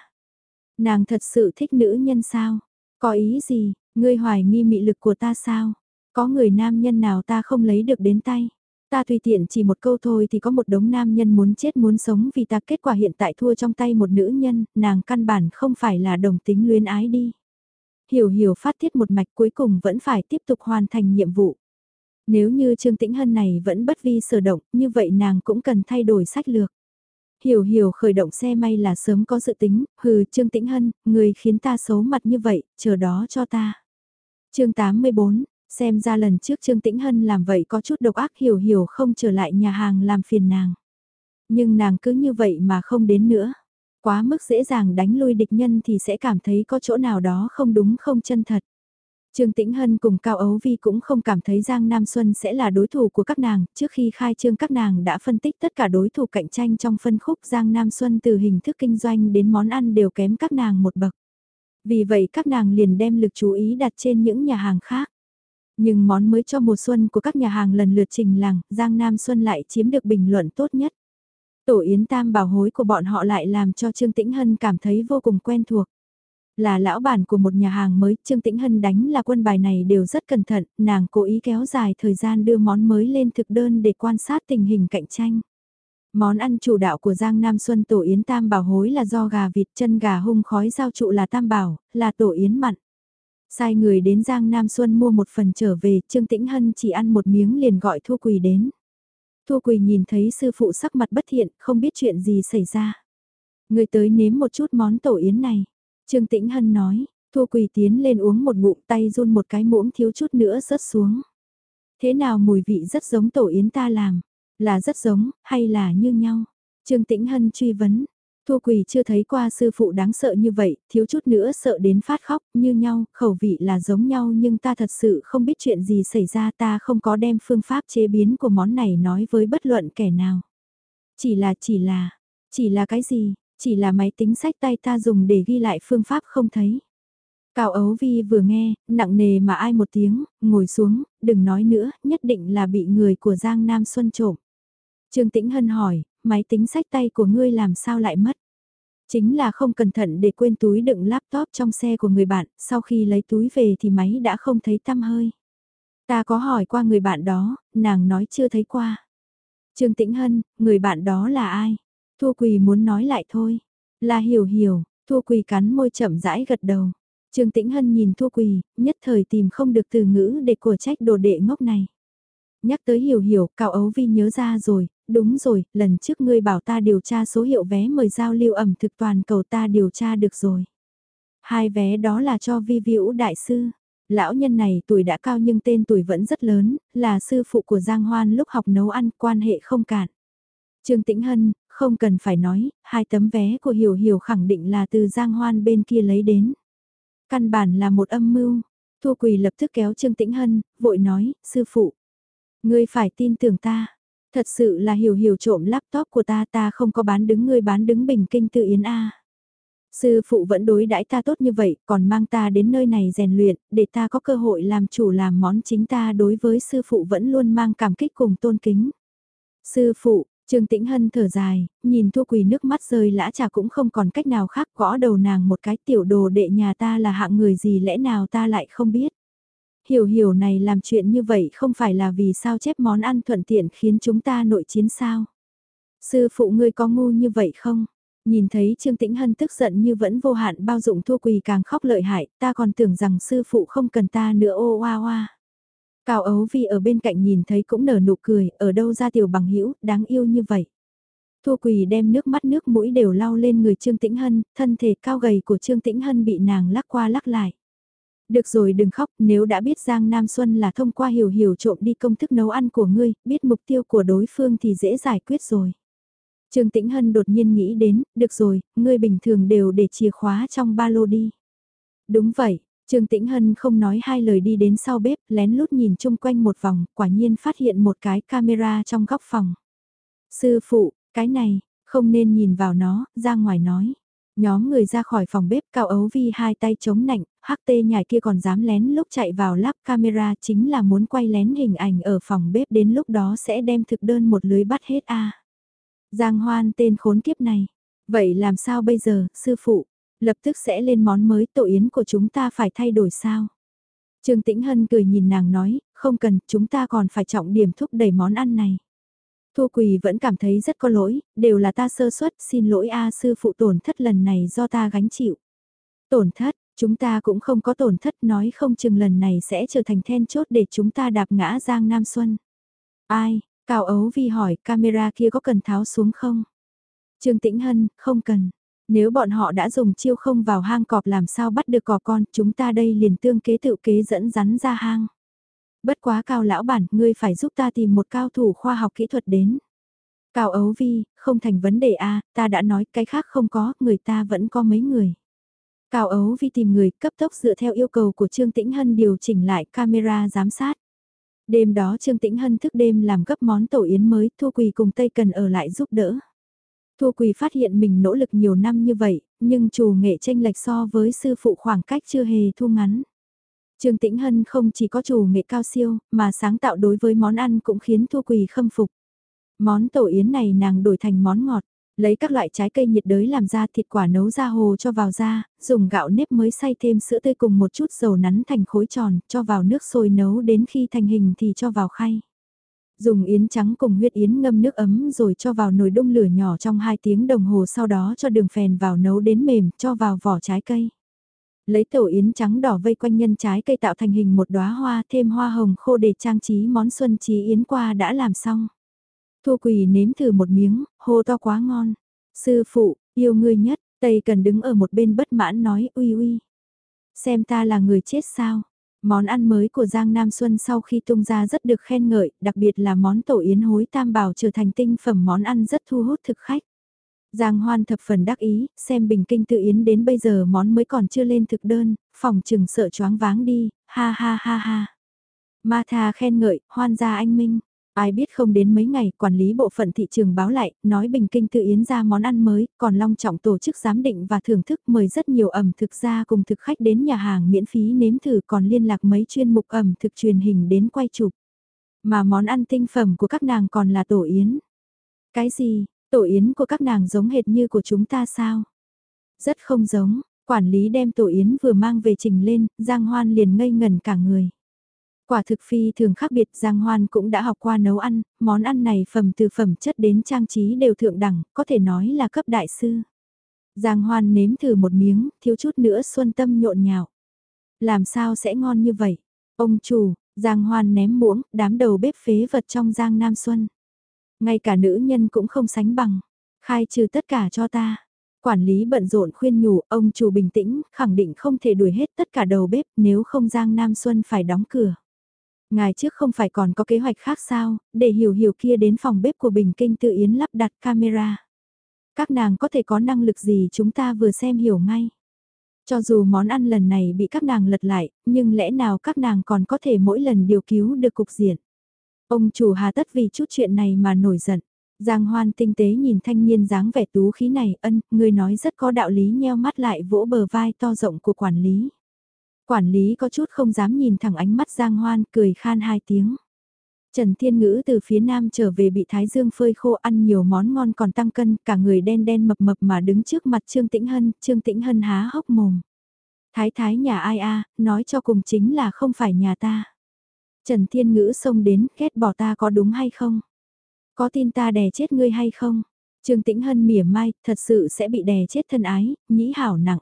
Nàng thật sự thích nữ nhân sao? Có ý gì? Ngươi hoài nghi mị lực của ta sao? Có người nam nhân nào ta không lấy được đến tay? Ta tùy tiện chỉ một câu thôi thì có một đống nam nhân muốn chết muốn sống vì ta kết quả hiện tại thua trong tay một nữ nhân, nàng căn bản không phải là đồng tính luyến ái đi. Hiểu hiểu phát thiết một mạch cuối cùng vẫn phải tiếp tục hoàn thành nhiệm vụ. Nếu như Trương Tĩnh Hân này vẫn bất vi sở động, như vậy nàng cũng cần thay đổi sách lược. Hiểu hiểu khởi động xe may là sớm có dự tính, hừ Trương Tĩnh Hân, người khiến ta xấu mặt như vậy, chờ đó cho ta chương 84, xem ra lần trước Trương Tĩnh Hân làm vậy có chút độc ác hiểu hiểu không trở lại nhà hàng làm phiền nàng. Nhưng nàng cứ như vậy mà không đến nữa. Quá mức dễ dàng đánh lui địch nhân thì sẽ cảm thấy có chỗ nào đó không đúng không chân thật. Trương Tĩnh Hân cùng Cao Ấu Vi cũng không cảm thấy Giang Nam Xuân sẽ là đối thủ của các nàng, trước khi khai trương các nàng đã phân tích tất cả đối thủ cạnh tranh trong phân khúc Giang Nam Xuân từ hình thức kinh doanh đến món ăn đều kém các nàng một bậc. Vì vậy các nàng liền đem lực chú ý đặt trên những nhà hàng khác. Nhưng món mới cho mùa xuân của các nhà hàng lần lượt trình làng, Giang Nam Xuân lại chiếm được bình luận tốt nhất. Tổ yến tam bảo hối của bọn họ lại làm cho Trương Tĩnh Hân cảm thấy vô cùng quen thuộc. Là lão bản của một nhà hàng mới, Trương Tĩnh Hân đánh là quân bài này đều rất cẩn thận, nàng cố ý kéo dài thời gian đưa món mới lên thực đơn để quan sát tình hình cạnh tranh. Món ăn chủ đạo của Giang Nam Xuân tổ yến tam bảo hối là do gà vịt chân gà hung khói giao trụ là tam bảo, là tổ yến mặn. Sai người đến Giang Nam Xuân mua một phần trở về, Trương Tĩnh Hân chỉ ăn một miếng liền gọi Thu Quỳ đến. Thu Quỳ nhìn thấy sư phụ sắc mặt bất thiện, không biết chuyện gì xảy ra. Người tới nếm một chút món tổ yến này. Trương Tĩnh Hân nói, Thu Quỳ tiến lên uống một ngụm tay run một cái muỗng thiếu chút nữa rớt xuống. Thế nào mùi vị rất giống tổ yến ta làm, là rất giống, hay là như nhau? Trương Tĩnh Hân truy vấn, Thu Quỳ chưa thấy qua sư phụ đáng sợ như vậy, thiếu chút nữa sợ đến phát khóc, như nhau, khẩu vị là giống nhau nhưng ta thật sự không biết chuyện gì xảy ra ta không có đem phương pháp chế biến của món này nói với bất luận kẻ nào. Chỉ là chỉ là, chỉ là cái gì, chỉ là máy tính sách tay ta dùng để ghi lại phương pháp không thấy. Cao Ấu Vi vừa nghe, nặng nề mà ai một tiếng, ngồi xuống, đừng nói nữa, nhất định là bị người của Giang Nam Xuân trộm. Trương Tĩnh Hân hỏi, máy tính sách tay của ngươi làm sao lại mất? Chính là không cẩn thận để quên túi đựng laptop trong xe của người bạn, sau khi lấy túi về thì máy đã không thấy tăm hơi. Ta có hỏi qua người bạn đó, nàng nói chưa thấy qua. Trương Tĩnh Hân, người bạn đó là ai? Thu Quỳ muốn nói lại thôi. Là hiểu hiểu, Thu Quỳ cắn môi chậm rãi gật đầu. Trương Tĩnh Hân nhìn Thu Quỳ, nhất thời tìm không được từ ngữ để của trách đồ đệ ngốc này. Nhắc tới hiểu hiểu, Cao Ấu Vi nhớ ra rồi, đúng rồi, lần trước ngươi bảo ta điều tra số hiệu vé mời giao lưu ẩm thực toàn cầu ta điều tra được rồi. Hai vé đó là cho Vi viễu Đại Sư. Lão nhân này tuổi đã cao nhưng tên tuổi vẫn rất lớn, là sư phụ của Giang Hoan lúc học nấu ăn quan hệ không cạn. Trương Tĩnh Hân, không cần phải nói, hai tấm vé của Hiểu Hiểu khẳng định là từ Giang Hoan bên kia lấy đến. Căn bản là một âm mưu. Thu Quỳ lập tức kéo Trương Tĩnh Hân, vội nói, sư phụ. Ngươi phải tin tưởng ta. Thật sự là Hiểu Hiểu trộm laptop của ta ta không có bán đứng ngươi bán đứng bình kinh tự yến A. Sư phụ vẫn đối đãi ta tốt như vậy, còn mang ta đến nơi này rèn luyện, để ta có cơ hội làm chủ làm món chính ta đối với sư phụ vẫn luôn mang cảm kích cùng tôn kính. Sư phụ, Trương Tĩnh Hân thở dài, nhìn Thu Quỳ nước mắt rơi lã trà cũng không còn cách nào khác gõ đầu nàng một cái tiểu đồ đệ nhà ta là hạng người gì lẽ nào ta lại không biết hiểu hiểu này làm chuyện như vậy không phải là vì sao chép món ăn thuận tiện khiến chúng ta nội chiến sao. Sư phụ ngươi có ngu như vậy không? Nhìn thấy Trương Tĩnh Hân tức giận như vẫn vô hạn bao dụng thua quỳ càng khóc lợi hại, ta còn tưởng rằng sư phụ không cần ta nữa ô oa oa. Cao ấu vi ở bên cạnh nhìn thấy cũng nở nụ cười, ở đâu ra tiểu bằng hữu đáng yêu như vậy. Thua quỳ đem nước mắt nước mũi đều lau lên người Trương Tĩnh Hân, thân thể cao gầy của Trương Tĩnh Hân bị nàng lắc qua lắc lại. Được rồi đừng khóc, nếu đã biết Giang Nam Xuân là thông qua hiểu hiểu trộm đi công thức nấu ăn của ngươi, biết mục tiêu của đối phương thì dễ giải quyết rồi. Trương Tĩnh Hân đột nhiên nghĩ đến, được rồi, ngươi bình thường đều để chìa khóa trong ba lô đi. Đúng vậy, Trương Tĩnh Hân không nói hai lời đi đến sau bếp, lén lút nhìn chung quanh một vòng, quả nhiên phát hiện một cái camera trong góc phòng. Sư phụ, cái này, không nên nhìn vào nó, ra ngoài nói. Nhóm người ra khỏi phòng bếp cao ấu vi hai tay chống nạnh, hắc tê nhảy kia còn dám lén lúc chạy vào lắp camera chính là muốn quay lén hình ảnh ở phòng bếp đến lúc đó sẽ đem thực đơn một lưới bắt hết a Giang hoan tên khốn kiếp này. Vậy làm sao bây giờ, sư phụ? Lập tức sẽ lên món mới tổ yến của chúng ta phải thay đổi sao? Trương Tĩnh Hân cười nhìn nàng nói, không cần, chúng ta còn phải trọng điểm thúc đẩy món ăn này. Thu Quỳ vẫn cảm thấy rất có lỗi, đều là ta sơ suất, xin lỗi A sư phụ tổn thất lần này do ta gánh chịu. Tổn thất, chúng ta cũng không có tổn thất nói không chừng lần này sẽ trở thành then chốt để chúng ta đạp ngã Giang Nam Xuân. Ai, Cao Ấu Vi hỏi camera kia có cần tháo xuống không? Trương Tĩnh Hân, không cần. Nếu bọn họ đã dùng chiêu không vào hang cọp làm sao bắt được cọp con, chúng ta đây liền tương kế tự kế dẫn rắn ra hang. Bất quá cao lão bản, ngươi phải giúp ta tìm một cao thủ khoa học kỹ thuật đến. Cao ấu vi, không thành vấn đề a ta đã nói cái khác không có, người ta vẫn có mấy người. Cao ấu vi tìm người cấp tốc dựa theo yêu cầu của Trương Tĩnh Hân điều chỉnh lại camera giám sát. Đêm đó Trương Tĩnh Hân thức đêm làm gấp món tổ yến mới, Thu Quỳ cùng Tây Cần ở lại giúp đỡ. Thu Quỳ phát hiện mình nỗ lực nhiều năm như vậy, nhưng chủ nghệ tranh lệch so với sư phụ khoảng cách chưa hề thu ngắn. Trương Tĩnh Hân không chỉ có chủ nghệ cao siêu, mà sáng tạo đối với món ăn cũng khiến Thu Quỳ khâm phục. Món tổ yến này nàng đổi thành món ngọt, lấy các loại trái cây nhiệt đới làm ra thịt quả nấu ra hồ cho vào ra, dùng gạo nếp mới xay thêm sữa tươi cùng một chút dầu nắn thành khối tròn, cho vào nước sôi nấu đến khi thành hình thì cho vào khay. Dùng yến trắng cùng huyết yến ngâm nước ấm rồi cho vào nồi đung lửa nhỏ trong 2 tiếng đồng hồ sau đó cho đường phèn vào nấu đến mềm, cho vào vỏ trái cây. Lấy tổ yến trắng đỏ vây quanh nhân trái cây tạo thành hình một đóa hoa thêm hoa hồng khô để trang trí món xuân trí yến qua đã làm xong. Thu quỳ nếm thử một miếng, hô to quá ngon. Sư phụ, yêu ngươi nhất, Tây cần đứng ở một bên bất mãn nói uy uy. Xem ta là người chết sao. Món ăn mới của Giang Nam Xuân sau khi tung ra rất được khen ngợi, đặc biệt là món tổ yến hối tam bảo trở thành tinh phẩm món ăn rất thu hút thực khách. Giang Hoan thập phần đắc ý, xem bình kinh tự yến đến bây giờ món mới còn chưa lên thực đơn, phòng chừng sợ choáng váng đi, ha ha ha ha. Ma Tha khen ngợi, hoan gia anh Minh. Ai biết không đến mấy ngày, quản lý bộ phận thị trường báo lại, nói Bình Kinh tự yến ra món ăn mới, còn long trọng tổ chức giám định và thưởng thức mời rất nhiều ẩm thực ra cùng thực khách đến nhà hàng miễn phí nếm thử còn liên lạc mấy chuyên mục ẩm thực truyền hình đến quay chụp. Mà món ăn tinh phẩm của các nàng còn là tổ yến. Cái gì, tổ yến của các nàng giống hệt như của chúng ta sao? Rất không giống, quản lý đem tổ yến vừa mang về trình lên, Giang Hoan liền ngây ngần cả người. Quả thực phi thường khác biệt Giang Hoan cũng đã học qua nấu ăn, món ăn này phẩm từ phẩm chất đến trang trí đều thượng đẳng, có thể nói là cấp đại sư. Giang Hoan nếm thử một miếng, thiếu chút nữa xuân tâm nhộn nhạo. Làm sao sẽ ngon như vậy? Ông chủ, Giang Hoan ném muỗng, đám đầu bếp phế vật trong Giang Nam Xuân. Ngay cả nữ nhân cũng không sánh bằng. Khai trừ tất cả cho ta. Quản lý bận rộn khuyên nhủ ông chủ bình tĩnh, khẳng định không thể đuổi hết tất cả đầu bếp nếu không Giang Nam Xuân phải đóng cửa. Ngài trước không phải còn có kế hoạch khác sao, để hiểu hiểu kia đến phòng bếp của Bình Kinh tự yến lắp đặt camera. Các nàng có thể có năng lực gì chúng ta vừa xem hiểu ngay. Cho dù món ăn lần này bị các nàng lật lại, nhưng lẽ nào các nàng còn có thể mỗi lần điều cứu được cục diện. Ông chủ hà tất vì chút chuyện này mà nổi giận. Giang hoan tinh tế nhìn thanh niên dáng vẻ tú khí này ân, người nói rất có đạo lý nheo mắt lại vỗ bờ vai to rộng của quản lý. Quản lý có chút không dám nhìn thẳng ánh mắt Giang Hoan cười khan hai tiếng. Trần Thiên Ngữ từ phía nam trở về bị Thái Dương phơi khô ăn nhiều món ngon còn tăng cân, cả người đen đen mập mập mà đứng trước mặt Trương Tĩnh Hân, Trương Tĩnh Hân há hốc mồm. Thái thái nhà ai a nói cho cùng chính là không phải nhà ta. Trần Thiên Ngữ xông đến, ghét bỏ ta có đúng hay không? Có tin ta đè chết ngươi hay không? Trương Tĩnh Hân mỉa mai, thật sự sẽ bị đè chết thân ái, nhĩ hảo nặng.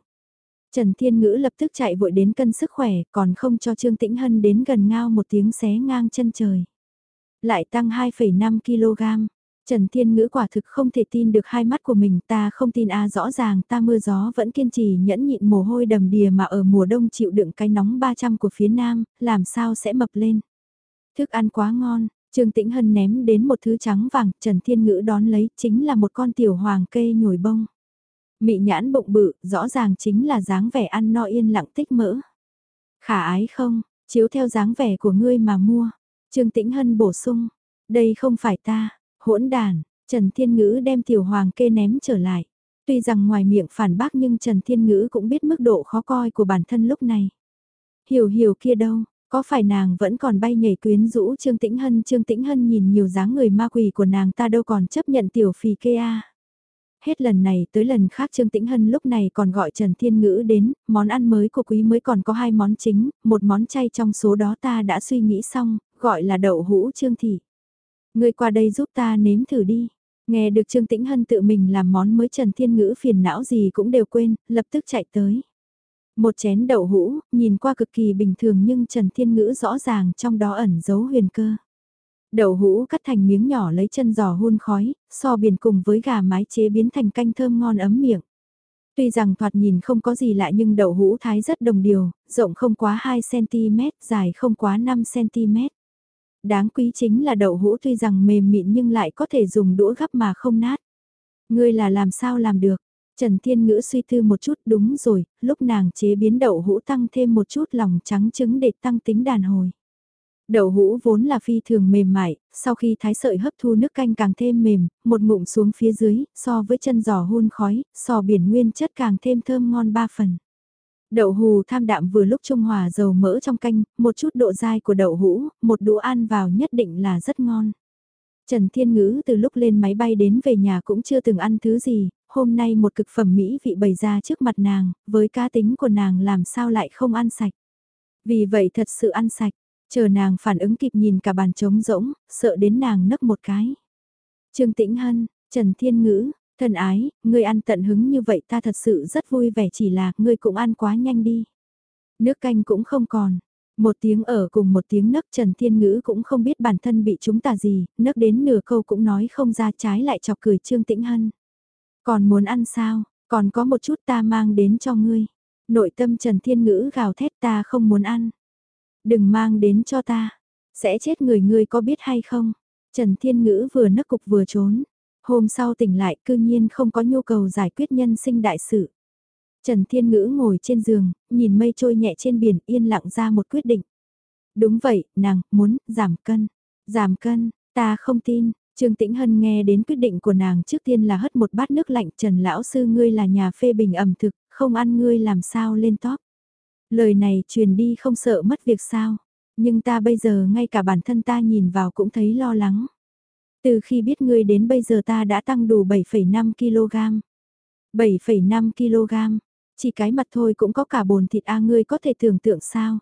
Trần Thiên Ngữ lập tức chạy vội đến cân sức khỏe, còn không cho Trương Tĩnh Hân đến gần ngao một tiếng xé ngang chân trời. Lại tăng 2,5 kg. Trần Thiên Ngữ quả thực không thể tin được hai mắt của mình, ta không tin a rõ ràng ta mưa gió vẫn kiên trì nhẫn nhịn mồ hôi đầm đìa mà ở mùa đông chịu đựng cái nóng 300 của phía nam, làm sao sẽ mập lên. Thức ăn quá ngon, Trương Tĩnh Hân ném đến một thứ trắng vàng, Trần Thiên Ngữ đón lấy chính là một con tiểu hoàng kê nhồi bông. Mị nhãn bụng bự, rõ ràng chính là dáng vẻ ăn no yên lặng tích mỡ. Khả ái không, chiếu theo dáng vẻ của ngươi mà mua. Trương Tĩnh Hân bổ sung, đây không phải ta, hỗn đàn, Trần Thiên Ngữ đem tiểu hoàng kê ném trở lại. Tuy rằng ngoài miệng phản bác nhưng Trần Thiên Ngữ cũng biết mức độ khó coi của bản thân lúc này. Hiểu hiểu kia đâu, có phải nàng vẫn còn bay nhảy quyến rũ Trương Tĩnh Hân Trương Tĩnh Hân nhìn nhiều dáng người ma quỷ của nàng ta đâu còn chấp nhận tiểu phì kê a Hết lần này tới lần khác Trương Tĩnh Hân lúc này còn gọi Trần Thiên Ngữ đến, món ăn mới của quý mới còn có hai món chính, một món chay trong số đó ta đã suy nghĩ xong, gọi là đậu hũ Trương Thị. Người qua đây giúp ta nếm thử đi. Nghe được Trương Tĩnh Hân tự mình làm món mới Trần Thiên Ngữ phiền não gì cũng đều quên, lập tức chạy tới. Một chén đậu hũ, nhìn qua cực kỳ bình thường nhưng Trần Thiên Ngữ rõ ràng trong đó ẩn giấu huyền cơ. Đậu hũ cắt thành miếng nhỏ lấy chân giò hun khói, so biển cùng với gà mái chế biến thành canh thơm ngon ấm miệng. Tuy rằng thoạt nhìn không có gì lạ nhưng đậu hũ thái rất đồng điều, rộng không quá 2cm, dài không quá 5cm. Đáng quý chính là đậu hũ tuy rằng mềm mịn nhưng lại có thể dùng đũa gắp mà không nát. Ngươi là làm sao làm được? Trần Thiên Ngữ suy tư một chút đúng rồi, lúc nàng chế biến đậu hũ tăng thêm một chút lòng trắng trứng để tăng tính đàn hồi. Đậu hũ vốn là phi thường mềm mại, sau khi thái sợi hấp thu nước canh càng thêm mềm, một ngụm xuống phía dưới, so với chân giò hun khói, so biển nguyên chất càng thêm thơm ngon ba phần. Đậu hù tham đạm vừa lúc trung hòa dầu mỡ trong canh, một chút độ dai của đậu hũ, một đũa ăn vào nhất định là rất ngon. Trần Thiên Ngữ từ lúc lên máy bay đến về nhà cũng chưa từng ăn thứ gì, hôm nay một cực phẩm mỹ vị bày ra trước mặt nàng, với cá tính của nàng làm sao lại không ăn sạch. Vì vậy thật sự ăn sạch, chờ nàng phản ứng kịp nhìn cả bàn trống rỗng, sợ đến nàng nấc một cái. Trương Tĩnh Hân, Trần Thiên Ngữ, thân ái, ngươi ăn tận hứng như vậy ta thật sự rất vui vẻ chỉ là ngươi cũng ăn quá nhanh đi. Nước canh cũng không còn. Một tiếng ở cùng một tiếng nấc Trần Thiên Ngữ cũng không biết bản thân bị chúng ta gì, nấc đến nửa câu cũng nói không ra trái lại chọc cười Trương Tĩnh Hân. Còn muốn ăn sao, còn có một chút ta mang đến cho ngươi. Nội tâm Trần Thiên Ngữ gào thét ta không muốn ăn. Đừng mang đến cho ta, sẽ chết người ngươi có biết hay không? Trần Thiên Ngữ vừa nấc cục vừa trốn. Hôm sau tỉnh lại cư nhiên không có nhu cầu giải quyết nhân sinh đại sự. Trần Thiên Ngữ ngồi trên giường, nhìn mây trôi nhẹ trên biển yên lặng ra một quyết định. Đúng vậy, nàng, muốn, giảm cân. Giảm cân, ta không tin, Trương Tĩnh Hân nghe đến quyết định của nàng trước tiên là hất một bát nước lạnh Trần Lão Sư ngươi là nhà phê bình ẩm thực, không ăn ngươi làm sao lên top. Lời này truyền đi không sợ mất việc sao, nhưng ta bây giờ ngay cả bản thân ta nhìn vào cũng thấy lo lắng. Từ khi biết ngươi đến bây giờ ta đã tăng đủ 7,5 kg. 7,5 kg, chỉ cái mặt thôi cũng có cả bồn thịt a ngươi có thể tưởng tượng sao.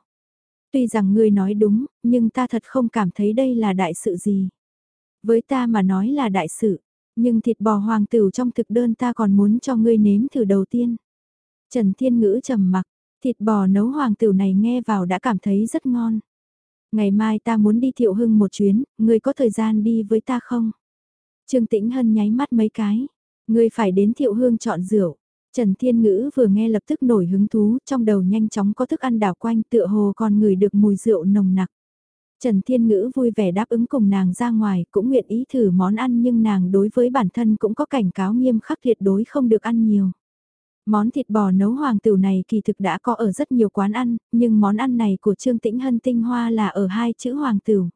Tuy rằng ngươi nói đúng, nhưng ta thật không cảm thấy đây là đại sự gì. Với ta mà nói là đại sự, nhưng thịt bò hoàng tử trong thực đơn ta còn muốn cho ngươi nếm thử đầu tiên. Trần Thiên Ngữ trầm mặc, thịt bò nấu hoàng tử này nghe vào đã cảm thấy rất ngon. Ngày mai ta muốn đi thiệu hưng một chuyến, ngươi có thời gian đi với ta không? Trương Tĩnh Hân nháy mắt mấy cái, ngươi phải đến thiệu hương chọn rượu. Trần Thiên Ngữ vừa nghe lập tức nổi hứng thú, trong đầu nhanh chóng có thức ăn đảo quanh tựa hồ còn ngửi được mùi rượu nồng nặc. Trần Thiên Ngữ vui vẻ đáp ứng cùng nàng ra ngoài, cũng nguyện ý thử món ăn nhưng nàng đối với bản thân cũng có cảnh cáo nghiêm khắc tuyệt đối không được ăn nhiều. Món thịt bò nấu hoàng tửu này kỳ thực đã có ở rất nhiều quán ăn, nhưng món ăn này của Trương Tĩnh Hân tinh hoa là ở hai chữ hoàng tửu.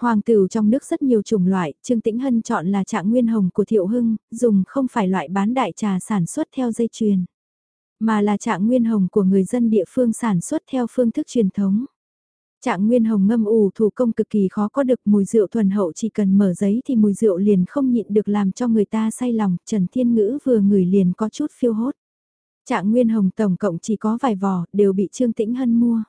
Hoàng tửu trong nước rất nhiều chủng loại, Trương Tĩnh Hân chọn là trạng nguyên hồng của Thiệu Hưng, dùng không phải loại bán đại trà sản xuất theo dây chuyền, mà là trạng nguyên hồng của người dân địa phương sản xuất theo phương thức truyền thống. Trạng nguyên hồng ngâm ủ thủ công cực kỳ khó có được mùi rượu thuần hậu chỉ cần mở giấy thì mùi rượu liền không nhịn được làm cho người ta say lòng, Trần Thiên Ngữ vừa ngửi liền có chút phiêu hốt. Trạng Nguyên Hồng tổng cộng chỉ có vài vò, đều bị Trương Tĩnh Hân mua.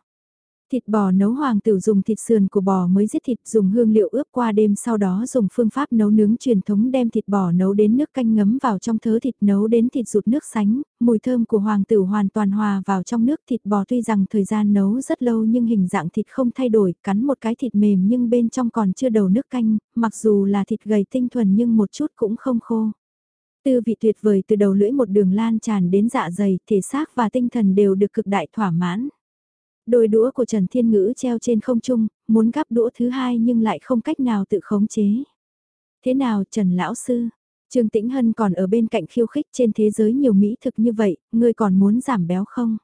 Thịt bò nấu hoàng tử dùng thịt sườn của bò mới giết thịt dùng hương liệu ướp qua đêm sau đó dùng phương pháp nấu nướng truyền thống đem thịt bò nấu đến nước canh ngấm vào trong thớ thịt nấu đến thịt rụt nước sánh, mùi thơm của hoàng tử hoàn toàn hòa vào trong nước thịt bò tuy rằng thời gian nấu rất lâu nhưng hình dạng thịt không thay đổi, cắn một cái thịt mềm nhưng bên trong còn chưa đầu nước canh, mặc dù là thịt gầy tinh thuần nhưng một chút cũng không khô. Tư vị tuyệt vời từ đầu lưỡi một đường lan tràn đến dạ dày, thể xác và tinh thần đều được cực đại thỏa mãn. Đôi đũa của Trần Thiên Ngữ treo trên không trung, muốn gắp đũa thứ hai nhưng lại không cách nào tự khống chế. Thế nào Trần Lão Sư? Trương Tĩnh Hân còn ở bên cạnh khiêu khích trên thế giới nhiều mỹ thực như vậy, ngươi còn muốn giảm béo không?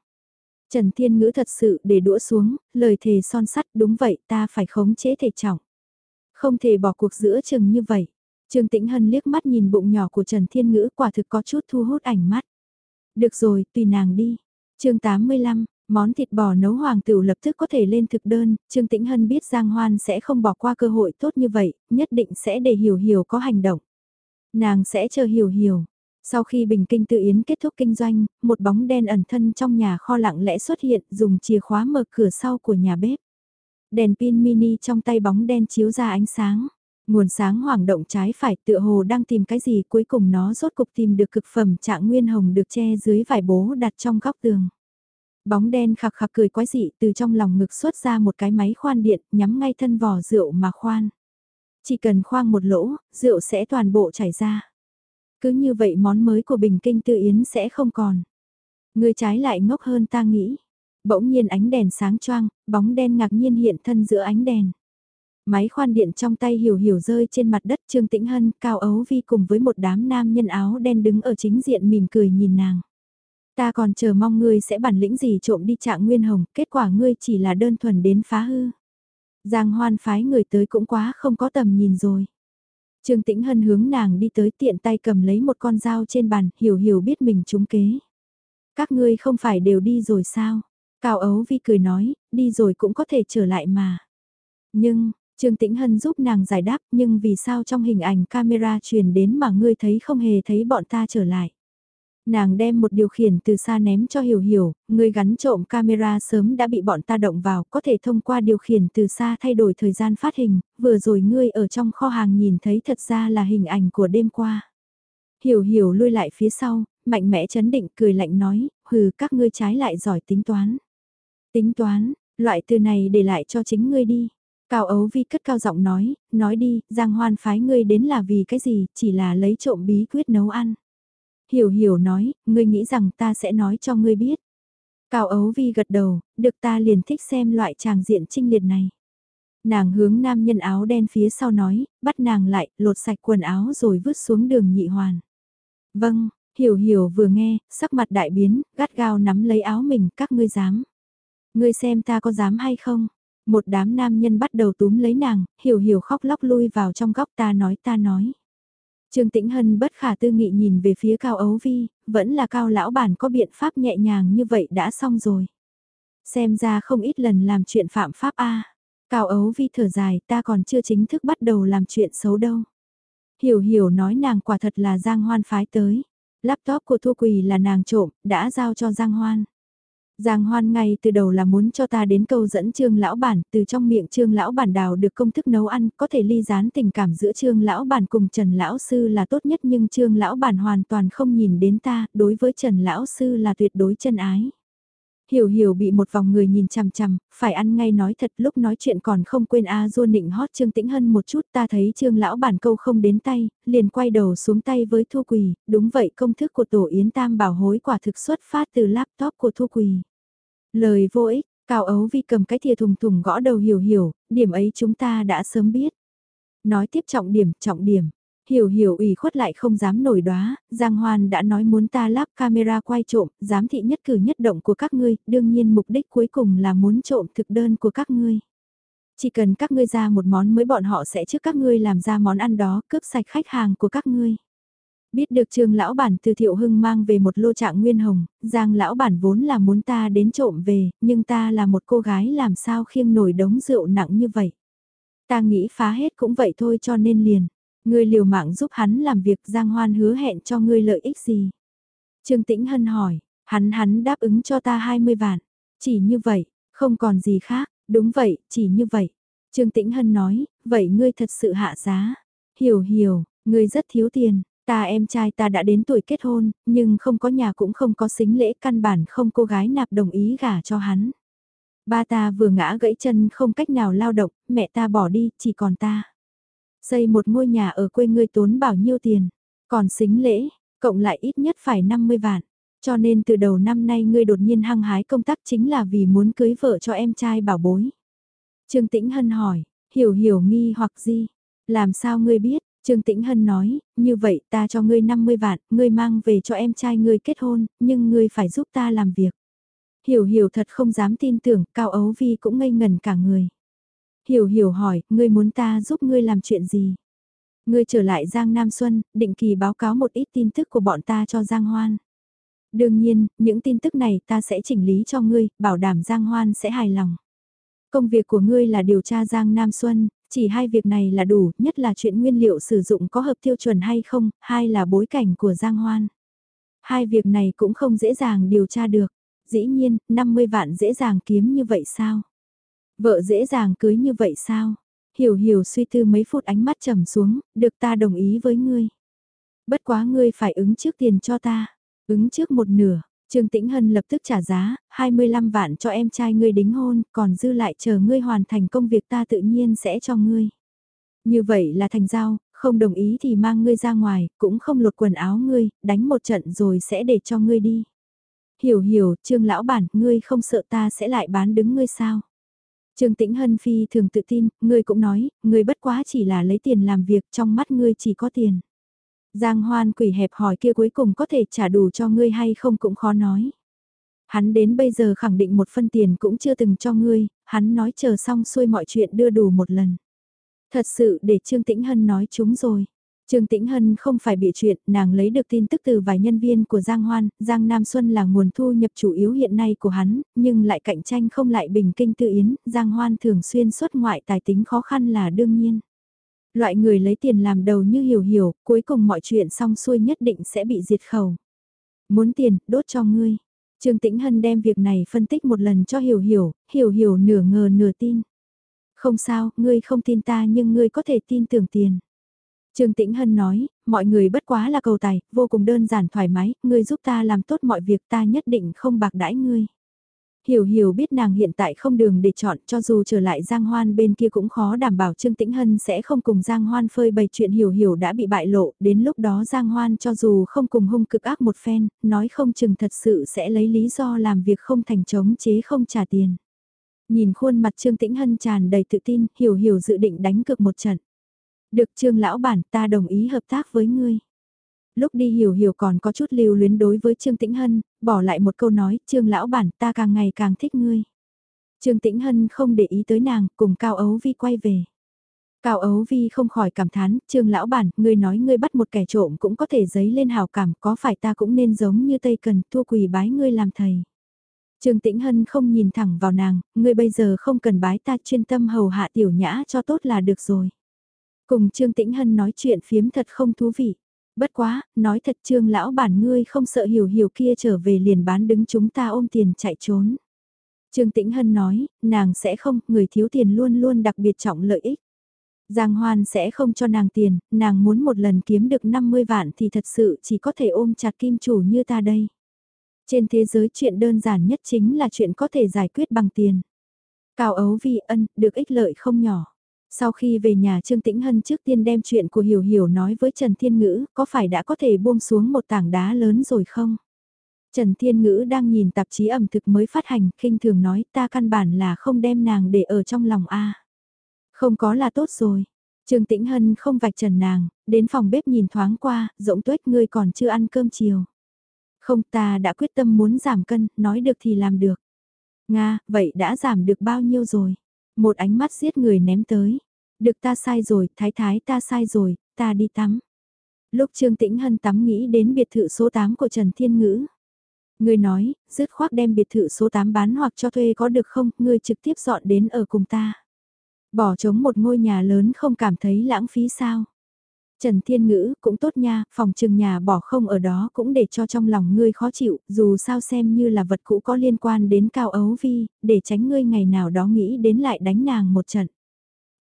Trần Thiên Ngữ thật sự để đũa xuống, lời thề son sắt đúng vậy ta phải khống chế thể trọng. Không thể bỏ cuộc giữa chừng như vậy. Trương Tĩnh Hân liếc mắt nhìn bụng nhỏ của Trần Thiên Ngữ quả thực có chút thu hút ảnh mắt. Được rồi, tùy nàng đi. chương 85, Món thịt bò nấu hoàng tửu lập tức có thể lên thực đơn, Trương Tĩnh Hân biết Giang Hoan sẽ không bỏ qua cơ hội tốt như vậy, nhất định sẽ để Hiểu Hiểu có hành động. Nàng sẽ chờ Hiểu Hiểu. Sau khi Bình Kinh Tự Yến kết thúc kinh doanh, một bóng đen ẩn thân trong nhà kho lặng lẽ xuất hiện dùng chìa khóa mở cửa sau của nhà bếp. Đèn pin mini trong tay bóng đen chiếu ra ánh sáng. Nguồn sáng hoảng động trái phải tựa hồ đang tìm cái gì cuối cùng nó rốt cục tìm được cực phẩm trạng nguyên hồng được che dưới vải bố đặt trong góc tường. Bóng đen khạc khạc cười quái dị từ trong lòng ngực xuất ra một cái máy khoan điện nhắm ngay thân vỏ rượu mà khoan. Chỉ cần khoang một lỗ, rượu sẽ toàn bộ chảy ra. Cứ như vậy món mới của Bình Kinh Tư Yến sẽ không còn. Người trái lại ngốc hơn ta nghĩ. Bỗng nhiên ánh đèn sáng choang, bóng đen ngạc nhiên hiện thân giữa ánh đèn. Máy khoan điện trong tay hiểu hiểu rơi trên mặt đất Trương Tĩnh Hân, Cao Ấu Vi cùng với một đám nam nhân áo đen đứng ở chính diện mỉm cười nhìn nàng. Ta còn chờ mong ngươi sẽ bản lĩnh gì trộm đi trạng nguyên hồng, kết quả ngươi chỉ là đơn thuần đến phá hư. Giang hoan phái người tới cũng quá không có tầm nhìn rồi. Trương Tĩnh Hân hướng nàng đi tới tiện tay cầm lấy một con dao trên bàn, hiểu hiểu biết mình trúng kế. Các ngươi không phải đều đi rồi sao? Cao Ấu Vi cười nói, đi rồi cũng có thể trở lại mà. Nhưng, Trương Tĩnh Hân giúp nàng giải đáp nhưng vì sao trong hình ảnh camera truyền đến mà ngươi thấy không hề thấy bọn ta trở lại. Nàng đem một điều khiển từ xa ném cho Hiểu Hiểu, người gắn trộm camera sớm đã bị bọn ta động vào, có thể thông qua điều khiển từ xa thay đổi thời gian phát hình, vừa rồi ngươi ở trong kho hàng nhìn thấy thật ra là hình ảnh của đêm qua. Hiểu Hiểu lui lại phía sau, mạnh mẽ chấn định cười lạnh nói, hừ các ngươi trái lại giỏi tính toán. Tính toán, loại từ này để lại cho chính ngươi đi. Cao Ấu Vi cất cao giọng nói, nói đi, Giang Hoan phái ngươi đến là vì cái gì, chỉ là lấy trộm bí quyết nấu ăn. Hiểu hiểu nói, ngươi nghĩ rằng ta sẽ nói cho ngươi biết. Cao Ấu Vi gật đầu, được ta liền thích xem loại tràng diện trinh liệt này. Nàng hướng nam nhân áo đen phía sau nói, bắt nàng lại, lột sạch quần áo rồi vứt xuống đường nhị hoàn. Vâng, hiểu hiểu vừa nghe, sắc mặt đại biến, gắt gao nắm lấy áo mình, các ngươi dám. Ngươi xem ta có dám hay không? Một đám nam nhân bắt đầu túm lấy nàng, hiểu hiểu khóc lóc lui vào trong góc ta nói ta nói. Trương Tĩnh Hân bất khả tư nghị nhìn về phía Cao Ấu Vi, vẫn là Cao Lão Bản có biện pháp nhẹ nhàng như vậy đã xong rồi. Xem ra không ít lần làm chuyện phạm pháp A. Cao Ấu Vi thở dài ta còn chưa chính thức bắt đầu làm chuyện xấu đâu. Hiểu hiểu nói nàng quả thật là Giang Hoan phái tới. Laptop của Thu Quỳ là nàng trộm, đã giao cho Giang Hoan. Giang Hoan ngay từ đầu là muốn cho ta đến câu dẫn Trương Lão Bản, từ trong miệng Trương Lão Bản đào được công thức nấu ăn, có thể ly gián tình cảm giữa Trương Lão Bản cùng Trần Lão Sư là tốt nhất nhưng Trương Lão Bản hoàn toàn không nhìn đến ta, đối với Trần Lão Sư là tuyệt đối chân ái. Hiểu hiểu bị một vòng người nhìn chằm chằm, phải ăn ngay nói thật lúc nói chuyện còn không quên A à nịnh hót Trương Tĩnh Hân một chút ta thấy Trương lão bản câu không đến tay, liền quay đầu xuống tay với Thu Quỳ, đúng vậy công thức của Tổ Yến Tam bảo hối quả thực xuất phát từ laptop của Thu Quỳ. Lời vô ích, Cao Ấu Vi cầm cái thìa thùng thùng gõ đầu hiểu hiểu, điểm ấy chúng ta đã sớm biết. Nói tiếp trọng điểm, trọng điểm, Hiểu hiểu ủy khuất lại không dám nổi đoá, Giang Hoan đã nói muốn ta lắp camera quay trộm, giám thị nhất cử nhất động của các ngươi, đương nhiên mục đích cuối cùng là muốn trộm thực đơn của các ngươi. Chỉ cần các ngươi ra một món mới bọn họ sẽ trước các ngươi làm ra món ăn đó, cướp sạch khách hàng của các ngươi. Biết được trường lão bản từ thiệu hưng mang về một lô trạng nguyên hồng, giang lão bản vốn là muốn ta đến trộm về, nhưng ta là một cô gái làm sao khiêng nổi đống rượu nặng như vậy. Ta nghĩ phá hết cũng vậy thôi cho nên liền. Ngươi liều mạng giúp hắn làm việc Giang Hoan hứa hẹn cho ngươi lợi ích gì? Trương Tĩnh Hân hỏi, Hắn hắn đáp ứng cho ta 20 vạn. Chỉ như vậy, không còn gì khác, đúng vậy, chỉ như vậy. Trương Tĩnh Hân nói, vậy ngươi thật sự hạ giá. Hiểu hiểu, ngươi rất thiếu tiền, ta em trai ta đã đến tuổi kết hôn, nhưng không có nhà cũng không có xính lễ căn bản không cô gái nạp đồng ý gả cho hắn. Ba ta vừa ngã gãy chân không cách nào lao động, mẹ ta bỏ đi, chỉ còn ta. Xây một ngôi nhà ở quê ngươi tốn bao nhiêu tiền, còn xính lễ, cộng lại ít nhất phải 50 vạn. Cho nên từ đầu năm nay ngươi đột nhiên hăng hái công tác chính là vì muốn cưới vợ cho em trai bảo bối. Trương Tĩnh Hân hỏi, hiểu hiểu nghi hoặc gì? Làm sao ngươi biết? Trương Tĩnh Hân nói, như vậy ta cho ngươi 50 vạn, ngươi mang về cho em trai ngươi kết hôn, nhưng ngươi phải giúp ta làm việc. Hiểu hiểu thật không dám tin tưởng, Cao Ấu Vi cũng ngây ngần cả người. Hiểu hiểu hỏi, ngươi muốn ta giúp ngươi làm chuyện gì? Ngươi trở lại Giang Nam Xuân, định kỳ báo cáo một ít tin tức của bọn ta cho Giang Hoan. Đương nhiên, những tin tức này ta sẽ chỉnh lý cho ngươi, bảo đảm Giang Hoan sẽ hài lòng. Công việc của ngươi là điều tra Giang Nam Xuân, chỉ hai việc này là đủ, nhất là chuyện nguyên liệu sử dụng có hợp tiêu chuẩn hay không, hai là bối cảnh của Giang Hoan. Hai việc này cũng không dễ dàng điều tra được. Dĩ nhiên, 50 vạn dễ dàng kiếm như vậy sao? Vợ dễ dàng cưới như vậy sao? Hiểu hiểu suy tư mấy phút ánh mắt trầm xuống, được ta đồng ý với ngươi. Bất quá ngươi phải ứng trước tiền cho ta. Ứng trước một nửa, Trương Tĩnh Hân lập tức trả giá, 25 vạn cho em trai ngươi đính hôn, còn dư lại chờ ngươi hoàn thành công việc ta tự nhiên sẽ cho ngươi. Như vậy là thành giao, không đồng ý thì mang ngươi ra ngoài, cũng không lột quần áo ngươi, đánh một trận rồi sẽ để cho ngươi đi. Hiểu hiểu, Trương lão bản, ngươi không sợ ta sẽ lại bán đứng ngươi sao? Trương Tĩnh Hân phi thường tự tin, ngươi cũng nói, ngươi bất quá chỉ là lấy tiền làm việc, trong mắt ngươi chỉ có tiền. Giang hoan quỷ hẹp hỏi kia cuối cùng có thể trả đủ cho ngươi hay không cũng khó nói. Hắn đến bây giờ khẳng định một phân tiền cũng chưa từng cho ngươi, hắn nói chờ xong xuôi mọi chuyện đưa đủ một lần. Thật sự để Trương Tĩnh Hân nói chúng rồi. Trương Tĩnh Hân không phải bị chuyện, nàng lấy được tin tức từ vài nhân viên của Giang Hoan, Giang Nam Xuân là nguồn thu nhập chủ yếu hiện nay của hắn, nhưng lại cạnh tranh không lại bình kinh tự yến, Giang Hoan thường xuyên xuất ngoại tài tính khó khăn là đương nhiên. Loại người lấy tiền làm đầu như hiểu hiểu, cuối cùng mọi chuyện xong xuôi nhất định sẽ bị diệt khẩu. Muốn tiền, đốt cho ngươi. Trương Tĩnh Hân đem việc này phân tích một lần cho hiểu hiểu, hiểu hiểu nửa ngờ nửa tin. Không sao, ngươi không tin ta nhưng ngươi có thể tin tưởng tiền. Trương Tĩnh Hân nói, mọi người bất quá là cầu tài, vô cùng đơn giản thoải mái, ngươi giúp ta làm tốt mọi việc ta nhất định không bạc đãi ngươi. Hiểu hiểu biết nàng hiện tại không đường để chọn cho dù trở lại Giang Hoan bên kia cũng khó đảm bảo Trương Tĩnh Hân sẽ không cùng Giang Hoan phơi bày chuyện hiểu hiểu đã bị bại lộ, đến lúc đó Giang Hoan cho dù không cùng hung cực ác một phen, nói không chừng thật sự sẽ lấy lý do làm việc không thành chống chế không trả tiền. Nhìn khuôn mặt Trương Tĩnh Hân tràn đầy tự tin, hiểu hiểu dự định đánh cược một trận. Được Trương lão bản ta đồng ý hợp tác với ngươi lúc đi hiểu hiểu còn có chút lưu luyến đối với Trương Tĩnh Hân, bỏ lại một câu nói, Trương lão bản ta càng ngày càng thích ngươi. Trương Tĩnh Hân không để ý tới nàng, cùng Cao Ấu Vi quay về. Cao Ấu Vi không khỏi cảm thán, Trương lão bản, ngươi nói ngươi bắt một kẻ trộm cũng có thể giấy lên hào cảm, có phải ta cũng nên giống như Tây Cần, thua quỳ bái ngươi làm thầy. Trương Tĩnh Hân không nhìn thẳng vào nàng, ngươi bây giờ không cần bái ta chuyên tâm hầu hạ tiểu nhã cho tốt là được rồi. Cùng Trương Tĩnh Hân nói chuyện phiếm thật không thú vị. Bất quá, nói thật trương lão bản ngươi không sợ hiểu hiểu kia trở về liền bán đứng chúng ta ôm tiền chạy trốn. Trương Tĩnh Hân nói, nàng sẽ không, người thiếu tiền luôn luôn đặc biệt trọng lợi ích. Giang Hoan sẽ không cho nàng tiền, nàng muốn một lần kiếm được 50 vạn thì thật sự chỉ có thể ôm chặt kim chủ như ta đây. Trên thế giới chuyện đơn giản nhất chính là chuyện có thể giải quyết bằng tiền. Cao ấu vi ân, được ích lợi không nhỏ. Sau khi về nhà Trương Tĩnh Hân trước tiên đem chuyện của Hiểu Hiểu nói với Trần Thiên Ngữ, có phải đã có thể buông xuống một tảng đá lớn rồi không? Trần Thiên Ngữ đang nhìn tạp chí ẩm thực mới phát hành, khinh thường nói ta căn bản là không đem nàng để ở trong lòng a. Không có là tốt rồi. Trương Tĩnh Hân không vạch trần nàng, đến phòng bếp nhìn thoáng qua, rỗng tuếch ngươi còn chưa ăn cơm chiều. Không ta đã quyết tâm muốn giảm cân, nói được thì làm được. Nga, vậy đã giảm được bao nhiêu rồi? Một ánh mắt giết người ném tới. Được ta sai rồi, thái thái ta sai rồi, ta đi tắm. Lúc Trương Tĩnh Hân tắm nghĩ đến biệt thự số 8 của Trần Thiên Ngữ. Người nói, dứt khoác đem biệt thự số 8 bán hoặc cho thuê có được không, người trực tiếp dọn đến ở cùng ta. Bỏ trống một ngôi nhà lớn không cảm thấy lãng phí sao. Trần Thiên Ngữ cũng tốt nha, phòng trừng nhà bỏ không ở đó cũng để cho trong lòng ngươi khó chịu, dù sao xem như là vật cũ có liên quan đến Cao Ấu Vi, để tránh ngươi ngày nào đó nghĩ đến lại đánh nàng một trận.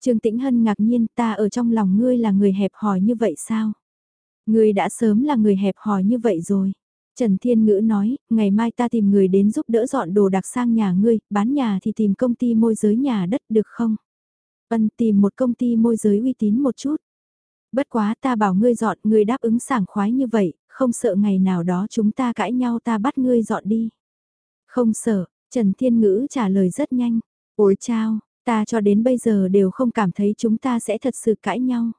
Trương Tĩnh Hân ngạc nhiên ta ở trong lòng ngươi là người hẹp hòi như vậy sao? Ngươi đã sớm là người hẹp hòi như vậy rồi. Trần Thiên Ngữ nói, ngày mai ta tìm người đến giúp đỡ dọn đồ đặc sang nhà ngươi, bán nhà thì tìm công ty môi giới nhà đất được không? Vân tìm một công ty môi giới uy tín một chút. Bất quá ta bảo ngươi dọn, ngươi đáp ứng sảng khoái như vậy, không sợ ngày nào đó chúng ta cãi nhau ta bắt ngươi dọn đi. Không sợ, Trần Thiên Ngữ trả lời rất nhanh. Ôi chao, ta cho đến bây giờ đều không cảm thấy chúng ta sẽ thật sự cãi nhau.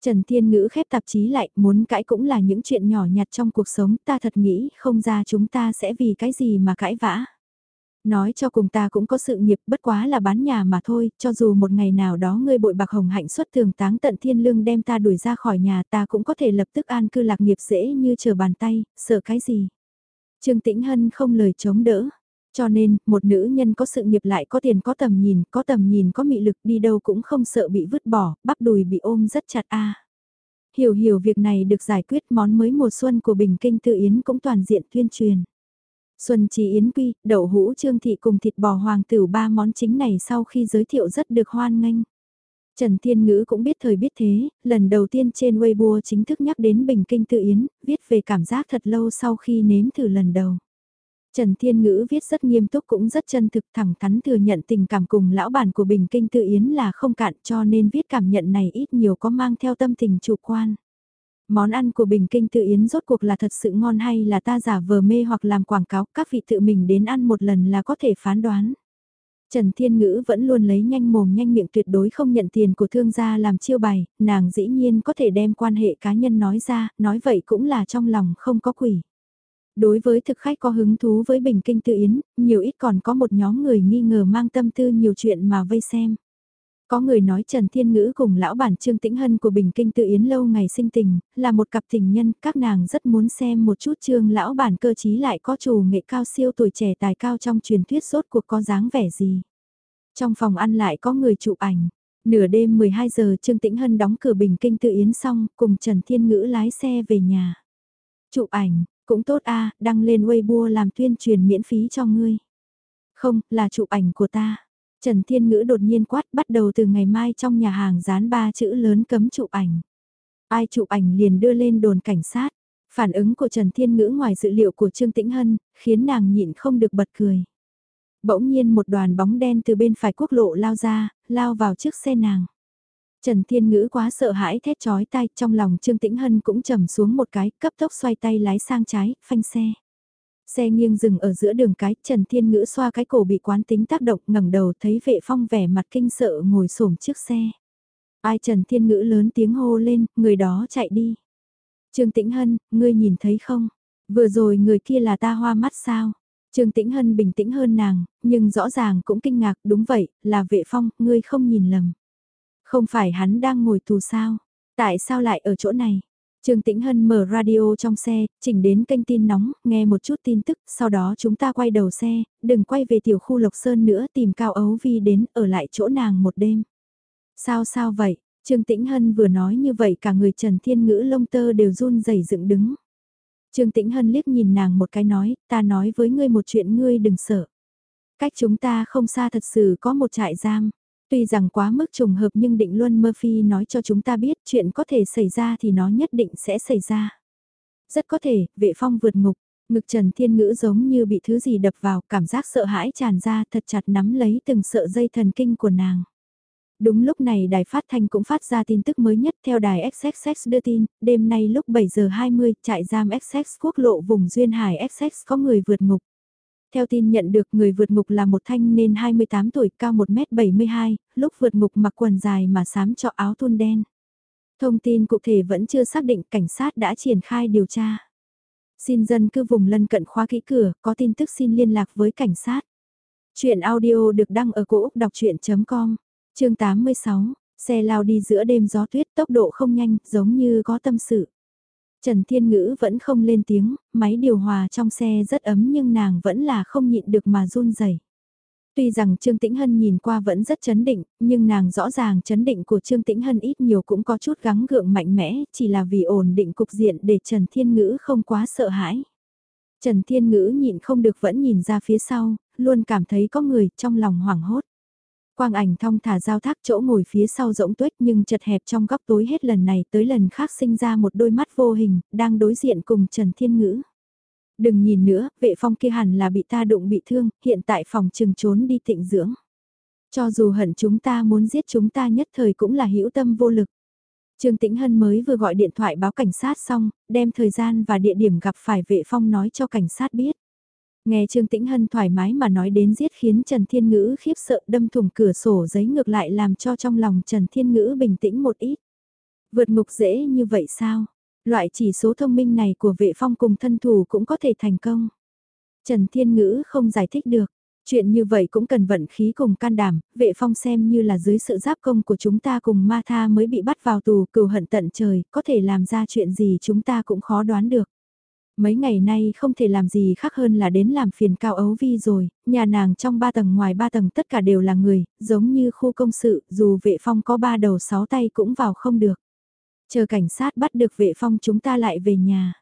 Trần Thiên Ngữ khép tạp chí lại, muốn cãi cũng là những chuyện nhỏ nhặt trong cuộc sống, ta thật nghĩ không ra chúng ta sẽ vì cái gì mà cãi vã. Nói cho cùng ta cũng có sự nghiệp bất quá là bán nhà mà thôi, cho dù một ngày nào đó ngươi bội bạc hồng hạnh xuất thường táng tận thiên lương đem ta đuổi ra khỏi nhà ta cũng có thể lập tức an cư lạc nghiệp dễ như chờ bàn tay, sợ cái gì. Trương Tĩnh Hân không lời chống đỡ. Cho nên, một nữ nhân có sự nghiệp lại có tiền có tầm nhìn, có tầm nhìn có mị lực đi đâu cũng không sợ bị vứt bỏ, bắp đùi bị ôm rất chặt a. Hiểu hiểu việc này được giải quyết món mới mùa xuân của Bình Kinh Tự Yến cũng toàn diện tuyên truyền. Xuân Trí Yến Quy, đậu hũ trương thị cùng thịt bò hoàng tử ba món chính này sau khi giới thiệu rất được hoan nghênh. Trần Thiên Ngữ cũng biết thời biết thế, lần đầu tiên trên Weibo chính thức nhắc đến Bình Kinh Tự Yến, viết về cảm giác thật lâu sau khi nếm thử lần đầu. Trần Thiên Ngữ viết rất nghiêm túc cũng rất chân thực thẳng thắn thừa nhận tình cảm cùng lão bản của Bình Kinh Tự Yến là không cạn cho nên viết cảm nhận này ít nhiều có mang theo tâm tình chủ quan. Món ăn của Bình Kinh Tự Yến rốt cuộc là thật sự ngon hay là ta giả vờ mê hoặc làm quảng cáo các vị tự mình đến ăn một lần là có thể phán đoán. Trần Thiên Ngữ vẫn luôn lấy nhanh mồm nhanh miệng tuyệt đối không nhận tiền của thương gia làm chiêu bài, nàng dĩ nhiên có thể đem quan hệ cá nhân nói ra, nói vậy cũng là trong lòng không có quỷ. Đối với thực khách có hứng thú với Bình Kinh Tự Yến, nhiều ít còn có một nhóm người nghi ngờ mang tâm tư nhiều chuyện mà vây xem. Có người nói Trần Thiên Ngữ cùng lão bản Trương Tĩnh Hân của Bình Kinh Tự Yến lâu ngày sinh tình, là một cặp tình nhân, các nàng rất muốn xem một chút Trương lão bản cơ trí lại có chủ nghệ cao siêu tuổi trẻ tài cao trong truyền thuyết sốt cuộc có dáng vẻ gì. Trong phòng ăn lại có người chụp ảnh. Nửa đêm 12 giờ Trương Tĩnh Hân đóng cửa Bình Kinh Tự Yến xong, cùng Trần Thiên Ngữ lái xe về nhà. Chụp ảnh, cũng tốt a đăng lên Weibo làm tuyên truyền miễn phí cho ngươi. Không, là chụp ảnh của ta. Trần Thiên Ngữ đột nhiên quát bắt đầu từ ngày mai trong nhà hàng dán ba chữ lớn cấm chụp ảnh. Ai chụp ảnh liền đưa lên đồn cảnh sát. Phản ứng của Trần Thiên Ngữ ngoài dự liệu của Trương Tĩnh Hân, khiến nàng nhịn không được bật cười. Bỗng nhiên một đoàn bóng đen từ bên phải quốc lộ lao ra, lao vào trước xe nàng. Trần Thiên Ngữ quá sợ hãi thét chói tai, trong lòng Trương Tĩnh Hân cũng trầm xuống một cái, cấp tốc xoay tay lái sang trái, phanh xe. Xe nghiêng dừng ở giữa đường cái, Trần Thiên Ngữ xoa cái cổ bị quán tính tác động ngẩng đầu thấy vệ phong vẻ mặt kinh sợ ngồi xổm trước xe. Ai Trần Thiên Ngữ lớn tiếng hô lên, người đó chạy đi. Trương Tĩnh Hân, ngươi nhìn thấy không? Vừa rồi người kia là ta hoa mắt sao? Trương Tĩnh Hân bình tĩnh hơn nàng, nhưng rõ ràng cũng kinh ngạc, đúng vậy, là vệ phong, ngươi không nhìn lầm. Không phải hắn đang ngồi tù sao? Tại sao lại ở chỗ này? Trương Tĩnh Hân mở radio trong xe, chỉnh đến kênh tin nóng, nghe một chút tin tức, sau đó chúng ta quay đầu xe, đừng quay về tiểu khu Lộc Sơn nữa tìm Cao Ấu Vi đến, ở lại chỗ nàng một đêm. Sao sao vậy? Trương Tĩnh Hân vừa nói như vậy cả người Trần Thiên Ngữ lông tơ đều run rẩy dựng đứng. Trương Tĩnh Hân liếc nhìn nàng một cái nói, ta nói với ngươi một chuyện ngươi đừng sợ. Cách chúng ta không xa thật sự có một trại giam. Tuy rằng quá mức trùng hợp nhưng định luân Murphy nói cho chúng ta biết chuyện có thể xảy ra thì nó nhất định sẽ xảy ra. Rất có thể, vệ phong vượt ngục, ngực Trần Thiên Ngữ giống như bị thứ gì đập vào, cảm giác sợ hãi tràn ra thật chặt nắm lấy từng sợ dây thần kinh của nàng. Đúng lúc này đài phát thanh cũng phát ra tin tức mới nhất theo đài XXX đưa tin, đêm nay lúc 7 giờ 20, trại giam XX quốc lộ vùng Duyên Hải XX có người vượt ngục. Theo tin nhận được người vượt ngục là một thanh nên 28 tuổi cao 1m72, lúc vượt ngục mặc quần dài mà sám cho áo thun đen. Thông tin cụ thể vẫn chưa xác định cảnh sát đã triển khai điều tra. Xin dân cư vùng lân cận khóa kỹ cửa, có tin tức xin liên lạc với cảnh sát. Chuyện audio được đăng ở cổ Úc đọc chuyện.com, chương 86, xe lao đi giữa đêm gió tuyết tốc độ không nhanh, giống như có tâm sự. Trần Thiên Ngữ vẫn không lên tiếng, máy điều hòa trong xe rất ấm nhưng nàng vẫn là không nhịn được mà run rẩy. Tuy rằng Trương Tĩnh Hân nhìn qua vẫn rất chấn định, nhưng nàng rõ ràng chấn định của Trương Tĩnh Hân ít nhiều cũng có chút gắng gượng mạnh mẽ, chỉ là vì ổn định cục diện để Trần Thiên Ngữ không quá sợ hãi. Trần Thiên Ngữ nhịn không được vẫn nhìn ra phía sau, luôn cảm thấy có người trong lòng hoảng hốt. Quang ảnh thong thả giao thác chỗ ngồi phía sau rỗng tuếch nhưng chật hẹp trong góc tối hết lần này tới lần khác sinh ra một đôi mắt vô hình, đang đối diện cùng Trần Thiên Ngữ. Đừng nhìn nữa, vệ phong kia hẳn là bị ta đụng bị thương, hiện tại phòng trừng trốn đi thịnh dưỡng. Cho dù hận chúng ta muốn giết chúng ta nhất thời cũng là hữu tâm vô lực. Trương Tĩnh Hân mới vừa gọi điện thoại báo cảnh sát xong, đem thời gian và địa điểm gặp phải vệ phong nói cho cảnh sát biết. Nghe Trương Tĩnh Hân thoải mái mà nói đến giết khiến Trần Thiên Ngữ khiếp sợ đâm thủng cửa sổ giấy ngược lại làm cho trong lòng Trần Thiên Ngữ bình tĩnh một ít. Vượt ngục dễ như vậy sao? Loại chỉ số thông minh này của vệ phong cùng thân thủ cũng có thể thành công. Trần Thiên Ngữ không giải thích được. Chuyện như vậy cũng cần vận khí cùng can đảm, vệ phong xem như là dưới sự giáp công của chúng ta cùng ma tha mới bị bắt vào tù cừu hận tận trời, có thể làm ra chuyện gì chúng ta cũng khó đoán được. Mấy ngày nay không thể làm gì khác hơn là đến làm phiền cao ấu vi rồi, nhà nàng trong ba tầng ngoài ba tầng tất cả đều là người, giống như khu công sự, dù vệ phong có ba đầu sáu tay cũng vào không được. Chờ cảnh sát bắt được vệ phong chúng ta lại về nhà.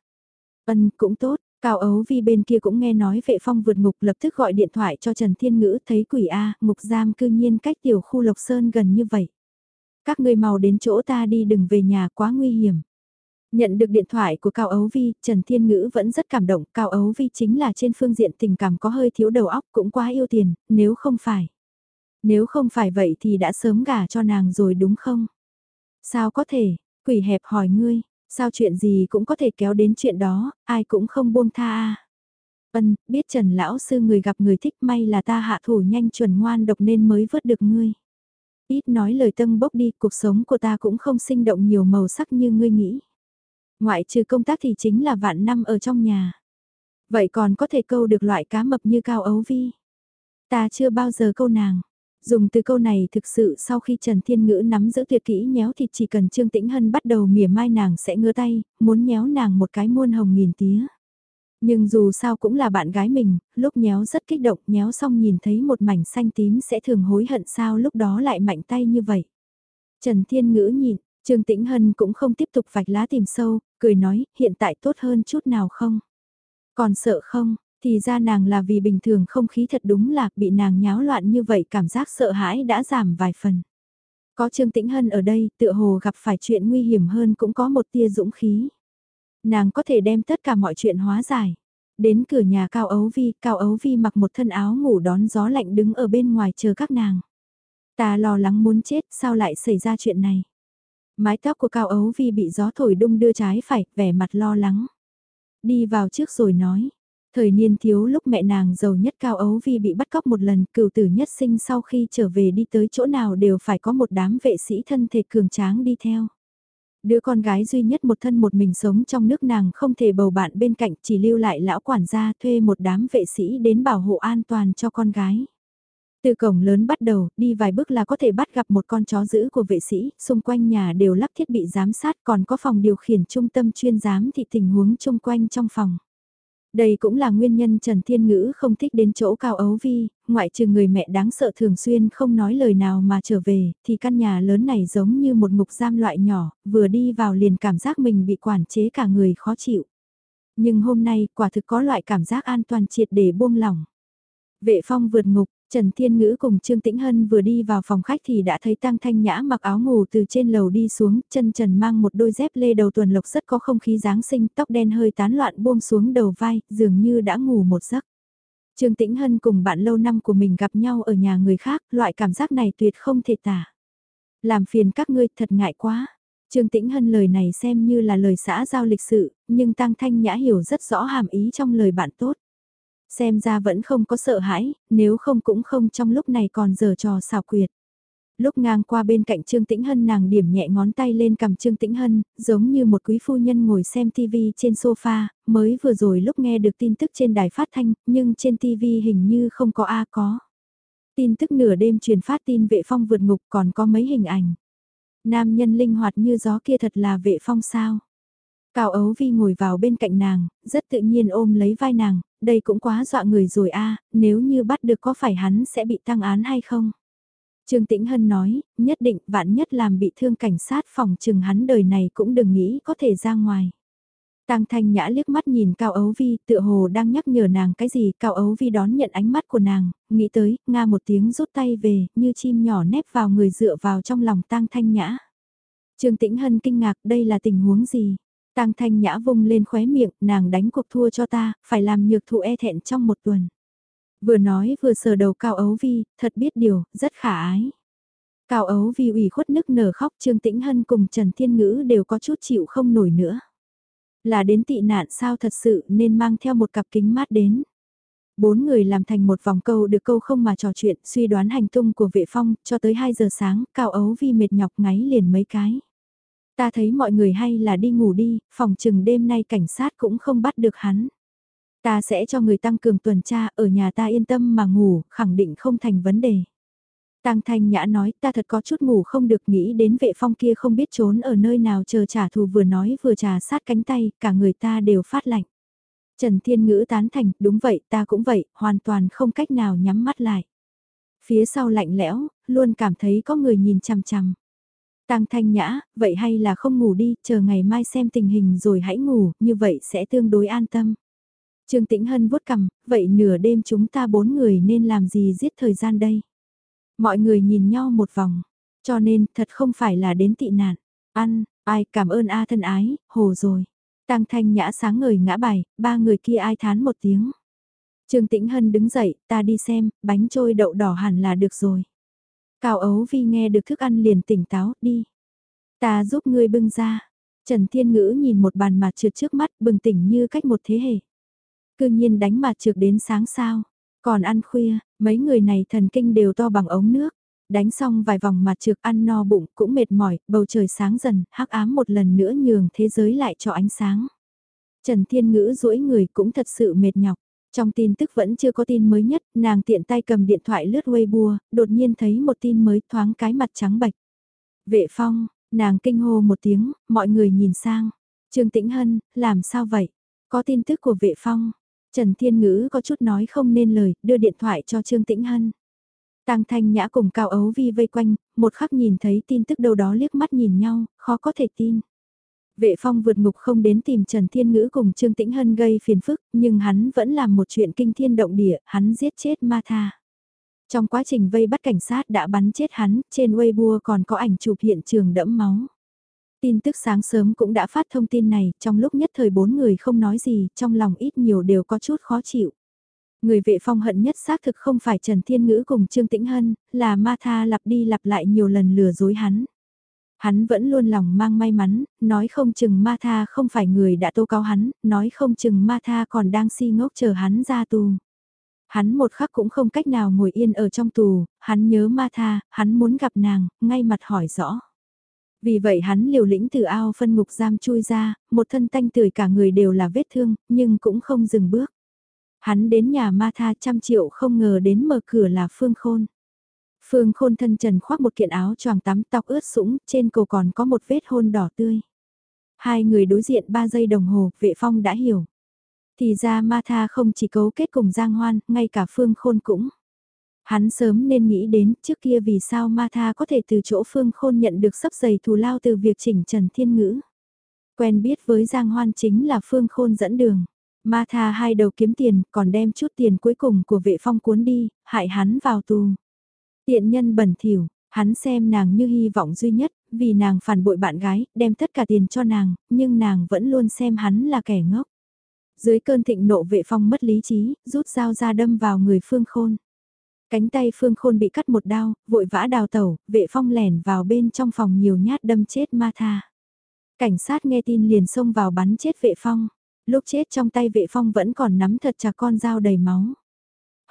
Ân cũng tốt, Cao Ấu Vi bên kia cũng nghe nói vệ phong vượt ngục lập tức gọi điện thoại cho Trần Thiên Ngữ thấy quỷ A, ngục giam cư nhiên cách tiểu khu Lộc Sơn gần như vậy. Các người mau đến chỗ ta đi đừng về nhà quá nguy hiểm. Nhận được điện thoại của Cao Ấu Vi, Trần Thiên Ngữ vẫn rất cảm động, Cao Ấu Vi chính là trên phương diện tình cảm có hơi thiếu đầu óc cũng quá yêu tiền, nếu không phải. Nếu không phải vậy thì đã sớm gả cho nàng rồi đúng không? Sao có thể, quỷ hẹp hỏi ngươi, sao chuyện gì cũng có thể kéo đến chuyện đó, ai cũng không buông tha à. Ân, biết Trần Lão Sư người gặp người thích may là ta hạ thủ nhanh chuẩn ngoan độc nên mới vớt được ngươi. Ít nói lời tâm bốc đi, cuộc sống của ta cũng không sinh động nhiều màu sắc như ngươi nghĩ. Ngoại trừ công tác thì chính là vạn năm ở trong nhà. Vậy còn có thể câu được loại cá mập như cao ấu vi. Ta chưa bao giờ câu nàng. Dùng từ câu này thực sự sau khi Trần Thiên Ngữ nắm giữ tuyệt kỹ nhéo thì chỉ cần Trương Tĩnh Hân bắt đầu mỉa mai nàng sẽ ngơ tay, muốn nhéo nàng một cái muôn hồng nghìn tía. Nhưng dù sao cũng là bạn gái mình, lúc nhéo rất kích động, nhéo xong nhìn thấy một mảnh xanh tím sẽ thường hối hận sao lúc đó lại mạnh tay như vậy. Trần Thiên Ngữ nhìn, Trương Tĩnh Hân cũng không tiếp tục vạch lá tìm sâu, cười nói, hiện tại tốt hơn chút nào không? Còn sợ không? Thì ra nàng là vì bình thường không khí thật đúng là bị nàng nháo loạn như vậy cảm giác sợ hãi đã giảm vài phần. Có Trương Tĩnh Hân ở đây, tựa hồ gặp phải chuyện nguy hiểm hơn cũng có một tia dũng khí. Nàng có thể đem tất cả mọi chuyện hóa giải. Đến cửa nhà Cao Ấu Vi, Cao Ấu Vi mặc một thân áo ngủ đón gió lạnh đứng ở bên ngoài chờ các nàng. Ta lo lắng muốn chết, sao lại xảy ra chuyện này? Mái tóc của Cao Ấu Vi bị gió thổi đung đưa trái phải, vẻ mặt lo lắng. Đi vào trước rồi nói. Thời niên thiếu lúc mẹ nàng giàu nhất Cao Ấu Vi bị bắt cóc một lần, cựu tử nhất sinh sau khi trở về đi tới chỗ nào đều phải có một đám vệ sĩ thân thể cường tráng đi theo. Đứa con gái duy nhất một thân một mình sống trong nước nàng không thể bầu bạn bên cạnh chỉ lưu lại lão quản gia thuê một đám vệ sĩ đến bảo hộ an toàn cho con gái. Từ cổng lớn bắt đầu, đi vài bước là có thể bắt gặp một con chó giữ của vệ sĩ, xung quanh nhà đều lắp thiết bị giám sát còn có phòng điều khiển trung tâm chuyên giám thị tình huống chung quanh trong phòng. Đây cũng là nguyên nhân Trần Thiên Ngữ không thích đến chỗ cao ấu vi, ngoại trừ người mẹ đáng sợ thường xuyên không nói lời nào mà trở về, thì căn nhà lớn này giống như một ngục giam loại nhỏ, vừa đi vào liền cảm giác mình bị quản chế cả người khó chịu. Nhưng hôm nay quả thực có loại cảm giác an toàn triệt để buông lỏng. Vệ phong vượt ngục, Trần Thiên Ngữ cùng Trương Tĩnh Hân vừa đi vào phòng khách thì đã thấy Tăng Thanh Nhã mặc áo ngủ từ trên lầu đi xuống, chân trần mang một đôi dép lê đầu tuần lộc rất có không khí Giáng sinh, tóc đen hơi tán loạn buông xuống đầu vai, dường như đã ngủ một giấc. Trương Tĩnh Hân cùng bạn lâu năm của mình gặp nhau ở nhà người khác, loại cảm giác này tuyệt không thể tả. Làm phiền các ngươi thật ngại quá. Trương Tĩnh Hân lời này xem như là lời xã giao lịch sự, nhưng Tăng Thanh Nhã hiểu rất rõ hàm ý trong lời bạn tốt xem ra vẫn không có sợ hãi, nếu không cũng không trong lúc này còn giờ trò xào quyệt. Lúc ngang qua bên cạnh Trương Tĩnh Hân nàng điểm nhẹ ngón tay lên cầm Trương Tĩnh Hân, giống như một quý phu nhân ngồi xem TV trên sofa, mới vừa rồi lúc nghe được tin tức trên đài phát thanh, nhưng trên TV hình như không có A có. Tin tức nửa đêm truyền phát tin vệ phong vượt ngục còn có mấy hình ảnh. Nam nhân linh hoạt như gió kia thật là vệ phong sao. Cao Ấu Vi ngồi vào bên cạnh nàng, rất tự nhiên ôm lấy vai nàng, đây cũng quá dọa người rồi a nếu như bắt được có phải hắn sẽ bị tăng án hay không? Trương Tĩnh Hân nói, nhất định vạn nhất làm bị thương cảnh sát phòng trừng hắn đời này cũng đừng nghĩ có thể ra ngoài. Tăng Thanh Nhã liếc mắt nhìn Cao Ấu Vi, tựa hồ đang nhắc nhở nàng cái gì, Cao Ấu Vi đón nhận ánh mắt của nàng, nghĩ tới, nga một tiếng rút tay về, như chim nhỏ nép vào người dựa vào trong lòng Tăng Thanh Nhã. Trương Tĩnh Hân kinh ngạc, đây là tình huống gì? Tăng Thanh Nhã vung lên khóe miệng, nàng đánh cuộc thua cho ta, phải làm nhược thụ e thẹn trong một tuần. Vừa nói vừa sờ đầu Cao Ấu Vi, thật biết điều, rất khả ái. Cao Ấu Vi ủy khuất nức nở khóc Trương Tĩnh Hân cùng Trần Thiên Ngữ đều có chút chịu không nổi nữa. Là đến tị nạn sao thật sự nên mang theo một cặp kính mát đến. Bốn người làm thành một vòng câu được câu không mà trò chuyện, suy đoán hành tung của vệ phong, cho tới 2 giờ sáng, Cao Ấu Vi mệt nhọc ngáy liền mấy cái. Ta thấy mọi người hay là đi ngủ đi, phòng chừng đêm nay cảnh sát cũng không bắt được hắn. Ta sẽ cho người tăng cường tuần tra, ở nhà ta yên tâm mà ngủ, khẳng định không thành vấn đề. Tăng Thanh Nhã nói ta thật có chút ngủ không được nghĩ đến vệ phong kia không biết trốn ở nơi nào chờ trả thù vừa nói vừa trà sát cánh tay, cả người ta đều phát lạnh. Trần Thiên Ngữ tán thành, đúng vậy ta cũng vậy, hoàn toàn không cách nào nhắm mắt lại. Phía sau lạnh lẽo, luôn cảm thấy có người nhìn chằm chằm. Tăng Thanh Nhã, vậy hay là không ngủ đi, chờ ngày mai xem tình hình rồi hãy ngủ, như vậy sẽ tương đối an tâm. Trương Tĩnh Hân vuốt cằm, vậy nửa đêm chúng ta bốn người nên làm gì giết thời gian đây? Mọi người nhìn nhau một vòng, cho nên thật không phải là đến tị nạn. Ăn, ai cảm ơn A thân ái, hồ rồi. Tăng Thanh Nhã sáng ngời ngã bài, ba người kia ai thán một tiếng. Trương Tĩnh Hân đứng dậy, ta đi xem, bánh trôi đậu đỏ hẳn là được rồi. Cao Ấu Vi nghe được thức ăn liền tỉnh táo, đi. Ta giúp ngươi bưng ra. Trần Thiên Ngữ nhìn một bàn mặt trượt trước mắt bừng tỉnh như cách một thế hệ. Cương nhiên đánh mặt trượt đến sáng sao. Còn ăn khuya, mấy người này thần kinh đều to bằng ống nước. Đánh xong vài vòng mặt trượt ăn no bụng cũng mệt mỏi, bầu trời sáng dần, hắc ám một lần nữa nhường thế giới lại cho ánh sáng. Trần Thiên Ngữ duỗi người cũng thật sự mệt nhọc. Trong tin tức vẫn chưa có tin mới nhất, nàng tiện tay cầm điện thoại lướt Weibo, đột nhiên thấy một tin mới thoáng cái mặt trắng bạch. Vệ phong, nàng kinh hô một tiếng, mọi người nhìn sang. Trương Tĩnh Hân, làm sao vậy? Có tin tức của vệ phong. Trần Thiên Ngữ có chút nói không nên lời, đưa điện thoại cho Trương Tĩnh Hân. Tăng Thanh Nhã cùng Cao Ấu Vi vây quanh, một khắc nhìn thấy tin tức đâu đó liếc mắt nhìn nhau, khó có thể tin. Vệ phong vượt ngục không đến tìm Trần Thiên Ngữ cùng Trương Tĩnh Hân gây phiền phức, nhưng hắn vẫn làm một chuyện kinh thiên động địa, hắn giết chết Ma Tha. Trong quá trình vây bắt cảnh sát đã bắn chết hắn, trên Weibo còn có ảnh chụp hiện trường đẫm máu. Tin tức sáng sớm cũng đã phát thông tin này, trong lúc nhất thời bốn người không nói gì, trong lòng ít nhiều đều có chút khó chịu. Người vệ phong hận nhất xác thực không phải Trần Thiên Ngữ cùng Trương Tĩnh Hân, là Ma Tha lặp đi lặp lại nhiều lần lừa dối hắn. Hắn vẫn luôn lòng mang may mắn, nói không chừng ma tha không phải người đã tố cáo hắn, nói không chừng ma tha còn đang si ngốc chờ hắn ra tù. Hắn một khắc cũng không cách nào ngồi yên ở trong tù, hắn nhớ ma tha, hắn muốn gặp nàng, ngay mặt hỏi rõ. Vì vậy hắn liều lĩnh từ ao phân ngục giam chui ra, một thân tanh tưởi cả người đều là vết thương, nhưng cũng không dừng bước. Hắn đến nhà ma tha trăm triệu không ngờ đến mở cửa là phương khôn. Phương khôn thân trần khoác một kiện áo choàng tắm tóc ướt sũng, trên cổ còn có một vết hôn đỏ tươi. Hai người đối diện 3 giây đồng hồ, vệ phong đã hiểu. Thì ra ma tha không chỉ cấu kết cùng Giang Hoan, ngay cả Phương Khôn cũng. Hắn sớm nên nghĩ đến trước kia vì sao ma tha có thể từ chỗ Phương Khôn nhận được sấp giày thù lao từ việc chỉnh Trần Thiên Ngữ. Quen biết với Giang Hoan chính là Phương Khôn dẫn đường. Ma tha hai đầu kiếm tiền còn đem chút tiền cuối cùng của vệ phong cuốn đi, hại hắn vào tù. Tiện nhân bẩn thỉu, hắn xem nàng như hy vọng duy nhất, vì nàng phản bội bạn gái, đem tất cả tiền cho nàng, nhưng nàng vẫn luôn xem hắn là kẻ ngốc. Dưới cơn thịnh nộ vệ phong mất lý trí, rút dao ra đâm vào người phương khôn. Cánh tay phương khôn bị cắt một đao, vội vã đào tẩu, vệ phong lẻn vào bên trong phòng nhiều nhát đâm chết ma tha. Cảnh sát nghe tin liền xông vào bắn chết vệ phong. Lúc chết trong tay vệ phong vẫn còn nắm thật chặt con dao đầy máu.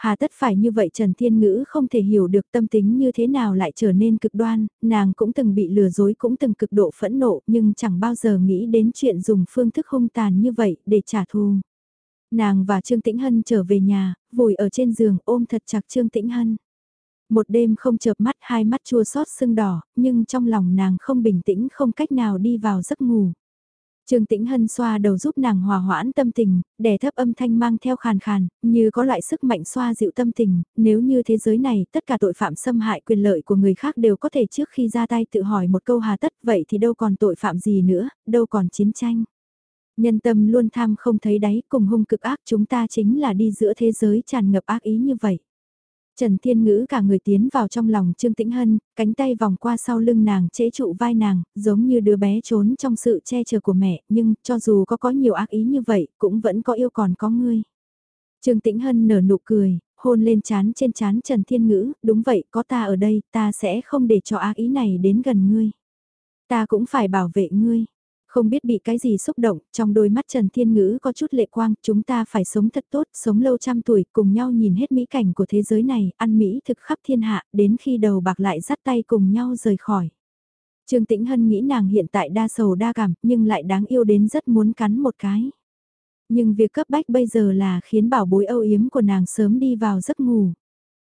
Hà tất phải như vậy Trần Thiên Ngữ không thể hiểu được tâm tính như thế nào lại trở nên cực đoan, nàng cũng từng bị lừa dối cũng từng cực độ phẫn nộ nhưng chẳng bao giờ nghĩ đến chuyện dùng phương thức hung tàn như vậy để trả thù. Nàng và Trương Tĩnh Hân trở về nhà, vùi ở trên giường ôm thật chặt Trương Tĩnh Hân. Một đêm không chợp mắt hai mắt chua xót sưng đỏ, nhưng trong lòng nàng không bình tĩnh không cách nào đi vào giấc ngủ. Trương Tĩnh Hân xoa đầu giúp nàng hòa hoãn tâm tình, đè thấp âm thanh mang theo khàn khàn, như có loại sức mạnh xoa dịu tâm tình, nếu như thế giới này tất cả tội phạm xâm hại quyền lợi của người khác đều có thể trước khi ra tay tự hỏi một câu hà tất vậy thì đâu còn tội phạm gì nữa, đâu còn chiến tranh. Nhân tâm luôn tham không thấy đáy cùng hung cực ác chúng ta chính là đi giữa thế giới tràn ngập ác ý như vậy. Trần Thiên Ngữ cả người tiến vào trong lòng Trương Tĩnh Hân, cánh tay vòng qua sau lưng nàng chế trụ vai nàng, giống như đứa bé trốn trong sự che chở của mẹ, nhưng cho dù có có nhiều ác ý như vậy, cũng vẫn có yêu còn có ngươi. Trương Tĩnh Hân nở nụ cười, hôn lên chán trên chán Trần Thiên Ngữ, đúng vậy, có ta ở đây, ta sẽ không để cho ác ý này đến gần ngươi. Ta cũng phải bảo vệ ngươi. Không biết bị cái gì xúc động, trong đôi mắt Trần Thiên Ngữ có chút lệ quang, chúng ta phải sống thật tốt, sống lâu trăm tuổi, cùng nhau nhìn hết mỹ cảnh của thế giới này, ăn mỹ thực khắp thiên hạ, đến khi đầu bạc lại dắt tay cùng nhau rời khỏi. Trương Tĩnh Hân nghĩ nàng hiện tại đa sầu đa cảm, nhưng lại đáng yêu đến rất muốn cắn một cái. Nhưng việc cấp bách bây giờ là khiến bảo bối âu yếm của nàng sớm đi vào giấc ngủ.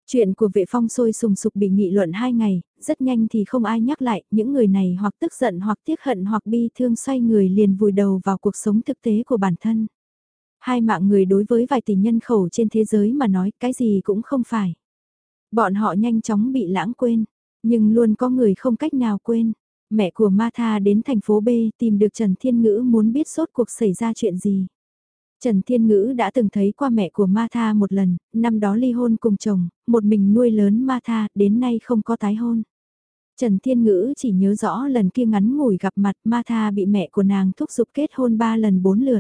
Chuyện của vệ phong sôi sùng sục bị nghị luận hai ngày, rất nhanh thì không ai nhắc lại, những người này hoặc tức giận hoặc tiếc hận hoặc bi thương xoay người liền vùi đầu vào cuộc sống thực tế của bản thân. Hai mạng người đối với vài tỷ nhân khẩu trên thế giới mà nói cái gì cũng không phải. Bọn họ nhanh chóng bị lãng quên, nhưng luôn có người không cách nào quên. Mẹ của Martha đến thành phố B tìm được Trần Thiên Ngữ muốn biết sốt cuộc xảy ra chuyện gì. Trần Thiên Ngữ đã từng thấy qua mẹ của Martha một lần, năm đó ly hôn cùng chồng, một mình nuôi lớn Martha, đến nay không có tái hôn. Trần Thiên Ngữ chỉ nhớ rõ lần kia ngắn ngủi gặp mặt Martha bị mẹ của nàng thúc giục kết hôn ba lần bốn lượt.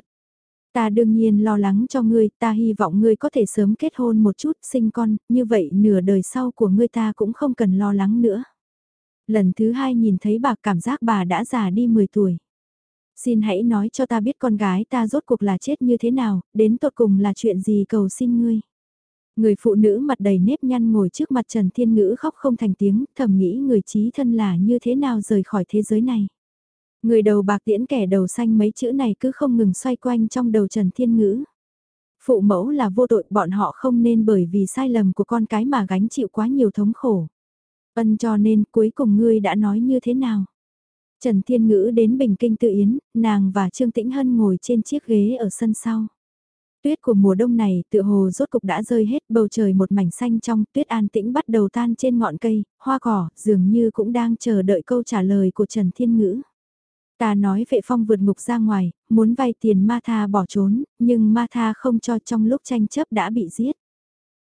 Ta đương nhiên lo lắng cho ngươi, ta hy vọng ngươi có thể sớm kết hôn một chút, sinh con, như vậy nửa đời sau của ngươi ta cũng không cần lo lắng nữa. Lần thứ hai nhìn thấy bà cảm giác bà đã già đi 10 tuổi. Xin hãy nói cho ta biết con gái ta rốt cuộc là chết như thế nào, đến tột cùng là chuyện gì cầu xin ngươi. Người phụ nữ mặt đầy nếp nhăn ngồi trước mặt Trần Thiên Ngữ khóc không thành tiếng, thầm nghĩ người trí thân là như thế nào rời khỏi thế giới này. Người đầu bạc tiễn kẻ đầu xanh mấy chữ này cứ không ngừng xoay quanh trong đầu Trần Thiên Ngữ. Phụ mẫu là vô tội bọn họ không nên bởi vì sai lầm của con cái mà gánh chịu quá nhiều thống khổ. Ân cho nên cuối cùng ngươi đã nói như thế nào? Trần Thiên Ngữ đến Bình Kinh Tự Yến, nàng và Trương Tĩnh Hân ngồi trên chiếc ghế ở sân sau. Tuyết của mùa đông này tựa hồ rốt cục đã rơi hết bầu trời một mảnh xanh trong tuyết an tĩnh bắt đầu tan trên ngọn cây, hoa cỏ, dường như cũng đang chờ đợi câu trả lời của Trần Thiên Ngữ. Ta nói vệ phong vượt ngục ra ngoài, muốn vay tiền Ma Tha bỏ trốn, nhưng Ma Tha không cho trong lúc tranh chấp đã bị giết.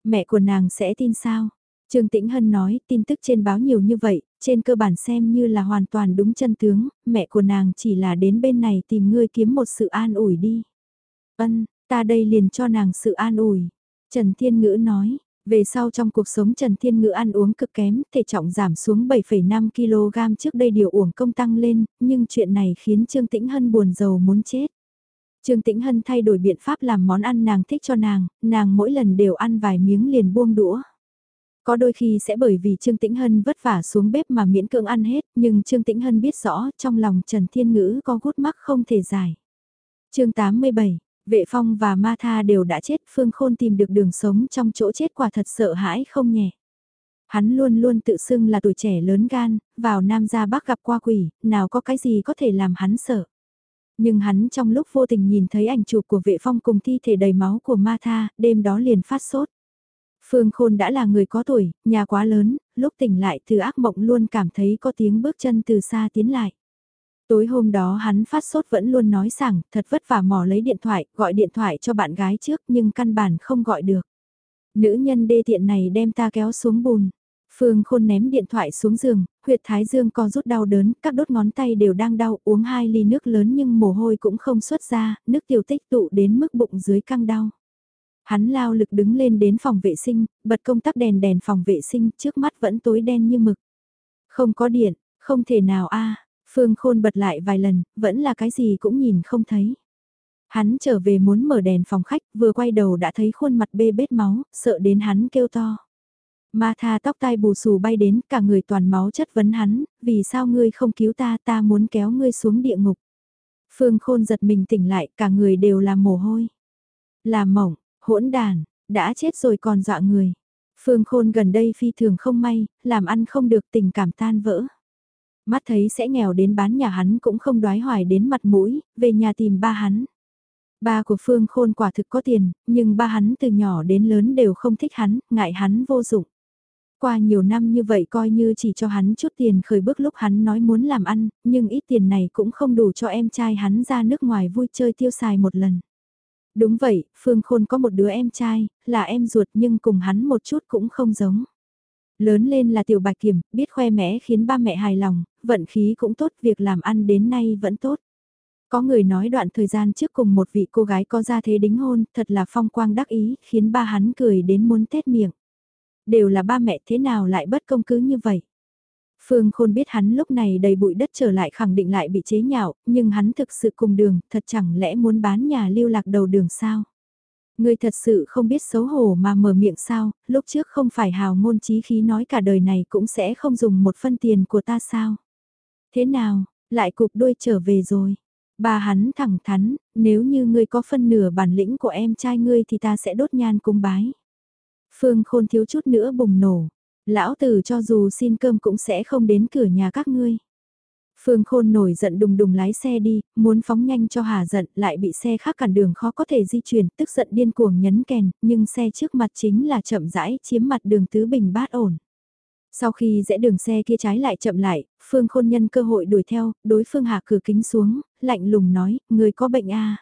Mẹ của nàng sẽ tin sao? Trương Tĩnh Hân nói tin tức trên báo nhiều như vậy, trên cơ bản xem như là hoàn toàn đúng chân tướng, mẹ của nàng chỉ là đến bên này tìm ngươi kiếm một sự an ủi đi. Ân, ta đây liền cho nàng sự an ủi. Trần Thiên Ngữ nói, về sau trong cuộc sống Trần Thiên Ngữ ăn uống cực kém, thể trọng giảm xuống 7,5kg trước đây điều uổng công tăng lên, nhưng chuyện này khiến Trương Tĩnh Hân buồn giàu muốn chết. Trương Tĩnh Hân thay đổi biện pháp làm món ăn nàng thích cho nàng, nàng mỗi lần đều ăn vài miếng liền buông đũa. Có đôi khi sẽ bởi vì Trương Tĩnh Hân vất vả xuống bếp mà miễn cưỡng ăn hết, nhưng Trương Tĩnh Hân biết rõ trong lòng Trần Thiên Ngữ có gút mắc không thể giải. chương 87, Vệ Phong và Ma Tha đều đã chết, Phương Khôn tìm được đường sống trong chỗ chết quả thật sợ hãi không nhẹ. Hắn luôn luôn tự xưng là tuổi trẻ lớn gan, vào Nam ra Bắc gặp qua quỷ, nào có cái gì có thể làm hắn sợ. Nhưng hắn trong lúc vô tình nhìn thấy ảnh chụp của vệ phong cùng thi thể đầy máu của Ma Tha, đêm đó liền phát sốt. Phương Khôn đã là người có tuổi, nhà quá lớn, lúc tỉnh lại từ ác mộng luôn cảm thấy có tiếng bước chân từ xa tiến lại. Tối hôm đó hắn phát sốt vẫn luôn nói rằng thật vất vả mò lấy điện thoại, gọi điện thoại cho bạn gái trước nhưng căn bản không gọi được. Nữ nhân đê tiện này đem ta kéo xuống bùn. Phương Khôn ném điện thoại xuống giường, huyệt thái dương co rút đau đớn, các đốt ngón tay đều đang đau, uống hai ly nước lớn nhưng mồ hôi cũng không xuất ra, nước tiểu tích tụ đến mức bụng dưới căng đau. Hắn lao lực đứng lên đến phòng vệ sinh, bật công tắc đèn đèn phòng vệ sinh, trước mắt vẫn tối đen như mực. Không có điện, không thể nào a Phương Khôn bật lại vài lần, vẫn là cái gì cũng nhìn không thấy. Hắn trở về muốn mở đèn phòng khách, vừa quay đầu đã thấy khuôn mặt bê bết máu, sợ đến hắn kêu to. Ma tha tóc tai bù xù bay đến, cả người toàn máu chất vấn hắn, vì sao ngươi không cứu ta, ta muốn kéo ngươi xuống địa ngục. Phương Khôn giật mình tỉnh lại, cả người đều là mồ hôi. Là mỏng, hỗn đàn, đã chết rồi còn dọa người. Phương Khôn gần đây phi thường không may, làm ăn không được tình cảm tan vỡ. Mắt thấy sẽ nghèo đến bán nhà hắn cũng không đoái hoài đến mặt mũi, về nhà tìm ba hắn. Ba của Phương Khôn quả thực có tiền, nhưng ba hắn từ nhỏ đến lớn đều không thích hắn, ngại hắn vô dụng. Qua nhiều năm như vậy coi như chỉ cho hắn chút tiền khởi bước lúc hắn nói muốn làm ăn, nhưng ít tiền này cũng không đủ cho em trai hắn ra nước ngoài vui chơi tiêu xài một lần. Đúng vậy, Phương Khôn có một đứa em trai, là em ruột nhưng cùng hắn một chút cũng không giống. Lớn lên là tiểu bạch kiểm, biết khoe mẽ khiến ba mẹ hài lòng, vận khí cũng tốt, việc làm ăn đến nay vẫn tốt. Có người nói đoạn thời gian trước cùng một vị cô gái có gia thế đính hôn, thật là phong quang đắc ý, khiến ba hắn cười đến muốn tét miệng. Đều là ba mẹ thế nào lại bất công cứ như vậy. Phương Khôn biết hắn lúc này đầy bụi đất trở lại khẳng định lại bị chế nhạo, nhưng hắn thực sự cùng đường, thật chẳng lẽ muốn bán nhà lưu lạc đầu đường sao? Ngươi thật sự không biết xấu hổ mà mở miệng sao, lúc trước không phải hào ngôn chí khí nói cả đời này cũng sẽ không dùng một phân tiền của ta sao? Thế nào, lại cục đuôi trở về rồi. Bà hắn thẳng thắn, nếu như ngươi có phân nửa bản lĩnh của em trai ngươi thì ta sẽ đốt nhan cung bái. Phương Khôn thiếu chút nữa bùng nổ, lão tử cho dù xin cơm cũng sẽ không đến cửa nhà các ngươi. Phương Khôn nổi giận đùng đùng lái xe đi, muốn phóng nhanh cho Hà giận, lại bị xe khác cản đường khó có thể di chuyển, tức giận điên cuồng nhấn kèn, nhưng xe trước mặt chính là chậm rãi chiếm mặt đường tứ bình bát ổn. Sau khi rẽ đường xe kia trái lại chậm lại, Phương Khôn nhân cơ hội đuổi theo, đối phương hạ cửa kính xuống, lạnh lùng nói, người có bệnh à?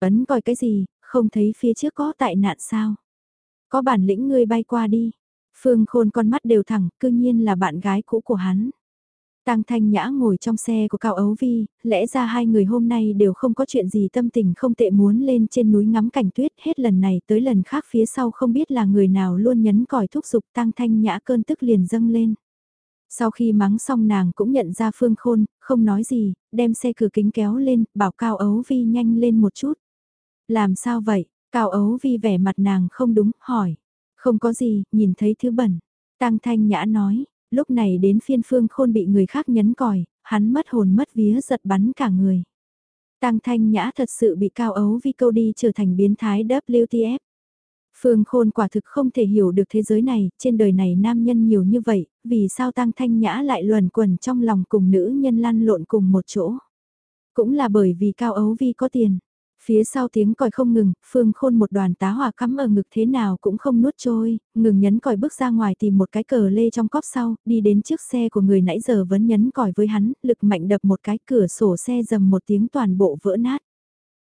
Ấn coi cái gì, không thấy phía trước có tại nạn sao? Có bản lĩnh ngươi bay qua đi. Phương Khôn con mắt đều thẳng, cư nhiên là bạn gái cũ của hắn. Tăng Thanh Nhã ngồi trong xe của Cao Ấu Vi, lẽ ra hai người hôm nay đều không có chuyện gì tâm tình không tệ muốn lên trên núi ngắm cảnh tuyết hết lần này tới lần khác phía sau không biết là người nào luôn nhấn còi thúc giục Tăng Thanh Nhã cơn tức liền dâng lên. Sau khi mắng xong nàng cũng nhận ra Phương Khôn, không nói gì, đem xe cửa kính kéo lên, bảo Cao Ấu Vi nhanh lên một chút. Làm sao vậy? Cao Ấu Vi vẻ mặt nàng không đúng, hỏi. Không có gì, nhìn thấy thứ bẩn. Tăng Thanh Nhã nói, lúc này đến phiên phương khôn bị người khác nhấn còi, hắn mất hồn mất vía giật bắn cả người. Tăng thanh nhã thật sự bị cao ấu vi câu đi trở thành biến thái WTF. Phương Khôn quả thực không thể hiểu được thế giới này, trên đời này nam nhân nhiều như vậy, vì sao Tăng Thanh Nhã lại luẩn quẩn trong lòng cùng nữ nhân lăn lộn cùng một chỗ. Cũng là bởi vì Cao Ấu Vi có tiền. Phía sau tiếng còi không ngừng, Phương Khôn một đoàn tá hỏa cắm ở ngực thế nào cũng không nuốt trôi, ngừng nhấn còi bước ra ngoài tìm một cái cờ lê trong cóp sau, đi đến trước xe của người nãy giờ vẫn nhấn còi với hắn, lực mạnh đập một cái cửa sổ xe dầm một tiếng toàn bộ vỡ nát.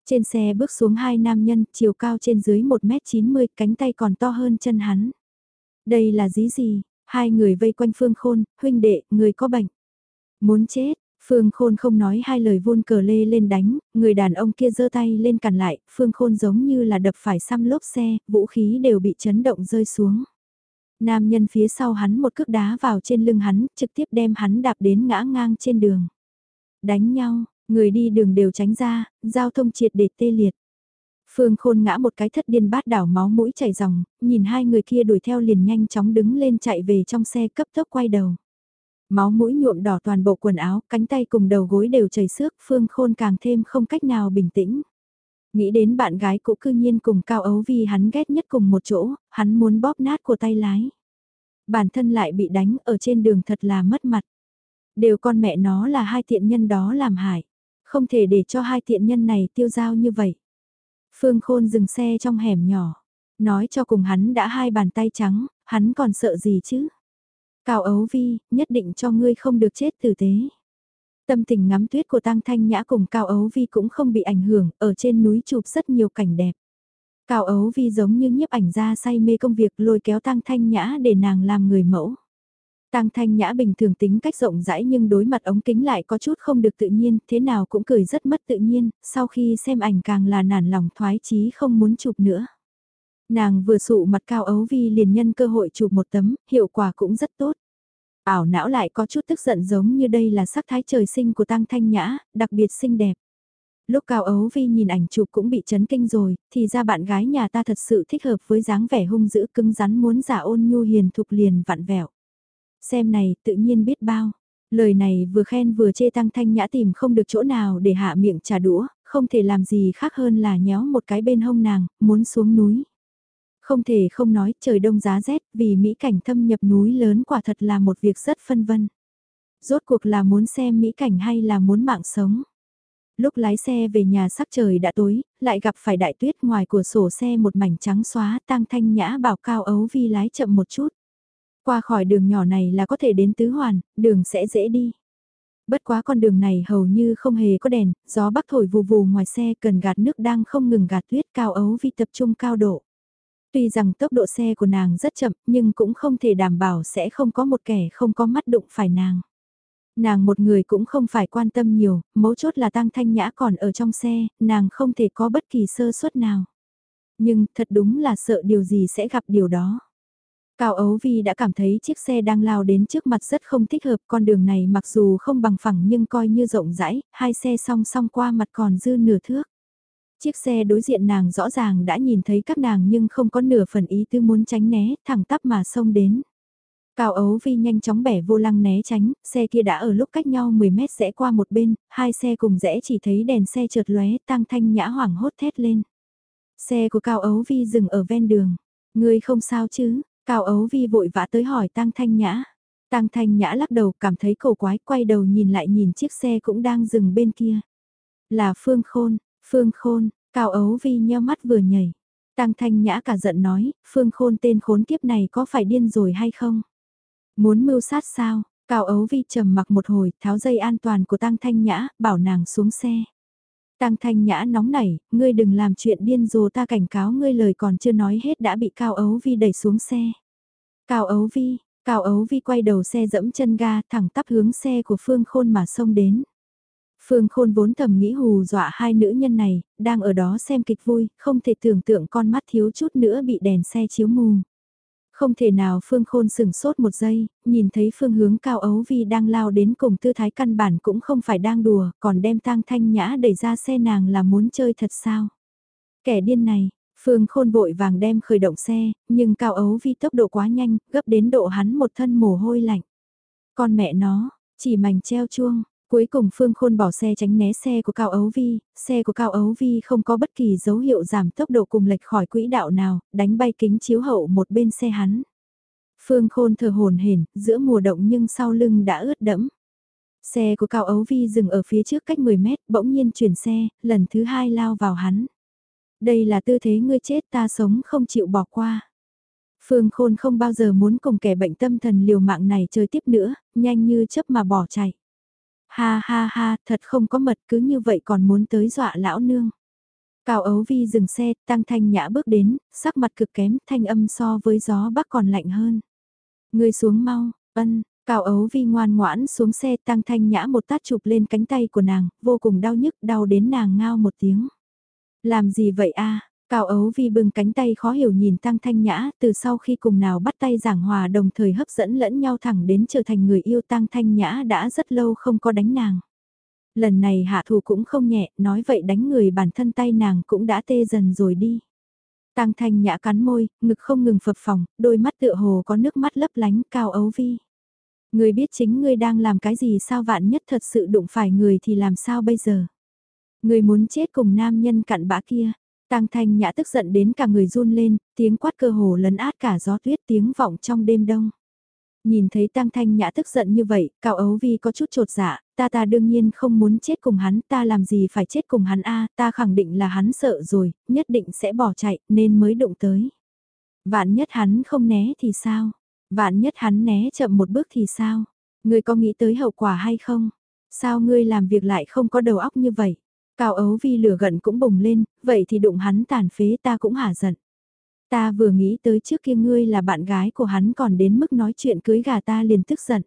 Trên xe bước xuống hai nam nhân, chiều cao trên dưới 1m90, cánh tay còn to hơn chân hắn. Đây là dí gì? Hai người vây quanh Phương Khôn, huynh đệ, người có bệnh. Muốn chết, Phương Khôn không nói hai lời vun cờ lê lên đánh, người đàn ông kia giơ tay lên cản lại, Phương Khôn giống như là đập phải xăm lốp xe, vũ khí đều bị chấn động rơi xuống. Nam nhân phía sau hắn một cước đá vào trên lưng hắn, trực tiếp đem hắn đạp đến ngã ngang trên đường. Đánh nhau, người đi đường đều tránh ra, giao thông triệt để tê liệt. Phương Khôn ngã một cái thất điên bát đảo máu mũi chảy ròng, nhìn hai người kia đuổi theo liền nhanh chóng đứng lên chạy về trong xe cấp tốc quay đầu. Máu mũi nhuộm đỏ toàn bộ quần áo, cánh tay cùng đầu gối đều chảy xước, Phương Khôn càng thêm không cách nào bình tĩnh. Nghĩ đến bạn gái cũ cư nhiên cùng Cao Ấu vì hắn ghét nhất cùng một chỗ, hắn muốn bóp nát của tay lái. Bản thân lại bị đánh ở trên đường thật là mất mặt. Đều con mẹ nó là hai tiện nhân đó làm hại. Không thể để cho hai tiện nhân này tiêu giao như vậy. Phương Khôn dừng xe trong hẻm nhỏ. Nói cho cùng hắn đã hai bàn tay trắng, hắn còn sợ gì chứ? Cao Ấu Vi, nhất định cho ngươi không được chết tử tế. Tâm tình ngắm tuyết của Tăng Thanh Nhã cùng Cao Ấu Vi cũng không bị ảnh hưởng, ở trên núi chụp rất nhiều cảnh đẹp. Cao Ấu Vi giống như nhiếp ảnh ra say mê công việc lôi kéo Tăng Thanh Nhã để nàng làm người mẫu. Tăng Thanh Nhã bình thường tính cách rộng rãi nhưng đối mặt ống kính lại có chút không được tự nhiên, thế nào cũng cười rất mất tự nhiên, sau khi xem ảnh càng là nản lòng thoái chí không muốn chụp nữa. Nàng vừa sụ mặt cao ấu vi liền nhân cơ hội chụp một tấm, hiệu quả cũng rất tốt. Ảo não lại có chút tức giận giống như đây là sắc thái trời sinh của Tăng Thanh Nhã, đặc biệt xinh đẹp. Lúc Cao Ấu Vi nhìn ảnh chụp cũng bị chấn kinh rồi, thì ra bạn gái nhà ta thật sự thích hợp với dáng vẻ hung dữ cứng rắn muốn giả ôn nhu hiền thục liền vặn vẹo. Xem này, tự nhiên biết bao. Lời này vừa khen vừa chê Tăng Thanh Nhã tìm không được chỗ nào để hạ miệng trà đũa, không thể làm gì khác hơn là nhéo một cái bên hông nàng, muốn xuống núi. Không thể không nói trời đông giá rét vì mỹ cảnh thâm nhập núi lớn quả thật là một việc rất phân vân. Rốt cuộc là muốn xem mỹ cảnh hay là muốn mạng sống. Lúc lái xe về nhà sắc trời đã tối, lại gặp phải đại tuyết ngoài của sổ xe một mảnh trắng xóa tang thanh nhã bảo cao ấu vi lái chậm một chút. Qua khỏi đường nhỏ này là có thể đến tứ hoàn, đường sẽ dễ đi. Bất quá con đường này hầu như không hề có đèn, gió bắc thổi vù vù ngoài xe cần gạt nước đang không ngừng gạt tuyết cao ấu vi tập trung cao độ. Tuy rằng tốc độ xe của nàng rất chậm nhưng cũng không thể đảm bảo sẽ không có một kẻ không có mắt đụng phải nàng. Nàng một người cũng không phải quan tâm nhiều, mấu chốt là tăng thanh nhã còn ở trong xe, nàng không thể có bất kỳ sơ suất nào. Nhưng thật đúng là sợ điều gì sẽ gặp điều đó. Cao Ấu Vi đã cảm thấy chiếc xe đang lao đến trước mặt rất không thích hợp, con đường này mặc dù không bằng phẳng nhưng coi như rộng rãi, hai xe song song qua mặt còn dư nửa thước. Chiếc xe đối diện nàng rõ ràng đã nhìn thấy các nàng nhưng không có nửa phần ý tư muốn tránh né, thẳng tắp mà xông đến. Cao Ấu Vi nhanh chóng bẻ vô lăng né tránh, xe kia đã ở lúc cách nhau 10 mét rẽ qua một bên, hai xe cùng rẽ chỉ thấy đèn xe chợt lóe, tăng thanh nhã hoảng hốt thét lên. Xe của Cao Ấu Vi dừng ở ven đường. Người không sao chứ, Cao Ấu Vi vội vã tới hỏi Tăng Thanh Nhã. Tăng Thanh Nhã lắc đầu cảm thấy cổ quái quay đầu nhìn lại nhìn chiếc xe cũng đang dừng bên kia. Là Phương Khôn, Phương Khôn, Cao Ấu Vi nheo mắt vừa nhảy. Tăng Thanh Nhã cả giận nói, Phương Khôn tên khốn kiếp này có phải điên rồi hay không? Muốn mưu sát sao? Cao Ấu Vi trầm mặc một hồi, tháo dây an toàn của Tăng Thanh Nhã, bảo nàng xuống xe. Tăng Thanh Nhã nóng nảy, ngươi đừng làm chuyện điên rồ ta cảnh cáo ngươi lời còn chưa nói hết đã bị Cao Ấu Vi đẩy xuống xe. Cao Ấu Vi, Cao Ấu Vi quay đầu xe dẫm chân ga thẳng tắp hướng xe của Phương Khôn mà xông đến. Phương Khôn vốn thầm nghĩ hù dọa hai nữ nhân này, đang ở đó xem kịch vui, không thể tưởng tượng con mắt thiếu chút nữa bị đèn xe chiếu mù. Không thể nào Phương Khôn sừng sốt một giây, nhìn thấy phương hướng Cao Ấu Vi đang lao đến cùng tư thái căn bản cũng không phải đang đùa, còn đem tang thanh nhã đẩy ra xe nàng là muốn chơi thật sao. Kẻ điên này, Phương Khôn vội vàng đem khởi động xe, nhưng Cao Ấu Vi tốc độ quá nhanh, gấp đến độ hắn một thân mồ hôi lạnh. Con mẹ nó, chỉ mảnh treo chuông, Cuối cùng Phương Khôn bỏ xe tránh né xe của Cao Ấu Vi, xe của Cao Ấu Vi không có bất kỳ dấu hiệu giảm tốc độ cùng lệch khỏi quỹ đạo nào, đánh bay kính chiếu hậu một bên xe hắn. Phương Khôn thở hồn hển, giữa mùa động nhưng sau lưng đã ướt đẫm. Xe của Cao Ấu Vi dừng ở phía trước cách 10 mét, bỗng nhiên chuyển xe, lần thứ hai lao vào hắn. Đây là tư thế ngươi chết ta sống không chịu bỏ qua. Phương Khôn không bao giờ muốn cùng kẻ bệnh tâm thần liều mạng này chơi tiếp nữa, nhanh như chớp mà bỏ chạy. Ha ha ha, thật không có mật cứ như vậy còn muốn tới dọa lão nương. Cao ấu vi dừng xe, tăng thanh nhã bước đến, sắc mặt cực kém, thanh âm so với gió bắc còn lạnh hơn. Người xuống mau, ân, cao ấu vi ngoan ngoãn xuống xe tăng thanh nhã một tát chụp lên cánh tay của nàng, vô cùng đau nhức, đau đến nàng ngao một tiếng. Làm gì vậy a Cao ấu vi bưng cánh tay khó hiểu nhìn tăng thanh nhã từ sau khi cùng nào bắt tay giảng hòa đồng thời hấp dẫn lẫn nhau thẳng đến trở thành người yêu tăng thanh nhã đã rất lâu không có đánh nàng. Lần này hạ thủ cũng không nhẹ, nói vậy đánh người bản thân tay nàng cũng đã tê dần rồi đi. Tăng thanh nhã cắn môi, ngực không ngừng phập phồng, đôi mắt tựa hồ có nước mắt lấp lánh cao ấu vi. Người biết chính ngươi đang làm cái gì sao vạn nhất thật sự đụng phải người thì làm sao bây giờ? Người muốn chết cùng nam nhân cặn bã kia, Tang Thanh Nhã tức giận đến cả người run lên, tiếng quát cơ hồ lấn át cả gió tuyết tiếng vọng trong đêm đông. Nhìn thấy Tang Thanh Nhã tức giận như vậy, Cao Ấu Vi có chút trột dạ, ta ta đương nhiên không muốn chết cùng hắn, ta làm gì phải chết cùng hắn a, ta khẳng định là hắn sợ rồi, nhất định sẽ bỏ chạy, nên mới đụng tới. Vạn nhất hắn không né thì sao? Vạn nhất hắn né chậm một bước thì sao? Ngươi có nghĩ tới hậu quả hay không? Sao ngươi làm việc lại không có đầu óc như vậy? Cao ấu vi lửa gận cũng bùng lên, vậy thì đụng hắn tàn phế ta cũng hả giận. Ta vừa nghĩ tới trước kia ngươi là bạn gái của hắn còn đến mức nói chuyện cưới gà ta liền tức giận.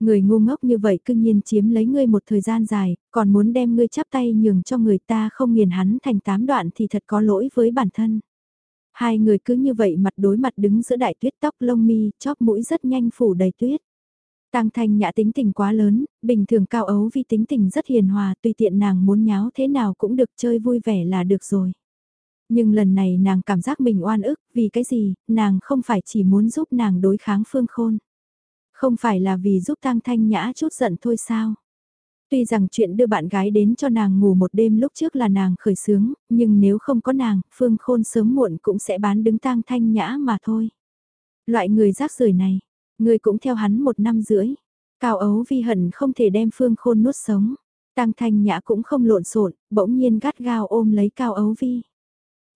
Người ngu ngốc như vậy cương nhiên chiếm lấy ngươi một thời gian dài, còn muốn đem ngươi chắp tay nhường cho người ta không nghiền hắn thành tám đoạn thì thật có lỗi với bản thân. Hai người cứ như vậy mặt đối mặt đứng giữa đại tuyết tóc lông mi, chóp mũi rất nhanh phủ đầy tuyết. Tăng Thanh Nhã tính tình quá lớn, bình thường cao ấu vì tính tình rất hiền hòa, tùy tiện nàng muốn nháo thế nào cũng được chơi vui vẻ là được rồi. Nhưng lần này nàng cảm giác mình oan ức, vì cái gì, nàng không phải chỉ muốn giúp nàng đối kháng phương khôn. Không phải là vì giúp Tăng Thanh Nhã chút giận thôi sao. Tuy rằng chuyện đưa bạn gái đến cho nàng ngủ một đêm lúc trước là nàng khởi sướng, nhưng nếu không có nàng, Phương Khôn sớm muộn cũng sẽ bán đứng tang thanh nhã mà thôi. Loại người rác rưởi này, Người cũng theo hắn một năm rưỡi. Cao ấu vi hận không thể đem phương khôn nuốt sống. Tăng thanh nhã cũng không lộn xộn, bỗng nhiên gắt gao ôm lấy cao ấu vi.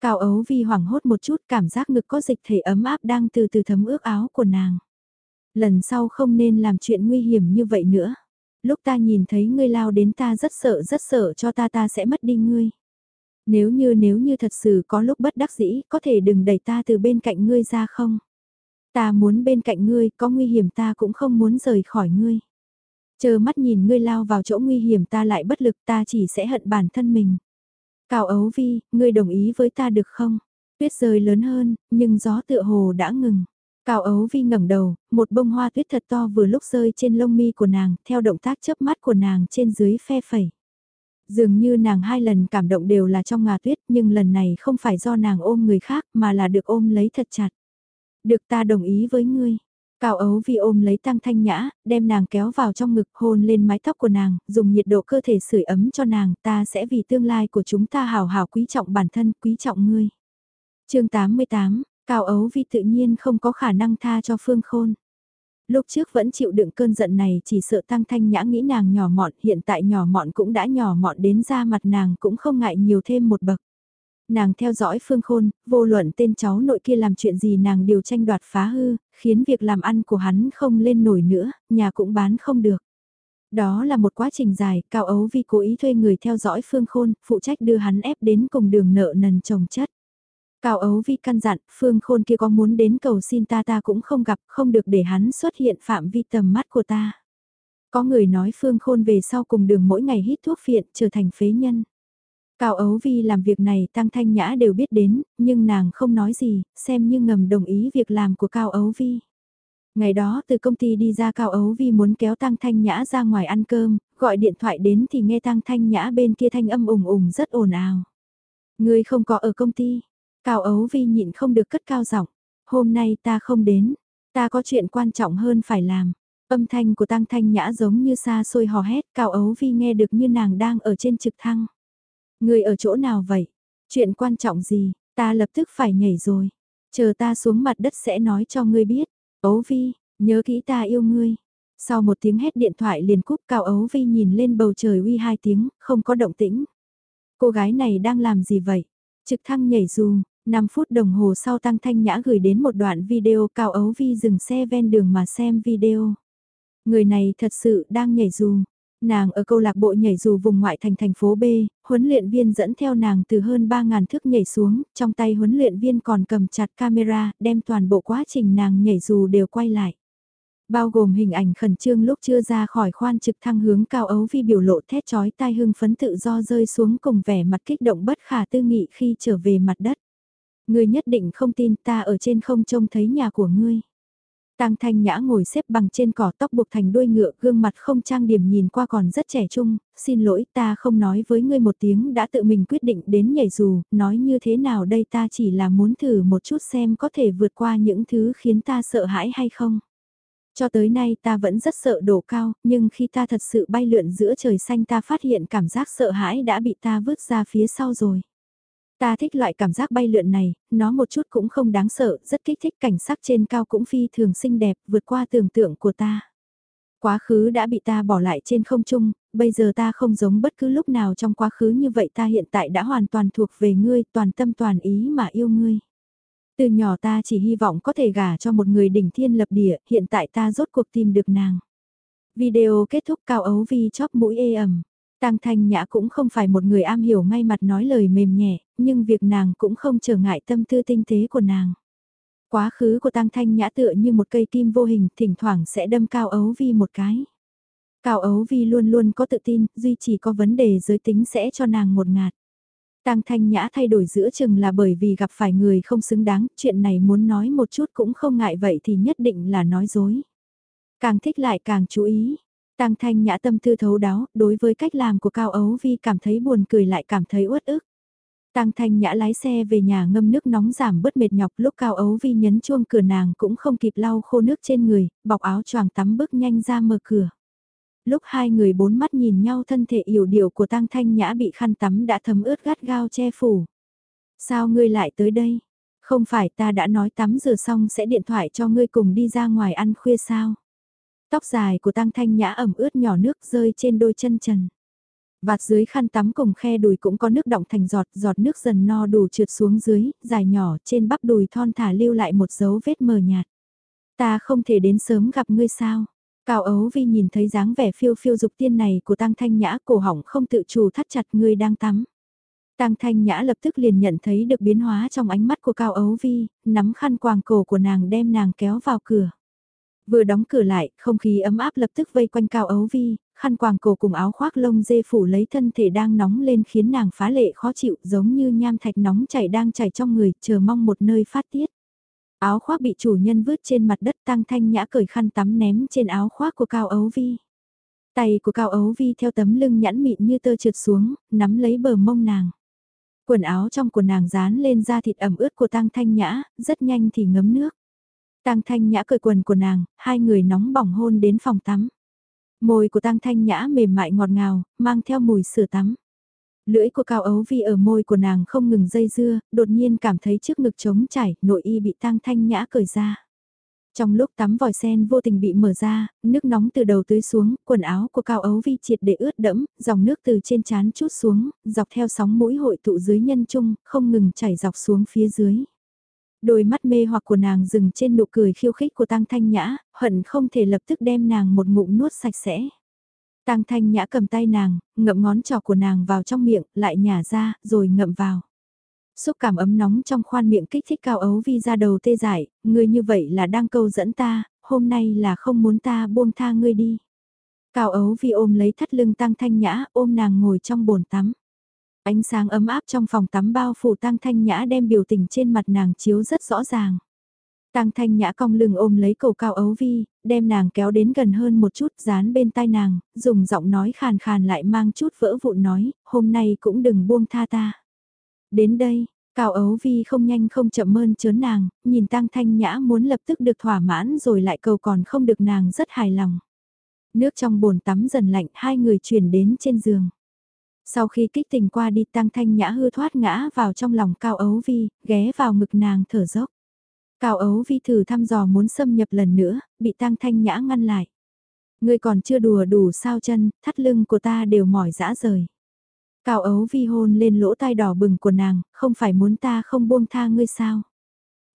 Cao ấu vi hoảng hốt một chút cảm giác ngực có dịch thể ấm áp đang từ từ thấm ướt áo của nàng. Lần sau không nên làm chuyện nguy hiểm như vậy nữa. Lúc ta nhìn thấy ngươi lao đến ta rất sợ rất sợ cho ta ta sẽ mất đi ngươi. Nếu như nếu như thật sự có lúc bất đắc dĩ có thể đừng đẩy ta từ bên cạnh ngươi ra không? Ta muốn bên cạnh ngươi có nguy hiểm ta cũng không muốn rời khỏi ngươi. Chờ mắt nhìn ngươi lao vào chỗ nguy hiểm ta lại bất lực ta chỉ sẽ hận bản thân mình. Cao ấu vi, ngươi đồng ý với ta được không? Tuyết rơi lớn hơn, nhưng gió tựa hồ đã ngừng. Cao ấu vi ngẩng đầu, một bông hoa tuyết thật to vừa lúc rơi trên lông mi của nàng, theo động tác chớp mắt của nàng trên dưới phe phẩy. Dường như nàng hai lần cảm động đều là trong ngà tuyết, nhưng lần này không phải do nàng ôm người khác mà là được ôm lấy thật chặt. Được ta đồng ý với ngươi. Cao ấu vi ôm lấy tăng thanh nhã, đem nàng kéo vào trong ngực hôn lên mái tóc của nàng, dùng nhiệt độ cơ thể sưởi ấm cho nàng, ta sẽ vì tương lai của chúng ta hào hào quý trọng bản thân, quý trọng ngươi. chương 88, Cao ấu vi tự nhiên không có khả năng tha cho phương khôn. Lúc trước vẫn chịu đựng cơn giận này chỉ sợ tăng thanh nhã nghĩ nàng nhỏ mọn, hiện tại nhỏ mọn cũng đã nhỏ mọn đến ra mặt nàng cũng không ngại nhiều thêm một bậc. Nàng theo dõi phương khôn, vô luận tên cháu nội kia làm chuyện gì nàng đều tranh đoạt phá hư, khiến việc làm ăn của hắn không lên nổi nữa, nhà cũng bán không được. Đó là một quá trình dài, Cao Ấu vi cố ý thuê người theo dõi Phương Khôn, phụ trách đưa hắn ép đến cùng đường nợ nần chồng chất. Cao Ấu Vi căn dặn, Phương Khôn kia có muốn đến cầu xin ta ta cũng không gặp, không được để hắn xuất hiện phạm vi tầm mắt của ta. Có người nói Phương Khôn về sau cùng đường mỗi ngày hít thuốc phiện trở thành phế nhân. Cao Ấu Vi làm việc này Tăng Thanh Nhã đều biết đến, nhưng nàng không nói gì, xem như ngầm đồng ý việc làm của Cao Ấu Vi. Ngày đó từ công ty đi ra Cao Ấu Vi muốn kéo Tăng Thanh Nhã ra ngoài ăn cơm, gọi điện thoại đến thì nghe Tăng Thanh Nhã bên kia thanh âm ủng ủng rất ồn ào. Người không có ở công ty, Cao Ấu Vi nhịn không được cất cao giọng. Hôm nay ta không đến, ta có chuyện quan trọng hơn phải làm. Âm thanh của Tăng Thanh Nhã giống như xa xôi hò hét, Cao Ấu Vi nghe được như nàng đang ở trên trực thăng. Người ở chỗ nào vậy? Chuyện quan trọng gì? Ta lập tức phải nhảy rồi. Chờ ta xuống mặt đất sẽ nói cho ngươi biết. Ấu Vi, nhớ kỹ ta yêu ngươi. Sau một tiếng hét điện thoại liền cúp Cao Ấu Vi nhìn lên bầu trời uy hai tiếng, không có động tĩnh. Cô gái này đang làm gì vậy? Trực thăng nhảy dù, 5 phút đồng hồ sau Tăng Thanh Nhã gửi đến một đoạn video Cao Ấu Vi dừng xe ven đường mà xem video. Người này thật sự đang nhảy dù. Nàng ở câu lạc bộ nhảy dù vùng ngoại thành thành phố B, huấn luyện viên dẫn theo nàng từ hơn 3.000 thước nhảy xuống, trong tay huấn luyện viên còn cầm chặt camera, đem toàn bộ quá trình nàng nhảy dù đều quay lại. Bao gồm hình ảnh khẩn trương lúc chưa ra khỏi khoan trực thăng hướng cao ấu vi biểu lộ thét chói tai hưng phấn tự do rơi xuống cùng vẻ mặt kích động bất khả tư nghị khi trở về mặt đất. Ngươi nhất định không tin ta ở trên không trông thấy nhà của ngươi. Tang Thanh Nhã ngồi xếp bằng trên cỏ tóc buộc thành đuôi ngựa, gương mặt không trang điểm nhìn qua còn rất trẻ trung, xin lỗi ta không nói với ngươi một tiếng đã tự mình quyết định đến nhảy dù, nói như thế nào đây ta chỉ là muốn thử một chút xem có thể vượt qua những thứ khiến ta sợ hãi hay không. Cho tới nay ta vẫn rất sợ độ cao, nhưng khi ta thật sự bay lượn giữa trời xanh ta phát hiện cảm giác sợ hãi đã bị ta vứt ra phía sau rồi. Ta thích loại cảm giác bay lượn này, nó một chút cũng không đáng sợ, rất kích thích cảnh sắc trên cao cũng phi thường xinh đẹp, vượt qua tưởng tượng của ta. Quá khứ đã bị ta bỏ lại trên không trung, bây giờ ta không giống bất cứ lúc nào trong quá khứ như vậy ta hiện tại đã hoàn toàn thuộc về ngươi, toàn tâm toàn ý mà yêu ngươi. Từ nhỏ ta chỉ hy vọng có thể gả cho một người đỉnh thiên lập địa, hiện tại ta rốt cuộc tìm được nàng. Video kết thúc cao ấu vi chóp mũi ê ẩm. Tăng Thanh Nhã cũng không phải một người am hiểu ngay mặt nói lời mềm nhẹ, nhưng việc nàng cũng không trở ngại tâm tư tinh tế của nàng. Quá khứ của Tăng Thanh Nhã tựa như một cây kim vô hình, thỉnh thoảng sẽ đâm Cao Ấu Vi một cái. Cao Ấu Vi luôn luôn có tự tin, duy chỉ có vấn đề giới tính sẽ cho nàng một ngạt. Tăng Thanh Nhã thay đổi giữa chừng là bởi vì gặp phải người không xứng đáng, chuyện này muốn nói một chút cũng không ngại vậy thì nhất định là nói dối. Càng thích lại càng chú ý, Tăng thanh nhã tâm tư thấu đáo, đối với cách làm của Cao Ấu Vi cảm thấy buồn cười lại cảm thấy uất ức. Tăng thanh nhã lái xe về nhà ngâm nước nóng giảm bớt mệt nhọc lúc Cao Ấu Vi nhấn chuông cửa nàng cũng không kịp lau khô nước trên người, bọc áo choàng tắm bước nhanh ra mở cửa. Lúc hai người bốn mắt nhìn nhau thân thể yểu điệu của Tăng thanh nhã bị khăn tắm đã thấm ướt gắt gao che phủ. Sao ngươi lại tới đây? Không phải ta đã nói tắm rửa xong sẽ điện thoại cho ngươi cùng đi ra ngoài ăn khuya sao? Tóc dài của Tăng Thanh Nhã ẩm ướt nhỏ nước rơi trên đôi chân trần. Vạt dưới khăn tắm cùng khe đùi cũng có nước động thành giọt, giọt nước dần no đủ trượt xuống dưới, dài nhỏ trên bắp đùi thon thả lưu lại một dấu vết mờ nhạt. Ta không thể đến sớm gặp ngươi sao? Cao ấu vi nhìn thấy dáng vẻ phiêu phiêu dục tiên này của Tăng Thanh Nhã cổ họng không tự chủ thắt chặt ngươi đang tắm. Tăng Thanh Nhã lập tức liền nhận thấy được biến hóa trong ánh mắt của Cao Ấu Vi, nắm khăn quàng cổ của nàng đem nàng kéo vào cửa. Vừa đóng cửa lại, không khí ấm áp lập tức vây quanh Cao Ấu Vi, khăn quàng cổ cùng áo khoác lông dê phủ lấy thân thể đang nóng lên khiến nàng phá lệ khó chịu giống như nham thạch nóng chảy đang chảy trong người, chờ mong một nơi phát tiết. Áo khoác bị chủ nhân vứt trên mặt đất tăng thanh nhã cởi khăn tắm ném trên áo khoác của Cao Ấu Vi. Tay của Cao Ấu Vi theo tấm lưng nhẵn mịn như tơ trượt xuống, nắm lấy bờ mông nàng. Quần áo trong của nàng dán lên da thịt ẩm ướt của Tăng Thanh Nhã, rất nhanh thì ngấm nước. Tăng Thanh Nhã cởi quần của nàng, hai người nóng bỏng hôn đến phòng tắm. Môi của Tăng Thanh Nhã mềm mại ngọt ngào, mang theo mùi sữa tắm. Lưỡi của Cao Ấu Vi ở môi của nàng không ngừng dây dưa, đột nhiên cảm thấy trước ngực trống chảy, nội y bị Tăng Thanh Nhã cởi ra. Trong lúc tắm vòi sen vô tình bị mở ra, nước nóng từ đầu tưới xuống, quần áo của Cao Ấu Vi triệt để ướt đẫm, dòng nước từ trên trán chút xuống, dọc theo sóng mũi hội tụ dưới nhân trung, không ngừng chảy dọc xuống phía dưới. Đôi mắt mê hoặc của nàng dừng trên nụ cười khiêu khích của Tăng Thanh Nhã, hận không thể lập tức đem nàng một ngụm nuốt sạch sẽ. Tăng Thanh Nhã cầm tay nàng, ngậm ngón trỏ của nàng vào trong miệng, lại nhả ra, rồi ngậm vào. Xúc cảm ấm nóng trong khoan miệng kích thích cao ấu vi ra đầu tê dại, ngươi như vậy là đang câu dẫn ta, hôm nay là không muốn ta buông tha ngươi đi. Cao ấu vi ôm lấy thắt lưng tăng thanh nhã, ôm nàng ngồi trong bồn tắm. Ánh sáng ấm áp trong phòng tắm bao phủ tăng thanh nhã đem biểu tình trên mặt nàng chiếu rất rõ ràng. Tăng thanh nhã cong lưng ôm lấy cầu cao ấu vi, đem nàng kéo đến gần hơn một chút dán bên tai nàng, dùng giọng nói khàn khàn lại mang chút vỡ vụn nói, hôm nay cũng đừng buông tha ta. Đến đây, Cao Ấu Vi không nhanh không chậm mơn chớn nàng, nhìn Tăng Thanh Nhã muốn lập tức được thỏa mãn rồi lại cầu còn không được nàng rất hài lòng. Nước trong bồn tắm dần lạnh hai người chuyển đến trên giường. Sau khi kích tình qua đi Tăng Thanh Nhã hư thoát ngã vào trong lòng Cao Ấu Vi, ghé vào ngực nàng thở dốc. Cao Ấu Vi thử thăm dò muốn xâm nhập lần nữa, bị Tăng Thanh Nhã ngăn lại. Ngươi còn chưa đùa đủ sao chân, thắt lưng của ta đều mỏi dã rời. Cao ấu vi hôn lên lỗ tai đỏ bừng của nàng, không phải muốn ta không buông tha ngươi sao.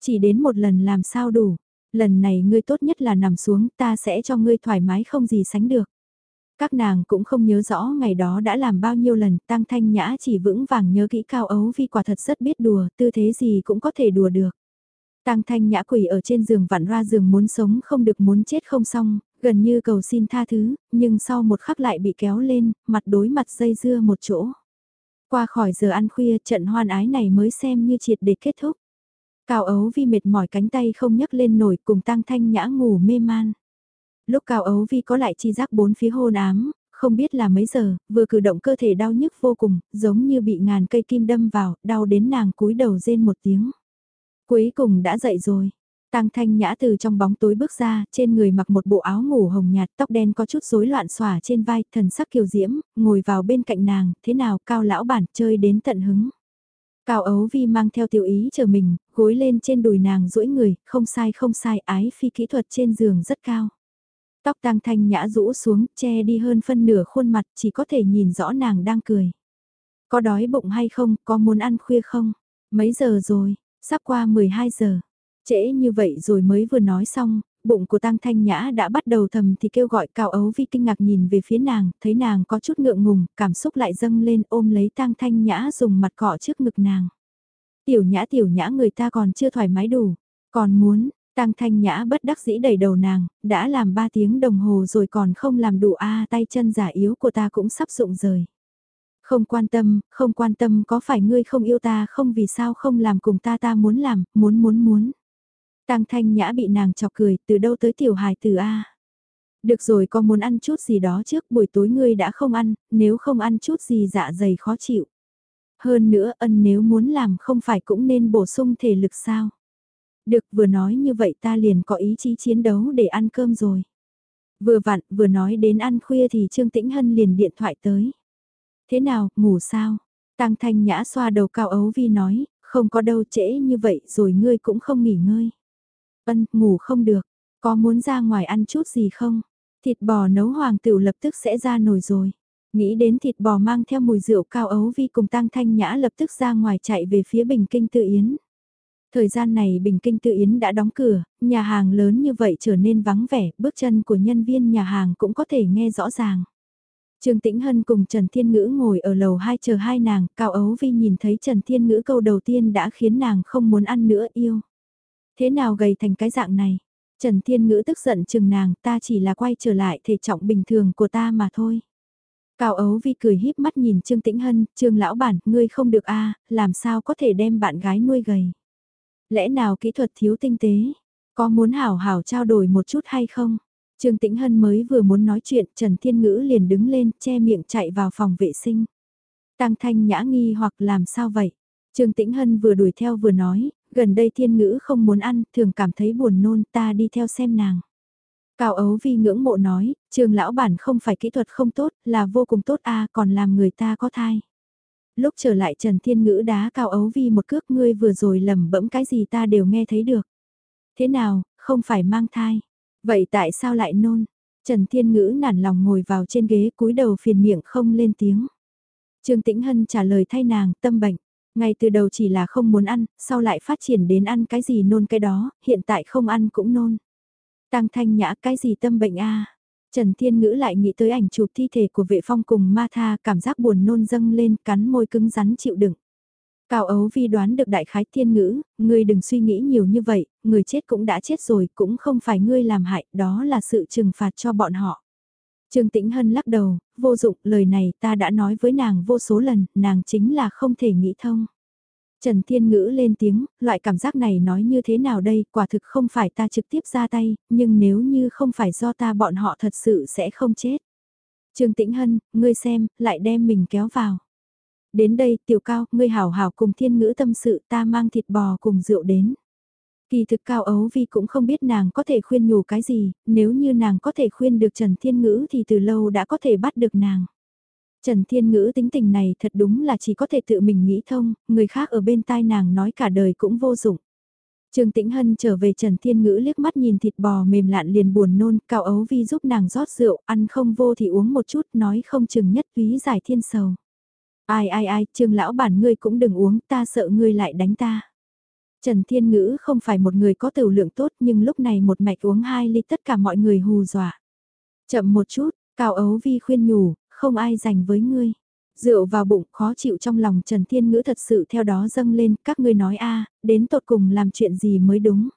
Chỉ đến một lần làm sao đủ, lần này ngươi tốt nhất là nằm xuống ta sẽ cho ngươi thoải mái không gì sánh được. Các nàng cũng không nhớ rõ ngày đó đã làm bao nhiêu lần, tăng thanh nhã chỉ vững vàng nhớ kỹ cao ấu vi quả thật rất biết đùa, tư thế gì cũng có thể đùa được. Tăng thanh nhã quỳ ở trên giường vặn ra giường muốn sống không được muốn chết không xong, gần như cầu xin tha thứ, nhưng sau một khắc lại bị kéo lên, mặt đối mặt dây dưa một chỗ. Qua khỏi giờ ăn khuya trận hoan ái này mới xem như triệt để kết thúc. Cao ấu vi mệt mỏi cánh tay không nhấc lên nổi cùng tăng thanh nhã ngủ mê man. Lúc cao ấu vi có lại chi giác bốn phía hôn ám, không biết là mấy giờ, vừa cử động cơ thể đau nhức vô cùng, giống như bị ngàn cây kim đâm vào, đau đến nàng cúi đầu rên một tiếng. Cuối cùng đã dậy rồi. Tăng thanh nhã từ trong bóng tối bước ra, trên người mặc một bộ áo ngủ hồng nhạt, tóc đen có chút rối loạn xòa trên vai, thần sắc kiều diễm, ngồi vào bên cạnh nàng, thế nào cao lão bản chơi đến tận hứng. Cao ấu vi mang theo tiểu ý chờ mình, gối lên trên đùi nàng duỗi người, không sai không sai, ái phi kỹ thuật trên giường rất cao. Tóc tăng thanh nhã rũ xuống, che đi hơn phân nửa khuôn mặt, chỉ có thể nhìn rõ nàng đang cười. Có đói bụng hay không, có muốn ăn khuya không? Mấy giờ rồi, sắp qua 12 giờ. Trễ như vậy rồi mới vừa nói xong, bụng của Tăng Thanh Nhã đã bắt đầu thầm thì kêu gọi Cao Ấu Vi kinh ngạc nhìn về phía nàng, thấy nàng có chút ngượng ngùng, cảm xúc lại dâng lên ôm lấy Tăng Thanh Nhã dùng mặt cọ trước ngực nàng. Tiểu Nhã tiểu Nhã người ta còn chưa thoải mái đủ, còn muốn, Tăng Thanh Nhã bất đắc dĩ đẩy đầu nàng, đã làm 3 tiếng đồng hồ rồi còn không làm đủ a tay chân giả yếu của ta cũng sắp rụng rời. Không quan tâm, không quan tâm có phải ngươi không yêu ta không vì sao không làm cùng ta ta muốn làm, muốn muốn muốn. Tăng Thanh Nhã bị nàng chọc cười, từ đâu tới tiểu hài từ A. Được rồi có muốn ăn chút gì đó trước buổi tối ngươi đã không ăn, nếu không ăn chút gì dạ dày khó chịu. Hơn nữa ân nếu muốn làm không phải cũng nên bổ sung thể lực sao. Được vừa nói như vậy ta liền có ý chí chiến đấu để ăn cơm rồi. Vừa vặn vừa nói đến ăn khuya thì Trương Tĩnh Hân liền điện thoại tới. Thế nào, ngủ sao? Tăng Thanh Nhã xoa đầu cao ấu vi nói, không có đâu trễ như vậy rồi ngươi cũng không nghỉ ngơi. Ân, ngủ không được, có muốn ra ngoài ăn chút gì không? Thịt bò nấu hoàng tửu lập tức sẽ ra nồi rồi. Nghĩ đến thịt bò mang theo mùi rượu cao ấu vi cùng tăng thanh nhã lập tức ra ngoài chạy về phía bình kinh tự yến. Thời gian này Bình Kinh Tự Yến đã đóng cửa, nhà hàng lớn như vậy trở nên vắng vẻ, bước chân của nhân viên nhà hàng cũng có thể nghe rõ ràng. Trương Tĩnh Hân cùng Trần Thiên Ngữ ngồi ở lầu 2 chờ hai nàng, Cao Ấu Vi nhìn thấy Trần Thiên Ngữ câu đầu tiên đã khiến nàng không muốn ăn nữa yêu. Thế nào gầy thành cái dạng này? Trần Thiên Ngữ tức giận chừng nàng, ta chỉ là quay trở lại thể trọng bình thường của ta mà thôi. Cao Ấu Vi cười híp mắt nhìn Trương Tĩnh Hân, Trương Lão Bản, ngươi không được a làm sao có thể đem bạn gái nuôi gầy. Lẽ nào kỹ thuật thiếu tinh tế? Có muốn hảo hảo trao đổi một chút hay không? Trương Tĩnh Hân mới vừa muốn nói chuyện, Trần Thiên Ngữ liền đứng lên, che miệng chạy vào phòng vệ sinh. Tăng Thanh nhã nghi hoặc làm sao vậy? Trương Tĩnh Hân vừa đuổi theo vừa nói, gần đây Thiên Ngữ không muốn ăn, thường cảm thấy buồn nôn, ta đi theo xem nàng. Cao Ấu Vi ngưỡng mộ nói, Trương lão bản không phải kỹ thuật không tốt, là vô cùng tốt a, còn làm người ta có thai. Lúc trở lại Trần Thiên Ngữ đá Cao Ấu Vi một cước ngươi vừa rồi lầm bẫm cái gì ta đều nghe thấy được. Thế nào, không phải mang thai. Vậy tại sao lại nôn? Trần Thiên Ngữ nản lòng ngồi vào trên ghế cúi đầu phiền miệng không lên tiếng. Trương Tĩnh Hân trả lời thay nàng, tâm bệnh. Ngay từ đầu chỉ là không muốn ăn, sau lại phát triển đến ăn cái gì nôn cái đó, hiện tại không ăn cũng nôn. Tăng thanh nhã cái gì tâm bệnh a Trần Thiên Ngữ lại nghĩ tới ảnh chụp thi thể của vệ phong cùng ma tha, cảm giác buồn nôn dâng lên, cắn môi cứng rắn chịu đựng. Cao Ấu Vi đoán được đại khái thiên ngữ, ngươi đừng suy nghĩ nhiều như vậy, người chết cũng đã chết rồi, cũng không phải ngươi làm hại, đó là sự trừng phạt cho bọn họ. Trương Tĩnh Hân lắc đầu, vô dụng, lời này ta đã nói với nàng vô số lần, nàng chính là không thể nghĩ thông. Trần Thiên Ngữ lên tiếng, loại cảm giác này nói như thế nào đây, quả thực không phải ta trực tiếp ra tay, nhưng nếu như không phải do ta bọn họ thật sự sẽ không chết. Trương Tĩnh Hân, ngươi xem, lại đem mình kéo vào. Đến đây, tiểu cao, ngươi hảo hảo cùng thiên ngữ tâm sự ta mang thịt bò cùng rượu đến. Kỳ thực cao ấu vi cũng không biết nàng có thể khuyên nhủ cái gì, nếu như nàng có thể khuyên được Trần Thiên Ngữ thì từ lâu đã có thể bắt được nàng. Trần Thiên Ngữ tính tình này thật đúng là chỉ có thể tự mình nghĩ thông, người khác ở bên tai nàng nói cả đời cũng vô dụng. Trương Tĩnh Hân trở về Trần Thiên Ngữ liếc mắt nhìn thịt bò mềm lạn liền buồn nôn, cao ấu vi giúp nàng rót rượu, ăn không vô thì uống một chút, nói không chừng nhất túy giải thiên sầu. Ai ai ai, Trương lão bản ngươi cũng đừng uống, ta sợ ngươi lại đánh ta. Trần Thiên Ngữ không phải một người có tiểu lượng tốt nhưng lúc này một mạch uống hai ly tất cả mọi người hù dọa. Chậm một chút, Cao Ấu Vi khuyên nhủ, không ai dành với ngươi. Rượu vào bụng khó chịu trong lòng Trần Thiên Ngữ thật sự theo đó dâng lên, các ngươi nói a đến tột cùng làm chuyện gì mới đúng.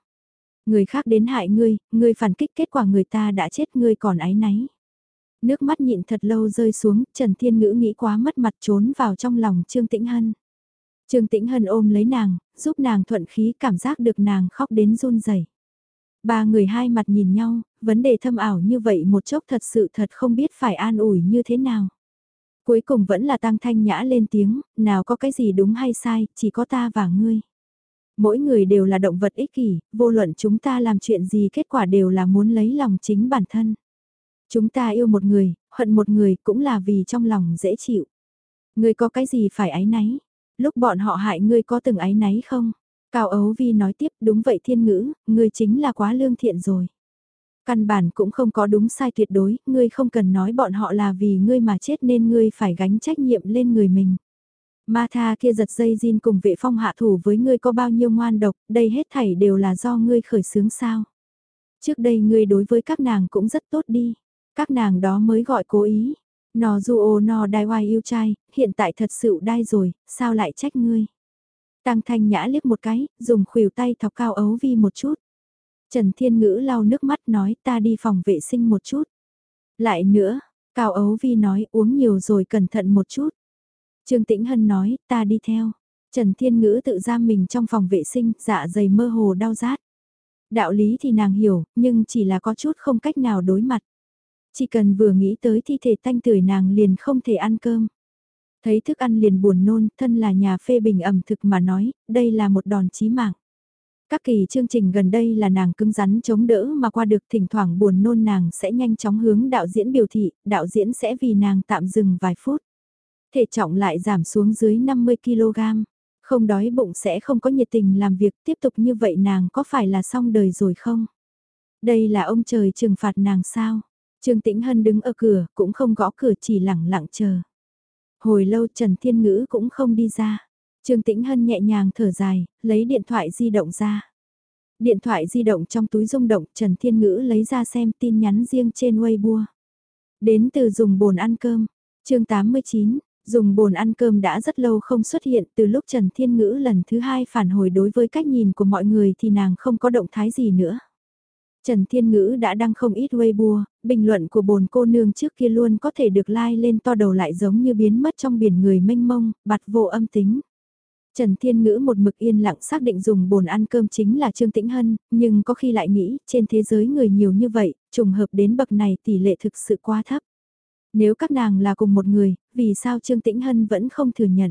Người khác đến hại ngươi, ngươi phản kích kết quả người ta đã chết ngươi còn ái náy. Nước mắt nhịn thật lâu rơi xuống, Trần Thiên Ngữ nghĩ quá mất mặt trốn vào trong lòng Trương Tĩnh Hân. Trương Tĩnh Hân ôm lấy nàng, giúp nàng thuận khí cảm giác được nàng khóc đến run rẩy. Ba người hai mặt nhìn nhau, vấn đề thâm ảo như vậy một chốc thật sự thật không biết phải an ủi như thế nào. Cuối cùng vẫn là tăng thanh nhã lên tiếng, nào có cái gì đúng hay sai, chỉ có ta và ngươi. Mỗi người đều là động vật ích kỷ, vô luận chúng ta làm chuyện gì kết quả đều là muốn lấy lòng chính bản thân. Chúng ta yêu một người, hận một người cũng là vì trong lòng dễ chịu. Ngươi có cái gì phải ái náy? Lúc bọn họ hại ngươi có từng ái náy không? Cao Ấu Vi nói tiếp đúng vậy thiên ngữ, ngươi chính là quá lương thiện rồi. Căn bản cũng không có đúng sai tuyệt đối, ngươi không cần nói bọn họ là vì ngươi mà chết nên ngươi phải gánh trách nhiệm lên người mình. Ma tha kia giật dây Jin cùng vệ phong hạ thủ với ngươi có bao nhiêu ngoan độc, đây hết thảy đều là do ngươi khởi sướng sao. Trước đây ngươi đối với các nàng cũng rất tốt đi, các nàng đó mới gọi cố ý. Nò du ô no đai oai yêu trai, hiện tại thật sự đai rồi, sao lại trách ngươi. Tăng thanh nhã liếc một cái, dùng khuỷu tay thọc cao ấu vi một chút. Trần Thiên Ngữ lau nước mắt nói ta đi phòng vệ sinh một chút. Lại nữa, Cao Ấu Vi nói uống nhiều rồi cẩn thận một chút. Trương Tĩnh Hân nói ta đi theo. Trần Thiên Ngữ tự giam mình trong phòng vệ sinh, dạ dày mơ hồ đau rát. Đạo lý thì nàng hiểu, nhưng chỉ là có chút không cách nào đối mặt. Chỉ cần vừa nghĩ tới thi thể tanh tưởi nàng liền không thể ăn cơm. Thấy thức ăn liền buồn nôn, thân là nhà phê bình ẩm thực mà nói, đây là một đòn chí mạng. Các kỳ chương trình gần đây là nàng cứng rắn chống đỡ mà qua được thỉnh thoảng buồn nôn nàng sẽ nhanh chóng hướng đạo diễn biểu thị, đạo diễn sẽ vì nàng tạm dừng vài phút. Thể trọng lại giảm xuống dưới 50kg, không đói bụng sẽ không có nhiệt tình làm việc tiếp tục như vậy nàng có phải là xong đời rồi không? Đây là ông trời trừng phạt nàng sao? Trương Tĩnh Hân đứng ở cửa, cũng không gõ cửa chỉ lẳng lặng chờ. Hồi lâu Trần Thiên Ngữ cũng không đi ra. Trương Tĩnh Hân nhẹ nhàng thở dài, lấy điện thoại di động ra. Điện thoại di động trong túi rung động, Trần Thiên Ngữ lấy ra xem tin nhắn riêng trên Weibo. Đến từ dùng bồn ăn cơm. chương 89, dùng bồn ăn cơm đã rất lâu không xuất hiện từ lúc Trần Thiên Ngữ lần thứ hai phản hồi đối với cách nhìn của mọi người thì nàng không có động thái gì nữa. Trần Thiên Ngữ đã đăng không ít Weibo, bình luận của bồn cô nương trước kia luôn có thể được like lên to đầu lại giống như biến mất trong biển người mênh mông, bặt vô âm tính. Trần Thiên Ngữ một mực yên lặng xác định dùng bồn ăn cơm chính là Trương Tĩnh Hân, nhưng có khi lại nghĩ, trên thế giới người nhiều như vậy, trùng hợp đến bậc này tỷ lệ thực sự quá thấp. Nếu các nàng là cùng một người, vì sao Trương Tĩnh Hân vẫn không thừa nhận?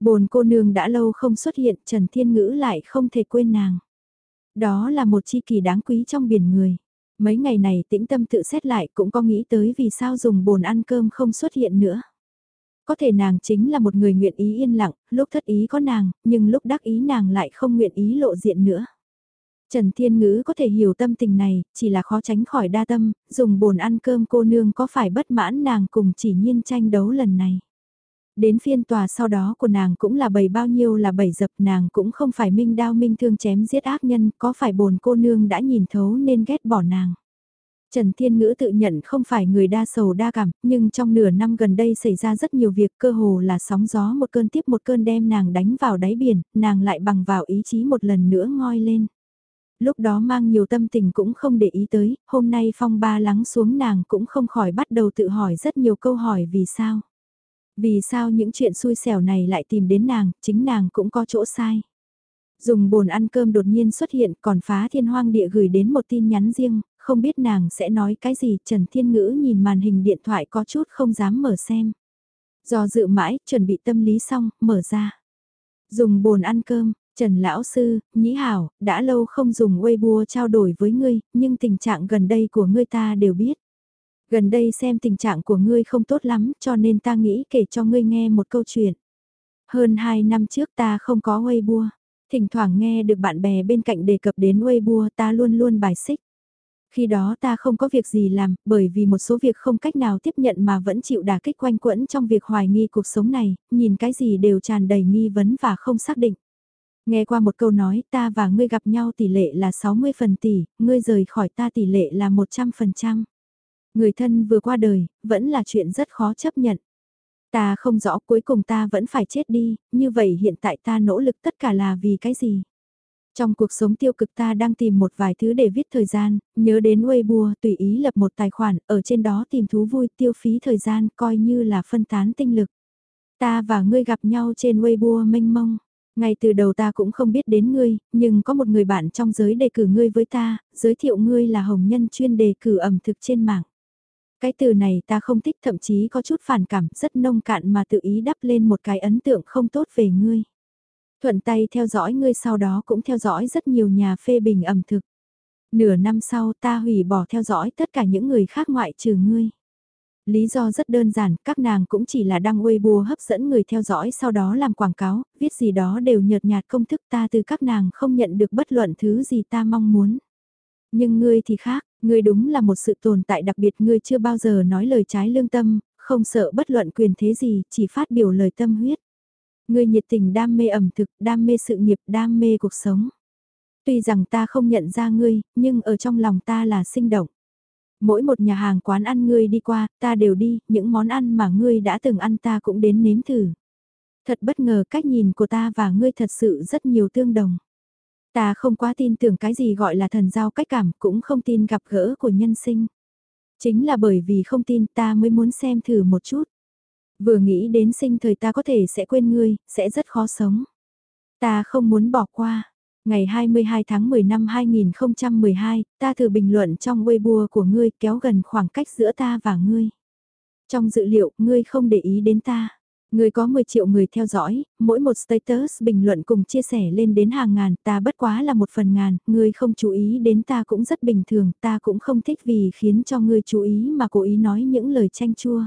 Bồn cô nương đã lâu không xuất hiện, Trần Thiên Ngữ lại không thể quên nàng. Đó là một chi kỳ đáng quý trong biển người. Mấy ngày này tĩnh tâm tự xét lại cũng có nghĩ tới vì sao dùng bồn ăn cơm không xuất hiện nữa. Có thể nàng chính là một người nguyện ý yên lặng, lúc thất ý có nàng, nhưng lúc đắc ý nàng lại không nguyện ý lộ diện nữa. Trần Thiên Ngữ có thể hiểu tâm tình này, chỉ là khó tránh khỏi đa tâm, dùng bồn ăn cơm cô nương có phải bất mãn nàng cùng chỉ nhiên tranh đấu lần này. Đến phiên tòa sau đó của nàng cũng là bầy bao nhiêu là bầy dập nàng cũng không phải minh đao minh thương chém giết ác nhân, có phải bồn cô nương đã nhìn thấu nên ghét bỏ nàng. Trần Thiên Ngữ tự nhận không phải người đa sầu đa cảm, nhưng trong nửa năm gần đây xảy ra rất nhiều việc cơ hồ là sóng gió một cơn tiếp một cơn đem nàng đánh vào đáy biển, nàng lại bằng vào ý chí một lần nữa ngoi lên. Lúc đó mang nhiều tâm tình cũng không để ý tới, hôm nay phong ba lắng xuống nàng cũng không khỏi bắt đầu tự hỏi rất nhiều câu hỏi vì sao. Vì sao những chuyện xui xẻo này lại tìm đến nàng, chính nàng cũng có chỗ sai. Dùng bồn ăn cơm đột nhiên xuất hiện còn phá thiên hoang địa gửi đến một tin nhắn riêng, không biết nàng sẽ nói cái gì, Trần Thiên Ngữ nhìn màn hình điện thoại có chút không dám mở xem. Do dự mãi, chuẩn bị tâm lý xong, mở ra. Dùng bồn ăn cơm, Trần Lão Sư, Nhĩ Hảo, đã lâu không dùng Weibo trao đổi với ngươi, nhưng tình trạng gần đây của ngươi ta đều biết. Gần đây xem tình trạng của ngươi không tốt lắm cho nên ta nghĩ kể cho ngươi nghe một câu chuyện. Hơn 2 năm trước ta không có Weibo. Thỉnh thoảng nghe được bạn bè bên cạnh đề cập đến Weibo ta luôn luôn bài xích. Khi đó ta không có việc gì làm, bởi vì một số việc không cách nào tiếp nhận mà vẫn chịu đả kích quanh quẫn trong việc hoài nghi cuộc sống này, nhìn cái gì đều tràn đầy nghi vấn và không xác định. Nghe qua một câu nói ta và ngươi gặp nhau tỷ lệ là 60 phần tỷ, ngươi rời khỏi ta tỷ lệ là 100 phần trăm. Người thân vừa qua đời, vẫn là chuyện rất khó chấp nhận. Ta không rõ cuối cùng ta vẫn phải chết đi, như vậy hiện tại ta nỗ lực tất cả là vì cái gì? Trong cuộc sống tiêu cực ta đang tìm một vài thứ để viết thời gian, nhớ đến Weibo tùy ý lập một tài khoản, ở trên đó tìm thú vui tiêu phí thời gian coi như là phân tán tinh lực. Ta và ngươi gặp nhau trên Weibo mênh mông. Ngay từ đầu ta cũng không biết đến ngươi, nhưng có một người bạn trong giới đề cử ngươi với ta, giới thiệu ngươi là hồng nhân chuyên đề cử ẩm thực trên mạng. Cái từ này ta không thích thậm chí có chút phản cảm, rất nông cạn mà tự ý đắp lên một cái ấn tượng không tốt về ngươi. Thuận tay theo dõi ngươi sau đó cũng theo dõi rất nhiều nhà phê bình ẩm thực. Nửa năm sau ta hủy bỏ theo dõi tất cả những người khác ngoại trừ ngươi. Lý do rất đơn giản, các nàng cũng chỉ là đăng Weibo hấp dẫn người theo dõi sau đó làm quảng cáo, viết gì đó đều nhợt nhạt công thức ta từ các nàng không nhận được bất luận thứ gì ta mong muốn. Nhưng ngươi thì khác, ngươi đúng là một sự tồn tại đặc biệt ngươi chưa bao giờ nói lời trái lương tâm, không sợ bất luận quyền thế gì, chỉ phát biểu lời tâm huyết. Ngươi nhiệt tình đam mê ẩm thực, đam mê sự nghiệp, đam mê cuộc sống. Tuy rằng ta không nhận ra ngươi, nhưng ở trong lòng ta là sinh động. Mỗi một nhà hàng quán ăn ngươi đi qua, ta đều đi, những món ăn mà ngươi đã từng ăn ta cũng đến nếm thử. Thật bất ngờ cách nhìn của ta và ngươi thật sự rất nhiều tương đồng. Ta không quá tin tưởng cái gì gọi là thần giao cách cảm, cũng không tin gặp gỡ của nhân sinh. Chính là bởi vì không tin ta mới muốn xem thử một chút. Vừa nghĩ đến sinh thời ta có thể sẽ quên ngươi, sẽ rất khó sống. Ta không muốn bỏ qua. Ngày 22 tháng 10 năm 2012, ta thử bình luận trong Weibo của ngươi kéo gần khoảng cách giữa ta và ngươi. Trong dự liệu, ngươi không để ý đến ta người có 10 triệu người theo dõi, mỗi một status bình luận cùng chia sẻ lên đến hàng ngàn, ta bất quá là một phần ngàn, người không chú ý đến ta cũng rất bình thường, ta cũng không thích vì khiến cho người chú ý mà cố ý nói những lời tranh chua.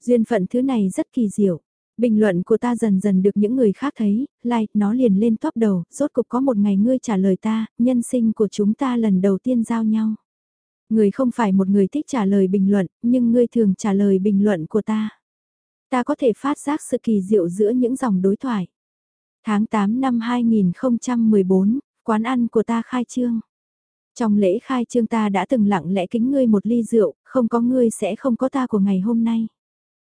Duyên phận thứ này rất kỳ diệu. Bình luận của ta dần dần được những người khác thấy, like, nó liền lên top đầu, rốt cục có một ngày ngươi trả lời ta, nhân sinh của chúng ta lần đầu tiên giao nhau. Người không phải một người thích trả lời bình luận, nhưng ngươi thường trả lời bình luận của ta. Ta có thể phát giác sự kỳ diệu giữa những dòng đối thoại. Tháng 8 năm 2014, quán ăn của ta khai trương. Trong lễ khai trương ta đã từng lặng lẽ kính ngươi một ly rượu, không có ngươi sẽ không có ta của ngày hôm nay.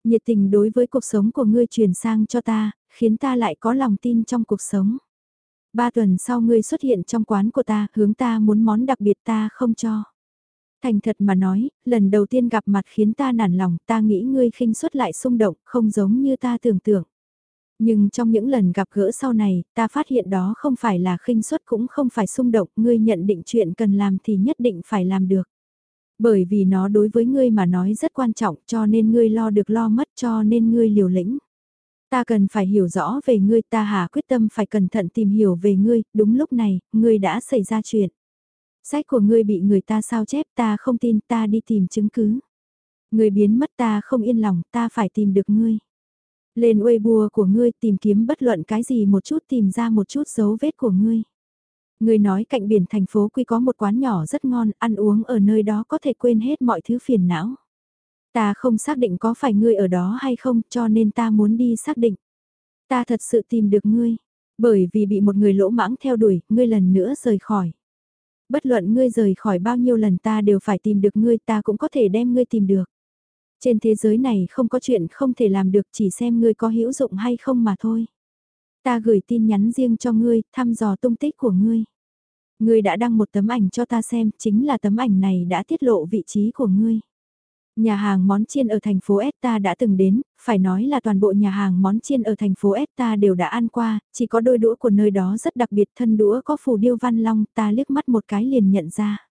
Nhiệt tình đối với cuộc sống của ngươi truyền sang cho ta, khiến ta lại có lòng tin trong cuộc sống. Ba tuần sau ngươi xuất hiện trong quán của ta, hướng ta muốn món đặc biệt ta không cho. Thành thật mà nói, lần đầu tiên gặp mặt khiến ta nản lòng, ta nghĩ ngươi khinh suất lại xung động, không giống như ta tưởng tượng. Nhưng trong những lần gặp gỡ sau này, ta phát hiện đó không phải là khinh suất cũng không phải xung động, ngươi nhận định chuyện cần làm thì nhất định phải làm được. Bởi vì nó đối với ngươi mà nói rất quan trọng cho nên ngươi lo được lo mất cho nên ngươi liều lĩnh. Ta cần phải hiểu rõ về ngươi ta hà quyết tâm phải cẩn thận tìm hiểu về ngươi, đúng lúc này, ngươi đã xảy ra chuyện. Sách của ngươi bị người ta sao chép ta không tin ta đi tìm chứng cứ. Ngươi biến mất ta không yên lòng ta phải tìm được ngươi. Lên Weibo của ngươi tìm kiếm bất luận cái gì một chút tìm ra một chút dấu vết của ngươi. Ngươi nói cạnh biển thành phố Quy có một quán nhỏ rất ngon, ăn uống ở nơi đó có thể quên hết mọi thứ phiền não. Ta không xác định có phải ngươi ở đó hay không cho nên ta muốn đi xác định. Ta thật sự tìm được ngươi, bởi vì bị một người lỗ mãng theo đuổi, ngươi lần nữa rời khỏi. Bất luận ngươi rời khỏi bao nhiêu lần ta đều phải tìm được ngươi ta cũng có thể đem ngươi tìm được. Trên thế giới này không có chuyện không thể làm được chỉ xem ngươi có hữu dụng hay không mà thôi. Ta gửi tin nhắn riêng cho ngươi, thăm dò tung tích của ngươi. Ngươi đã đăng một tấm ảnh cho ta xem, chính là tấm ảnh này đã tiết lộ vị trí của ngươi. Nhà hàng món chiên ở thành phố Esta đã từng đến, phải nói là toàn bộ nhà hàng món chiên ở thành phố Esta đều đã ăn qua, chỉ có đôi đũa của nơi đó rất đặc biệt thân đũa có phù điêu văn long ta liếc mắt một cái liền nhận ra.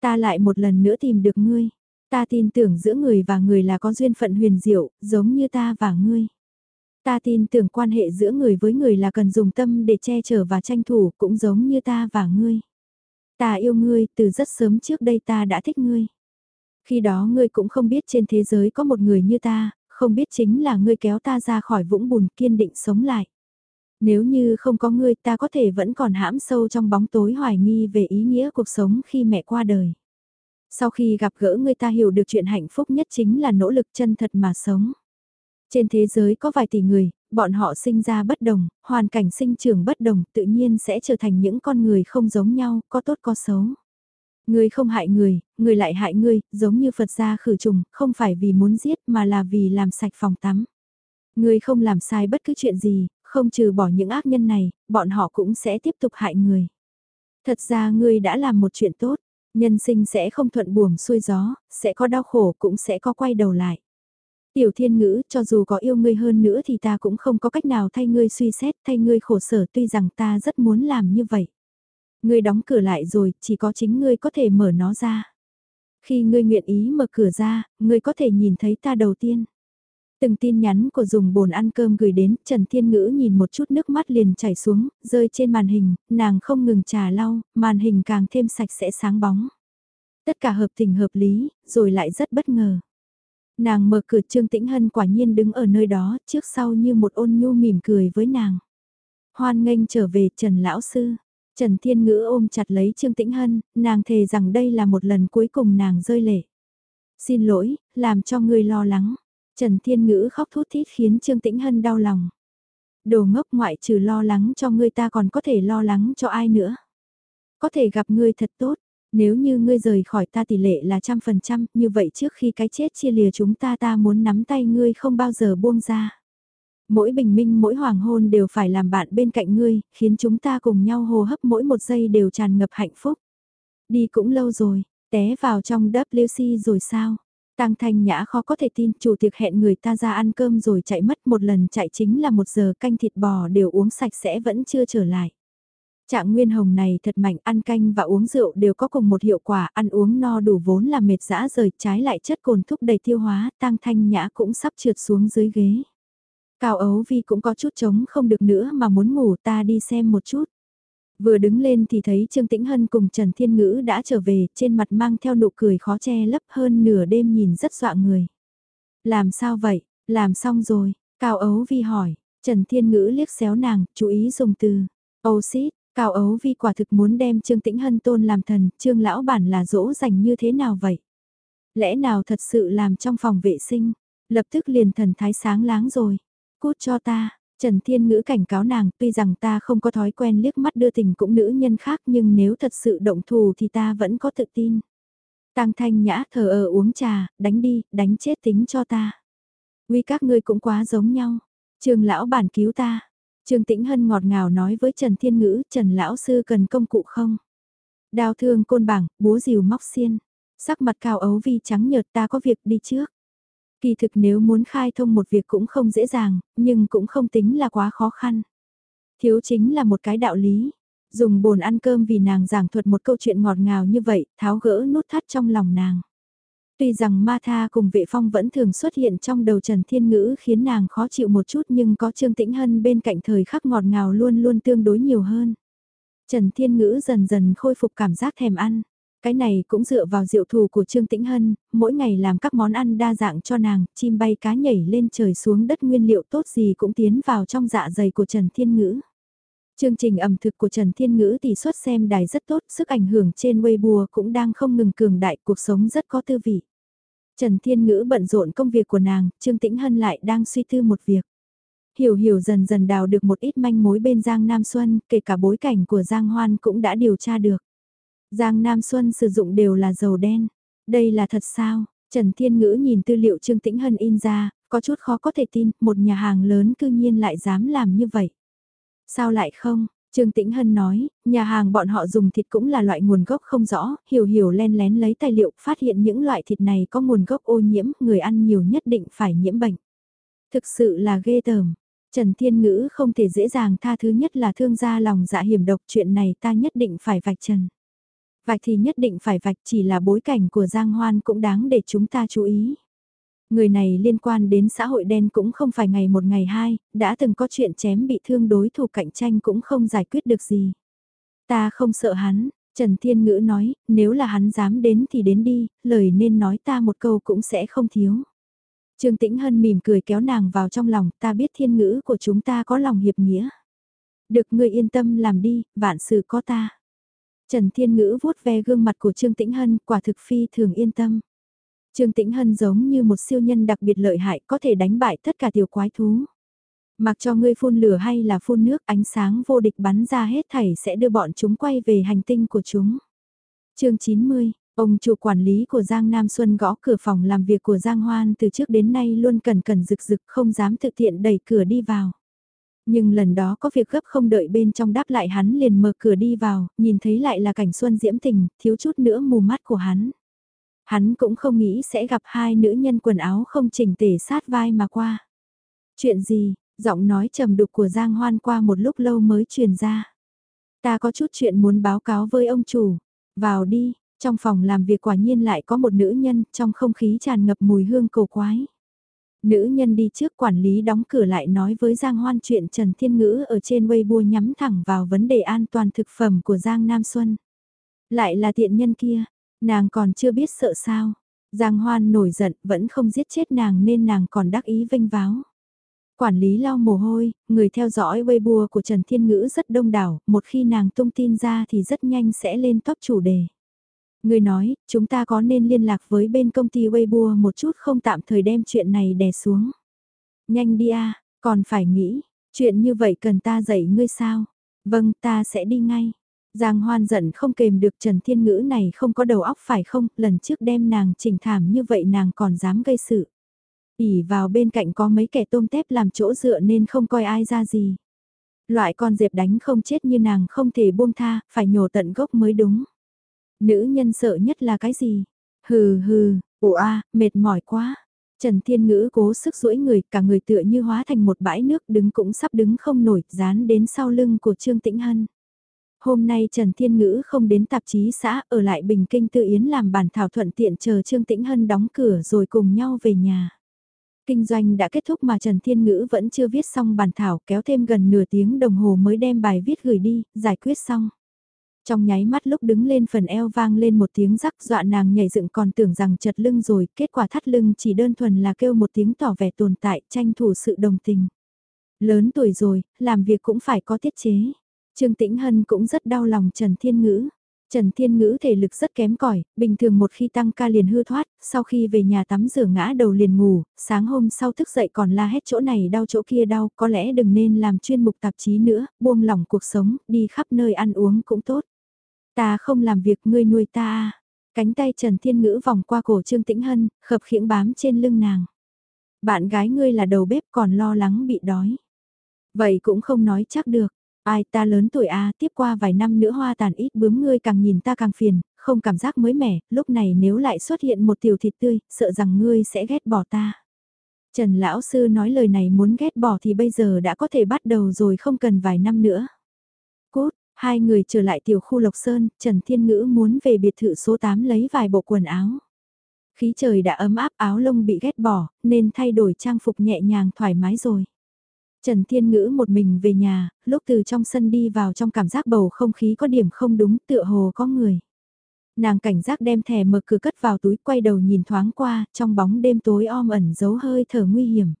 Ta lại một lần nữa tìm được ngươi, ta tin tưởng giữa người và người là có duyên phận huyền diệu, giống như ta và ngươi. Ta tin tưởng quan hệ giữa người với người là cần dùng tâm để che chở và tranh thủ cũng giống như ta và ngươi. Ta yêu ngươi, từ rất sớm trước đây ta đã thích ngươi. Khi đó ngươi cũng không biết trên thế giới có một người như ta, không biết chính là ngươi kéo ta ra khỏi vũng bùn kiên định sống lại. Nếu như không có ngươi ta có thể vẫn còn hãm sâu trong bóng tối hoài nghi về ý nghĩa cuộc sống khi mẹ qua đời. Sau khi gặp gỡ ngươi ta hiểu được chuyện hạnh phúc nhất chính là nỗ lực chân thật mà sống. Trên thế giới có vài tỷ người, bọn họ sinh ra bất đồng, hoàn cảnh sinh trưởng bất đồng tự nhiên sẽ trở thành những con người không giống nhau, có tốt có xấu. Người không hại người, người lại hại ngươi, giống như Phật gia khử trùng, không phải vì muốn giết mà là vì làm sạch phòng tắm. Người không làm sai bất cứ chuyện gì, không trừ bỏ những ác nhân này, bọn họ cũng sẽ tiếp tục hại người. Thật ra ngươi đã làm một chuyện tốt, nhân sinh sẽ không thuận buồm xuôi gió, sẽ có đau khổ cũng sẽ có quay đầu lại. Tiểu thiên ngữ, cho dù có yêu ngươi hơn nữa thì ta cũng không có cách nào thay ngươi suy xét, thay ngươi khổ sở tuy rằng ta rất muốn làm như vậy. Ngươi đóng cửa lại rồi, chỉ có chính ngươi có thể mở nó ra. Khi ngươi nguyện ý mở cửa ra, ngươi có thể nhìn thấy ta đầu tiên. Từng tin nhắn của dùng bồn ăn cơm gửi đến, Trần Thiên Ngữ nhìn một chút nước mắt liền chảy xuống, rơi trên màn hình, nàng không ngừng trà lau, màn hình càng thêm sạch sẽ sáng bóng. Tất cả hợp tình hợp lý, rồi lại rất bất ngờ. Nàng mở cửa Trương Tĩnh Hân quả nhiên đứng ở nơi đó, trước sau như một ôn nhu mỉm cười với nàng. Hoan nghênh trở về Trần Lão Sư. Trần Thiên Ngữ ôm chặt lấy Trương Tĩnh Hân, nàng thề rằng đây là một lần cuối cùng nàng rơi lệ. Xin lỗi, làm cho ngươi lo lắng. Trần Thiên Ngữ khóc thút thít khiến Trương Tĩnh Hân đau lòng. Đồ ngốc ngoại trừ lo lắng cho ngươi ta còn có thể lo lắng cho ai nữa. Có thể gặp ngươi thật tốt, nếu như ngươi rời khỏi ta tỷ lệ là trăm phần trăm, như vậy trước khi cái chết chia lìa chúng ta ta muốn nắm tay ngươi không bao giờ buông ra. Mỗi bình minh mỗi hoàng hôn đều phải làm bạn bên cạnh ngươi, khiến chúng ta cùng nhau hô hấp mỗi một giây đều tràn ngập hạnh phúc. Đi cũng lâu rồi, té vào trong WC rồi sao? Tăng Thanh Nhã khó có thể tin chủ tiệc hẹn người ta ra ăn cơm rồi chạy mất một lần chạy chính là một giờ canh thịt bò đều uống sạch sẽ vẫn chưa trở lại. Trạng nguyên hồng này thật mạnh ăn canh và uống rượu đều có cùng một hiệu quả ăn uống no đủ vốn là mệt dã rời trái lại chất cồn thúc đầy tiêu hóa Tăng Thanh Nhã cũng sắp trượt xuống dưới ghế. Cao Ấu Vi cũng có chút trống không được nữa mà muốn ngủ ta đi xem một chút. Vừa đứng lên thì thấy Trương Tĩnh Hân cùng Trần Thiên Ngữ đã trở về, trên mặt mang theo nụ cười khó che lấp hơn nửa đêm nhìn rất dọa người. Làm sao vậy, làm xong rồi, Cao Ấu Vi hỏi, Trần Thiên Ngữ liếc xéo nàng, chú ý dùng từ, oh shit, Cao Ấu Vi quả thực muốn đem Trương Tĩnh Hân tôn làm thần, Trương lão bản là dỗ dành như thế nào vậy? Lẽ nào thật sự làm trong phòng vệ sinh, lập tức liền thần thái sáng láng rồi. Cút cho ta, Trần Thiên Ngữ cảnh cáo nàng, tuy rằng ta không có thói quen liếc mắt đưa tình cũng nữ nhân khác nhưng nếu thật sự động thù thì ta vẫn có tự tin. Tăng Thanh Nhã thờ ờ uống trà, đánh đi, đánh chết tính cho ta. Uy các ngươi cũng quá giống nhau. Trường lão bản cứu ta. Trương Tĩnh Hân ngọt ngào nói với Trần Thiên Ngữ, Trần lão sư cần công cụ không? Đao thương côn bảng, búa rìu móc xiên. Sắc mặt cao ấu vi trắng nhợt ta có việc đi trước. Kỳ thực nếu muốn khai thông một việc cũng không dễ dàng, nhưng cũng không tính là quá khó khăn. Thiếu chính là một cái đạo lý. Dùng bồn ăn cơm vì nàng giảng thuật một câu chuyện ngọt ngào như vậy, tháo gỡ nút thắt trong lòng nàng. Tuy rằng ma tha cùng vệ phong vẫn thường xuất hiện trong đầu Trần Thiên Ngữ khiến nàng khó chịu một chút nhưng có Trương Tĩnh Hân bên cạnh thời khắc ngọt ngào luôn luôn tương đối nhiều hơn. Trần Thiên Ngữ dần dần khôi phục cảm giác thèm ăn. Cái này cũng dựa vào diệu thù của Trương Tĩnh Hân, mỗi ngày làm các món ăn đa dạng cho nàng, chim bay cá nhảy lên trời xuống đất nguyên liệu tốt gì cũng tiến vào trong dạ dày của Trần Thiên Ngữ. Chương trình ẩm thực của Trần Thiên Ngữ tỷ suất xem đài rất tốt, sức ảnh hưởng trên Weibo cũng đang không ngừng cường đại, cuộc sống rất có tư vị. Trần Thiên Ngữ bận rộn công việc của nàng, Trương Tĩnh Hân lại đang suy tư một việc. Hiểu hiểu dần dần đào được một ít manh mối bên Giang Nam Xuân, kể cả bối cảnh của Giang Hoan cũng đã điều tra được. Giang Nam Xuân sử dụng đều là dầu đen. Đây là thật sao? Trần Thiên Ngữ nhìn tư liệu Trương Tĩnh Hân in ra, có chút khó có thể tin, một nhà hàng lớn cư nhiên lại dám làm như vậy. Sao lại không? Trương Tĩnh Hân nói, nhà hàng bọn họ dùng thịt cũng là loại nguồn gốc không rõ, hiểu hiểu len lén lấy tài liệu, phát hiện những loại thịt này có nguồn gốc ô nhiễm, người ăn nhiều nhất định phải nhiễm bệnh. Thực sự là ghê tởm. Trần Thiên Ngữ không thể dễ dàng tha thứ nhất là thương gia lòng dạ hiểm độc chuyện này ta nhất định phải vạch trần. Vạch thì nhất định phải vạch chỉ là bối cảnh của Giang Hoan cũng đáng để chúng ta chú ý. Người này liên quan đến xã hội đen cũng không phải ngày một ngày hai, đã từng có chuyện chém bị thương đối thủ cạnh tranh cũng không giải quyết được gì. Ta không sợ hắn, Trần Thiên Ngữ nói, nếu là hắn dám đến thì đến đi, lời nên nói ta một câu cũng sẽ không thiếu. Trương Tĩnh Hân mỉm cười kéo nàng vào trong lòng, ta biết thiên ngữ của chúng ta có lòng hiệp nghĩa. Được ngươi yên tâm làm đi, vạn sự có ta. Trần Thiên Ngữ vuốt ve gương mặt của Trương Tĩnh Hân, quả thực phi thường yên tâm. Trương Tĩnh Hân giống như một siêu nhân đặc biệt lợi hại có thể đánh bại tất cả tiểu quái thú. Mặc cho ngươi phun lửa hay là phun nước ánh sáng vô địch bắn ra hết thảy sẽ đưa bọn chúng quay về hành tinh của chúng. chương 90, ông chủ quản lý của Giang Nam Xuân gõ cửa phòng làm việc của Giang Hoan từ trước đến nay luôn cẩn cẩn rực rực không dám thực tiện đẩy cửa đi vào. Nhưng lần đó có việc gấp không đợi bên trong đáp lại hắn liền mở cửa đi vào, nhìn thấy lại là cảnh xuân diễm tình, thiếu chút nữa mù mắt của hắn. Hắn cũng không nghĩ sẽ gặp hai nữ nhân quần áo không chỉnh tề sát vai mà qua. Chuyện gì, giọng nói trầm đục của Giang Hoan qua một lúc lâu mới truyền ra. Ta có chút chuyện muốn báo cáo với ông chủ. Vào đi, trong phòng làm việc quả nhiên lại có một nữ nhân, trong không khí tràn ngập mùi hương cầu quái. Nữ nhân đi trước quản lý đóng cửa lại nói với Giang Hoan chuyện Trần Thiên Ngữ ở trên Weibo nhắm thẳng vào vấn đề an toàn thực phẩm của Giang Nam Xuân. Lại là tiện nhân kia, Nàng còn chưa biết sợ sao. Giang Hoan nổi giận vẫn không giết chết nàng nên nàng còn đắc ý vinh váo. Quản lý lau mồ hôi, người theo dõi Weibo của Trần Thiên Ngữ rất đông đảo, một khi nàng tung tin ra thì rất nhanh sẽ lên top chủ đề. Người nói, chúng ta có nên liên lạc với bên công ty Weibo một chút không tạm thời đem chuyện này đè xuống. Nhanh đi a còn phải nghĩ, chuyện như vậy cần ta dạy ngươi sao? Vâng, ta sẽ đi ngay. Giang Hoan giận không kềm được Trần Thiên Ngữ này không có đầu óc phải không, lần trước đem nàng chỉnh thảm như vậy nàng còn dám gây sự. ỉ vào bên cạnh có mấy kẻ tôm tép làm chỗ dựa nên không coi ai ra gì. Loại con dẹp đánh không chết như nàng không thể buông tha, phải nhổ tận gốc mới đúng. Nữ nhân sợ nhất là cái gì? Hừ hừ, ủa a, mệt mỏi quá. Trần Thiên Ngữ cố sức duỗi người, cả người tựa như hóa thành một bãi nước đứng cũng sắp đứng không nổi, dán đến sau lưng của Trương Tĩnh Hân. Hôm nay Trần Thiên Ngữ không đến tạp chí xã ở lại Bình Kinh Tự Yến làm bản thảo thuận tiện chờ Trương Tĩnh Hân đóng cửa rồi cùng nhau về nhà. Kinh doanh đã kết thúc mà Trần Thiên Ngữ vẫn chưa viết xong bản thảo kéo thêm gần nửa tiếng đồng hồ mới đem bài viết gửi đi, giải quyết xong. Trong nháy mắt lúc đứng lên phần eo vang lên một tiếng rắc dọa nàng nhảy dựng còn tưởng rằng chật lưng rồi, kết quả thắt lưng chỉ đơn thuần là kêu một tiếng tỏ vẻ tồn tại tranh thủ sự đồng tình. Lớn tuổi rồi, làm việc cũng phải có tiết chế. Trương Tĩnh Hân cũng rất đau lòng Trần Thiên Ngữ. Trần Thiên Ngữ thể lực rất kém cỏi, bình thường một khi tăng ca liền hư thoát, sau khi về nhà tắm rửa ngã đầu liền ngủ, sáng hôm sau thức dậy còn la hét chỗ này đau chỗ kia đau, có lẽ đừng nên làm chuyên mục tạp chí nữa, buông lỏng cuộc sống, đi khắp nơi ăn uống cũng tốt. Ta không làm việc ngươi nuôi ta à. Cánh tay Trần Thiên Ngữ vòng qua cổ Trương Tĩnh Hân, khập khiễng bám trên lưng nàng. Bạn gái ngươi là đầu bếp còn lo lắng bị đói. Vậy cũng không nói chắc được. Ai ta lớn tuổi à, tiếp qua vài năm nữa hoa tàn ít bướm ngươi càng nhìn ta càng phiền, không cảm giác mới mẻ, lúc này nếu lại xuất hiện một tiểu thịt tươi, sợ rằng ngươi sẽ ghét bỏ ta. Trần Lão Sư nói lời này muốn ghét bỏ thì bây giờ đã có thể bắt đầu rồi không cần vài năm nữa. Hai người trở lại tiểu khu Lộc Sơn, Trần Thiên Ngữ muốn về biệt thự số 8 lấy vài bộ quần áo. Khí trời đã ấm áp áo lông bị ghét bỏ, nên thay đổi trang phục nhẹ nhàng thoải mái rồi. Trần Thiên Ngữ một mình về nhà, lúc từ trong sân đi vào trong cảm giác bầu không khí có điểm không đúng tựa hồ có người. Nàng cảnh giác đem thẻ mở cửa cất vào túi quay đầu nhìn thoáng qua, trong bóng đêm tối om ẩn giấu hơi thở nguy hiểm.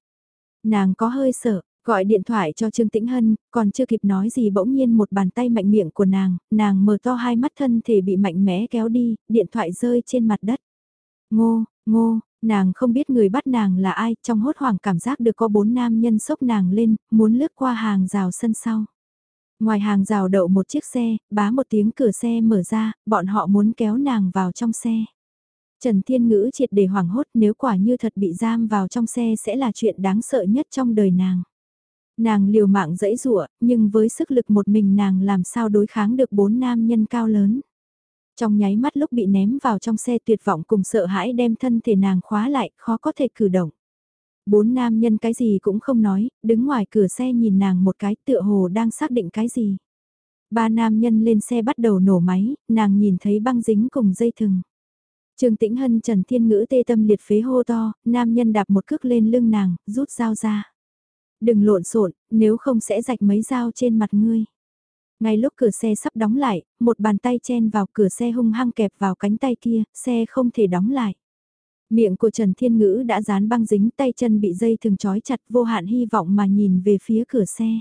Nàng có hơi sợ, gọi điện thoại cho Trương Tĩnh Hân, còn chưa kịp nói gì bỗng nhiên một bàn tay mạnh miệng của nàng, nàng mở to hai mắt thân thể bị mạnh mẽ kéo đi, điện thoại rơi trên mặt đất. Ngô, ngô, nàng không biết người bắt nàng là ai, trong hốt hoảng cảm giác được có bốn nam nhân sốc nàng lên, muốn lướt qua hàng rào sân sau. Ngoài hàng rào đậu một chiếc xe, bá một tiếng cửa xe mở ra, bọn họ muốn kéo nàng vào trong xe. Trần Thiên Ngữ triệt để hoảng hốt nếu quả như thật bị giam vào trong xe sẽ là chuyện đáng sợ nhất trong đời nàng. Nàng liều mạng dẫy dụa, nhưng với sức lực một mình nàng làm sao đối kháng được bốn nam nhân cao lớn. Trong nháy mắt lúc bị ném vào trong xe tuyệt vọng cùng sợ hãi đem thân thể nàng khóa lại, khó có thể cử động. Bốn nam nhân cái gì cũng không nói, đứng ngoài cửa xe nhìn nàng một cái tựa hồ đang xác định cái gì. Ba nam nhân lên xe bắt đầu nổ máy, nàng nhìn thấy băng dính cùng dây thừng. Trương Tĩnh Hân Trần Thiên Ngữ tê tâm liệt phế hô to, nam nhân đạp một cước lên lưng nàng, rút dao ra. Đừng lộn xộn, nếu không sẽ rạch mấy dao trên mặt ngươi. Ngay lúc cửa xe sắp đóng lại, một bàn tay chen vào cửa xe hung hăng kẹp vào cánh tay kia, xe không thể đóng lại. Miệng của Trần Thiên Ngữ đã dán băng dính tay chân bị dây thường trói chặt vô hạn hy vọng mà nhìn về phía cửa xe.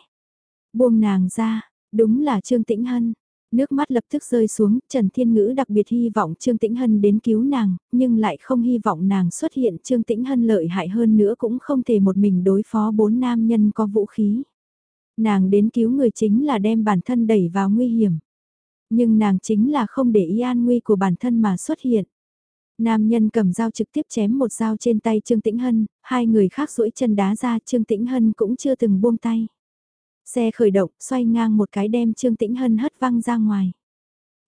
Buông nàng ra, đúng là Trương Tĩnh Hân. Nước mắt lập tức rơi xuống, Trần Thiên Ngữ đặc biệt hy vọng Trương Tĩnh Hân đến cứu nàng, nhưng lại không hy vọng nàng xuất hiện Trương Tĩnh Hân lợi hại hơn nữa cũng không thể một mình đối phó bốn nam nhân có vũ khí. Nàng đến cứu người chính là đem bản thân đẩy vào nguy hiểm. Nhưng nàng chính là không để ý an nguy của bản thân mà xuất hiện. Nam nhân cầm dao trực tiếp chém một dao trên tay Trương Tĩnh Hân, hai người khác duỗi chân đá ra Trương Tĩnh Hân cũng chưa từng buông tay. Xe khởi động, xoay ngang một cái đem Trương Tĩnh Hân hất văng ra ngoài.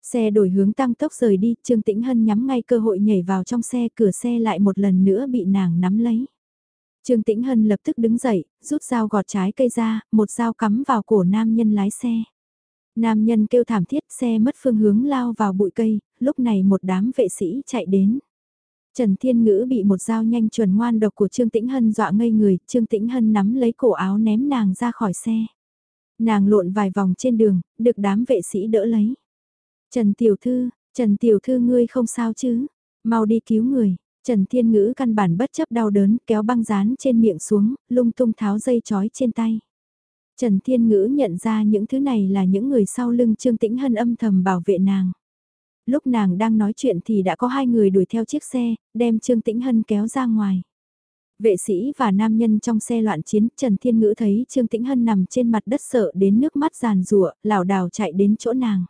Xe đổi hướng tăng tốc rời đi, Trương Tĩnh Hân nhắm ngay cơ hội nhảy vào trong xe, cửa xe lại một lần nữa bị nàng nắm lấy. Trương Tĩnh Hân lập tức đứng dậy, rút dao gọt trái cây ra, một dao cắm vào cổ nam nhân lái xe. Nam nhân kêu thảm thiết xe mất phương hướng lao vào bụi cây, lúc này một đám vệ sĩ chạy đến. Trần Thiên Ngữ bị một dao nhanh chuẩn ngoan độc của Trương Tĩnh Hân dọa ngây người, Trương Tĩnh Hân nắm lấy cổ áo ném nàng ra khỏi xe. Nàng lộn vài vòng trên đường, được đám vệ sĩ đỡ lấy. Trần Tiểu Thư, Trần Tiểu Thư ngươi không sao chứ, mau đi cứu người. Trần Thiên Ngữ căn bản bất chấp đau đớn kéo băng dán trên miệng xuống, lung tung tháo dây chói trên tay. Trần Thiên Ngữ nhận ra những thứ này là những người sau lưng Trương Tĩnh Hân âm thầm bảo vệ nàng. Lúc nàng đang nói chuyện thì đã có hai người đuổi theo chiếc xe, đem Trương Tĩnh Hân kéo ra ngoài. Vệ sĩ và nam nhân trong xe loạn chiến, Trần Thiên Ngữ thấy Trương Tĩnh Hân nằm trên mặt đất sợ đến nước mắt giàn rủa lảo đảo chạy đến chỗ nàng.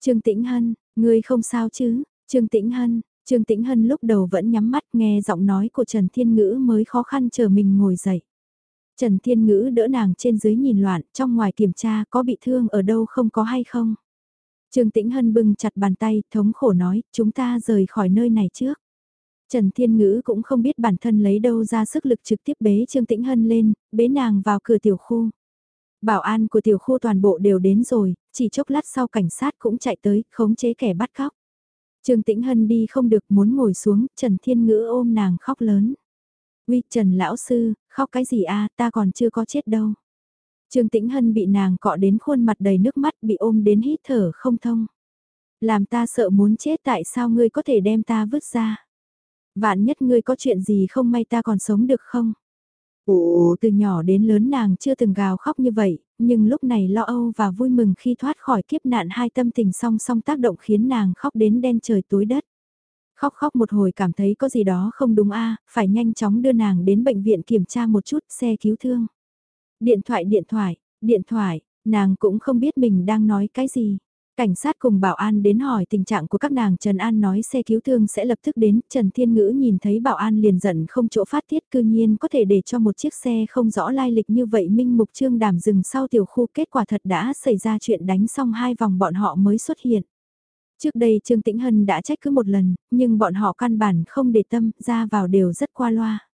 Trương Tĩnh Hân, ngươi không sao chứ? Trương Tĩnh Hân, Trương Tĩnh Hân lúc đầu vẫn nhắm mắt nghe giọng nói của Trần Thiên Ngữ mới khó khăn chờ mình ngồi dậy. Trần Thiên Ngữ đỡ nàng trên dưới nhìn loạn, trong ngoài kiểm tra có bị thương ở đâu không có hay không. Trương Tĩnh Hân bưng chặt bàn tay, thống khổ nói, chúng ta rời khỏi nơi này trước. Trần Thiên Ngữ cũng không biết bản thân lấy đâu ra sức lực trực tiếp bế Trương Tĩnh Hân lên, bế nàng vào cửa tiểu khu. Bảo an của tiểu khu toàn bộ đều đến rồi, chỉ chốc lát sau cảnh sát cũng chạy tới, khống chế kẻ bắt cóc. Trương Tĩnh Hân đi không được muốn ngồi xuống, Trần Thiên Ngữ ôm nàng khóc lớn. Uy Trần Lão Sư, khóc cái gì a ta còn chưa có chết đâu. Trương Tĩnh Hân bị nàng cọ đến khuôn mặt đầy nước mắt bị ôm đến hít thở không thông. Làm ta sợ muốn chết tại sao ngươi có thể đem ta vứt ra. Vạn nhất ngươi có chuyện gì không may ta còn sống được không? Ồ, từ nhỏ đến lớn nàng chưa từng gào khóc như vậy, nhưng lúc này lo âu và vui mừng khi thoát khỏi kiếp nạn hai tâm tình song song tác động khiến nàng khóc đến đen trời tối đất. Khóc khóc một hồi cảm thấy có gì đó không đúng a phải nhanh chóng đưa nàng đến bệnh viện kiểm tra một chút xe cứu thương. Điện thoại điện thoại, điện thoại, nàng cũng không biết mình đang nói cái gì. Cảnh sát cùng bảo an đến hỏi tình trạng của các nàng Trần An nói xe cứu thương sẽ lập tức đến, Trần Thiên Ngữ nhìn thấy bảo an liền giận không chỗ phát tiết cư nhiên có thể để cho một chiếc xe không rõ lai lịch như vậy Minh Mục Trương đàm dừng sau tiểu khu kết quả thật đã xảy ra chuyện đánh xong hai vòng bọn họ mới xuất hiện. Trước đây Trương Tĩnh Hân đã trách cứ một lần, nhưng bọn họ căn bản không để tâm, ra vào đều rất qua loa.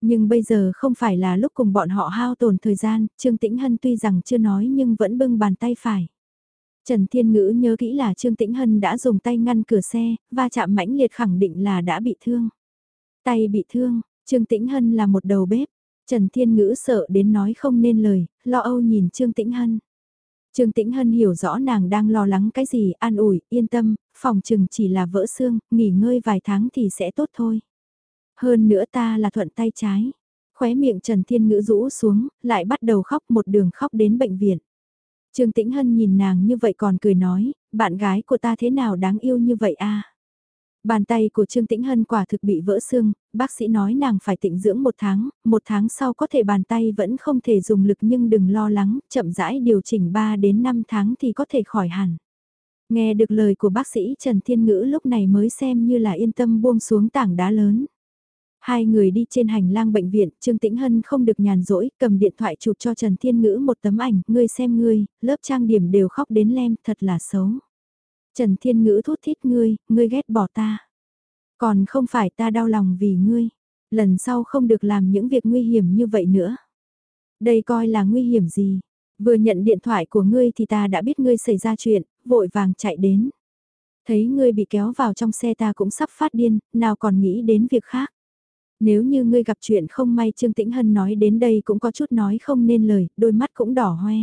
Nhưng bây giờ không phải là lúc cùng bọn họ hao tổn thời gian, Trương Tĩnh Hân tuy rằng chưa nói nhưng vẫn bưng bàn tay phải. Trần Thiên Ngữ nhớ kỹ là Trương Tĩnh Hân đã dùng tay ngăn cửa xe, va chạm mãnh liệt khẳng định là đã bị thương. Tay bị thương, Trương Tĩnh Hân là một đầu bếp. Trần Thiên Ngữ sợ đến nói không nên lời, lo âu nhìn Trương Tĩnh Hân. Trương Tĩnh Hân hiểu rõ nàng đang lo lắng cái gì, an ủi, yên tâm, phòng trừng chỉ là vỡ xương, nghỉ ngơi vài tháng thì sẽ tốt thôi. Hơn nữa ta là thuận tay trái. Khóe miệng Trần Thiên Ngữ rũ xuống, lại bắt đầu khóc một đường khóc đến bệnh viện. Trương Tĩnh Hân nhìn nàng như vậy còn cười nói, bạn gái của ta thế nào đáng yêu như vậy a? Bàn tay của Trương Tĩnh Hân quả thực bị vỡ xương, bác sĩ nói nàng phải tĩnh dưỡng một tháng, một tháng sau có thể bàn tay vẫn không thể dùng lực nhưng đừng lo lắng, chậm rãi điều chỉnh 3 đến 5 tháng thì có thể khỏi hẳn. Nghe được lời của bác sĩ Trần Thiên Ngữ lúc này mới xem như là yên tâm buông xuống tảng đá lớn. Hai người đi trên hành lang bệnh viện, Trương Tĩnh Hân không được nhàn rỗi, cầm điện thoại chụp cho Trần Thiên Ngữ một tấm ảnh, ngươi xem ngươi, lớp trang điểm đều khóc đến lem, thật là xấu. Trần Thiên Ngữ thút thít ngươi, ngươi ghét bỏ ta. Còn không phải ta đau lòng vì ngươi, lần sau không được làm những việc nguy hiểm như vậy nữa. Đây coi là nguy hiểm gì? Vừa nhận điện thoại của ngươi thì ta đã biết ngươi xảy ra chuyện, vội vàng chạy đến. Thấy ngươi bị kéo vào trong xe ta cũng sắp phát điên, nào còn nghĩ đến việc khác. Nếu như ngươi gặp chuyện không may Trương Tĩnh Hân nói đến đây cũng có chút nói không nên lời, đôi mắt cũng đỏ hoe.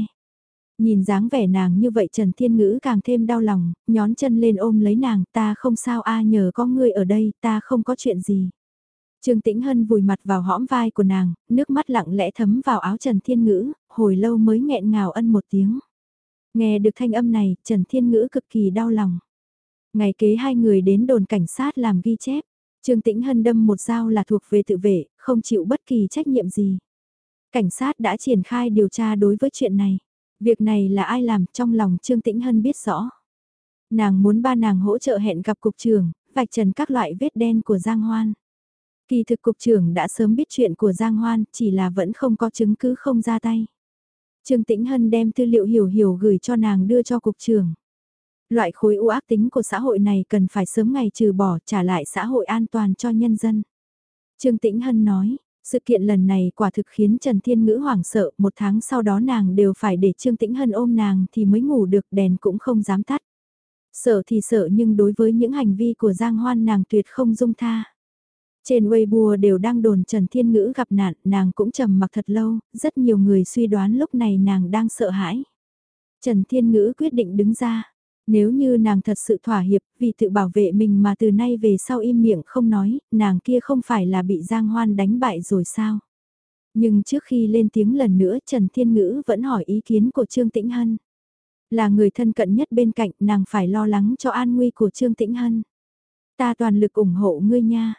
Nhìn dáng vẻ nàng như vậy Trần Thiên Ngữ càng thêm đau lòng, nhón chân lên ôm lấy nàng, ta không sao a nhờ có ngươi ở đây, ta không có chuyện gì. Trương Tĩnh Hân vùi mặt vào hõm vai của nàng, nước mắt lặng lẽ thấm vào áo Trần Thiên Ngữ, hồi lâu mới nghẹn ngào ân một tiếng. Nghe được thanh âm này, Trần Thiên Ngữ cực kỳ đau lòng. Ngày kế hai người đến đồn cảnh sát làm ghi chép. Trương Tĩnh Hân đâm một dao là thuộc về tự vệ, không chịu bất kỳ trách nhiệm gì. Cảnh sát đã triển khai điều tra đối với chuyện này. Việc này là ai làm trong lòng Trương Tĩnh Hân biết rõ. Nàng muốn ba nàng hỗ trợ hẹn gặp cục trưởng, vạch trần các loại vết đen của Giang Hoan. Kỳ thực cục trưởng đã sớm biết chuyện của Giang Hoan, chỉ là vẫn không có chứng cứ không ra tay. Trương Tĩnh Hân đem tư liệu hiểu hiểu gửi cho nàng đưa cho cục trưởng. Loại khối u ác tính của xã hội này cần phải sớm ngày trừ bỏ trả lại xã hội an toàn cho nhân dân. Trương Tĩnh Hân nói, sự kiện lần này quả thực khiến Trần Thiên Ngữ hoảng sợ, một tháng sau đó nàng đều phải để Trương Tĩnh Hân ôm nàng thì mới ngủ được đèn cũng không dám tắt. Sợ thì sợ nhưng đối với những hành vi của Giang Hoan nàng tuyệt không dung tha. Trên Weibo đều đang đồn Trần Thiên Ngữ gặp nạn, nàng cũng trầm mặc thật lâu, rất nhiều người suy đoán lúc này nàng đang sợ hãi. Trần Thiên Ngữ quyết định đứng ra, nếu như nàng thật sự thỏa hiệp vì tự bảo vệ mình mà từ nay về sau im miệng không nói, nàng kia không phải là bị Giang Hoan đánh bại rồi sao? Nhưng trước khi lên tiếng lần nữa Trần Thiên Ngữ vẫn hỏi ý kiến của Trương Tĩnh Hân. Là người thân cận nhất bên cạnh nàng phải lo lắng cho an nguy của Trương Tĩnh Hân. Ta toàn lực ủng hộ ngươi nha.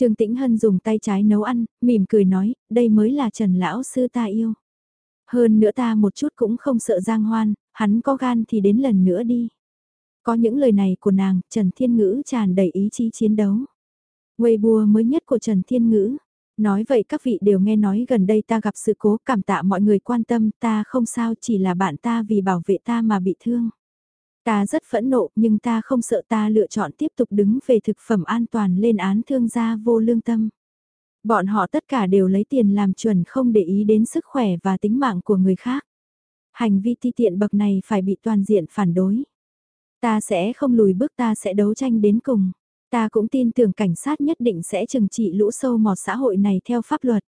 Trương Tĩnh Hân dùng tay trái nấu ăn, mỉm cười nói, đây mới là Trần Lão Sư ta yêu. Hơn nữa ta một chút cũng không sợ Giang Hoan, hắn có gan thì đến lần nữa đi. Có những lời này của nàng, Trần Thiên Ngữ tràn đầy ý chí chiến đấu. Weibo mới nhất của Trần Thiên Ngữ. Nói vậy các vị đều nghe nói gần đây ta gặp sự cố cảm tạ mọi người quan tâm ta không sao chỉ là bạn ta vì bảo vệ ta mà bị thương. Ta rất phẫn nộ nhưng ta không sợ ta lựa chọn tiếp tục đứng về thực phẩm an toàn lên án thương gia vô lương tâm. Bọn họ tất cả đều lấy tiền làm chuẩn không để ý đến sức khỏe và tính mạng của người khác. Hành vi ti tiện bậc này phải bị toàn diện phản đối. Ta sẽ không lùi bước ta sẽ đấu tranh đến cùng. Ta cũng tin tưởng cảnh sát nhất định sẽ trừng trị lũ sâu mọt xã hội này theo pháp luật.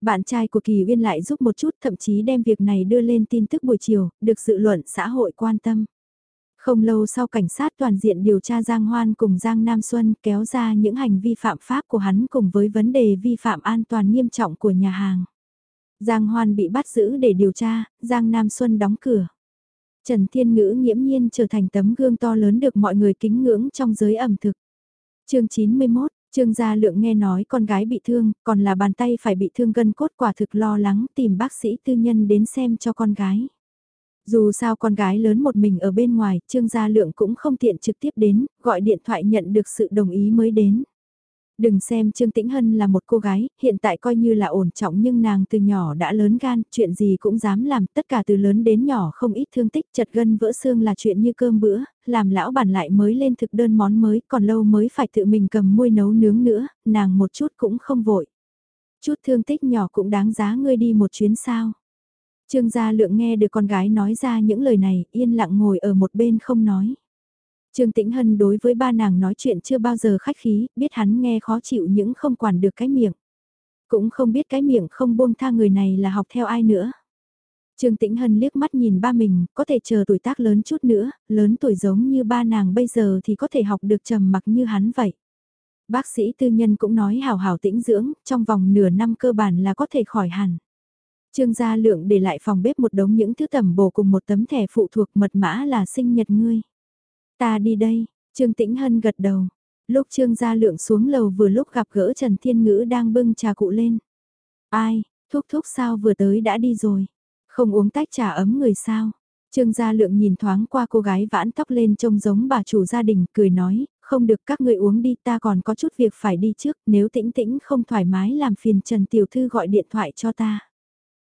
Bạn trai của Kỳ Uyên lại giúp một chút thậm chí đem việc này đưa lên tin tức buổi chiều, được dự luận xã hội quan tâm. Không lâu sau cảnh sát toàn diện điều tra Giang Hoan cùng Giang Nam Xuân kéo ra những hành vi phạm pháp của hắn cùng với vấn đề vi phạm an toàn nghiêm trọng của nhà hàng. Giang Hoan bị bắt giữ để điều tra, Giang Nam Xuân đóng cửa. Trần Thiên Ngữ nghiễm nhiên trở thành tấm gương to lớn được mọi người kính ngưỡng trong giới ẩm thực. chương 91, Trương Gia Lượng nghe nói con gái bị thương, còn là bàn tay phải bị thương gân cốt quả thực lo lắng tìm bác sĩ tư nhân đến xem cho con gái. Dù sao con gái lớn một mình ở bên ngoài, Trương Gia Lượng cũng không tiện trực tiếp đến, gọi điện thoại nhận được sự đồng ý mới đến. Đừng xem Trương Tĩnh Hân là một cô gái, hiện tại coi như là ổn trọng nhưng nàng từ nhỏ đã lớn gan, chuyện gì cũng dám làm, tất cả từ lớn đến nhỏ không ít thương tích, chật gân vỡ xương là chuyện như cơm bữa, làm lão bản lại mới lên thực đơn món mới, còn lâu mới phải tự mình cầm muôi nấu nướng nữa, nàng một chút cũng không vội. Chút thương tích nhỏ cũng đáng giá ngươi đi một chuyến sao. Trương Gia Lượng nghe được con gái nói ra những lời này, yên lặng ngồi ở một bên không nói. Trương Tĩnh Hân đối với ba nàng nói chuyện chưa bao giờ khách khí, biết hắn nghe khó chịu những không quản được cái miệng. Cũng không biết cái miệng không buông tha người này là học theo ai nữa. Trương Tĩnh Hân liếc mắt nhìn ba mình, có thể chờ tuổi tác lớn chút nữa, lớn tuổi giống như ba nàng bây giờ thì có thể học được trầm mặc như hắn vậy. Bác sĩ tư nhân cũng nói hào hào tĩnh dưỡng, trong vòng nửa năm cơ bản là có thể khỏi hẳn. Trương Gia Lượng để lại phòng bếp một đống những thứ tầm bổ cùng một tấm thẻ phụ thuộc mật mã là sinh nhật ngươi. Ta đi đây, Trương Tĩnh Hân gật đầu. Lúc Trương Gia Lượng xuống lầu vừa lúc gặp gỡ Trần Thiên Ngữ đang bưng trà cụ lên. Ai, thúc thúc sao vừa tới đã đi rồi. Không uống tách trà ấm người sao. Trương Gia Lượng nhìn thoáng qua cô gái vãn tóc lên trông giống bà chủ gia đình, cười nói, không được các người uống đi ta còn có chút việc phải đi trước, nếu tĩnh tĩnh không thoải mái làm phiền Trần Tiểu Thư gọi điện thoại cho ta.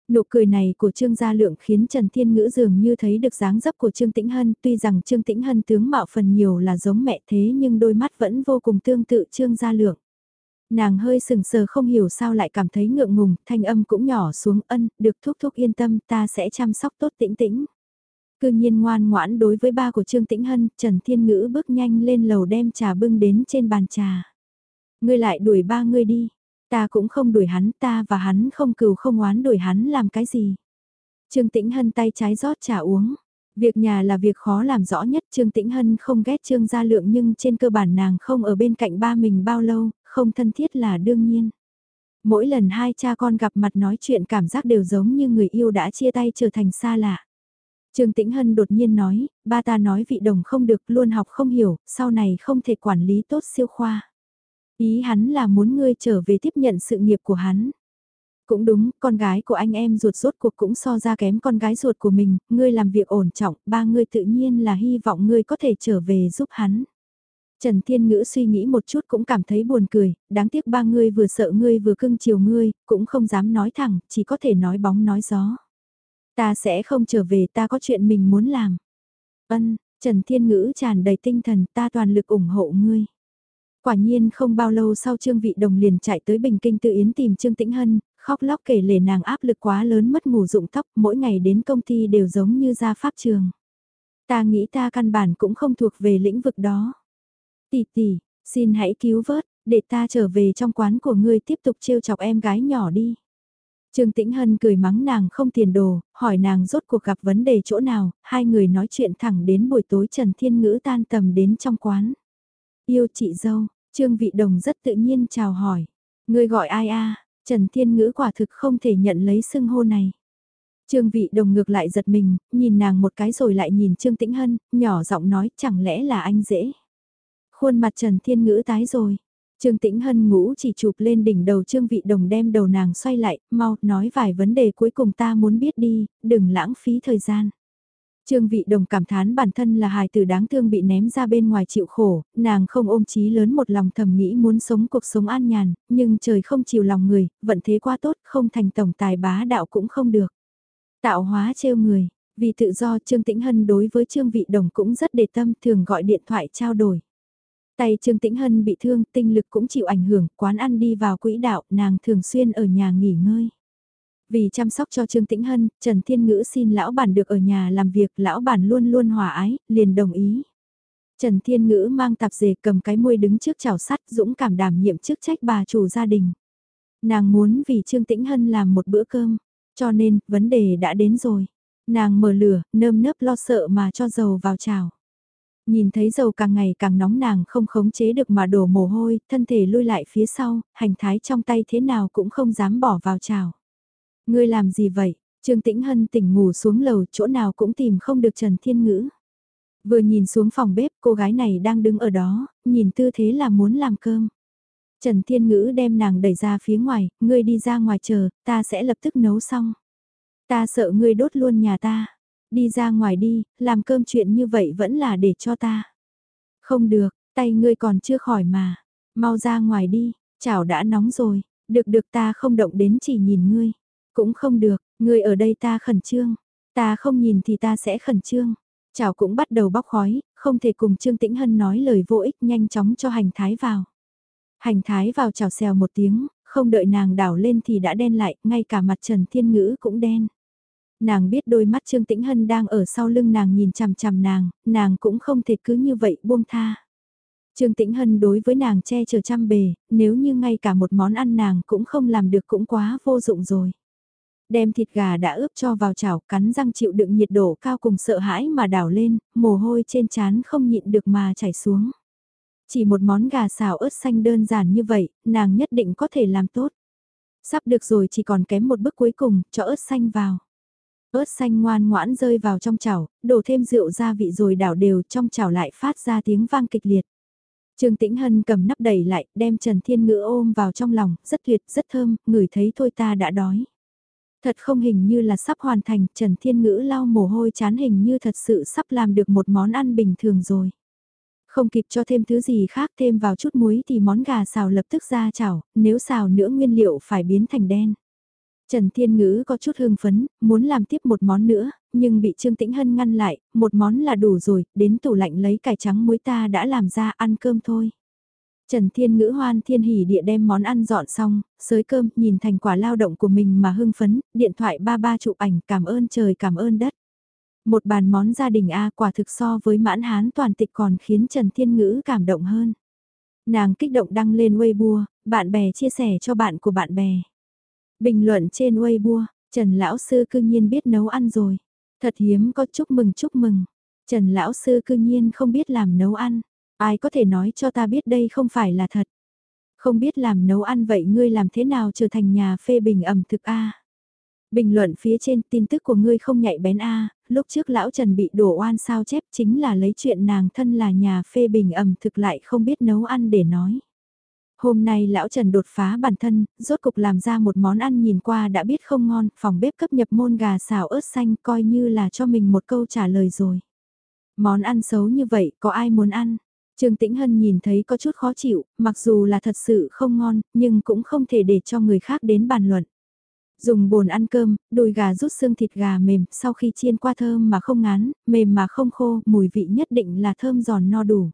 Nụ cười này của Trương Gia Lượng khiến Trần Thiên Ngữ dường như thấy được dáng dấp của Trương Tĩnh Hân, tuy rằng Trương Tĩnh Hân tướng mạo phần nhiều là giống mẹ thế nhưng đôi mắt vẫn vô cùng tương tự Trương Gia Lượng. Nàng hơi sừng sờ không hiểu sao lại cảm thấy ngượng ngùng, thanh âm cũng nhỏ xuống ân, được thúc thúc yên tâm ta sẽ chăm sóc tốt tĩnh tĩnh. Cư nhiên ngoan ngoãn đối với ba của Trương Tĩnh Hân, Trần Thiên Ngữ bước nhanh lên lầu đem trà bưng đến trên bàn trà. Ngươi lại đuổi ba ngươi đi, Ta cũng không đuổi hắn, ta và hắn không cừu không oán đuổi hắn làm cái gì. Trương Tĩnh Hân tay trái rót trà uống. Việc nhà là việc khó làm rõ nhất, Trương Tĩnh Hân không ghét Trương Gia Lượng nhưng trên cơ bản nàng không ở bên cạnh ba mình bao lâu, không thân thiết là đương nhiên. Mỗi lần hai cha con gặp mặt nói chuyện cảm giác đều giống như người yêu đã chia tay trở thành xa lạ. Trương Tĩnh Hân đột nhiên nói, ba ta nói vị đồng không được luôn học không hiểu, sau này không thể quản lý tốt siêu khoa. Ý hắn là muốn ngươi trở về tiếp nhận sự nghiệp của hắn. Cũng đúng, con gái của anh em ruột rốt cuộc cũng so ra kém con gái ruột của mình, ngươi làm việc ổn trọng, ba ngươi tự nhiên là hy vọng ngươi có thể trở về giúp hắn. Trần Thiên Ngữ suy nghĩ một chút cũng cảm thấy buồn cười, đáng tiếc ba ngươi vừa sợ ngươi vừa cưng chiều ngươi, cũng không dám nói thẳng, chỉ có thể nói bóng nói gió. Ta sẽ không trở về ta có chuyện mình muốn làm. Ân, Trần Thiên Ngữ tràn đầy tinh thần ta toàn lực ủng hộ ngươi. Quả nhiên không bao lâu sau Trương Vị Đồng liền chạy tới Bình Kinh Tự Yến tìm Trương Tĩnh Hân, khóc lóc kể lể nàng áp lực quá lớn mất ngủ dụng tóc, mỗi ngày đến công ty đều giống như ra pháp trường. Ta nghĩ ta căn bản cũng không thuộc về lĩnh vực đó. Tỷ tỷ, xin hãy cứu vớt, để ta trở về trong quán của ngươi tiếp tục trêu chọc em gái nhỏ đi. Trương Tĩnh Hân cười mắng nàng không tiền đồ, hỏi nàng rốt cuộc gặp vấn đề chỗ nào, hai người nói chuyện thẳng đến buổi tối Trần Thiên Ngữ tan tầm đến trong quán. Yêu chị dâu, Trương Vị Đồng rất tự nhiên chào hỏi. Người gọi ai a? Trần Thiên Ngữ quả thực không thể nhận lấy xưng hô này. Trương Vị Đồng ngược lại giật mình, nhìn nàng một cái rồi lại nhìn Trương Tĩnh Hân, nhỏ giọng nói chẳng lẽ là anh dễ. Khuôn mặt Trần Thiên Ngữ tái rồi. Trương Tĩnh Hân ngủ chỉ chụp lên đỉnh đầu Trương Vị Đồng đem đầu nàng xoay lại, mau nói vài vấn đề cuối cùng ta muốn biết đi, đừng lãng phí thời gian. Trương vị đồng cảm thán bản thân là hài tử đáng thương bị ném ra bên ngoài chịu khổ, nàng không ôm chí lớn một lòng thầm nghĩ muốn sống cuộc sống an nhàn, nhưng trời không chiều lòng người, vận thế quá tốt, không thành tổng tài bá đạo cũng không được. Tạo hóa trêu người, vì tự do Trương Tĩnh Hân đối với Trương vị đồng cũng rất đề tâm thường gọi điện thoại trao đổi. Tay Trương Tĩnh Hân bị thương, tinh lực cũng chịu ảnh hưởng, quán ăn đi vào quỹ đạo, nàng thường xuyên ở nhà nghỉ ngơi. Vì chăm sóc cho Trương Tĩnh Hân, Trần Thiên Ngữ xin lão bản được ở nhà làm việc, lão bản luôn luôn hòa ái, liền đồng ý. Trần Thiên Ngữ mang tạp dề cầm cái môi đứng trước chảo sắt dũng cảm đảm nhiệm chức trách bà chủ gia đình. Nàng muốn vì Trương Tĩnh Hân làm một bữa cơm, cho nên vấn đề đã đến rồi. Nàng mở lửa, nơm nớp lo sợ mà cho dầu vào chảo. Nhìn thấy dầu càng ngày càng nóng nàng không khống chế được mà đổ mồ hôi, thân thể lui lại phía sau, hành thái trong tay thế nào cũng không dám bỏ vào chảo. Ngươi làm gì vậy? Trương Tĩnh Hân tỉnh ngủ xuống lầu chỗ nào cũng tìm không được Trần Thiên Ngữ. Vừa nhìn xuống phòng bếp cô gái này đang đứng ở đó, nhìn tư thế là muốn làm cơm. Trần Thiên Ngữ đem nàng đẩy ra phía ngoài, ngươi đi ra ngoài chờ, ta sẽ lập tức nấu xong. Ta sợ ngươi đốt luôn nhà ta. Đi ra ngoài đi, làm cơm chuyện như vậy vẫn là để cho ta. Không được, tay ngươi còn chưa khỏi mà. Mau ra ngoài đi, chảo đã nóng rồi, được được ta không động đến chỉ nhìn ngươi. Cũng không được, người ở đây ta khẩn trương. Ta không nhìn thì ta sẽ khẩn trương. Chảo cũng bắt đầu bóc khói, không thể cùng Trương Tĩnh Hân nói lời vô ích nhanh chóng cho hành thái vào. Hành thái vào chào xèo một tiếng, không đợi nàng đảo lên thì đã đen lại, ngay cả mặt Trần Thiên Ngữ cũng đen. Nàng biết đôi mắt Trương Tĩnh Hân đang ở sau lưng nàng nhìn chằm chằm nàng, nàng cũng không thể cứ như vậy buông tha. Trương Tĩnh Hân đối với nàng che chở chăm bề, nếu như ngay cả một món ăn nàng cũng không làm được cũng quá vô dụng rồi. Đem thịt gà đã ướp cho vào chảo, cắn răng chịu đựng nhiệt độ cao cùng sợ hãi mà đảo lên, mồ hôi trên trán không nhịn được mà chảy xuống. Chỉ một món gà xào ớt xanh đơn giản như vậy, nàng nhất định có thể làm tốt. Sắp được rồi chỉ còn kém một bước cuối cùng, cho ớt xanh vào. Ớt xanh ngoan ngoãn rơi vào trong chảo, đổ thêm rượu gia vị rồi đảo đều trong chảo lại phát ra tiếng vang kịch liệt. Trương Tĩnh Hân cầm nắp đầy lại, đem Trần Thiên Ngữ ôm vào trong lòng, rất tuyệt, rất thơm, ngửi thấy thôi ta đã đói. Thật không hình như là sắp hoàn thành, Trần Thiên Ngữ lau mồ hôi chán hình như thật sự sắp làm được một món ăn bình thường rồi. Không kịp cho thêm thứ gì khác thêm vào chút muối thì món gà xào lập tức ra chảo, nếu xào nữa nguyên liệu phải biến thành đen. Trần Thiên Ngữ có chút hưng phấn, muốn làm tiếp một món nữa, nhưng bị Trương Tĩnh Hân ngăn lại, một món là đủ rồi, đến tủ lạnh lấy cải trắng muối ta đã làm ra ăn cơm thôi. Trần Thiên Ngữ hoan thiên hỉ địa đem món ăn dọn xong, sới cơm, nhìn thành quả lao động của mình mà hưng phấn, điện thoại ba ba chụp ảnh cảm ơn trời cảm ơn đất. Một bàn món gia đình A quả thực so với mãn hán toàn tịch còn khiến Trần Thiên Ngữ cảm động hơn. Nàng kích động đăng lên Weibo, bạn bè chia sẻ cho bạn của bạn bè. Bình luận trên Weibo, Trần Lão Sư cư nhiên biết nấu ăn rồi. Thật hiếm có chúc mừng chúc mừng. Trần Lão Sư cư nhiên không biết làm nấu ăn. Ai có thể nói cho ta biết đây không phải là thật. Không biết làm nấu ăn vậy ngươi làm thế nào trở thành nhà phê bình ẩm thực A. Bình luận phía trên tin tức của ngươi không nhạy bén A, lúc trước lão Trần bị đổ oan sao chép chính là lấy chuyện nàng thân là nhà phê bình ẩm thực lại không biết nấu ăn để nói. Hôm nay lão Trần đột phá bản thân, rốt cục làm ra một món ăn nhìn qua đã biết không ngon, phòng bếp cấp nhập môn gà xào ớt xanh coi như là cho mình một câu trả lời rồi. Món ăn xấu như vậy, có ai muốn ăn? Trương Tĩnh Hân nhìn thấy có chút khó chịu, mặc dù là thật sự không ngon, nhưng cũng không thể để cho người khác đến bàn luận. Dùng bồn ăn cơm, đùi gà rút xương thịt gà mềm, sau khi chiên qua thơm mà không ngán, mềm mà không khô, mùi vị nhất định là thơm giòn no đủ.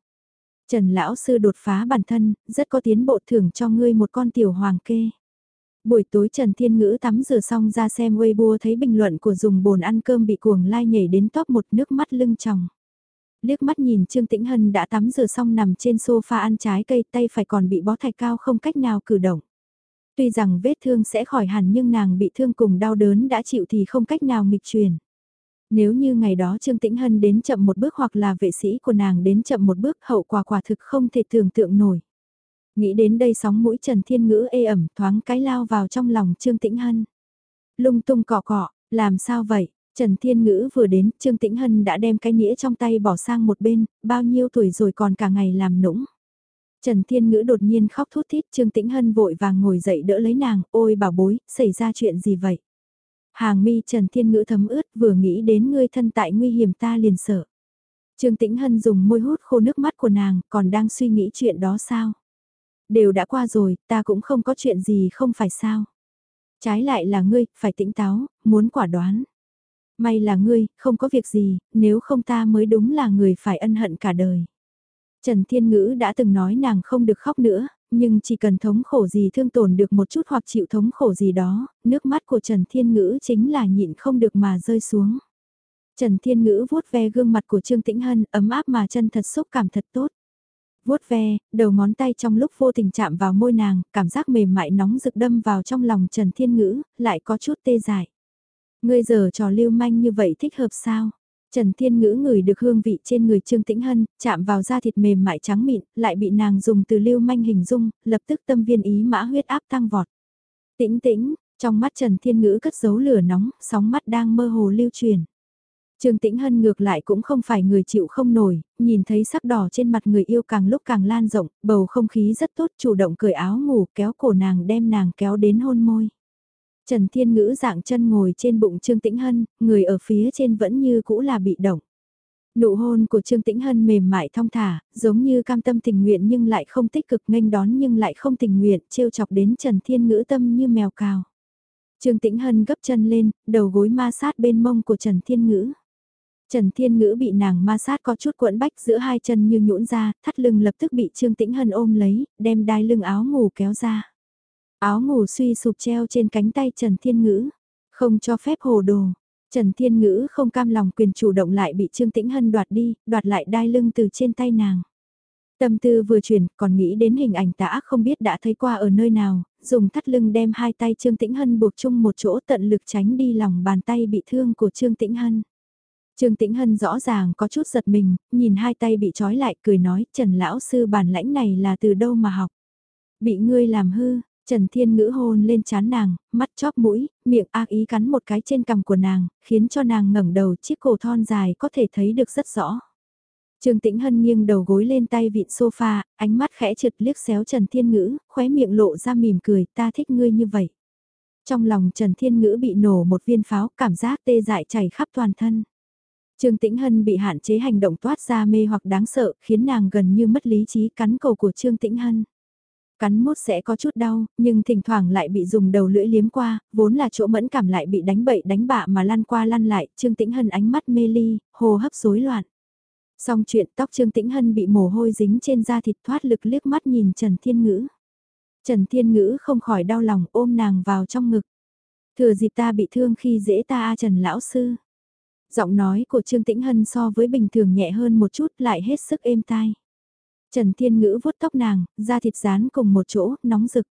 Trần Lão Sư đột phá bản thân, rất có tiến bộ thưởng cho ngươi một con tiểu hoàng kê. Buổi tối Trần Thiên Ngữ tắm rửa xong ra xem Weibo thấy bình luận của dùng bồn ăn cơm bị cuồng lai nhảy đến top một nước mắt lưng tròng. Liếc mắt nhìn Trương Tĩnh Hân đã tắm rửa xong nằm trên sofa ăn trái cây tay phải còn bị bó thạch cao không cách nào cử động. Tuy rằng vết thương sẽ khỏi hẳn nhưng nàng bị thương cùng đau đớn đã chịu thì không cách nào nghịch truyền. Nếu như ngày đó Trương Tĩnh Hân đến chậm một bước hoặc là vệ sĩ của nàng đến chậm một bước hậu quả quả thực không thể tưởng tượng nổi. Nghĩ đến đây sóng mũi Trần Thiên Ngữ ê ẩm thoáng cái lao vào trong lòng Trương Tĩnh Hân. Lung tung cọ cọ, làm sao vậy? Trần Thiên Ngữ vừa đến, Trương Tĩnh Hân đã đem cái nĩa trong tay bỏ sang một bên, bao nhiêu tuổi rồi còn cả ngày làm nũng. Trần Thiên Ngữ đột nhiên khóc thút thít, Trương Tĩnh Hân vội vàng ngồi dậy đỡ lấy nàng, ôi bảo bối, xảy ra chuyện gì vậy? Hàng mi Trần Thiên Ngữ thấm ướt vừa nghĩ đến ngươi thân tại nguy hiểm ta liền sợ. Trương Tĩnh Hân dùng môi hút khô nước mắt của nàng, còn đang suy nghĩ chuyện đó sao? Đều đã qua rồi, ta cũng không có chuyện gì không phải sao? Trái lại là ngươi, phải tỉnh táo, muốn quả đoán. May là ngươi, không có việc gì, nếu không ta mới đúng là người phải ân hận cả đời. Trần Thiên Ngữ đã từng nói nàng không được khóc nữa, nhưng chỉ cần thống khổ gì thương tổn được một chút hoặc chịu thống khổ gì đó, nước mắt của Trần Thiên Ngữ chính là nhịn không được mà rơi xuống. Trần Thiên Ngữ vuốt ve gương mặt của Trương Tĩnh Hân ấm áp mà chân thật xúc cảm thật tốt. Vuốt ve, đầu ngón tay trong lúc vô tình chạm vào môi nàng, cảm giác mềm mại nóng rực đâm vào trong lòng Trần Thiên Ngữ, lại có chút tê dại. Ngươi giờ trò lưu manh như vậy thích hợp sao? Trần Thiên Ngữ ngửi được hương vị trên người Trương Tĩnh Hân, chạm vào da thịt mềm mại trắng mịn, lại bị nàng dùng từ lưu manh hình dung, lập tức tâm viên ý mã huyết áp tăng vọt. Tĩnh tĩnh, Trong mắt Trần Thiên Ngữ cất giấu lửa nóng, sóng mắt đang mơ hồ lưu truyền. Trương Tĩnh Hân ngược lại cũng không phải người chịu không nổi, nhìn thấy sắc đỏ trên mặt người yêu càng lúc càng lan rộng, bầu không khí rất tốt chủ động cởi áo ngủ kéo cổ nàng đem nàng kéo đến hôn môi. Trần Thiên Ngữ dạng chân ngồi trên bụng Trương Tĩnh Hân, người ở phía trên vẫn như cũ là bị động. Nụ hôn của Trương Tĩnh Hân mềm mại thong thả, giống như cam tâm tình nguyện nhưng lại không tích cực nghênh đón nhưng lại không tình nguyện, trêu chọc đến Trần Thiên Ngữ tâm như mèo cào. Trương Tĩnh Hân gấp chân lên, đầu gối ma sát bên mông của Trần Thiên Ngữ. Trần Thiên Ngữ bị nàng ma sát có chút cuộn bách giữa hai chân như nhũn ra, thắt lưng lập tức bị Trương Tĩnh Hân ôm lấy, đem đai lưng áo ngủ kéo ra. Áo ngủ suy sụp treo trên cánh tay Trần Thiên Ngữ, không cho phép hồ đồ. Trần Thiên Ngữ không cam lòng quyền chủ động lại bị Trương Tĩnh Hân đoạt đi, đoạt lại đai lưng từ trên tay nàng. Tâm tư vừa chuyển, còn nghĩ đến hình ảnh tả không biết đã thấy qua ở nơi nào, dùng thắt lưng đem hai tay Trương Tĩnh Hân buộc chung một chỗ tận lực tránh đi lòng bàn tay bị thương của Trương Tĩnh Hân. Trương Tĩnh Hân rõ ràng có chút giật mình, nhìn hai tay bị trói lại cười nói Trần Lão Sư bản lãnh này là từ đâu mà học. Bị ngươi làm hư, Trần Thiên Ngữ hôn lên chán nàng, mắt chóp mũi, miệng ác ý cắn một cái trên cằm của nàng, khiến cho nàng ngẩng đầu chiếc cổ thon dài có thể thấy được rất rõ. Trương Tĩnh Hân nghiêng đầu gối lên tay vịn sofa, ánh mắt khẽ trượt liếc xéo Trần Thiên Ngữ, khóe miệng lộ ra mỉm cười, ta thích ngươi như vậy. Trong lòng Trần Thiên Ngữ bị nổ một viên pháo, cảm giác tê dại chảy khắp toàn thân. Trương Tĩnh Hân bị hạn chế hành động toát ra mê hoặc đáng sợ, khiến nàng gần như mất lý trí cắn cầu của Trương Tĩnh Hân. Cắn mốt sẽ có chút đau, nhưng thỉnh thoảng lại bị dùng đầu lưỡi liếm qua, vốn là chỗ mẫn cảm lại bị đánh bậy đánh bạ mà lăn qua lăn lại, Trương Tĩnh Hân ánh mắt mê ly, hồ hấp rối loạn. Xong chuyện tóc Trương Tĩnh Hân bị mồ hôi dính trên da thịt thoát lực liếc mắt nhìn Trần Thiên Ngữ. Trần Thiên Ngữ không khỏi đau lòng ôm nàng vào trong ngực. Thừa dịp ta bị thương khi dễ ta a Trần Lão Sư. Giọng nói của Trương Tĩnh Hân so với bình thường nhẹ hơn một chút lại hết sức êm tai. Trần Thiên Ngữ vuốt tóc nàng, da thịt dán cùng một chỗ, nóng rực.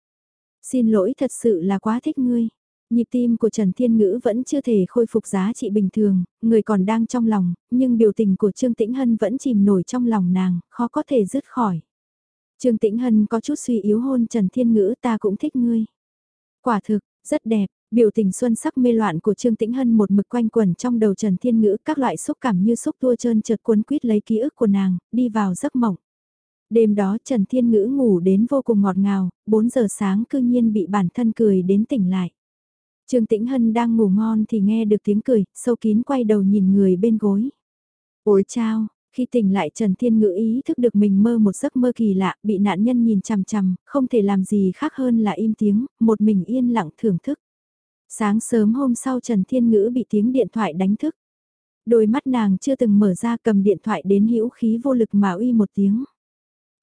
Xin lỗi thật sự là quá thích ngươi. Nhịp tim của Trần Thiên Ngữ vẫn chưa thể khôi phục giá trị bình thường, người còn đang trong lòng, nhưng biểu tình của Trương Tĩnh Hân vẫn chìm nổi trong lòng nàng, khó có thể dứt khỏi. Trương Tĩnh Hân có chút suy yếu hôn Trần Thiên Ngữ ta cũng thích ngươi. Quả thực, rất đẹp, biểu tình xuân sắc mê loạn của Trương Tĩnh Hân một mực quanh quẩn trong đầu Trần Thiên Ngữ các loại xúc cảm như xúc tua trơn trượt cuốn quýt lấy ký ức của nàng, đi vào giấc mộng. Đêm đó Trần Thiên Ngữ ngủ đến vô cùng ngọt ngào, 4 giờ sáng cư nhiên bị bản thân cười đến tỉnh lại. Trương Tĩnh Hân đang ngủ ngon thì nghe được tiếng cười, sâu kín quay đầu nhìn người bên gối. Ôi chao, khi tỉnh lại Trần Thiên Ngữ ý thức được mình mơ một giấc mơ kỳ lạ, bị nạn nhân nhìn chằm chằm, không thể làm gì khác hơn là im tiếng, một mình yên lặng thưởng thức. Sáng sớm hôm sau Trần Thiên Ngữ bị tiếng điện thoại đánh thức. Đôi mắt nàng chưa từng mở ra cầm điện thoại đến hữu khí vô lực mà uy một tiếng.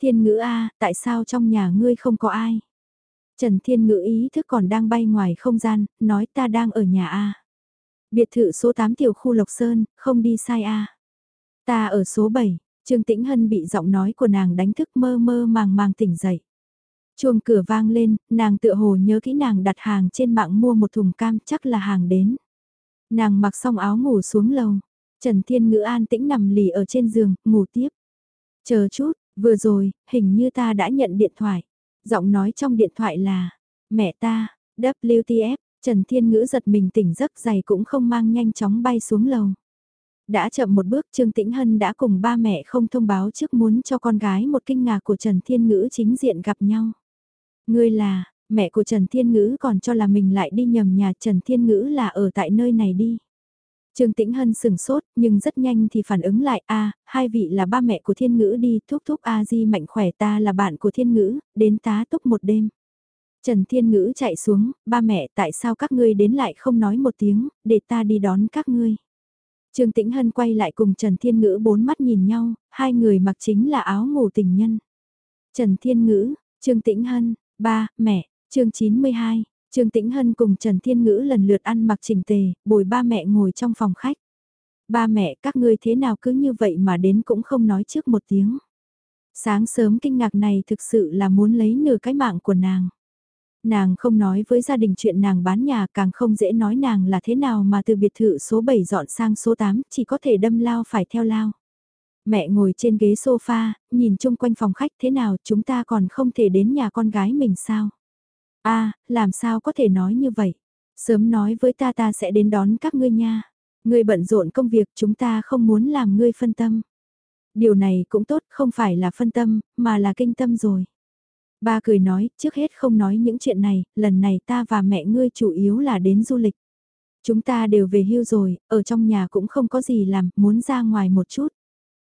Thiên ngữ A, tại sao trong nhà ngươi không có ai? Trần Thiên ngữ ý thức còn đang bay ngoài không gian, nói ta đang ở nhà A. Biệt thự số 8 tiểu khu Lộc Sơn, không đi sai A. Ta ở số 7, Trương Tĩnh Hân bị giọng nói của nàng đánh thức mơ mơ màng màng tỉnh dậy. Chuông cửa vang lên, nàng tựa hồ nhớ kỹ nàng đặt hàng trên mạng mua một thùng cam chắc là hàng đến. Nàng mặc xong áo ngủ xuống lầu. Trần Thiên Ngữ an tĩnh nằm lì ở trên giường, ngủ tiếp. Chờ chút, Vừa rồi, hình như ta đã nhận điện thoại. Giọng nói trong điện thoại là, mẹ ta, WTF, Trần Thiên Ngữ giật mình tỉnh giấc dày cũng không mang nhanh chóng bay xuống lầu. Đã chậm một bước Trương Tĩnh Hân đã cùng ba mẹ không thông báo trước muốn cho con gái một kinh ngạc của Trần Thiên Ngữ chính diện gặp nhau. Ngươi là, mẹ của Trần Thiên Ngữ còn cho là mình lại đi nhầm nhà Trần Thiên Ngữ là ở tại nơi này đi. Trương Tĩnh Hân sừng sốt, nhưng rất nhanh thì phản ứng lại, a, hai vị là ba mẹ của thiên ngữ đi, thúc thúc a di mạnh khỏe ta là bạn của thiên ngữ, đến tá túc một đêm. Trần Thiên Ngữ chạy xuống, ba mẹ tại sao các ngươi đến lại không nói một tiếng, để ta đi đón các ngươi. Trương Tĩnh Hân quay lại cùng Trần Thiên Ngữ bốn mắt nhìn nhau, hai người mặc chính là áo ngủ tình nhân. Trần Thiên Ngữ, Trương Tĩnh Hân, ba, mẹ, chương 92, Trương Tĩnh Hân cùng Trần Thiên Ngữ lần lượt ăn mặc chỉnh tề, bồi ba mẹ ngồi trong phòng khách. Ba mẹ các ngươi thế nào cứ như vậy mà đến cũng không nói trước một tiếng. Sáng sớm kinh ngạc này thực sự là muốn lấy nửa cái mạng của nàng. Nàng không nói với gia đình chuyện nàng bán nhà càng không dễ nói nàng là thế nào mà từ biệt thự số 7 dọn sang số 8 chỉ có thể đâm lao phải theo lao. Mẹ ngồi trên ghế sofa, nhìn chung quanh phòng khách thế nào chúng ta còn không thể đến nhà con gái mình sao? A làm sao có thể nói như vậy? Sớm nói với ta ta sẽ đến đón các ngươi nha. Ngươi bận rộn công việc chúng ta không muốn làm ngươi phân tâm. Điều này cũng tốt không phải là phân tâm, mà là kinh tâm rồi. Ba cười nói, trước hết không nói những chuyện này, lần này ta và mẹ ngươi chủ yếu là đến du lịch. Chúng ta đều về hưu rồi, ở trong nhà cũng không có gì làm, muốn ra ngoài một chút.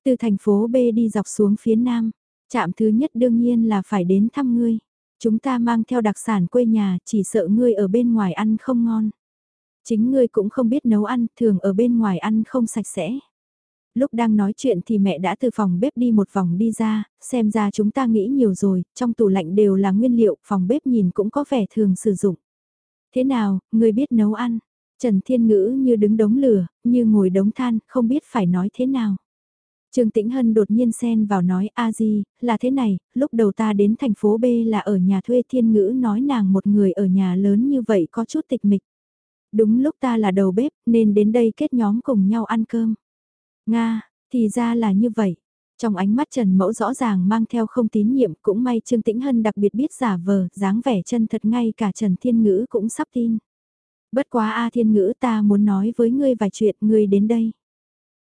Từ thành phố B đi dọc xuống phía nam, chạm thứ nhất đương nhiên là phải đến thăm ngươi. Chúng ta mang theo đặc sản quê nhà, chỉ sợ ngươi ở bên ngoài ăn không ngon. Chính ngươi cũng không biết nấu ăn, thường ở bên ngoài ăn không sạch sẽ. Lúc đang nói chuyện thì mẹ đã từ phòng bếp đi một vòng đi ra, xem ra chúng ta nghĩ nhiều rồi, trong tủ lạnh đều là nguyên liệu, phòng bếp nhìn cũng có vẻ thường sử dụng. Thế nào, ngươi biết nấu ăn? Trần Thiên Ngữ như đứng đống lửa, như ngồi đống than, không biết phải nói thế nào. Trương Tĩnh Hân đột nhiên xen vào nói a di, là thế này, lúc đầu ta đến thành phố B là ở nhà thuê Thiên Ngữ nói nàng một người ở nhà lớn như vậy có chút tịch mịch. Đúng lúc ta là đầu bếp nên đến đây kết nhóm cùng nhau ăn cơm. Nga, thì ra là như vậy. Trong ánh mắt Trần Mẫu rõ ràng mang theo không tín nhiệm cũng may Trương Tĩnh Hân đặc biệt biết giả vờ, dáng vẻ chân thật ngay cả Trần Thiên Ngữ cũng sắp tin. Bất quá A Thiên Ngữ ta muốn nói với ngươi vài chuyện, ngươi đến đây.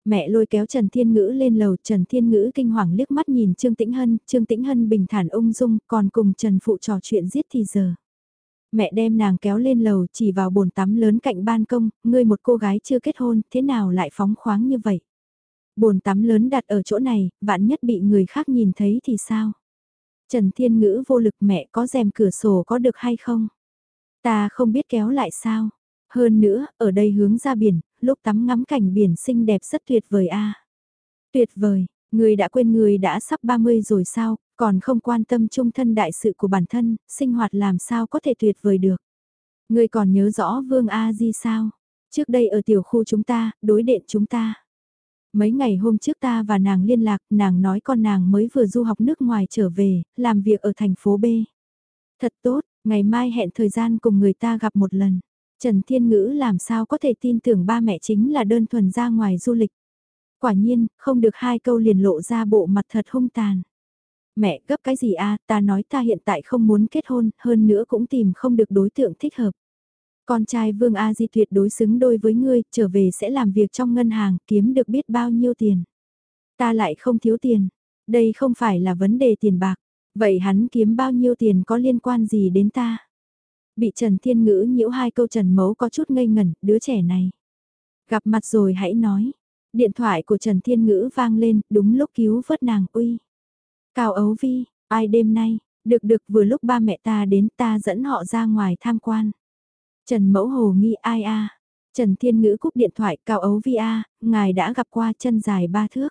Mẹ lôi kéo Trần Thiên Ngữ lên lầu, Trần Thiên Ngữ kinh hoàng liếc mắt nhìn Trương Tĩnh Hân, Trương Tĩnh Hân bình thản ung dung, còn cùng Trần Phụ trò chuyện giết thì giờ. Mẹ đem nàng kéo lên lầu chỉ vào bồn tắm lớn cạnh ban công, ngươi một cô gái chưa kết hôn, thế nào lại phóng khoáng như vậy? Bồn tắm lớn đặt ở chỗ này, vạn nhất bị người khác nhìn thấy thì sao? Trần Thiên Ngữ vô lực mẹ có rèm cửa sổ có được hay không? Ta không biết kéo lại sao? Hơn nữa, ở đây hướng ra biển, lúc tắm ngắm cảnh biển xinh đẹp rất tuyệt vời a. Tuyệt vời, người đã quên người đã sắp 30 rồi sao, còn không quan tâm trung thân đại sự của bản thân, sinh hoạt làm sao có thể tuyệt vời được. Người còn nhớ rõ Vương A Di sao? Trước đây ở tiểu khu chúng ta, đối đệ chúng ta. Mấy ngày hôm trước ta và nàng liên lạc, nàng nói con nàng mới vừa du học nước ngoài trở về, làm việc ở thành phố B. Thật tốt, ngày mai hẹn thời gian cùng người ta gặp một lần. Trần Thiên Ngữ làm sao có thể tin tưởng ba mẹ chính là đơn thuần ra ngoài du lịch. Quả nhiên, không được hai câu liền lộ ra bộ mặt thật hung tàn. Mẹ gấp cái gì a ta nói ta hiện tại không muốn kết hôn, hơn nữa cũng tìm không được đối tượng thích hợp. Con trai Vương A Di tuyệt đối xứng đôi với ngươi, trở về sẽ làm việc trong ngân hàng, kiếm được biết bao nhiêu tiền. Ta lại không thiếu tiền, đây không phải là vấn đề tiền bạc, vậy hắn kiếm bao nhiêu tiền có liên quan gì đến ta? Bị Trần Thiên Ngữ nhiễu hai câu Trần Mấu có chút ngây ngẩn, đứa trẻ này. Gặp mặt rồi hãy nói. Điện thoại của Trần Thiên Ngữ vang lên, đúng lúc cứu vớt nàng uy. Cao ấu vi, ai đêm nay, được được vừa lúc ba mẹ ta đến ta dẫn họ ra ngoài tham quan. Trần Mẫu Hồ nghi ai a Trần Thiên Ngữ cúp điện thoại Cao ấu vi a ngài đã gặp qua chân dài ba thước.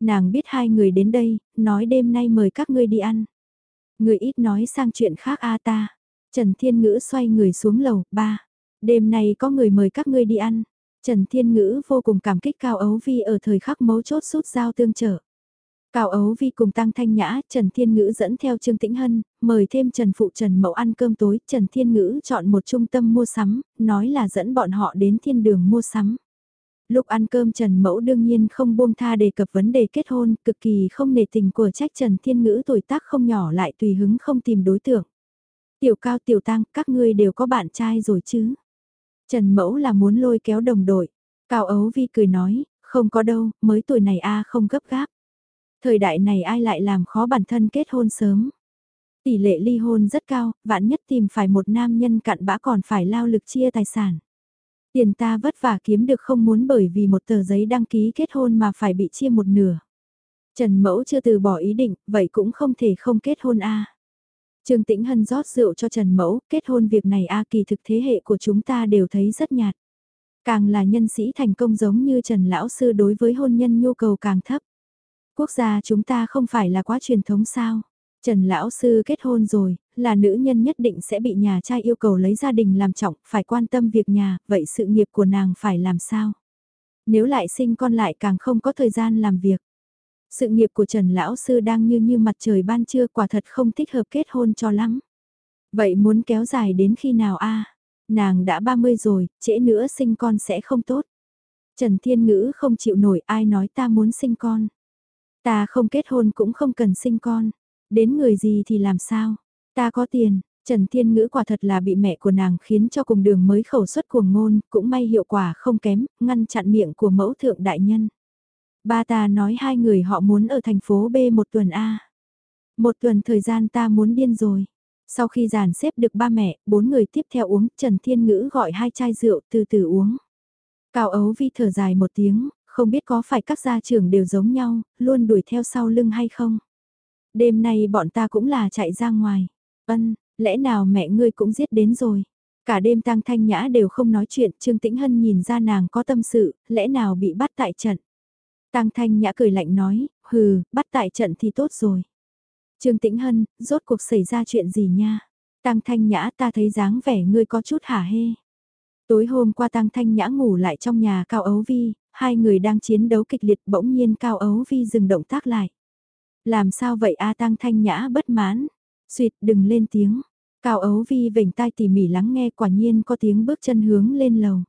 Nàng biết hai người đến đây, nói đêm nay mời các ngươi đi ăn. Người ít nói sang chuyện khác a ta. Trần Thiên Ngữ xoay người xuống lầu, ba. Đêm nay có người mời các ngươi đi ăn. Trần Thiên Ngữ vô cùng cảm kích Cao Ấu Vi ở thời khắc mấu chốt rút dao tương trợ. Cao Ấu Vi cùng Tăng Thanh Nhã, Trần Thiên Ngữ dẫn theo Trương Tĩnh Hân, mời thêm Trần Phụ Trần Mậu ăn cơm tối. Trần Thiên Ngữ chọn một trung tâm mua sắm, nói là dẫn bọn họ đến thiên đường mua sắm. Lúc ăn cơm Trần Mẫu đương nhiên không buông tha đề cập vấn đề kết hôn, cực kỳ không nề tình của trách Trần Thiên Ngữ tuổi tác không nhỏ lại tùy hứng không tìm đối tượng. Tiểu cao tiểu tăng, các ngươi đều có bạn trai rồi chứ? Trần Mẫu là muốn lôi kéo đồng đội. Cao Ấu Vi cười nói, không có đâu, mới tuổi này a không gấp gáp. Thời đại này ai lại làm khó bản thân kết hôn sớm. Tỷ lệ ly hôn rất cao, vạn nhất tìm phải một nam nhân cặn bã còn phải lao lực chia tài sản. Tiền ta vất vả kiếm được không muốn bởi vì một tờ giấy đăng ký kết hôn mà phải bị chia một nửa. Trần Mẫu chưa từ bỏ ý định, vậy cũng không thể không kết hôn a. Trương Tĩnh Hân rót rượu cho Trần Mẫu, kết hôn việc này a kỳ thực thế hệ của chúng ta đều thấy rất nhạt. Càng là nhân sĩ thành công giống như Trần Lão Sư đối với hôn nhân nhu cầu càng thấp. Quốc gia chúng ta không phải là quá truyền thống sao? Trần Lão Sư kết hôn rồi, là nữ nhân nhất định sẽ bị nhà trai yêu cầu lấy gia đình làm trọng, phải quan tâm việc nhà, vậy sự nghiệp của nàng phải làm sao? Nếu lại sinh con lại càng không có thời gian làm việc. Sự nghiệp của Trần Lão Sư đang như như mặt trời ban trưa quả thật không thích hợp kết hôn cho lắm. Vậy muốn kéo dài đến khi nào a Nàng đã 30 rồi, trễ nữa sinh con sẽ không tốt. Trần Thiên Ngữ không chịu nổi ai nói ta muốn sinh con. Ta không kết hôn cũng không cần sinh con. Đến người gì thì làm sao? Ta có tiền, Trần Thiên Ngữ quả thật là bị mẹ của nàng khiến cho cùng đường mới khẩu suất cuồng ngôn, cũng may hiệu quả không kém, ngăn chặn miệng của mẫu thượng đại nhân. Ba ta nói hai người họ muốn ở thành phố B một tuần A. Một tuần thời gian ta muốn điên rồi. Sau khi dàn xếp được ba mẹ, bốn người tiếp theo uống, Trần Thiên Ngữ gọi hai chai rượu từ từ uống. Cao ấu vi thở dài một tiếng, không biết có phải các gia trưởng đều giống nhau, luôn đuổi theo sau lưng hay không. Đêm nay bọn ta cũng là chạy ra ngoài. Ân, lẽ nào mẹ ngươi cũng giết đến rồi. Cả đêm tăng thanh nhã đều không nói chuyện, Trương Tĩnh Hân nhìn ra nàng có tâm sự, lẽ nào bị bắt tại trận. Tang thanh nhã cười lạnh nói, hừ, bắt tại trận thì tốt rồi. Trương Tĩnh Hân, rốt cuộc xảy ra chuyện gì nha? Tang thanh nhã ta thấy dáng vẻ ngươi có chút hả hê. Tối hôm qua Tang Thanh Nhã ngủ lại trong nhà Cao Ấu Vi, hai người đang chiến đấu kịch liệt bỗng nhiên Cao Ấu Vi dừng động tác lại. Làm sao vậy A Tang Thanh Nhã bất mãn? suyệt đừng lên tiếng. Cao Ấu Vi vểnh tai tỉ mỉ lắng nghe quả nhiên có tiếng bước chân hướng lên lầu.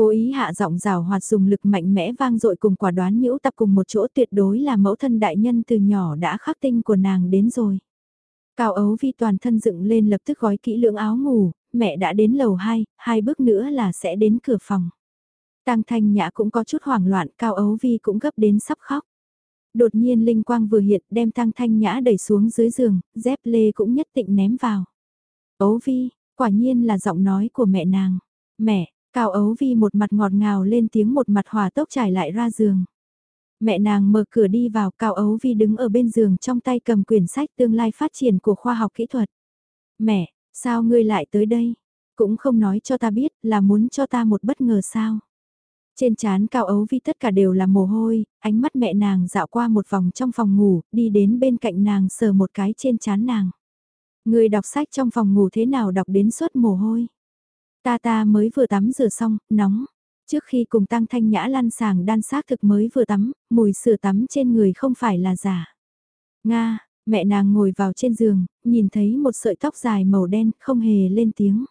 Cố ý hạ giọng rào hoạt dùng lực mạnh mẽ vang dội cùng quả đoán nhiễu tập cùng một chỗ tuyệt đối là mẫu thân đại nhân từ nhỏ đã khắc tinh của nàng đến rồi. Cao ấu vi toàn thân dựng lên lập tức gói kỹ lưỡng áo ngủ, mẹ đã đến lầu 2, hai bước nữa là sẽ đến cửa phòng. Tăng thanh nhã cũng có chút hoảng loạn, cao ấu vi cũng gấp đến sắp khóc. Đột nhiên linh quang vừa hiện đem tăng thanh nhã đẩy xuống dưới giường, dép lê cũng nhất định ném vào. Ấu vi, quả nhiên là giọng nói của mẹ nàng. Mẹ, cao ấu vi một mặt ngọt ngào lên tiếng một mặt hòa tốc trải lại ra giường. Mẹ nàng mở cửa đi vào cao ấu vi đứng ở bên giường trong tay cầm quyển sách tương lai phát triển của khoa học kỹ thuật. Mẹ, sao ngươi lại tới đây? Cũng không nói cho ta biết là muốn cho ta một bất ngờ sao? Trên trán cao ấu vi tất cả đều là mồ hôi, ánh mắt mẹ nàng dạo qua một vòng trong phòng ngủ, đi đến bên cạnh nàng sờ một cái trên trán nàng. Người đọc sách trong phòng ngủ thế nào đọc đến suốt mồ hôi. Ta ta mới vừa tắm rửa xong, nóng. Trước khi cùng tăng thanh nhã lăn sàng đan xác thực mới vừa tắm, mùi sữa tắm trên người không phải là giả. Nga, mẹ nàng ngồi vào trên giường, nhìn thấy một sợi tóc dài màu đen, không hề lên tiếng.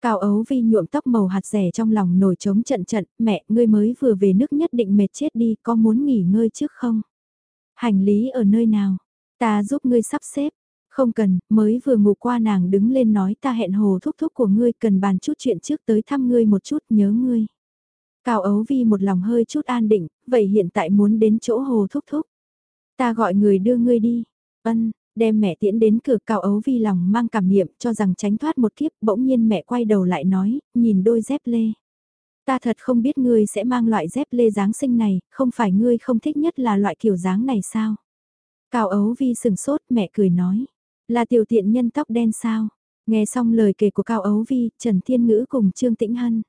Cao ấu vi nhuộm tóc màu hạt rẻ trong lòng nổi trống trận trận, mẹ, ngươi mới vừa về nước nhất định mệt chết đi, có muốn nghỉ ngơi trước không? Hành lý ở nơi nào? Ta giúp ngươi sắp xếp. Không cần, mới vừa ngủ qua nàng đứng lên nói ta hẹn hồ thúc thúc của ngươi cần bàn chút chuyện trước tới thăm ngươi một chút nhớ ngươi. Cao ấu vi một lòng hơi chút an định, vậy hiện tại muốn đến chỗ hồ thúc thúc. Ta gọi người đưa ngươi đi. Ân, đem mẹ tiễn đến cửa cao ấu vi lòng mang cảm niệm cho rằng tránh thoát một kiếp, bỗng nhiên mẹ quay đầu lại nói, nhìn đôi dép lê. Ta thật không biết ngươi sẽ mang loại dép lê dáng sinh này, không phải ngươi không thích nhất là loại kiểu dáng này sao? Cao ấu vi sừng sốt mẹ cười nói, là tiểu tiện nhân tóc đen sao? Nghe xong lời kể của Cao ấu vi, Trần Thiên Ngữ cùng Trương Tĩnh Hân.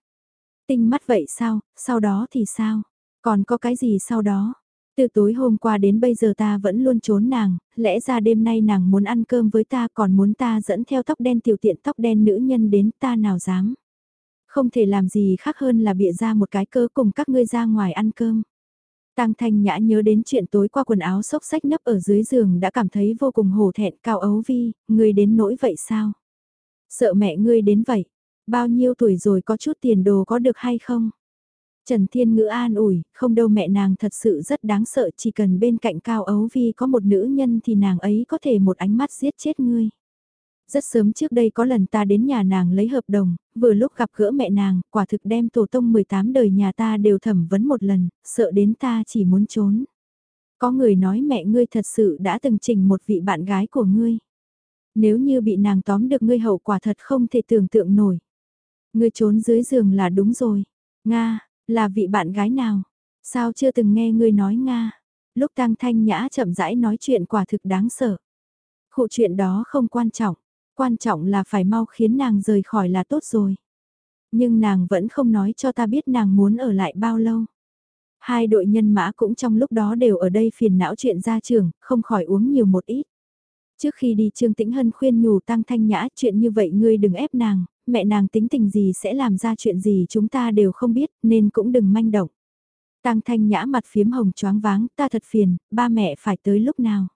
Tinh mắt vậy sao, sau đó thì sao? Còn có cái gì sau đó? Từ tối hôm qua đến bây giờ ta vẫn luôn trốn nàng, lẽ ra đêm nay nàng muốn ăn cơm với ta còn muốn ta dẫn theo tóc đen tiểu tiện tóc đen nữ nhân đến ta nào dám. Không thể làm gì khác hơn là bịa ra một cái cơ cùng các ngươi ra ngoài ăn cơm. Tăng Thanh Nhã nhớ đến chuyện tối qua quần áo xốc xách nấp ở dưới giường đã cảm thấy vô cùng hổ thẹn cao ấu vi, ngươi đến nỗi vậy sao? Sợ mẹ ngươi đến vậy, bao nhiêu tuổi rồi có chút tiền đồ có được hay không? Trần Thiên Ngữ an ủi, không đâu mẹ nàng thật sự rất đáng sợ chỉ cần bên cạnh Cao Ấu Vi có một nữ nhân thì nàng ấy có thể một ánh mắt giết chết ngươi. Rất sớm trước đây có lần ta đến nhà nàng lấy hợp đồng, vừa lúc gặp gỡ mẹ nàng, quả thực đem tổ tông 18 đời nhà ta đều thẩm vấn một lần, sợ đến ta chỉ muốn trốn. Có người nói mẹ ngươi thật sự đã từng trình một vị bạn gái của ngươi. Nếu như bị nàng tóm được ngươi hậu quả thật không thể tưởng tượng nổi. Ngươi trốn dưới giường là đúng rồi. Nga, là vị bạn gái nào? Sao chưa từng nghe ngươi nói Nga? Lúc Tăng Thanh Nhã chậm rãi nói chuyện quả thực đáng sợ. Khụ chuyện đó không quan trọng, quan trọng là phải mau khiến nàng rời khỏi là tốt rồi. Nhưng nàng vẫn không nói cho ta biết nàng muốn ở lại bao lâu. Hai đội nhân mã cũng trong lúc đó đều ở đây phiền não chuyện ra trường, không khỏi uống nhiều một ít. Trước khi đi Trương Tĩnh Hân khuyên nhủ Tăng Thanh Nhã chuyện như vậy ngươi đừng ép nàng, mẹ nàng tính tình gì sẽ làm ra chuyện gì chúng ta đều không biết nên cũng đừng manh động. Tăng Thanh Nhã mặt phiếm hồng choáng váng, ta thật phiền, ba mẹ phải tới lúc nào.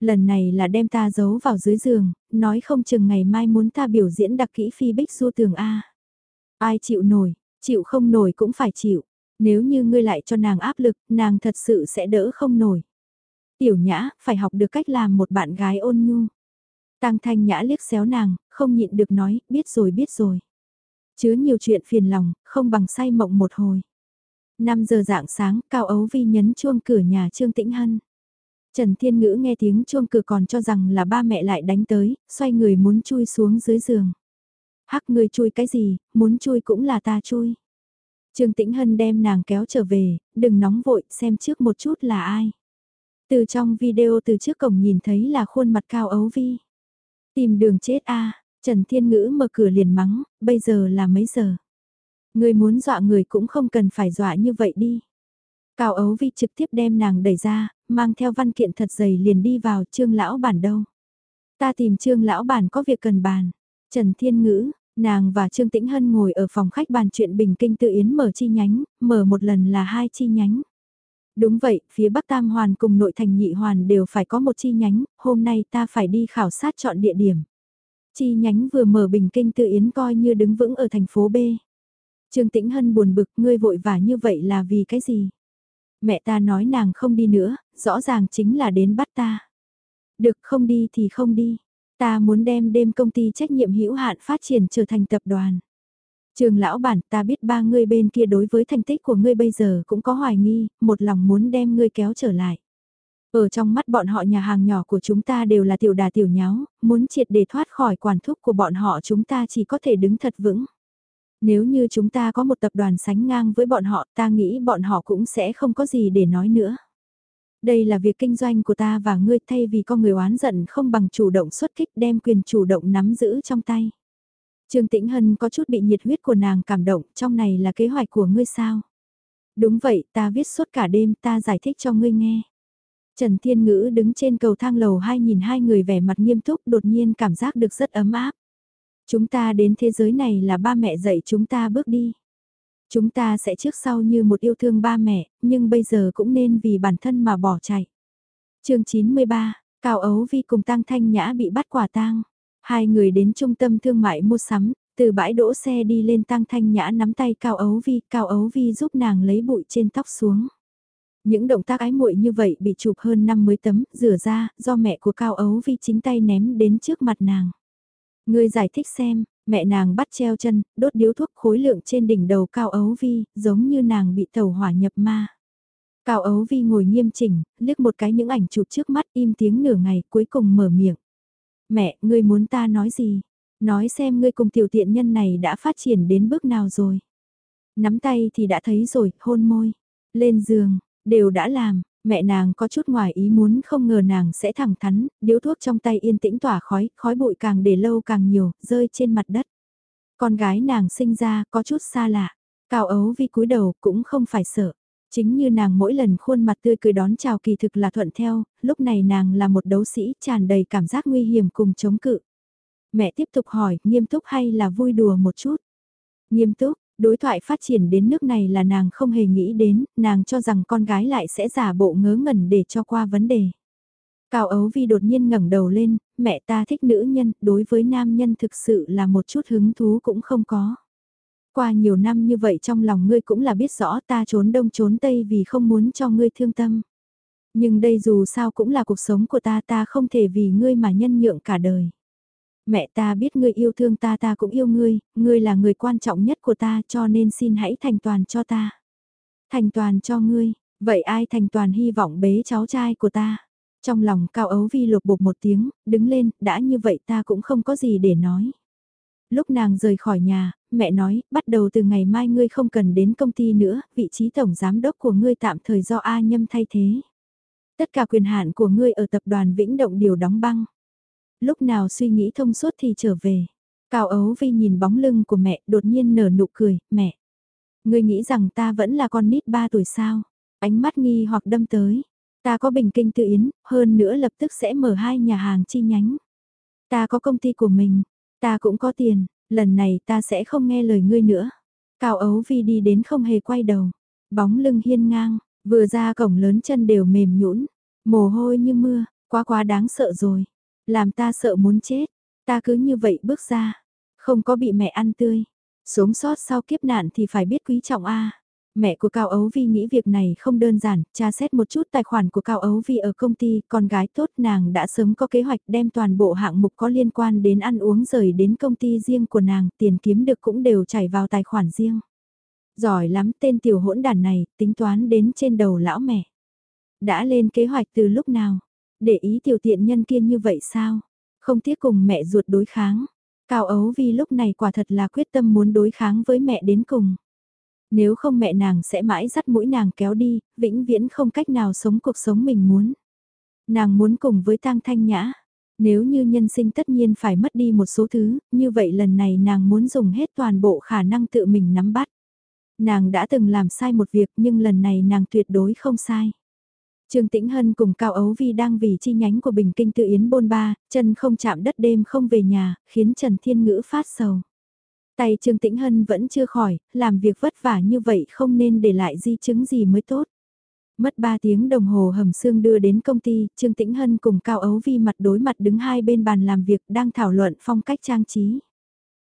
Lần này là đem ta giấu vào dưới giường, nói không chừng ngày mai muốn ta biểu diễn đặc kỹ phi bích du tường A. Ai chịu nổi, chịu không nổi cũng phải chịu. Nếu như ngươi lại cho nàng áp lực, nàng thật sự sẽ đỡ không nổi. Tiểu nhã, phải học được cách làm một bạn gái ôn nhu. Tăng Thanh Nhã liếc xéo nàng, không nhịn được nói, biết rồi biết rồi. Chứa nhiều chuyện phiền lòng, không bằng say mộng một hồi. 5 giờ dạng sáng, Cao Ấu Vi nhấn chuông cửa nhà Trương Tĩnh Hân. Trần Thiên Ngữ nghe tiếng chuông cửa còn cho rằng là ba mẹ lại đánh tới, xoay người muốn chui xuống dưới giường. Hắc người chui cái gì, muốn chui cũng là ta chui. Trương Tĩnh Hân đem nàng kéo trở về, đừng nóng vội, xem trước một chút là ai. Từ trong video từ trước cổng nhìn thấy là khuôn mặt Cao Ấu Vi. Tìm đường chết a Trần Thiên Ngữ mở cửa liền mắng, bây giờ là mấy giờ. Người muốn dọa người cũng không cần phải dọa như vậy đi. Cao Ấu Vi trực tiếp đem nàng đẩy ra, mang theo văn kiện thật dày liền đi vào trương lão bản đâu. Ta tìm trương lão bản có việc cần bàn. Trần Thiên Ngữ, nàng và Trương Tĩnh Hân ngồi ở phòng khách bàn chuyện bình kinh tự yến mở chi nhánh, mở một lần là hai chi nhánh. Đúng vậy, phía Bắc Tam Hoàn cùng nội thành nhị hoàn đều phải có một chi nhánh, hôm nay ta phải đi khảo sát chọn địa điểm. Chi nhánh vừa mở bình kinh tự yến coi như đứng vững ở thành phố B. Trương Tĩnh Hân buồn bực ngươi vội vả như vậy là vì cái gì? Mẹ ta nói nàng không đi nữa, rõ ràng chính là đến bắt ta. Được không đi thì không đi. Ta muốn đem đêm công ty trách nhiệm hữu hạn phát triển trở thành tập đoàn. Trường lão bản ta biết ba ngươi bên kia đối với thành tích của ngươi bây giờ cũng có hoài nghi, một lòng muốn đem ngươi kéo trở lại. Ở trong mắt bọn họ nhà hàng nhỏ của chúng ta đều là tiểu đà tiểu nháo, muốn triệt để thoát khỏi quản thúc của bọn họ chúng ta chỉ có thể đứng thật vững. Nếu như chúng ta có một tập đoàn sánh ngang với bọn họ ta nghĩ bọn họ cũng sẽ không có gì để nói nữa. Đây là việc kinh doanh của ta và ngươi thay vì con người oán giận không bằng chủ động xuất kích đem quyền chủ động nắm giữ trong tay. Trương Tĩnh Hân có chút bị nhiệt huyết của nàng cảm động, trong này là kế hoạch của ngươi sao? Đúng vậy, ta viết suốt cả đêm, ta giải thích cho ngươi nghe. Trần Thiên Ngữ đứng trên cầu thang lầu hai nhìn hai người vẻ mặt nghiêm túc đột nhiên cảm giác được rất ấm áp. Chúng ta đến thế giới này là ba mẹ dạy chúng ta bước đi. Chúng ta sẽ trước sau như một yêu thương ba mẹ, nhưng bây giờ cũng nên vì bản thân mà bỏ chạy. chương 93, Cao Ấu Vi cùng Tăng Thanh Nhã bị bắt quả tang. Hai người đến trung tâm thương mại mua sắm, từ bãi đỗ xe đi lên Tăng Thanh Nhã nắm tay Cao Ấu Vi, Cao Ấu Vi giúp nàng lấy bụi trên tóc xuống. Những động tác ái muội như vậy bị chụp hơn năm mới tấm, rửa ra, do mẹ của Cao Ấu Vi chính tay ném đến trước mặt nàng. Người giải thích xem, mẹ nàng bắt treo chân, đốt điếu thuốc khối lượng trên đỉnh đầu Cao Ấu Vi, giống như nàng bị tàu hỏa nhập ma. Cao Ấu Vi ngồi nghiêm chỉnh, liếc một cái những ảnh chụp trước mắt im tiếng nửa ngày cuối cùng mở miệng. Mẹ, ngươi muốn ta nói gì? Nói xem ngươi cùng tiểu tiện nhân này đã phát triển đến bước nào rồi. Nắm tay thì đã thấy rồi, hôn môi. Lên giường, đều đã làm, mẹ nàng có chút ngoài ý muốn không ngờ nàng sẽ thẳng thắn, điếu thuốc trong tay yên tĩnh tỏa khói, khói bụi càng để lâu càng nhiều, rơi trên mặt đất. Con gái nàng sinh ra có chút xa lạ, cao ấu vi cúi đầu cũng không phải sợ. Chính như nàng mỗi lần khuôn mặt tươi cười đón chào kỳ thực là thuận theo, lúc này nàng là một đấu sĩ tràn đầy cảm giác nguy hiểm cùng chống cự. Mẹ tiếp tục hỏi, nghiêm túc hay là vui đùa một chút? Nghiêm túc, đối thoại phát triển đến nước này là nàng không hề nghĩ đến, nàng cho rằng con gái lại sẽ giả bộ ngớ ngẩn để cho qua vấn đề. Cao Ấu Vi đột nhiên ngẩng đầu lên, mẹ ta thích nữ nhân, đối với nam nhân thực sự là một chút hứng thú cũng không có. Qua nhiều năm như vậy trong lòng ngươi cũng là biết rõ ta trốn đông trốn tây vì không muốn cho ngươi thương tâm. Nhưng đây dù sao cũng là cuộc sống của ta ta không thể vì ngươi mà nhân nhượng cả đời. Mẹ ta biết ngươi yêu thương ta ta cũng yêu ngươi, ngươi là người quan trọng nhất của ta cho nên xin hãy thành toàn cho ta. Thành toàn cho ngươi, vậy ai thành toàn hy vọng bế cháu trai của ta? Trong lòng cao ấu vi lục bột một tiếng, đứng lên, đã như vậy ta cũng không có gì để nói. Lúc nàng rời khỏi nhà, mẹ nói, bắt đầu từ ngày mai ngươi không cần đến công ty nữa, vị trí tổng giám đốc của ngươi tạm thời do A Nhâm thay thế. Tất cả quyền hạn của ngươi ở tập đoàn Vĩnh Động đều đóng băng. Lúc nào suy nghĩ thông suốt thì trở về. Cao Ấu Vi nhìn bóng lưng của mẹ đột nhiên nở nụ cười, mẹ. Ngươi nghĩ rằng ta vẫn là con nít 3 tuổi sao? Ánh mắt nghi hoặc đâm tới. Ta có bình kinh tự yến, hơn nữa lập tức sẽ mở hai nhà hàng chi nhánh. Ta có công ty của mình, ta cũng có tiền, lần này ta sẽ không nghe lời ngươi nữa. Cao ấu vi đi đến không hề quay đầu, bóng lưng hiên ngang, vừa ra cổng lớn chân đều mềm nhũn, mồ hôi như mưa, quá quá đáng sợ rồi. Làm ta sợ muốn chết, ta cứ như vậy bước ra, không có bị mẹ ăn tươi. Sống sót sau kiếp nạn thì phải biết quý trọng a. Mẹ của Cao Ấu Vi nghĩ việc này không đơn giản, tra xét một chút tài khoản của Cao Ấu Vi ở công ty, con gái tốt nàng đã sớm có kế hoạch đem toàn bộ hạng mục có liên quan đến ăn uống rời đến công ty riêng của nàng, tiền kiếm được cũng đều chảy vào tài khoản riêng. Giỏi lắm tên tiểu hỗn đàn này, tính toán đến trên đầu lão mẹ. Đã lên kế hoạch từ lúc nào? Để ý tiểu tiện nhân kia như vậy sao? Không tiếc cùng mẹ ruột đối kháng. Cao Ấu Vi lúc này quả thật là quyết tâm muốn đối kháng với mẹ đến cùng. Nếu không mẹ nàng sẽ mãi dắt mũi nàng kéo đi, vĩnh viễn không cách nào sống cuộc sống mình muốn. Nàng muốn cùng với tang thanh nhã. Nếu như nhân sinh tất nhiên phải mất đi một số thứ, như vậy lần này nàng muốn dùng hết toàn bộ khả năng tự mình nắm bắt. Nàng đã từng làm sai một việc nhưng lần này nàng tuyệt đối không sai. Trương Tĩnh Hân cùng Cao Ấu Vi đang vì chi nhánh của Bình Kinh Tự Yến bôn ba, chân không chạm đất đêm không về nhà, khiến Trần Thiên Ngữ phát sầu. Tay Trương Tĩnh Hân vẫn chưa khỏi, làm việc vất vả như vậy không nên để lại di chứng gì mới tốt. Mất 3 tiếng đồng hồ hầm xương đưa đến công ty, Trương Tĩnh Hân cùng Cao Ấu Vi mặt đối mặt đứng hai bên bàn làm việc đang thảo luận phong cách trang trí.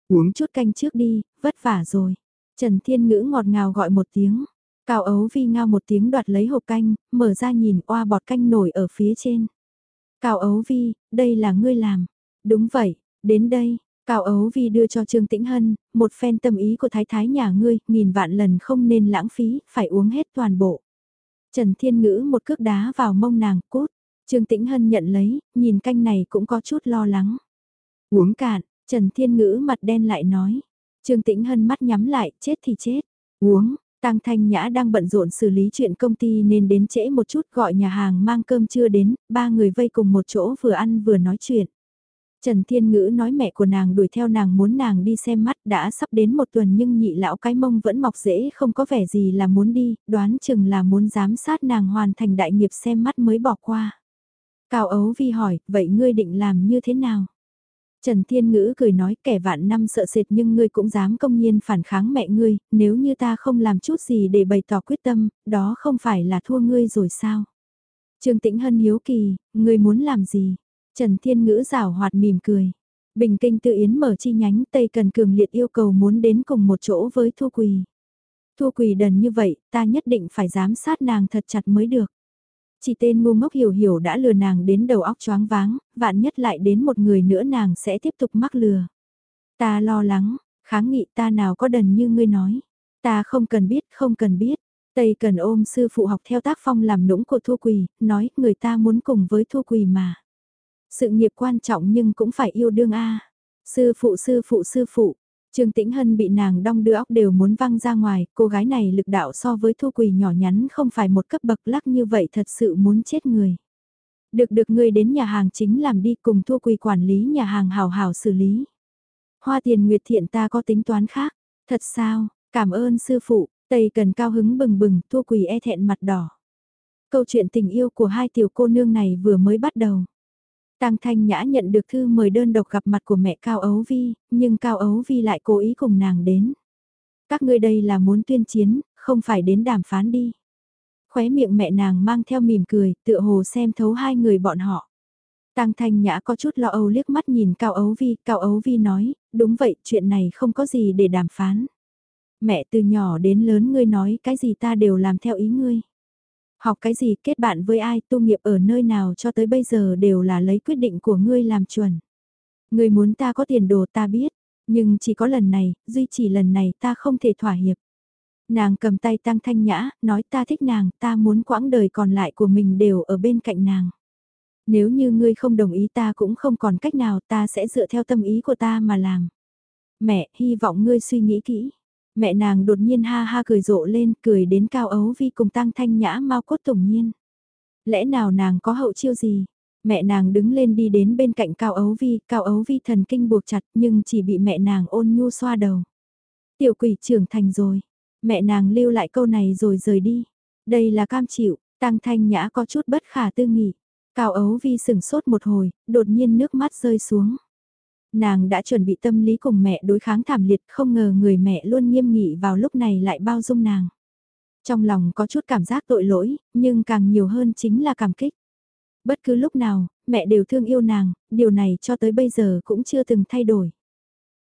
Uống chút canh trước đi, vất vả rồi. Trần Thiên Ngữ ngọt ngào gọi một tiếng. Cao Ấu Vi ngao một tiếng đoạt lấy hộp canh, mở ra nhìn oa bọt canh nổi ở phía trên. Cao Ấu Vi, đây là ngươi làm. Đúng vậy, đến đây, Cao Ấu Vi đưa cho Trương Tĩnh Hân, một phen tâm ý của thái thái nhà ngươi, nghìn vạn lần không nên lãng phí, phải uống hết toàn bộ. Trần Thiên Ngữ một cước đá vào mông nàng, cút. Trương Tĩnh Hân nhận lấy, nhìn canh này cũng có chút lo lắng. Uống cạn, Trần Thiên Ngữ mặt đen lại nói. Trương Tĩnh Hân mắt nhắm lại, chết thì chết. Uống, Tăng Thanh Nhã đang bận rộn xử lý chuyện công ty nên đến trễ một chút gọi nhà hàng mang cơm chưa đến, ba người vây cùng một chỗ vừa ăn vừa nói chuyện. Trần Thiên Ngữ nói mẹ của nàng đuổi theo nàng muốn nàng đi xem mắt đã sắp đến một tuần nhưng nhị lão cái mông vẫn mọc dễ không có vẻ gì là muốn đi, đoán chừng là muốn giám sát nàng hoàn thành đại nghiệp xem mắt mới bỏ qua. Cao Ấu Vi hỏi, vậy ngươi định làm như thế nào? Trần Thiên Ngữ cười nói kẻ vạn năm sợ sệt nhưng ngươi cũng dám công nhiên phản kháng mẹ ngươi, nếu như ta không làm chút gì để bày tỏ quyết tâm, đó không phải là thua ngươi rồi sao? Trương Tĩnh Hân hiếu kỳ, ngươi muốn làm gì? Trần Thiên Ngữ rảo hoạt mỉm cười. Bình Kinh tự yến mở chi nhánh Tây Cần Cường liệt yêu cầu muốn đến cùng một chỗ với Thu Quỳ. Thu Quỳ đần như vậy, ta nhất định phải giám sát nàng thật chặt mới được. Chỉ tên ngu ngốc hiểu hiểu đã lừa nàng đến đầu óc choáng váng, vạn nhất lại đến một người nữa nàng sẽ tiếp tục mắc lừa. Ta lo lắng, kháng nghị ta nào có đần như ngươi nói. Ta không cần biết, không cần biết. Tây cần ôm sư phụ học theo tác phong làm nũng của Thu Quỳ, nói người ta muốn cùng với Thu Quỳ mà. Sự nghiệp quan trọng nhưng cũng phải yêu đương a. Sư phụ sư phụ sư phụ, Trương Tĩnh Hân bị nàng đong đưa óc đều muốn văng ra ngoài, cô gái này lực đạo so với Thu Quỳ nhỏ nhắn không phải một cấp bậc lắc như vậy thật sự muốn chết người. Được được người đến nhà hàng chính làm đi cùng Thu Quỳ quản lý nhà hàng hào hào xử lý. Hoa tiền nguyệt thiện ta có tính toán khác, thật sao, cảm ơn sư phụ, Tây cần cao hứng bừng bừng, Thu Quỳ e thẹn mặt đỏ. Câu chuyện tình yêu của hai tiểu cô nương này vừa mới bắt đầu. Tăng Thanh Nhã nhận được thư mời đơn độc gặp mặt của mẹ Cao Ấu Vi, nhưng Cao Ấu Vi lại cố ý cùng nàng đến. Các ngươi đây là muốn tuyên chiến, không phải đến đàm phán đi. Khóe miệng mẹ nàng mang theo mỉm cười, tựa hồ xem thấu hai người bọn họ. Tăng Thanh Nhã có chút lo âu liếc mắt nhìn Cao Ấu Vi, Cao Ấu Vi nói, đúng vậy, chuyện này không có gì để đàm phán. Mẹ từ nhỏ đến lớn ngươi nói cái gì ta đều làm theo ý ngươi. Học cái gì, kết bạn với ai, tu nghiệp ở nơi nào cho tới bây giờ đều là lấy quyết định của ngươi làm chuẩn. Ngươi muốn ta có tiền đồ ta biết, nhưng chỉ có lần này, duy chỉ lần này ta không thể thỏa hiệp. Nàng cầm tay tăng thanh nhã, nói ta thích nàng, ta muốn quãng đời còn lại của mình đều ở bên cạnh nàng. Nếu như ngươi không đồng ý ta cũng không còn cách nào ta sẽ dựa theo tâm ý của ta mà làm. Mẹ, hy vọng ngươi suy nghĩ kỹ. Mẹ nàng đột nhiên ha ha cười rộ lên, cười đến cao ấu vi cùng tăng thanh nhã mau cốt tổng nhiên. Lẽ nào nàng có hậu chiêu gì? Mẹ nàng đứng lên đi đến bên cạnh cao ấu vi, cao ấu vi thần kinh buộc chặt nhưng chỉ bị mẹ nàng ôn nhu xoa đầu. Tiểu quỷ trưởng thành rồi, mẹ nàng lưu lại câu này rồi rời đi. Đây là cam chịu, tăng thanh nhã có chút bất khả tư nghị. Cao ấu vi sửng sốt một hồi, đột nhiên nước mắt rơi xuống. Nàng đã chuẩn bị tâm lý cùng mẹ đối kháng thảm liệt không ngờ người mẹ luôn nghiêm nghị vào lúc này lại bao dung nàng. Trong lòng có chút cảm giác tội lỗi, nhưng càng nhiều hơn chính là cảm kích. Bất cứ lúc nào, mẹ đều thương yêu nàng, điều này cho tới bây giờ cũng chưa từng thay đổi.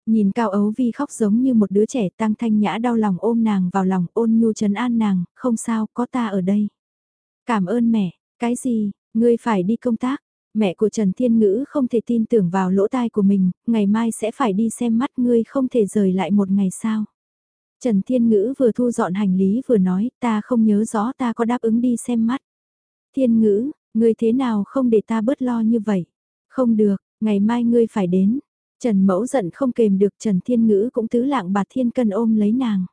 Nhìn Cao Ấu Vi khóc giống như một đứa trẻ tăng thanh nhã đau lòng ôm nàng vào lòng ôn nhu trấn an nàng, không sao, có ta ở đây. Cảm ơn mẹ, cái gì, ngươi phải đi công tác. Mẹ của Trần Thiên Ngữ không thể tin tưởng vào lỗ tai của mình, ngày mai sẽ phải đi xem mắt ngươi không thể rời lại một ngày sao. Trần Thiên Ngữ vừa thu dọn hành lý vừa nói ta không nhớ rõ ta có đáp ứng đi xem mắt. Thiên Ngữ, ngươi thế nào không để ta bớt lo như vậy? Không được, ngày mai ngươi phải đến. Trần Mẫu giận không kềm được Trần Thiên Ngữ cũng tứ lạng bạt thiên cân ôm lấy nàng.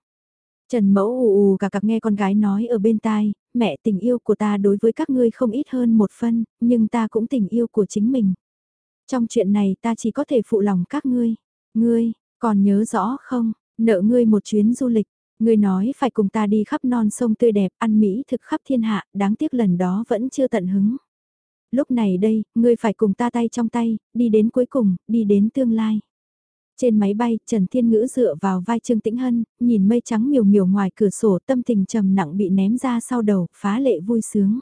Trần Mẫu ù ù cả cặp nghe con gái nói ở bên tai, mẹ tình yêu của ta đối với các ngươi không ít hơn một phân, nhưng ta cũng tình yêu của chính mình. Trong chuyện này ta chỉ có thể phụ lòng các ngươi. Ngươi, còn nhớ rõ không, nợ ngươi một chuyến du lịch, ngươi nói phải cùng ta đi khắp non sông tươi đẹp, ăn Mỹ thực khắp thiên hạ, đáng tiếc lần đó vẫn chưa tận hứng. Lúc này đây, ngươi phải cùng ta tay trong tay, đi đến cuối cùng, đi đến tương lai. Trên máy bay, Trần Thiên Ngữ dựa vào vai Trương Tĩnh Hân, nhìn mây trắng miều miều ngoài cửa sổ tâm tình trầm nặng bị ném ra sau đầu, phá lệ vui sướng.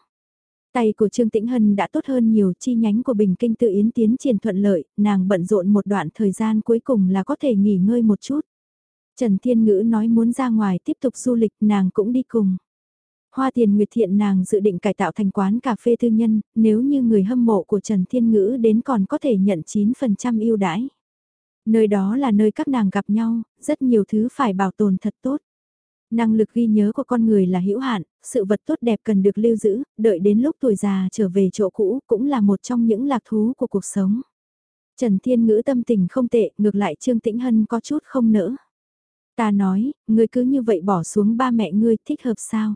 Tay của Trương Tĩnh Hân đã tốt hơn nhiều chi nhánh của Bình Kinh tự yến tiến triển thuận lợi, nàng bận rộn một đoạn thời gian cuối cùng là có thể nghỉ ngơi một chút. Trần Thiên Ngữ nói muốn ra ngoài tiếp tục du lịch nàng cũng đi cùng. Hoa tiền nguyệt thiện nàng dự định cải tạo thành quán cà phê tư nhân, nếu như người hâm mộ của Trần Thiên Ngữ đến còn có thể nhận 9% ưu đãi. Nơi đó là nơi các nàng gặp nhau, rất nhiều thứ phải bảo tồn thật tốt. Năng lực ghi nhớ của con người là hữu hạn, sự vật tốt đẹp cần được lưu giữ, đợi đến lúc tuổi già trở về chỗ cũ cũng là một trong những lạc thú của cuộc sống. Trần Thiên Ngữ tâm tình không tệ, ngược lại Trương Tĩnh Hân có chút không nỡ. Ta nói, ngươi cứ như vậy bỏ xuống ba mẹ ngươi thích hợp sao?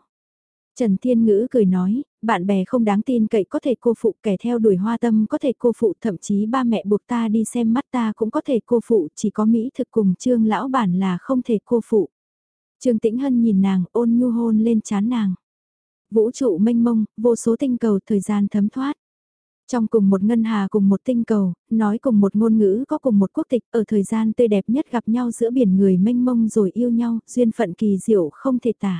Trần Thiên Ngữ cười nói, bạn bè không đáng tin cậy có thể cô phụ kẻ theo đuổi hoa tâm có thể cô phụ thậm chí ba mẹ buộc ta đi xem mắt ta cũng có thể cô phụ chỉ có Mỹ thực cùng Trương Lão Bản là không thể cô phụ. Trương Tĩnh Hân nhìn nàng ôn nhu hôn lên chán nàng. Vũ trụ mênh mông, vô số tinh cầu thời gian thấm thoát. Trong cùng một ngân hà cùng một tinh cầu, nói cùng một ngôn ngữ có cùng một quốc tịch ở thời gian tươi đẹp nhất gặp nhau giữa biển người mênh mông rồi yêu nhau, duyên phận kỳ diệu không thể tả.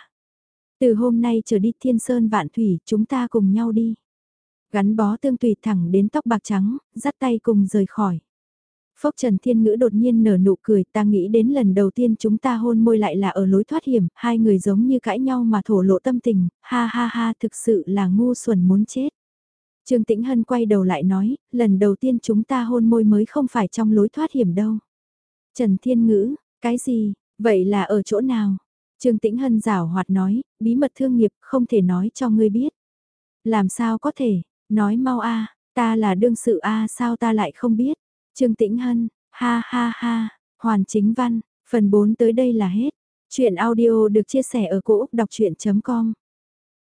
Từ hôm nay trở đi thiên sơn vạn thủy, chúng ta cùng nhau đi. Gắn bó tương tùy thẳng đến tóc bạc trắng, dắt tay cùng rời khỏi. Phốc Trần Thiên Ngữ đột nhiên nở nụ cười, ta nghĩ đến lần đầu tiên chúng ta hôn môi lại là ở lối thoát hiểm, hai người giống như cãi nhau mà thổ lộ tâm tình, ha ha ha thực sự là ngu xuẩn muốn chết. Trương Tĩnh Hân quay đầu lại nói, lần đầu tiên chúng ta hôn môi mới không phải trong lối thoát hiểm đâu. Trần Thiên Ngữ, cái gì, vậy là ở chỗ nào? Trương Tĩnh Hân rảo hoạt nói, bí mật thương nghiệp không thể nói cho ngươi biết. Làm sao có thể, nói mau a, ta là đương sự a sao ta lại không biết. Trương Tĩnh Hân, ha ha ha, hoàn chính văn, phần 4 tới đây là hết. Chuyện audio được chia sẻ ở cỗ đọc chuyện.com